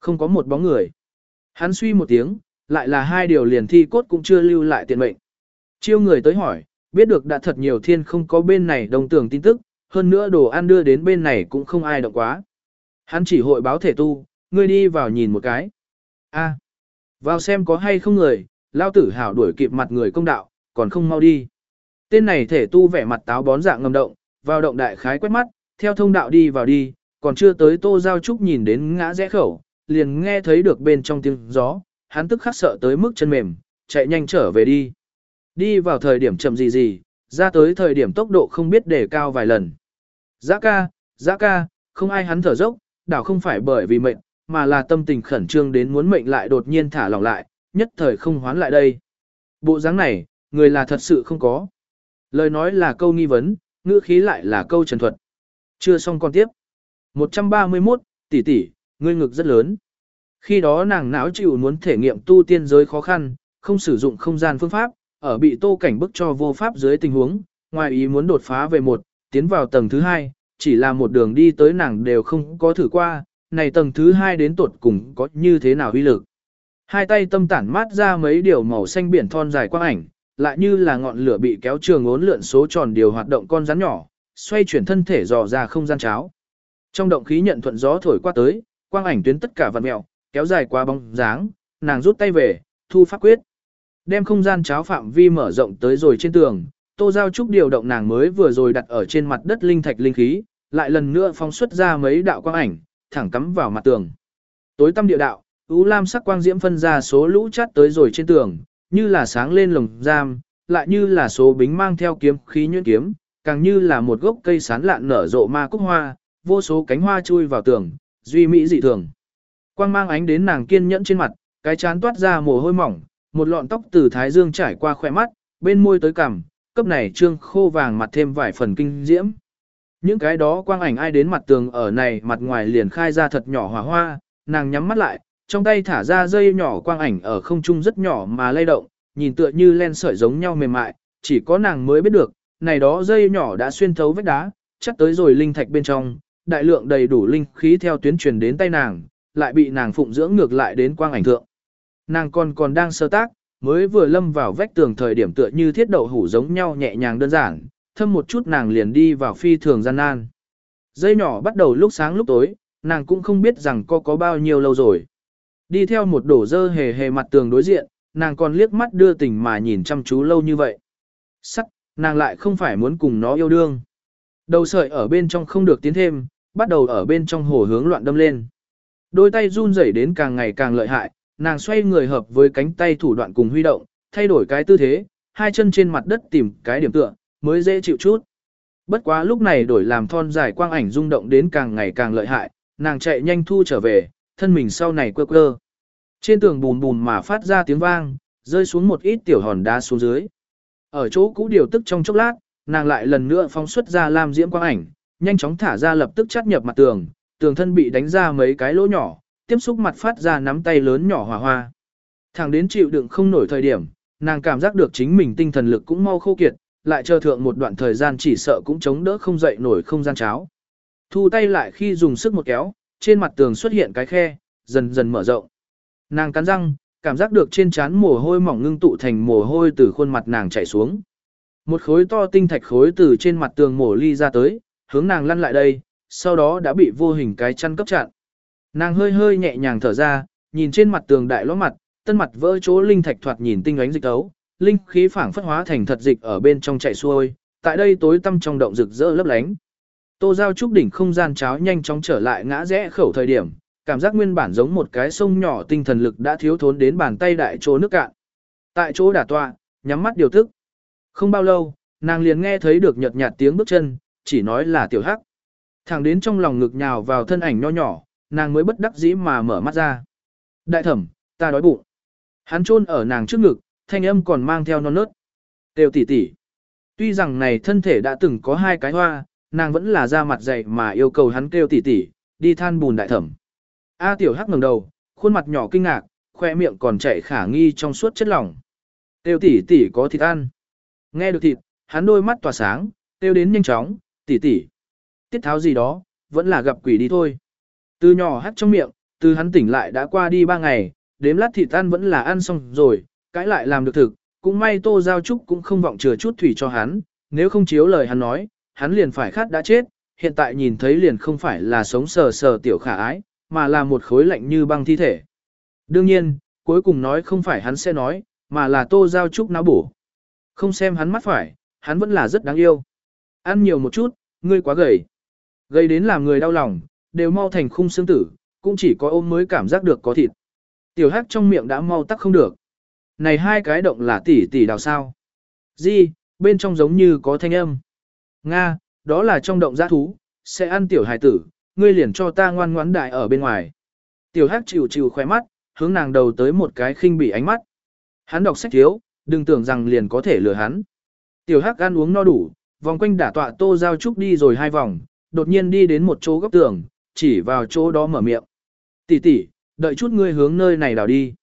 Không có một bóng người. Hắn suy một tiếng, lại là hai điều liền thi cốt cũng chưa lưu lại tiền mệnh. Chiêu người tới hỏi, biết được đã thật nhiều thiên không có bên này đồng tưởng tin tức, hơn nữa đồ ăn đưa đến bên này cũng không ai động quá. Hắn chỉ hội báo thể tu, ngươi đi vào nhìn một cái. A, vào xem có hay không người, lao tử hảo đuổi kịp mặt người công đạo, còn không mau đi. Tên này thể tu vẻ mặt táo bón dạng ngầm động, vào động đại khái quét mắt, theo thông đạo đi vào đi, còn chưa tới tô giao trúc nhìn đến ngã rẽ khẩu, liền nghe thấy được bên trong tiếng gió, hắn tức khắc sợ tới mức chân mềm, chạy nhanh trở về đi. Đi vào thời điểm chậm gì gì, ra tới thời điểm tốc độ không biết để cao vài lần. Giã ca, giã ca, không ai hắn thở dốc, đảo không phải bởi vì mệnh, mà là tâm tình khẩn trương đến muốn mệnh lại đột nhiên thả lỏng lại, nhất thời không hoán lại đây. Bộ dáng này, người là thật sự không có. Lời nói là câu nghi vấn, ngữ khí lại là câu trần thuật. Chưa xong còn tiếp. 131, tỷ tỷ, ngươi ngực rất lớn. Khi đó nàng não chịu muốn thể nghiệm tu tiên giới khó khăn, không sử dụng không gian phương pháp, ở bị tô cảnh bức cho vô pháp dưới tình huống, ngoài ý muốn đột phá về một, tiến vào tầng thứ hai, chỉ là một đường đi tới nàng đều không có thử qua, này tầng thứ hai đến tuột cùng có như thế nào uy lực. Hai tay tâm tản mát ra mấy điều màu xanh biển thon dài quang ảnh, lại như là ngọn lửa bị kéo trường ốn lượn số tròn điều hoạt động con rắn nhỏ, xoay chuyển thân thể dò ra không gian cháo. Trong động khí nhận thuận gió thổi qua tới, quang ảnh tuyến tất cả vặn mèo, kéo dài qua bóng dáng, nàng rút tay về, thu pháp quyết. Đem không gian cháo phạm vi mở rộng tới rồi trên tường, Tô Giao Trúc điều động nàng mới vừa rồi đặt ở trên mặt đất linh thạch linh khí, lại lần nữa phóng xuất ra mấy đạo quang ảnh, thẳng cắm vào mặt tường. Tối tâm địa đạo, ú lam sắc quang diễm phân ra số lũ chát tới rồi trên tường, như là sáng lên lồng giam, lại như là số bính mang theo kiếm khí nhuyễn kiếm, càng như là một gốc cây sán lạn nở rộ ma cúc hoa, vô số cánh hoa chui vào tường, duy mỹ dị thường. Quang mang ánh đến nàng kiên nhẫn trên mặt, cái chán toát ra mồ hôi mỏng, một lọn tóc từ thái dương trải qua khỏe mắt, bên môi tới cằm, cấp này trương khô vàng mặt thêm vài phần kinh diễm. Những cái đó quang ảnh ai đến mặt tường ở này mặt ngoài liền khai ra thật nhỏ hỏa hoa, nàng nhắm mắt lại, trong tay thả ra dây nhỏ quang ảnh ở không trung rất nhỏ mà lay động, nhìn tựa như len sợi giống nhau mềm mại, chỉ có nàng mới biết được, này đó dây nhỏ đã xuyên thấu vách đá, chắc tới rồi linh thạch bên trong, đại lượng đầy đủ linh khí theo tuyến truyền đến tay nàng, lại bị nàng phụng dưỡng ngược lại đến quang ảnh thượng. Nàng còn còn đang sơ tác, mới vừa lâm vào vách tường thời điểm tựa như thiết đậu hủ giống nhau nhẹ nhàng đơn giản, thâm một chút nàng liền đi vào phi thường gian nan. Dây nhỏ bắt đầu lúc sáng lúc tối, nàng cũng không biết rằng có có bao nhiêu lâu rồi. Đi theo một đổ dơ hề hề mặt tường đối diện, nàng còn liếc mắt đưa tình mà nhìn chăm chú lâu như vậy. Sắc, nàng lại không phải muốn cùng nó yêu đương. Đầu sợi ở bên trong không được tiến thêm, bắt đầu ở bên trong hồ hướng loạn đâm lên. Đôi tay run rẩy đến càng ngày càng lợi hại, nàng xoay người hợp với cánh tay thủ đoạn cùng huy động, thay đổi cái tư thế, hai chân trên mặt đất tìm cái điểm tựa, mới dễ chịu chút. Bất quá lúc này đổi làm thon dài quang ảnh rung động đến càng ngày càng lợi hại, nàng chạy nhanh thu trở về, thân mình sau này quơ quơ. Trên tường bùn bùn mà phát ra tiếng vang, rơi xuống một ít tiểu hòn đá xuống dưới. Ở chỗ cũ điều tức trong chốc lát, nàng lại lần nữa phóng xuất ra lam diễm quang ảnh, nhanh chóng thả ra lập tức chắt nhập mặt tường, tường thân bị đánh ra mấy cái lỗ nhỏ, tiếp xúc mặt phát ra nắm tay lớn nhỏ hòa hoa. Thẳng đến chịu đựng không nổi thời điểm, nàng cảm giác được chính mình tinh thần lực cũng mau khô kiệt, lại chờ thượng một đoạn thời gian chỉ sợ cũng chống đỡ không dậy nổi không gian cháo. Thu tay lại khi dùng sức một kéo, trên mặt tường xuất hiện cái khe, dần dần mở rộng. Nàng cắn răng, cảm giác được trên trán mồ hôi mỏng ngưng tụ thành mồ hôi từ khuôn mặt nàng chảy xuống. Một khối to tinh thạch khối từ trên mặt tường mổ ly ra tới, hướng nàng lăn lại đây, sau đó đã bị vô hình cái chăn cấp chặn. Nàng hơi hơi nhẹ nhàng thở ra, nhìn trên mặt tường đại lỗ mặt, tân mặt vỡ chỗ linh thạch thoạt nhìn tinh ánh dịch tấu, linh khí phảng phất hóa thành thật dịch ở bên trong chạy xuôi, tại đây tối tăm trong động rực rỡ lấp lánh. Tô Giao Trúc đỉnh không gian cháo nhanh chóng trở lại ngã rẽ khẩu thời điểm, cảm giác nguyên bản giống một cái sông nhỏ tinh thần lực đã thiếu thốn đến bàn tay đại chỗ nước cạn. Tại chỗ đả tọa, nhắm mắt điều tức. Không bao lâu, nàng liền nghe thấy được nhợt nhạt tiếng bước chân, chỉ nói là tiểu hắc. Thẳng đến trong lòng ngực nhào vào thân ảnh nho nhỏ, nàng mới bất đắc dĩ mà mở mắt ra. Đại thẩm, ta đói bụng. Hắn chôn ở nàng trước ngực, thanh âm còn mang theo non nớt. Tiêu tỷ tỷ. Tuy rằng này thân thể đã từng có hai cái hoa, nàng vẫn là ra mặt dày mà yêu cầu hắn kêu tỷ tỷ, đi than bùn đại thẩm. A tiểu hắc ngẩng đầu, khuôn mặt nhỏ kinh ngạc, khoe miệng còn chảy khả nghi trong suốt chất lỏng. Tiêu tỷ tỷ có thịt ăn. Nghe được thịt, hắn đôi mắt tỏa sáng, tiêu đến nhanh chóng, tỷ tỷ. Tiết tháo gì đó, vẫn là gặp quỷ đi thôi. Từ nhỏ hắt trong miệng, từ hắn tỉnh lại đã qua đi ba ngày, đếm lát thịt tan vẫn là ăn xong rồi, cãi lại làm được thực, cũng may tô giao trúc cũng không vọng chừa chút thủy cho hắn, nếu không chiếu lời hắn nói, hắn liền phải khát đã chết, hiện tại nhìn thấy liền không phải là sống sờ sờ tiểu khả ái, mà là một khối lạnh như băng thi thể. Đương nhiên, cuối cùng nói không phải hắn sẽ nói, mà là tô giao trúc não bổ. Không xem hắn mắt phải, hắn vẫn là rất đáng yêu. Ăn nhiều một chút, ngươi quá gầy. Gầy đến làm người đau lòng, đều mau thành khung xương tử, cũng chỉ có ôm mới cảm giác được có thịt. Tiểu hắc trong miệng đã mau tắc không được. Này hai cái động là tỷ tỷ đào sao. Di, bên trong giống như có thanh âm. Nga, đó là trong động giã thú, sẽ ăn tiểu hài tử, ngươi liền cho ta ngoan ngoãn đại ở bên ngoài. Tiểu hắc chịu chịu khóe mắt, hướng nàng đầu tới một cái khinh bỉ ánh mắt. Hắn đọc sách thiếu, đừng tưởng rằng liền có thể lừa hắn. Tiểu hắc ăn uống no đủ, vòng quanh đả tọa tô giao trúc đi rồi hai vòng, đột nhiên đi đến một chỗ góc tường, chỉ vào chỗ đó mở miệng. Tỷ tỷ, đợi chút ngươi hướng nơi này đào đi.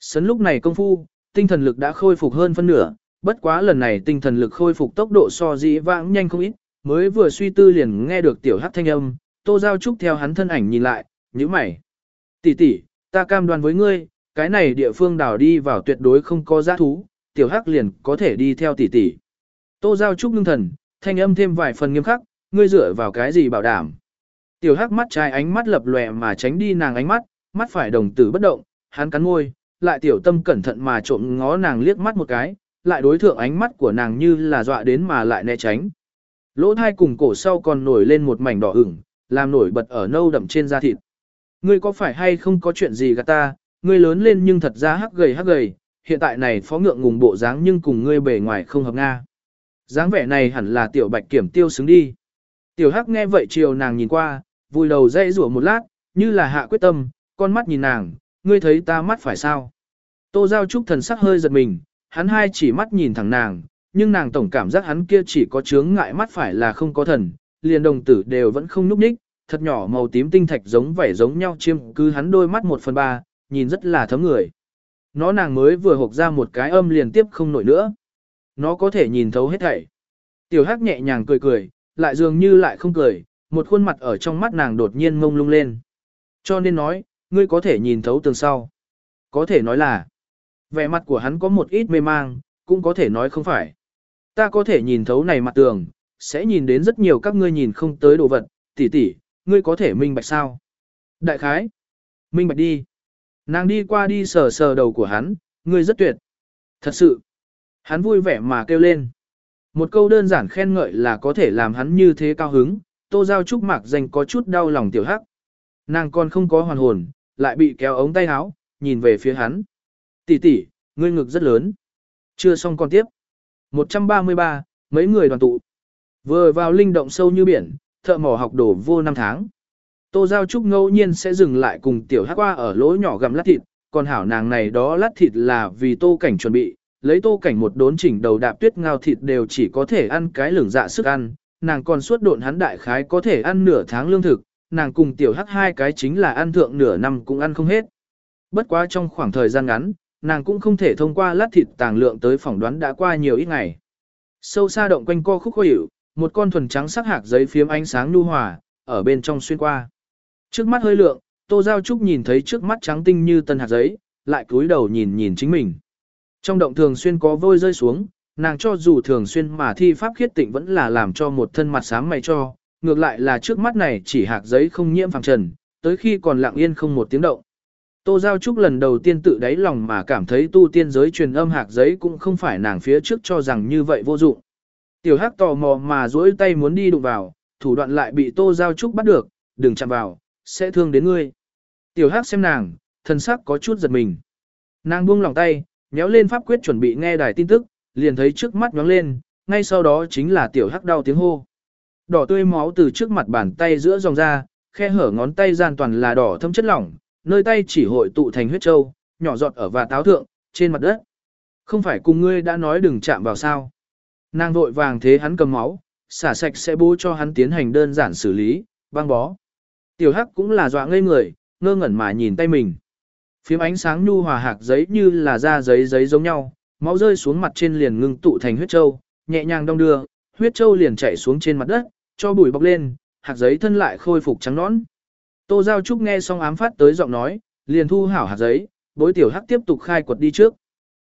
Sấn lúc này công phu, tinh thần lực đã khôi phục hơn phân nửa, bất quá lần này tinh thần lực khôi phục tốc độ so dĩ vãng nhanh không ít, mới vừa suy tư liền nghe được tiểu hắc thanh âm, tô giao trúc theo hắn thân ảnh nhìn lại, như mày. Tỷ tỷ, ta cam đoan với ngươi, cái này địa phương đào đi vào tuyệt đối không có giá thú, tiểu hắc liền có thể đi theo tỷ tỷ. Tô giao trúc ngưng thần, thanh âm thêm vài phần nghiêm khắc, ngươi dựa vào cái gì bảo đảm. Tiểu hắc mắt trái ánh mắt lập lòe mà tránh đi nàng ánh mắt, mắt phải đồng tử bất động, hắn cắn môi, lại tiểu tâm cẩn thận mà trộm ngó nàng liếc mắt một cái, lại đối thượng ánh mắt của nàng như là dọa đến mà lại né tránh. Lỗ thai cùng cổ sau còn nổi lên một mảnh đỏ ửng, làm nổi bật ở nâu đậm trên da thịt. Ngươi có phải hay không có chuyện gì gạt ta, ngươi lớn lên nhưng thật ra hắc gầy hắc gầy, hiện tại này phó ngượng ngùng bộ dáng nhưng cùng ngươi bề ngoài không hợp nga dáng vẻ này hẳn là tiểu bạch kiểm tiêu xứng đi. Tiểu hắc nghe vậy chiều nàng nhìn qua, vùi đầu dây rủa một lát, như là hạ quyết tâm, con mắt nhìn nàng, ngươi thấy ta mắt phải sao? Tô Giao Trúc thần sắc hơi giật mình, hắn hai chỉ mắt nhìn thẳng nàng, nhưng nàng tổng cảm giác hắn kia chỉ có chướng ngại mắt phải là không có thần, liền đồng tử đều vẫn không núp ních, thật nhỏ màu tím tinh thạch giống vảy giống nhau chiêm cứ hắn đôi mắt một phần ba, nhìn rất là thấm người. Nó nàng mới vừa hộp ra một cái âm liền tiếp không nổi nữa. Nó có thể nhìn thấu hết thảy. Tiểu Hắc nhẹ nhàng cười cười, lại dường như lại không cười, một khuôn mặt ở trong mắt nàng đột nhiên mông lung lên. Cho nên nói, ngươi có thể nhìn thấu tường sau. Có thể nói là, vẻ mặt của hắn có một ít mê mang, cũng có thể nói không phải. Ta có thể nhìn thấu này mặt tường, sẽ nhìn đến rất nhiều các ngươi nhìn không tới đồ vật, tỷ tỷ, ngươi có thể minh bạch sao? Đại khái, minh bạch đi. Nàng đi qua đi sờ sờ đầu của hắn, ngươi rất tuyệt. Thật sự, hắn vui vẻ mà kêu lên. Một câu đơn giản khen ngợi là có thể làm hắn như thế cao hứng, tô giao trúc mạc danh có chút đau lòng tiểu hắc. Nàng còn không có hoàn hồn, lại bị kéo ống tay áo, nhìn về phía hắn. Tỷ tỷ, ngươi ngực rất lớn. Chưa xong con tiếp. 133, mấy người đoàn tụ. Vừa vào linh động sâu như biển, thợ mỏ học đổ vô năm tháng. Tô Giao Trúc ngẫu nhiên sẽ dừng lại cùng tiểu hắc qua ở lỗ nhỏ gặm lát thịt, còn hảo nàng này đó lát thịt là vì tô cảnh chuẩn bị, lấy tô cảnh một đốn chỉnh đầu đạp tuyết ngao thịt đều chỉ có thể ăn cái lửng dạ sức ăn, nàng còn suốt độn hắn đại khái có thể ăn nửa tháng lương thực, nàng cùng tiểu hắc hai cái chính là ăn thượng nửa năm cũng ăn không hết. Bất quá trong khoảng thời gian ngắn, nàng cũng không thể thông qua lát thịt tàng lượng tới phỏng đoán đã qua nhiều ít ngày. Sâu xa động quanh co khúc khó hiểu, một con thuần trắng sắc hạc giấy phiếm ánh sáng nhu hòa, ở bên trong xuyên qua. Trước mắt hơi lượng, Tô Giao Trúc nhìn thấy trước mắt trắng tinh như tân hạt giấy, lại cúi đầu nhìn nhìn chính mình. Trong động thường xuyên có vôi rơi xuống, nàng cho dù thường xuyên mà thi pháp khiết tịnh vẫn là làm cho một thân mặt sáng mày cho, ngược lại là trước mắt này chỉ hạt giấy không nhiễm phẳng trần, tới khi còn lặng yên không một tiếng động. Tô Giao Trúc lần đầu tiên tự đáy lòng mà cảm thấy tu tiên giới truyền âm hạt giấy cũng không phải nàng phía trước cho rằng như vậy vô dụng. Tiểu Hắc tò mò mà duỗi tay muốn đi đụng vào, thủ đoạn lại bị Tô Giao Trúc bắt được, đừng chạm vào, sẽ thương đến ngươi. Tiểu Hắc xem nàng, thân sắc có chút giật mình. Nàng buông lòng tay, nhéo lên pháp quyết chuẩn bị nghe đài tin tức, liền thấy trước mắt nhóng lên, ngay sau đó chính là Tiểu Hắc đau tiếng hô. Đỏ tươi máu từ trước mặt bàn tay giữa dòng ra, khe hở ngón tay gian toàn là đỏ thâm chất lỏng, nơi tay chỉ hội tụ thành huyết châu, nhỏ giọt ở và táo thượng, trên mặt đất. Không phải cùng ngươi đã nói đừng chạm vào sao. Nàng vội vàng thế hắn cầm máu, xả sạch sẽ bố cho hắn tiến hành đơn giản xử lý, băng bó. Tiểu hắc cũng là dọa ngây người, ngơ ngẩn mà nhìn tay mình. Phím ánh sáng nhu hòa hạc giấy như là da giấy giấy giống nhau, máu rơi xuống mặt trên liền ngưng tụ thành huyết châu, nhẹ nhàng đong đưa, huyết châu liền chảy xuống trên mặt đất, cho bụi bọc lên, hạt giấy thân lại khôi phục trắng nõn. Tô Giao Trúc nghe xong ám phát tới giọng nói, liền thu hảo hạt giấy, bối tiểu hắc tiếp tục khai quật đi trước.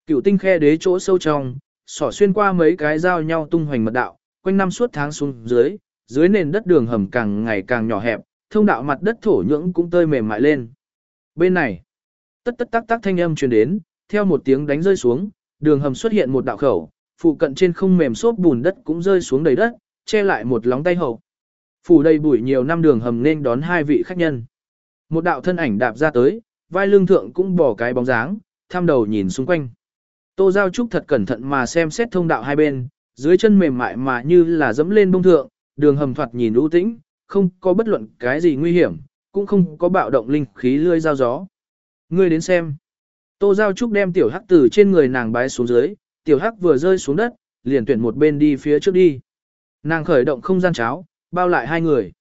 Cựu tinh khe đế chỗ sâu trong, sỏ xuyên qua mấy cái giao nhau tung hoành mật đạo, quanh năm suốt tháng xuống dưới, dưới nền đất đường hầm càng ngày càng nhỏ hẹp, thông đạo mặt đất thổ nhưỡng cũng tơi mềm mại lên. Bên này, tất tất tác tác thanh âm truyền đến, theo một tiếng đánh rơi xuống, đường hầm xuất hiện một đạo khẩu, phụ cận trên không mềm xốp bùn đất cũng rơi xuống đầy đất, che lại một lóng tay hậu. Phủ đầy bụi nhiều năm đường hầm nên đón hai vị khách nhân. Một đạo thân ảnh đạp ra tới, vai lưng thượng cũng bỏ cái bóng dáng, tham đầu nhìn xung quanh. Tô Giao Trúc thật cẩn thận mà xem xét thông đạo hai bên, dưới chân mềm mại mà như là dẫm lên bông thượng, đường hầm thoạt nhìn ưu tĩnh, không có bất luận cái gì nguy hiểm, cũng không có bạo động linh khí lươi dao gió. Ngươi đến xem. Tô Giao Trúc đem tiểu hắc từ trên người nàng bái xuống dưới, tiểu hắc vừa rơi xuống đất, liền tuyển một bên đi phía trước đi. Nàng khởi động không gian cháo, bao lại hai người.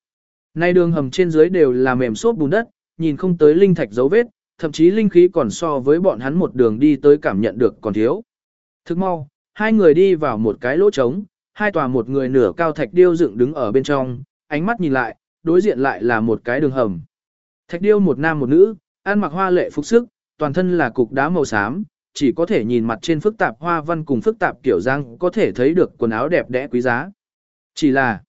Nay đường hầm trên dưới đều là mềm xốp bùn đất, nhìn không tới linh thạch dấu vết, thậm chí linh khí còn so với bọn hắn một đường đi tới cảm nhận được còn thiếu. Thức mau, hai người đi vào một cái lỗ trống, hai tòa một người nửa cao thạch điêu dựng đứng ở bên trong, ánh mắt nhìn lại, đối diện lại là một cái đường hầm. Thạch điêu một nam một nữ, ăn mặc hoa lệ phục sức, toàn thân là cục đá màu xám, chỉ có thể nhìn mặt trên phức tạp hoa văn cùng phức tạp kiểu răng có thể thấy được quần áo đẹp đẽ quý giá. Chỉ là,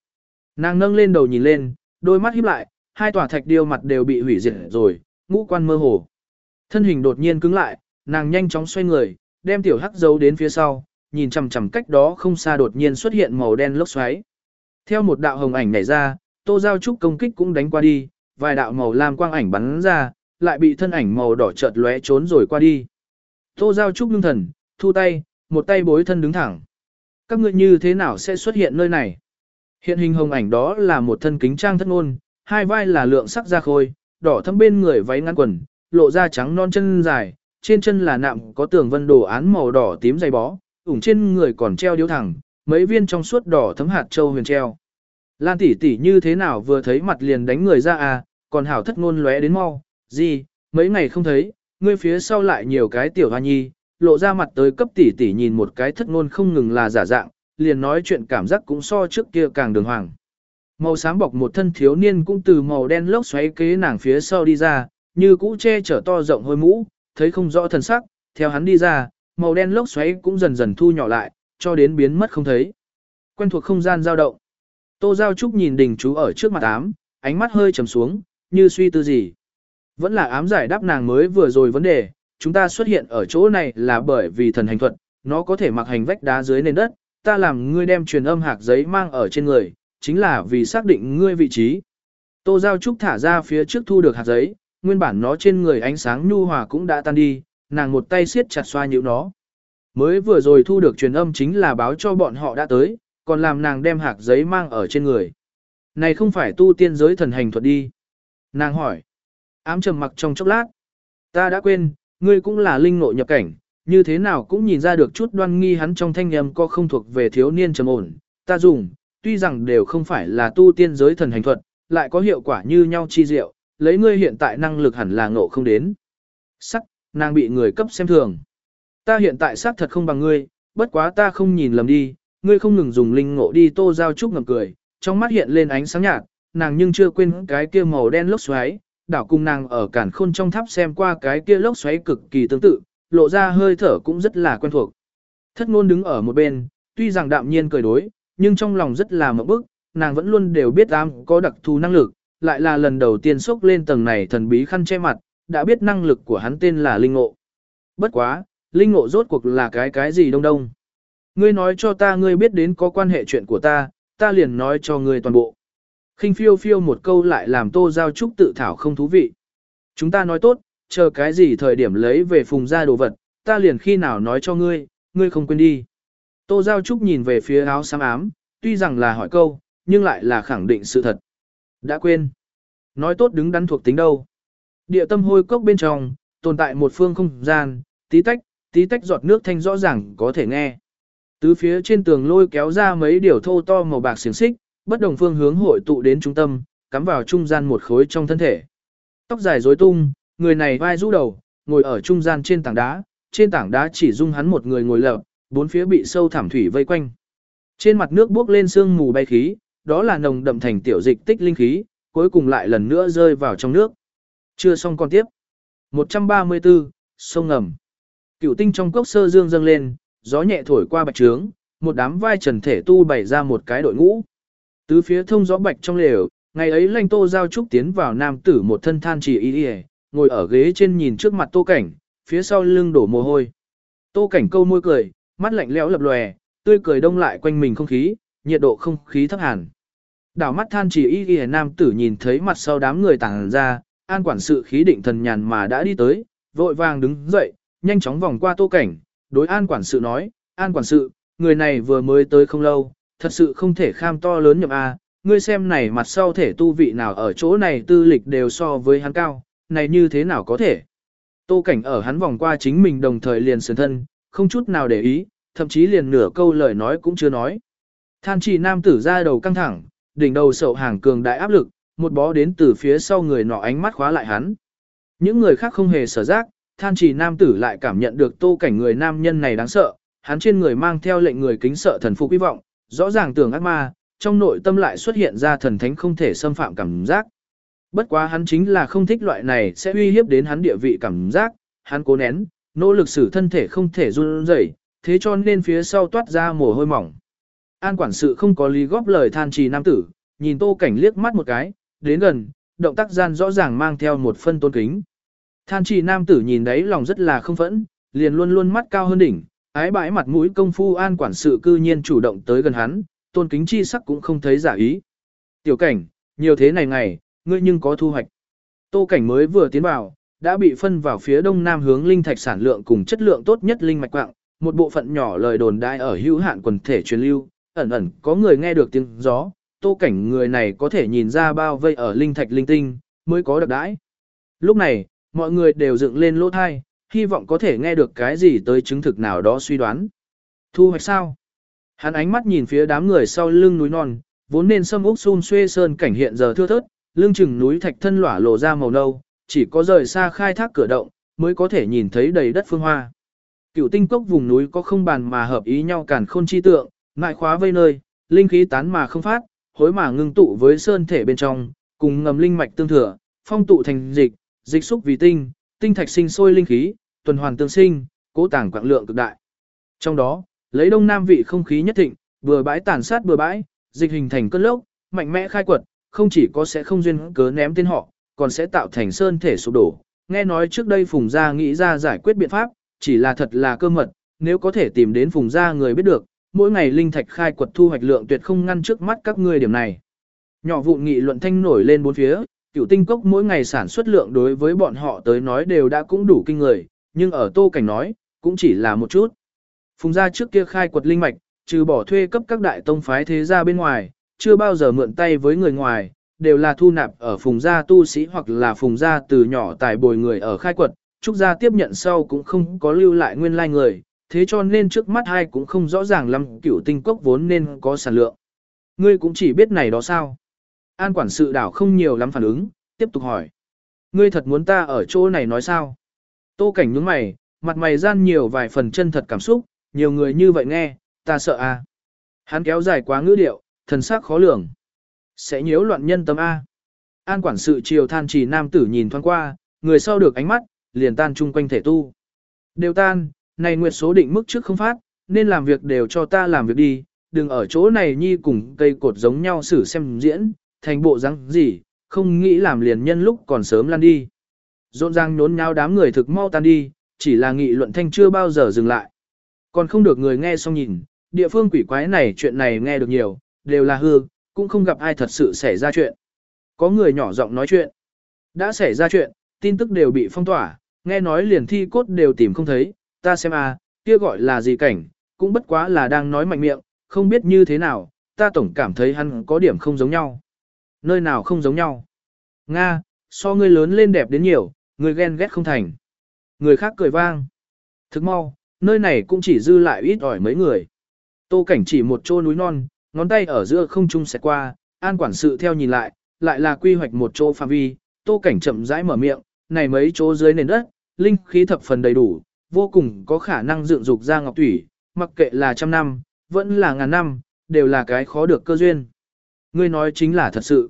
nàng nâng lên đầu nhìn lên, đôi mắt híp lại, hai tòa thạch điêu mặt đều bị hủy diệt rồi, ngũ quan mơ hồ. Thân hình đột nhiên cứng lại, nàng nhanh chóng xoay người, đem tiểu hắc giấu đến phía sau, nhìn chằm chằm cách đó không xa đột nhiên xuất hiện màu đen lốc xoáy. Theo một đạo hồng ảnh nảy ra, Tô Giao Trúc công kích cũng đánh qua đi, vài đạo màu lam quang ảnh bắn ra, lại bị thân ảnh màu đỏ chợt lóe trốn rồi qua đi. Tô Giao Trúc ngưng thần, thu tay, một tay bối thân đứng thẳng. Các ngươi như thế nào sẽ xuất hiện nơi này? Hiện hình hồng ảnh đó là một thân kính trang thất ngôn, hai vai là lượng sắc da khôi, đỏ thâm bên người váy ngắn quần, lộ ra trắng non chân dài, trên chân là nạm có tường vân đồ án màu đỏ tím dày bó, ủng trên người còn treo điếu thẳng, mấy viên trong suốt đỏ thấm hạt châu huyền treo. Lan tỷ tỷ như thế nào vừa thấy mặt liền đánh người ra à, còn hảo thất ngôn lóe đến mau, gì, mấy ngày không thấy, ngươi phía sau lại nhiều cái tiểu hoa nhi, lộ ra mặt tới cấp tỷ tỷ nhìn một cái thất ngôn không ngừng là giả dạng, liền nói chuyện cảm giác cũng so trước kia càng đường hoàng. Màu xám bọc một thân thiếu niên cũng từ màu đen lốc xoáy kế nàng phía sau đi ra, như cũ che chở to rộng hôi mũ, thấy không rõ thần sắc, theo hắn đi ra, màu đen lốc xoáy cũng dần dần thu nhỏ lại, cho đến biến mất không thấy. Quen thuộc không gian dao động. Tô Giao Trúc nhìn đình chú ở trước mặt ám, ánh mắt hơi trầm xuống, như suy tư gì. Vẫn là ám giải đáp nàng mới vừa rồi vấn đề, chúng ta xuất hiện ở chỗ này là bởi vì thần hành thuật, nó có thể mặc hành vách đá dưới nền đất, ta làm ngươi đem truyền âm hạc giấy mang ở trên người, chính là vì xác định ngươi vị trí. Tô Giao Trúc thả ra phía trước thu được hạt giấy, nguyên bản nó trên người ánh sáng nhu hòa cũng đã tan đi, nàng một tay siết chặt xoa nhịu nó. Mới vừa rồi thu được truyền âm chính là báo cho bọn họ đã tới, còn làm nàng đem hạt giấy mang ở trên người. Này không phải tu tiên giới thần hành thuật đi. Nàng hỏi. Ám trầm mặc trong chốc lát. Ta đã quên, ngươi cũng là linh ngộ nhập cảnh, như thế nào cũng nhìn ra được chút đoan nghi hắn trong thanh âm có không thuộc về thiếu niên trầm ổn. Ta dùng, tuy rằng đều không phải là tu tiên giới thần hành thuật, lại có hiệu quả như nhau chi diệu, lấy ngươi hiện tại năng lực hẳn là ngộ không đến. Sắc, nàng bị người cấp xem thường. Ta hiện tại xác thật không bằng ngươi, bất quá ta không nhìn lầm đi, ngươi không ngừng dùng linh ngộ đi tô giao trúc ngầm cười, trong mắt hiện lên ánh sáng nhạt, nàng nhưng chưa quên cái kia màu đen lốc xoáy, đảo cung nàng ở cản khôn trong tháp xem qua cái kia lốc xoáy cực kỳ tương tự, lộ ra hơi thở cũng rất là quen thuộc. Thất ngôn đứng ở một bên, tuy rằng đạm nhiên cười đối, nhưng trong lòng rất là mộng bức, nàng vẫn luôn đều biết ám có đặc thù năng lực, lại là lần đầu tiên xốc lên tầng này thần bí khăn che mặt, đã biết năng lực của hắn tên là Linh Ngộ. Bất quá, Linh Ngộ rốt cuộc là cái cái gì đông đông. Ngươi nói cho ta ngươi biết đến có quan hệ chuyện của ta, ta liền nói cho ngươi toàn bộ khinh phiêu phiêu một câu lại làm tô giao trúc tự thảo không thú vị. Chúng ta nói tốt, chờ cái gì thời điểm lấy về phùng ra đồ vật, ta liền khi nào nói cho ngươi, ngươi không quên đi. Tô giao trúc nhìn về phía áo xám ám, tuy rằng là hỏi câu, nhưng lại là khẳng định sự thật. Đã quên. Nói tốt đứng đắn thuộc tính đâu. Địa tâm hôi cốc bên trong, tồn tại một phương không gian, tí tách, tí tách giọt nước thanh rõ ràng có thể nghe. Tứ phía trên tường lôi kéo ra mấy điều thô to màu bạc xiềng xích, bất đồng phương hướng hội tụ đến trung tâm, cắm vào trung gian một khối trong thân thể. Tóc dài rối tung, người này vai rũ đầu, ngồi ở trung gian trên tảng đá, trên tảng đá chỉ dung hắn một người ngồi lợp, bốn phía bị sâu thảm thủy vây quanh. Trên mặt nước bước lên sương mù bay khí, đó là nồng đậm thành tiểu dịch tích linh khí, cuối cùng lại lần nữa rơi vào trong nước. Chưa xong còn tiếp. 134, sông ngầm. Cửu tinh trong cốc sơ dương dâng lên, gió nhẹ thổi qua bạch trướng, một đám vai trần thể tu bày ra một cái đội ngũ. Tứ phía thông gió bạch trong lều, ngày ấy lanh tô giao trúc tiến vào nam tử một thân than chỉ y y, ngồi ở ghế trên nhìn trước mặt tô cảnh, phía sau lưng đổ mồ hôi. Tô cảnh câu môi cười, mắt lạnh lẽo lập lòe, tươi cười đông lại quanh mình không khí, nhiệt độ không khí thấp hẳn. Đảo mắt than chỉ y y nam tử nhìn thấy mặt sau đám người tàng ra, an quản sự khí định thần nhàn mà đã đi tới, vội vàng đứng dậy, nhanh chóng vòng qua tô cảnh, đối an quản sự nói, an quản sự, người này vừa mới tới không lâu, thật sự không thể kham to lớn nhậm A, ngươi xem này mặt sau thể tu vị nào ở chỗ này tư lịch đều so với hắn cao, này như thế nào có thể. Tô cảnh ở hắn vòng qua chính mình đồng thời liền sườn thân, không chút nào để ý, thậm chí liền nửa câu lời nói cũng chưa nói. Than trì nam tử ra đầu căng thẳng, đỉnh đầu sậu hàng cường đại áp lực, một bó đến từ phía sau người nọ ánh mắt khóa lại hắn. Những người khác không hề sở giác, than trì nam tử lại cảm nhận được tô cảnh người nam nhân này đáng sợ, hắn trên người mang theo lệnh người kính sợ thần phục hy vọng, rõ ràng tưởng ác ma, trong nội tâm lại xuất hiện ra thần thánh không thể xâm phạm cảm giác. Bất quá hắn chính là không thích loại này sẽ uy hiếp đến hắn địa vị cảm giác, hắn cố nén, nỗ lực xử thân thể không thể run rẩy, thế cho nên phía sau toát ra mồ hôi mỏng. An quản sự không có lý góp lời than trì nam tử, nhìn tô cảnh liếc mắt một cái, đến gần, động tác gian rõ ràng mang theo một phân tôn kính. Than trì nam tử nhìn đấy lòng rất là không phẫn, liền luôn luôn mắt cao hơn đỉnh, ái bãi mặt mũi công phu an quản sự cư nhiên chủ động tới gần hắn, tôn kính chi sắc cũng không thấy giả ý. Tiểu cảnh, nhiều thế này ngày, ngươi nhưng có thu hoạch. Tô cảnh mới vừa tiến vào, đã bị phân vào phía đông nam hướng linh thạch sản lượng cùng chất lượng tốt nhất linh mạch quạng, một bộ phận nhỏ lời đồn đại ở hữu hạn quần thể truyền lưu, ẩn ẩn có người nghe được tiếng gió, tô cảnh người này có thể nhìn ra bao vây ở linh thạch linh tinh, mới có đặc đãi. Lúc này, mọi người đều dựng lên lỗ thai, hy vọng có thể nghe được cái gì tới chứng thực nào đó suy đoán. Thu hoạch sao? Hắn ánh mắt nhìn phía đám người sau lưng núi non, vốn nên sâm úc xun xuê sơn cảnh hiện giờ thưa thớt, lưng chừng núi thạch thân lỏa lộ ra màu nâu, chỉ có rời xa khai thác cửa động, mới có thể nhìn thấy đầy đất phương hoa. Cựu tinh cốc vùng núi có không bàn mà hợp ý nhau cản khôn chi tượng, ngại khóa vây nơi, linh khí tán mà không phát, hối mà ngưng tụ với sơn thể bên trong, cùng ngầm linh mạch tương thừa, phong tụ thành dịch, dịch xúc vì tinh, tinh thạch sinh sôi linh khí, tuần hoàn tương sinh, cố tàng quạng lượng cực đại. Trong đó, lấy đông nam vị không khí nhất thịnh, vừa bãi tàn sát bừa bãi, dịch hình thành cơn lốc, mạnh mẽ khai quật, không chỉ có sẽ không duyên cớ ném tên họ, còn sẽ tạo thành sơn thể sụp đổ. Nghe nói trước đây Phùng Gia nghĩ ra giải quyết biện pháp, chỉ là thật là cơ mật, nếu có thể tìm đến Phùng Gia người biết được, mỗi ngày linh thạch khai quật thu hoạch lượng tuyệt không ngăn trước mắt các ngươi điểm này. Nhỏ vụn nghị luận thanh nổi lên bốn phía, cựu tinh cốc mỗi ngày sản xuất lượng đối với bọn họ tới nói đều đã cũng đủ kinh người, nhưng ở tô cảnh nói, cũng chỉ là một chút. Phùng gia trước kia khai quật linh mạch, trừ bỏ thuê cấp các đại tông phái thế gia bên ngoài, chưa bao giờ mượn tay với người ngoài, đều là thu nạp ở phùng gia tu sĩ hoặc là phùng gia từ nhỏ tài bồi người ở khai quật, trúc gia tiếp nhận sau cũng không có lưu lại nguyên lai người, thế cho nên trước mắt hai cũng không rõ ràng lắm cửu tinh cốc vốn nên có sản lượng. Ngươi cũng chỉ biết này đó sao? An quản sự đảo không nhiều lắm phản ứng, tiếp tục hỏi. Ngươi thật muốn ta ở chỗ này nói sao? Tô cảnh nhướng mày, mặt mày gian nhiều vài phần chân thật cảm xúc, nhiều người như vậy nghe, ta sợ à. Hắn kéo dài quá ngữ điệu, thần sắc khó lường. Sẽ nhiễu loạn nhân tâm A. An quản sự chiều than chỉ nam tử nhìn thoáng qua, người sau được ánh mắt, liền tan chung quanh thể tu. Đều tan, này nguyệt số định mức trước không phát, nên làm việc đều cho ta làm việc đi, đừng ở chỗ này nhi cùng cây cột giống nhau xử xem diễn, thành bộ răng gì, không nghĩ làm liền nhân lúc còn sớm lăn đi. Rộn ràng nhốn nháo đám người thực mau tan đi, chỉ là nghị luận thanh chưa bao giờ dừng lại. Còn không được người nghe xong nhìn, địa phương quỷ quái này chuyện này nghe được nhiều, đều là hư, cũng không gặp ai thật sự xảy ra chuyện. Có người nhỏ giọng nói chuyện. Đã xảy ra chuyện, tin tức đều bị phong tỏa, nghe nói liền thi cốt đều tìm không thấy, ta xem a, kia gọi là gì cảnh, cũng bất quá là đang nói mạnh miệng, không biết như thế nào, ta tổng cảm thấy hắn có điểm không giống nhau. Nơi nào không giống nhau? Nga, so ngươi lớn lên đẹp đến nhiều, ngươi ghen ghét không thành. Người khác cười vang. Thức mau, nơi này cũng chỉ dư lại ít ỏi mấy người. Tô cảnh chỉ một chỗ núi non, ngón tay ở giữa không trung xẹt qua, an quản sự theo nhìn lại, lại là quy hoạch một chỗ phạm vi, tô cảnh chậm rãi mở miệng, này mấy chỗ dưới nền đất, linh khí thập phần đầy đủ, vô cùng có khả năng dựng dục ra ngọc thủy, mặc kệ là trăm năm, vẫn là ngàn năm, đều là cái khó được cơ duyên. Ngươi nói chính là thật sự.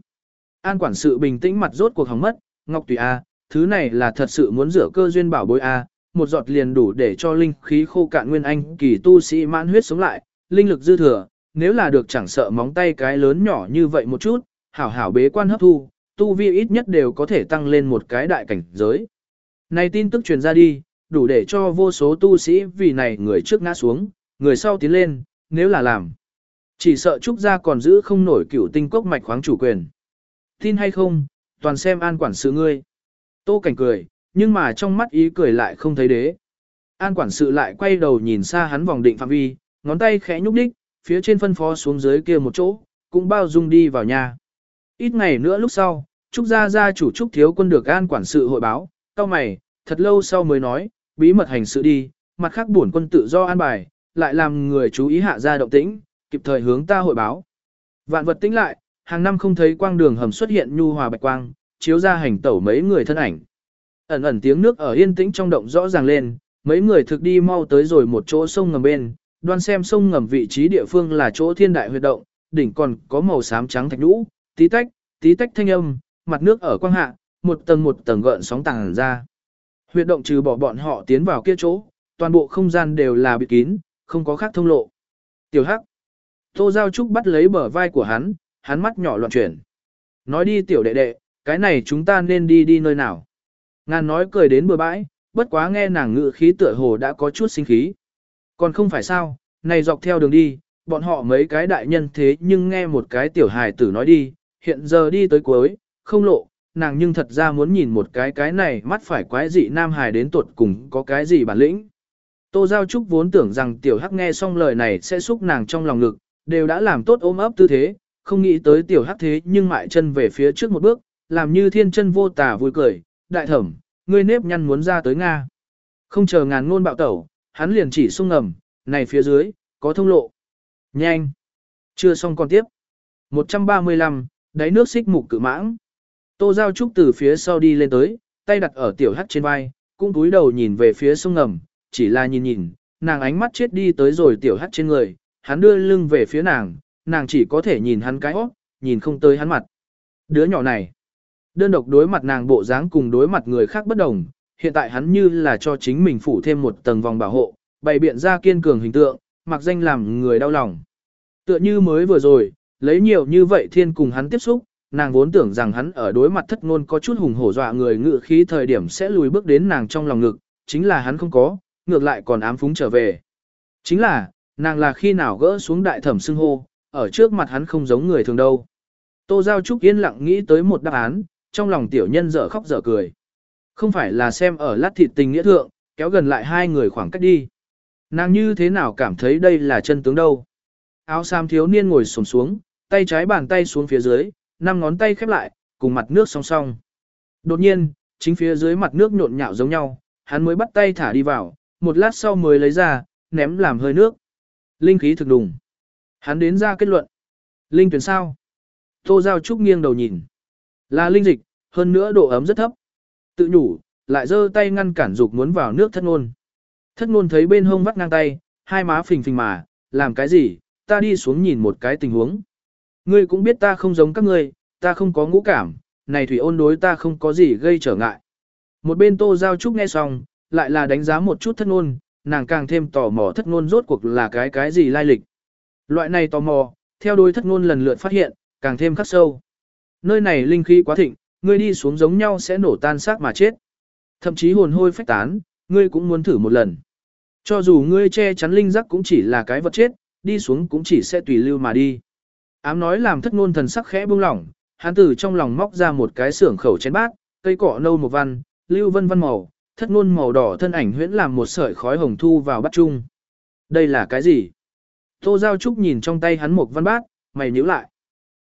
An quản sự bình tĩnh mặt rốt cuộc hóng mất, ngọc Tùy A, thứ này là thật sự muốn rửa cơ duyên bảo bối A, một giọt liền đủ để cho linh khí khô cạn nguyên anh kỳ tu sĩ mãn huyết sống lại, linh lực dư thừa, nếu là được chẳng sợ móng tay cái lớn nhỏ như vậy một chút, hảo hảo bế quan hấp thu, tu vi ít nhất đều có thể tăng lên một cái đại cảnh giới. Này tin tức truyền ra đi, đủ để cho vô số tu sĩ vì này người trước ngã xuống, người sau tiến lên, nếu là làm. Chỉ sợ trúc gia còn giữ không nổi cửu tinh cốc mạch khoáng chủ quyền. Tin hay không, toàn xem an quản sự ngươi. Tô cảnh cười, nhưng mà trong mắt ý cười lại không thấy đế. An quản sự lại quay đầu nhìn xa hắn vòng định phạm vi, ngón tay khẽ nhúc đích, phía trên phân phó xuống dưới kia một chỗ, cũng bao dung đi vào nhà. Ít ngày nữa lúc sau, Trúc Gia Gia chủ Trúc Thiếu Quân được an quản sự hội báo, cao mày, thật lâu sau mới nói, bí mật hành sự đi, mặt khác bổn quân tự do an bài, lại làm người chú ý hạ gia động tĩnh, kịp thời hướng ta hội báo. Vạn vật tĩnh lại, hàng năm không thấy quang đường hầm xuất hiện nhu hòa bạch quang, chiếu ra hành tẩu mấy người thân ảnh. Ẩn ẩn tiếng nước ở yên tĩnh trong động rõ ràng lên, mấy người thực đi mau tới rồi một chỗ sông ngầm bên, đoan xem sông ngầm vị trí địa phương là chỗ thiên đại huyệt động, đỉnh còn có màu xám trắng thạch nhũ, tí tách, tí tách thanh âm, mặt nước ở quang hạ, một tầng một tầng gợn sóng tàng ra. Huyệt động trừ bỏ bọn họ tiến vào kia chỗ, toàn bộ không gian đều là bịt kín, không có khác thông lộ. Tiểu Hắc. Tô Giao Trúc bắt lấy bờ vai của hắn, hắn mắt nhỏ loạn chuyển. Nói đi tiểu đệ đệ, cái này chúng ta nên đi đi nơi nào. Ngàn nói cười đến bờ bãi, bất quá nghe nàng ngự khí tựa hồ đã có chút sinh khí. Còn không phải sao, này dọc theo đường đi, bọn họ mấy cái đại nhân thế nhưng nghe một cái tiểu hài tử nói đi, hiện giờ đi tới cuối, không lộ, nàng nhưng thật ra muốn nhìn một cái cái này mắt phải quái dị nam hài đến tuột cùng có cái gì bản lĩnh. Tô Giao Trúc vốn tưởng rằng tiểu hắc nghe xong lời này sẽ xúc nàng trong lòng ngực, đều đã làm tốt ôm ấp tư thế, không nghĩ tới tiểu hắc thế nhưng mại chân về phía trước một bước, làm như thiên chân vô tà vui cười, đại thẩm, ngươi nếp nhăn muốn ra tới Nga. Không chờ ngàn ngôn bạo tẩu, hắn liền chỉ sung ngầm, này phía dưới, có thông lộ. Nhanh! Chưa xong còn tiếp. 135, đáy nước xích mục cự mãng. Tô Giao Trúc từ phía sau đi lên tới, tay đặt ở tiểu hắt trên vai, cũng túi đầu nhìn về phía sông ngầm, chỉ là nhìn nhìn, nàng ánh mắt chết đi tới rồi tiểu hắt trên người, hắn đưa lưng về phía nàng, nàng chỉ có thể nhìn hắn cái óc, nhìn không tới hắn mặt. Đứa nhỏ này, đơn độc đối mặt nàng bộ dáng cùng đối mặt người khác bất đồng, hiện tại hắn như là cho chính mình phủ thêm một tầng vòng bảo hộ, bày biện ra kiên cường hình tượng, mặc danh làm người đau lòng. Tựa như mới vừa rồi, lấy nhiều như vậy thiên cùng hắn tiếp xúc, nàng vốn tưởng rằng hắn ở đối mặt thất ngôn có chút hùng hổ dọa người ngự khí thời điểm sẽ lùi bước đến nàng trong lòng ngực, chính là hắn không có, ngược lại còn ám phúng trở về. Chính là, nàng là khi nào gỡ xuống đại thẩm xưng hô, ở trước mặt hắn không giống người thường đâu. Tô Giao Trúc yên lặng nghĩ tới một đáp án, trong lòng tiểu nhân dở khóc dở cười. Không phải là xem ở lát thịt tình nghĩa thượng, kéo gần lại hai người khoảng cách đi. Nàng như thế nào cảm thấy đây là chân tướng đâu. Áo sam thiếu niên ngồi sồm xuống, tay trái bàn tay xuống phía dưới, năm ngón tay khép lại, cùng mặt nước song song. Đột nhiên, chính phía dưới mặt nước nhộn nhạo giống nhau, hắn mới bắt tay thả đi vào, một lát sau mới lấy ra, ném làm hơi nước. Linh khí thực đùng. Hắn đến ra kết luận. Linh tuyển sao? Tô Giao Trúc nghiêng đầu nhìn. Là linh dịch, hơn nữa độ ấm rất thấp. Tự nhủ, lại giơ tay ngăn cản dục muốn vào nước thất ngôn. Thất ngôn thấy bên hông vắt ngang tay, hai má phình phình mà, làm cái gì, ta đi xuống nhìn một cái tình huống. Ngươi cũng biết ta không giống các ngươi, ta không có ngũ cảm, này thủy ôn đối ta không có gì gây trở ngại. Một bên tô giao trúc nghe xong, lại là đánh giá một chút thất ngôn, nàng càng thêm tò mò thất ngôn rốt cuộc là cái cái gì lai lịch. Loại này tò mò, theo đôi thất ngôn lần lượt phát hiện, càng thêm khắc sâu. Nơi này linh khí quá thịnh, ngươi đi xuống giống nhau sẽ nổ tan xác mà chết. Thậm chí hồn hôi phách tán, ngươi cũng muốn thử một lần. Cho dù ngươi che chắn linh giác cũng chỉ là cái vật chết, đi xuống cũng chỉ sẽ tùy lưu mà đi. Ám nói làm thất ngôn thần sắc khẽ buông lỏng, hắn từ trong lòng móc ra một cái xưởng khẩu chén bát, cây cỏ nâu một văn, lưu vân văn màu, thất ngôn màu đỏ thân ảnh huyễn làm một sợi khói hồng thu vào bát chung. Đây là cái gì? Tô Giao Trúc nhìn trong tay hắn một văn bát, mày nhíu lại.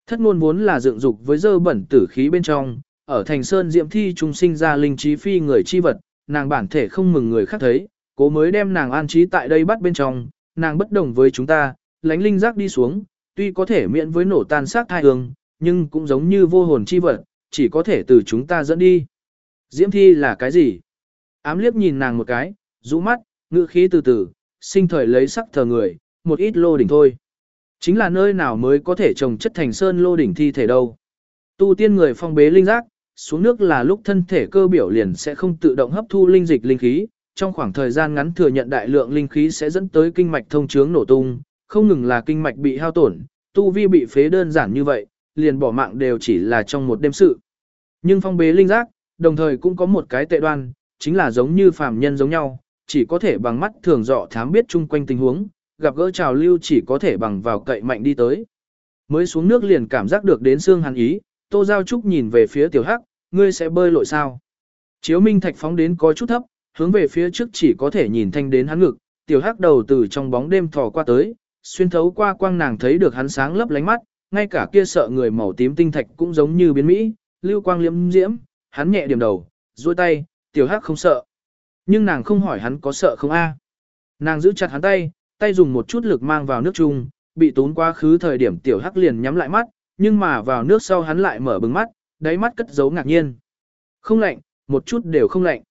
Thất ngôn vốn là dựng dục với dơ bẩn tử khí bên trong, ở thành sơn diệm thi trung sinh ra linh trí phi người chi vật, nàng bản thể không mừng người khác thấy, cố mới đem nàng an trí tại đây bắt bên trong, nàng bất đồng với chúng ta, lánh linh giác đi xuống, tuy có thể miễn với nổ tan xác thai hương, nhưng cũng giống như vô hồn chi vật, chỉ có thể từ chúng ta dẫn đi. Diễm thi là cái gì? Ám liếc nhìn nàng một cái, rũ mắt, ngữ khí từ từ, sinh thời lấy sắc thờ người, một ít lô đỉnh thôi. Chính là nơi nào mới có thể trồng chất thành sơn lô đỉnh thi thể đâu. Tu tiên người phong bế linh giác, xuống nước là lúc thân thể cơ biểu liền sẽ không tự động hấp thu linh dịch linh khí, trong khoảng thời gian ngắn thừa nhận đại lượng linh khí sẽ dẫn tới kinh mạch thông chướng nổ tung, không ngừng là kinh mạch bị hao tổn, tu vi bị phế đơn giản như vậy, liền bỏ mạng đều chỉ là trong một đêm sự. Nhưng phong bế linh giác, đồng thời cũng có một cái tệ đoan, chính là giống như phàm nhân giống nhau, chỉ có thể bằng mắt thường dọ thám biết chung quanh tình huống, gặp gỡ trào lưu chỉ có thể bằng vào cậy mạnh đi tới. Mới xuống nước liền cảm giác được đến xương hàn ý, Tô Giao Trúc nhìn về phía tiểu hắc, ngươi sẽ bơi lội sao? Chiếu minh thạch phóng đến có chút thấp, hướng về phía trước chỉ có thể nhìn thanh đến hắn ngực, tiểu hắc đầu từ trong bóng đêm thò qua tới, xuyên thấu qua quang nàng thấy được hắn sáng lấp lánh mắt, ngay cả kia sợ người màu tím tinh thạch cũng giống như biến mỹ, lưu quang liễm diễm, hắn nhẹ điểm đầu, duỗi tay, tiểu hắc không sợ. Nhưng nàng không hỏi hắn có sợ không a. Nàng giữ chặt hắn tay, tay dùng một chút lực mang vào nước chung, bị tốn quá khứ thời điểm tiểu hắc liền nhắm lại mắt, nhưng mà vào nước sau hắn lại mở bừng mắt, đáy mắt cất giấu ngạc nhiên. Không lạnh, một chút đều không lạnh.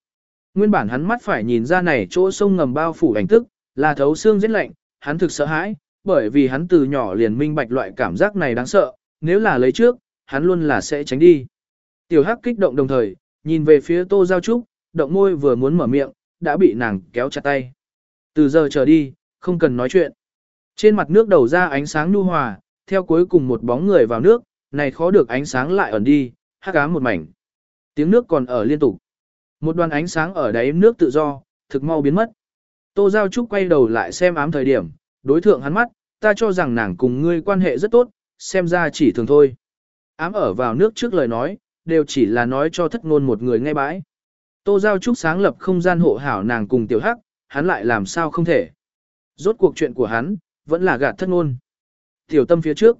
Nguyên bản hắn mắt phải nhìn ra này chỗ sông ngầm bao phủ ảnh tức, là thấu xương rất lạnh, hắn thực sợ hãi, bởi vì hắn từ nhỏ liền minh bạch loại cảm giác này đáng sợ, nếu là lấy trước, hắn luôn là sẽ tránh đi. Tiểu Hắc kích động đồng thời, nhìn về phía Tô Giao Trúc, động môi vừa muốn mở miệng, đã bị nàng kéo chặt tay. Từ giờ trở đi, không cần nói chuyện. Trên mặt nước đầu ra ánh sáng nhu hòa, theo cuối cùng một bóng người vào nước, này khó được ánh sáng lại ẩn đi, hắc ám một mảnh. Tiếng nước còn ở liên tục. Một đoàn ánh sáng ở đáy nước tự do, thực mau biến mất. Tô Giao Trúc quay đầu lại xem ám thời điểm, đối thượng hắn mắt, ta cho rằng nàng cùng ngươi quan hệ rất tốt, xem ra chỉ thường thôi. Ám ở vào nước trước lời nói, đều chỉ là nói cho thất ngôn một người ngay bãi. Tô Giao Trúc sáng lập không gian hộ hảo nàng cùng tiểu hắc, hắn lại làm sao không thể. Rốt cuộc chuyện của hắn, vẫn là gạt thất ngôn. Tiểu tâm phía trước.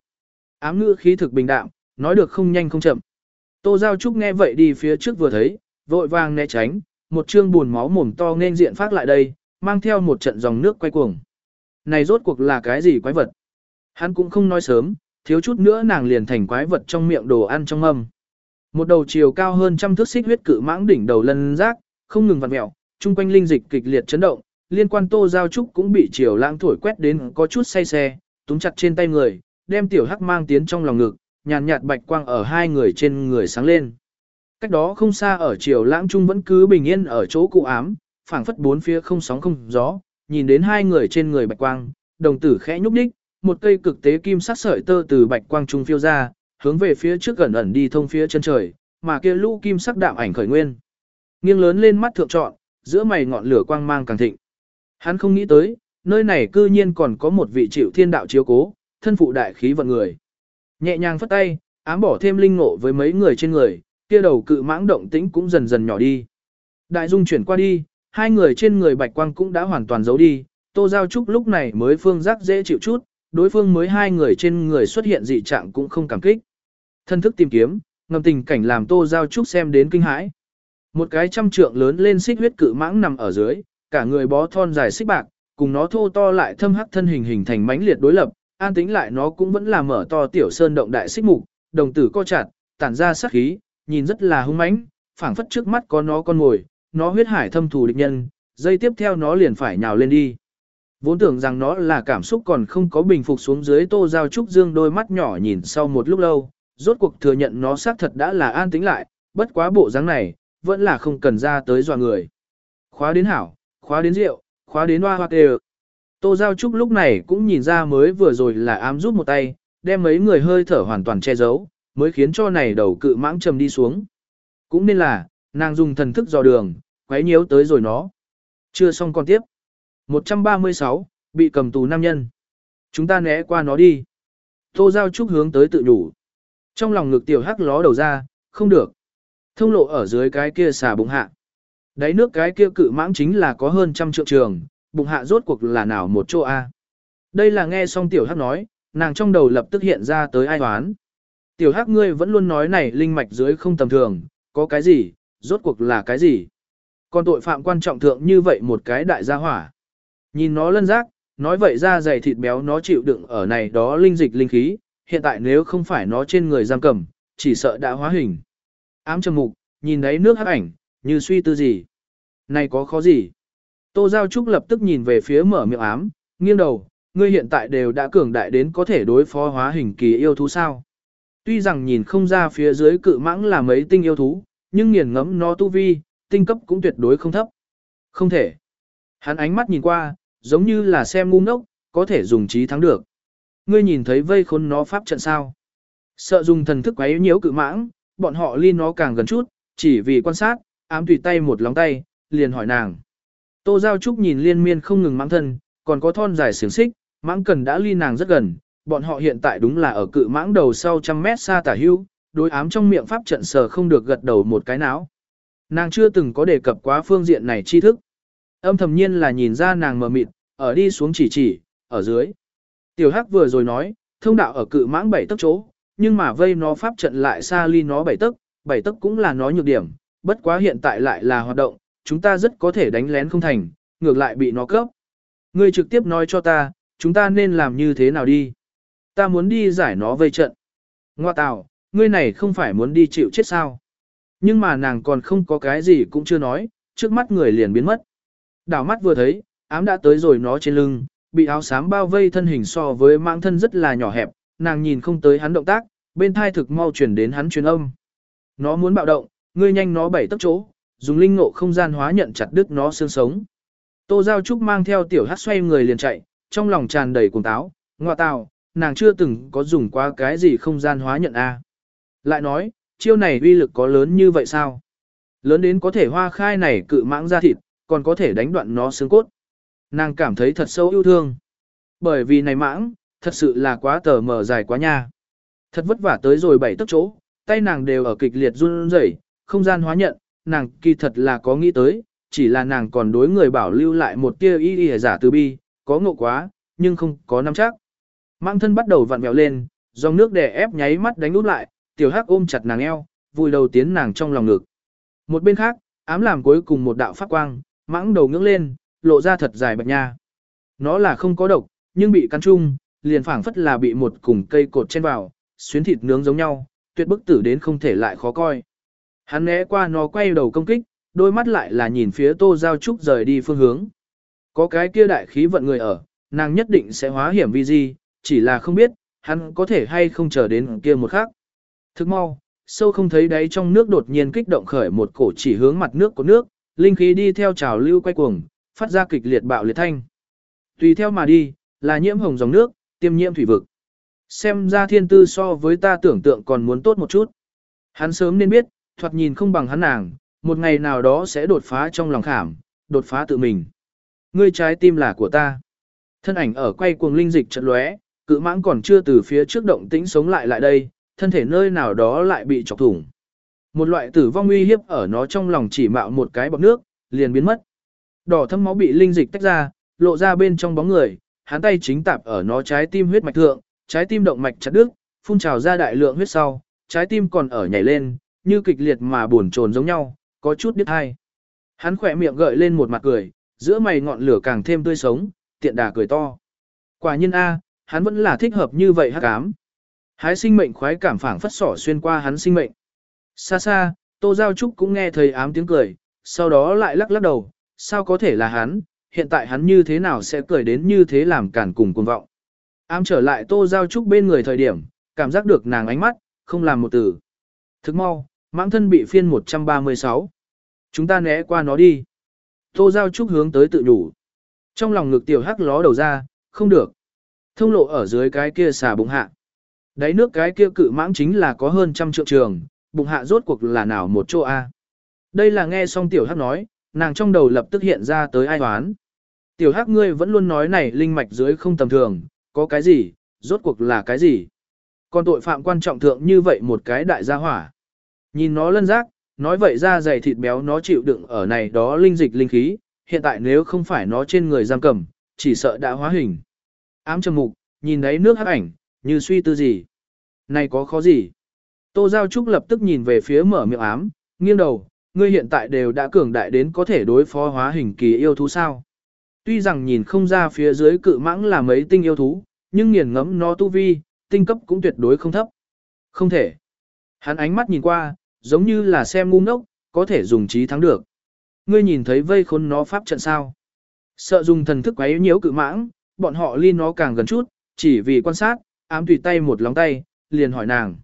Ám ngữ khí thực bình đạm, nói được không nhanh không chậm. Tô Giao Trúc nghe vậy đi phía trước vừa thấy, vội vàng né tránh, một trương buồn máu mồm to nên diện phát lại đây, mang theo một trận dòng nước quay cuồng. Này rốt cuộc là cái gì quái vật? Hắn cũng không nói sớm, thiếu chút nữa nàng liền thành quái vật trong miệng đồ ăn trong âm. Một đầu chiều cao hơn trăm thước xích huyết cự mãng đỉnh đầu lân rác, không ngừng vặn mèo, chung quanh linh dịch kịch liệt chấn động, liên quan Tô Giao Trúc cũng bị chiều lãng thổi quét đến có chút say xe, túm chặt trên tay người, đem tiểu hắc mang tiến trong lòng ngực, nhàn nhạt bạch quang ở hai người trên người sáng lên. Cách đó không xa ở chiều lãng trung vẫn cứ bình yên ở chỗ cụ ám, phảng phất bốn phía không sóng không gió, nhìn đến hai người trên người bạch quang, đồng tử khẽ nhúc nhích, một cây cực tế kim sắc sợi tơ từ bạch quang trung phiêu ra, hướng về phía trước gần ẩn đi thông phía chân trời, mà kia lũ kim sắc đạm ảnh khởi nguyên. Nghiêng lớn lên mắt thượng trọn, giữa mày ngọn lửa quang mang càng thịnh. Hắn không nghĩ tới, nơi này cư nhiên còn có một vị chịu thiên đạo chiếu cố, thân phụ đại khí vận người. Nhẹ nhàng phất tay, ám bỏ thêm linh ngộ với mấy người trên người, kia đầu cự mãng động tĩnh cũng dần dần nhỏ đi. Đại dung chuyển qua đi, hai người trên người bạch quang cũng đã hoàn toàn giấu đi, Tô Giao Trúc lúc này mới phương giác dễ chịu chút, đối phương mới hai người trên người xuất hiện dị trạng cũng không cảm kích. Thân thức tìm kiếm, ngầm tình cảnh làm Tô Giao Trúc xem đến kinh hãi. Một cái trăm trượng lớn lên xích huyết cự mãng nằm ở dưới, cả người bó thon dài xích bạc, cùng nó thô to lại thâm hắc thân hình hình thành mãnh liệt đối lập, an tính lại nó cũng vẫn là mở to tiểu sơn động đại xích mục, đồng tử co chặt, tản ra sát khí, nhìn rất là hung mãnh, phảng phất trước mắt có nó con ngồi, nó huyết hải thâm thù địch nhân, dây tiếp theo nó liền phải nhào lên đi. Vốn tưởng rằng nó là cảm xúc còn không có bình phục xuống dưới tô giao trúc dương đôi mắt nhỏ nhìn sau một lúc lâu, rốt cuộc thừa nhận nó xác thật đã là an tính lại, bất quá bộ dáng này, vẫn là không cần ra tới dọa người. Khóa đến hảo, khóa đến rượu, khóa đến hoa hoa tê Tô Giao Trúc lúc này cũng nhìn ra mới vừa rồi là ám rút một tay, đem mấy người hơi thở hoàn toàn che giấu, mới khiến cho này đầu cự mãng trầm đi xuống. Cũng nên là, nàng dùng thần thức dò đường, quấy nhiễu tới rồi nó. Chưa xong còn tiếp. 136, bị cầm tù nam nhân. Chúng ta né qua nó đi. Tô Giao Trúc hướng tới tự đủ. Trong lòng ngực tiểu hắc ló đầu ra, không được. Thông lộ ở dưới cái kia xà bụng hạ. Đáy nước cái kia cự mãng chính là có hơn trăm triệu trường, bụng hạ rốt cuộc là nào một chỗ A. Đây là nghe xong tiểu hắc nói, nàng trong đầu lập tức hiện ra tới ai toán. Tiểu hắc ngươi vẫn luôn nói này linh mạch dưới không tầm thường, có cái gì, rốt cuộc là cái gì. Còn tội phạm quan trọng thượng như vậy một cái đại gia hỏa. Nhìn nó lân rác, nói vậy ra dày thịt béo nó chịu đựng ở này đó linh dịch linh khí, hiện tại nếu không phải nó trên người giam cầm, chỉ sợ đã hóa hình. Ám trầm mục, nhìn thấy nước hắc ảnh, như suy tư gì. Này có khó gì? Tô Giao Trúc lập tức nhìn về phía mở miệng ám, nghiêng đầu, ngươi hiện tại đều đã cường đại đến có thể đối phó hóa hình kỳ yêu thú sao. Tuy rằng nhìn không ra phía dưới cự mãng là mấy tinh yêu thú, nhưng nghiền ngẫm nó tu vi, tinh cấp cũng tuyệt đối không thấp. Không thể. Hắn ánh mắt nhìn qua, giống như là xem ngu ngốc, có thể dùng trí thắng được. Ngươi nhìn thấy vây khốn nó pháp trận sao. Sợ dùng thần thức quấy nhiễu cự mãng, bọn họ ly nó càng gần chút, chỉ vì quan sát, ám tùy tay một lóng tay, liền hỏi nàng. Tô Giao Trúc nhìn liên miên không ngừng mãng thân, còn có thon dài xiềng xích, mãng cần đã ly nàng rất gần, bọn họ hiện tại đúng là ở cự mãng đầu sau trăm mét xa tả hưu, đối ám trong miệng pháp trận sờ không được gật đầu một cái não. Nàng chưa từng có đề cập quá phương diện này tri thức. Âm thầm nhiên là nhìn ra nàng mờ mịt, ở đi xuống chỉ chỉ, ở dưới. Tiểu Hắc vừa rồi nói, thông đạo ở cự mãng bảy tấc chỗ, nhưng mà vây nó pháp trận lại xa ly nó bảy tấc, bảy tấc cũng là nó nhược điểm, bất quá hiện tại lại là hoạt động, chúng ta rất có thể đánh lén không thành, ngược lại bị nó cấp. Ngươi trực tiếp nói cho ta, chúng ta nên làm như thế nào đi. Ta muốn đi giải nó vây trận. Ngoa tào, ngươi này không phải muốn đi chịu chết sao. Nhưng mà nàng còn không có cái gì cũng chưa nói, trước mắt người liền biến mất. Đảo mắt vừa thấy, ám đã tới rồi nó trên lưng, bị áo xám bao vây thân hình so với mạng thân rất là nhỏ hẹp, nàng nhìn không tới hắn động tác, bên thai thực mau chuyển đến hắn truyền âm. Nó muốn bạo động, ngươi nhanh nó bảy tấc chỗ, dùng linh ngộ không gian hóa nhận chặt đứt nó xương sống. Tô Giao Trúc mang theo tiểu hát xoay người liền chạy, trong lòng tràn đầy cuồng táo, ngoa tào, nàng chưa từng có dùng qua cái gì không gian hóa nhận a. Lại nói, chiêu này uy lực có lớn như vậy sao? Lớn đến có thể hoa khai này cự mãng ra thịt, còn có thể đánh đoạn nó xương cốt. Nàng cảm thấy thật sâu yêu thương. Bởi vì này mãng, thật sự là quá tờ mờ dài quá nha. Thật vất vả tới rồi bảy tấc chỗ, tay nàng đều ở kịch liệt run rẩy, không gian hóa nhận, nàng kỳ thật là có nghĩ tới, chỉ là nàng còn đối người bảo lưu lại một tia y y giả từ bi, có ngộ quá, nhưng không có nắm chắc. Mang thân bắt đầu vặn vẹo lên, dòng nước đè ép nháy mắt đánh út lại, tiểu hắc ôm chặt nàng eo, vùi đầu tiến nàng trong lòng ngực. Một bên khác, ám làm cuối cùng một đạo phát quang, mãng đầu ngưỡng lên, lộ ra thật dài bạch nha. Nó là không có độc, nhưng bị cắn chung, liền phảng phất là bị một cùng cây cột trên vào, xuyến thịt nướng giống nhau, tuyệt bức tử đến không thể lại khó coi. Hắn né qua nó quay đầu công kích, đôi mắt lại là nhìn phía Tô Giao Trúc rời đi phương hướng. Có cái kia đại khí vận người ở, nàng nhất định sẽ hóa hiểm vi gì, chỉ là không biết, hắn có thể hay không chờ đến kia một khắc. Thức mau, sâu không thấy đáy trong nước đột nhiên kích động khởi một cổ chỉ hướng mặt nước của nước, linh khí đi theo trào lưu quay cuồng, phát ra kịch liệt bạo liệt thanh. Tùy theo mà đi, là nhiễm hồng dòng nước, tiêm nhiễm thủy vực. Xem ra thiên tư so với ta tưởng tượng còn muốn tốt một chút. Hắn sớm nên biết, thoạt nhìn không bằng hắn nàng, một ngày nào đó sẽ đột phá trong lòng khảm, đột phá tự mình. Ngươi trái tim là của ta. Thân ảnh ở quay cuồng linh dịch trận lóe, cự mãng còn chưa từ phía trước động tĩnh sống lại lại đây, thân thể nơi nào đó lại bị chọc thủng. Một loại tử vong uy hiếp ở nó trong lòng chỉ mạo một cái bọc nước, liền biến mất. Đỏ thâm máu bị linh dịch tách ra, lộ ra bên trong bóng người, hắn tay chính tạp ở nó trái tim huyết mạch thượng, trái tim động mạch chặt đứt, phun trào ra đại lượng huyết sau, trái tim còn ở nhảy lên, như kịch liệt mà buồn chồn giống nhau, có chút biết hay. Hắn khỏe miệng gợi lên một mặt cười, giữa mày ngọn lửa càng thêm tươi sống, tiện đà cười to. Quả nhiên A, hắn vẫn là thích hợp như vậy hắc ám. Hái sinh mệnh khoái cảm phảng phất sỏ xuyên qua hắn sinh mệnh. Xa xa, Tô Giao Trúc cũng nghe thấy ám tiếng cười, sau đó lại lắc lắc đầu, sao có thể là hắn, hiện tại hắn như thế nào sẽ cười đến như thế làm cản cùng cuồng vọng. Ám trở lại Tô Giao Trúc bên người thời điểm, cảm giác được nàng ánh mắt, không làm một từ. Thức mau, mãng thân bị phiên 136. Chúng ta né qua nó đi. Tô Giao Trúc hướng tới tự nhủ. Trong lòng ngực tiểu hắc ló đầu ra, không được. Thông lộ ở dưới cái kia xà bụng hạ. Đáy nước cái kia cự mãng chính là có hơn trăm triệu trường, bụng hạ rốt cuộc là nào một chỗ A. Đây là nghe xong tiểu hắc nói, nàng trong đầu lập tức hiện ra tới ai toán. Tiểu hắc ngươi vẫn luôn nói này linh mạch dưới không tầm thường, có cái gì, rốt cuộc là cái gì. Còn tội phạm quan trọng thượng như vậy một cái đại gia hỏa. Nhìn nó lân rác, nói vậy ra dày thịt béo nó chịu đựng ở này đó linh dịch linh khí, hiện tại nếu không phải nó trên người giam cầm, chỉ sợ đã hóa hình. Ám trầm mục, nhìn thấy nước hắc ảnh, như suy tư gì. Này có khó gì? Tô Giao Trúc lập tức nhìn về phía mở miệng ám, nghiêng đầu, ngươi hiện tại đều đã cường đại đến có thể đối phó hóa hình kỳ yêu thú sao. Tuy rằng nhìn không ra phía dưới cự mãng là mấy tinh yêu thú, nhưng nghiền ngẫm nó tu vi, tinh cấp cũng tuyệt đối không thấp. Không thể. Hắn ánh mắt nhìn qua, giống như là xem ngu ngốc, có thể dùng trí thắng được. Ngươi nhìn thấy vây khốn nó pháp trận sao. Sợ dùng thần thức quấy nhiễu cự mãng, bọn họ ly nó càng gần chút, chỉ vì quan sát, ám tùy tay một lóng tay, liền hỏi nàng.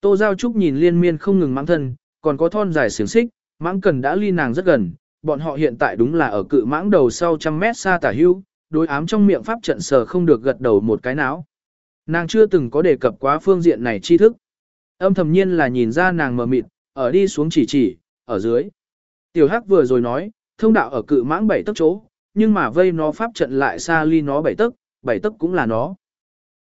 Tô Giao Trúc nhìn liên miên không ngừng mãng thân, còn có thon dài xiềng xích, mãng cần đã ly nàng rất gần, bọn họ hiện tại đúng là ở cự mãng đầu sau trăm mét xa tả hưu, đối ám trong miệng pháp trận sờ không được gật đầu một cái não. Nàng chưa từng có đề cập quá phương diện này tri thức. Âm thầm nhiên là nhìn ra nàng mờ mịt, ở đi xuống chỉ chỉ, ở dưới. Tiểu Hắc vừa rồi nói, thông đạo ở cự mãng bảy tấc chỗ, nhưng mà vây nó pháp trận lại xa ly nó bảy tấc, bảy tấc cũng là nó.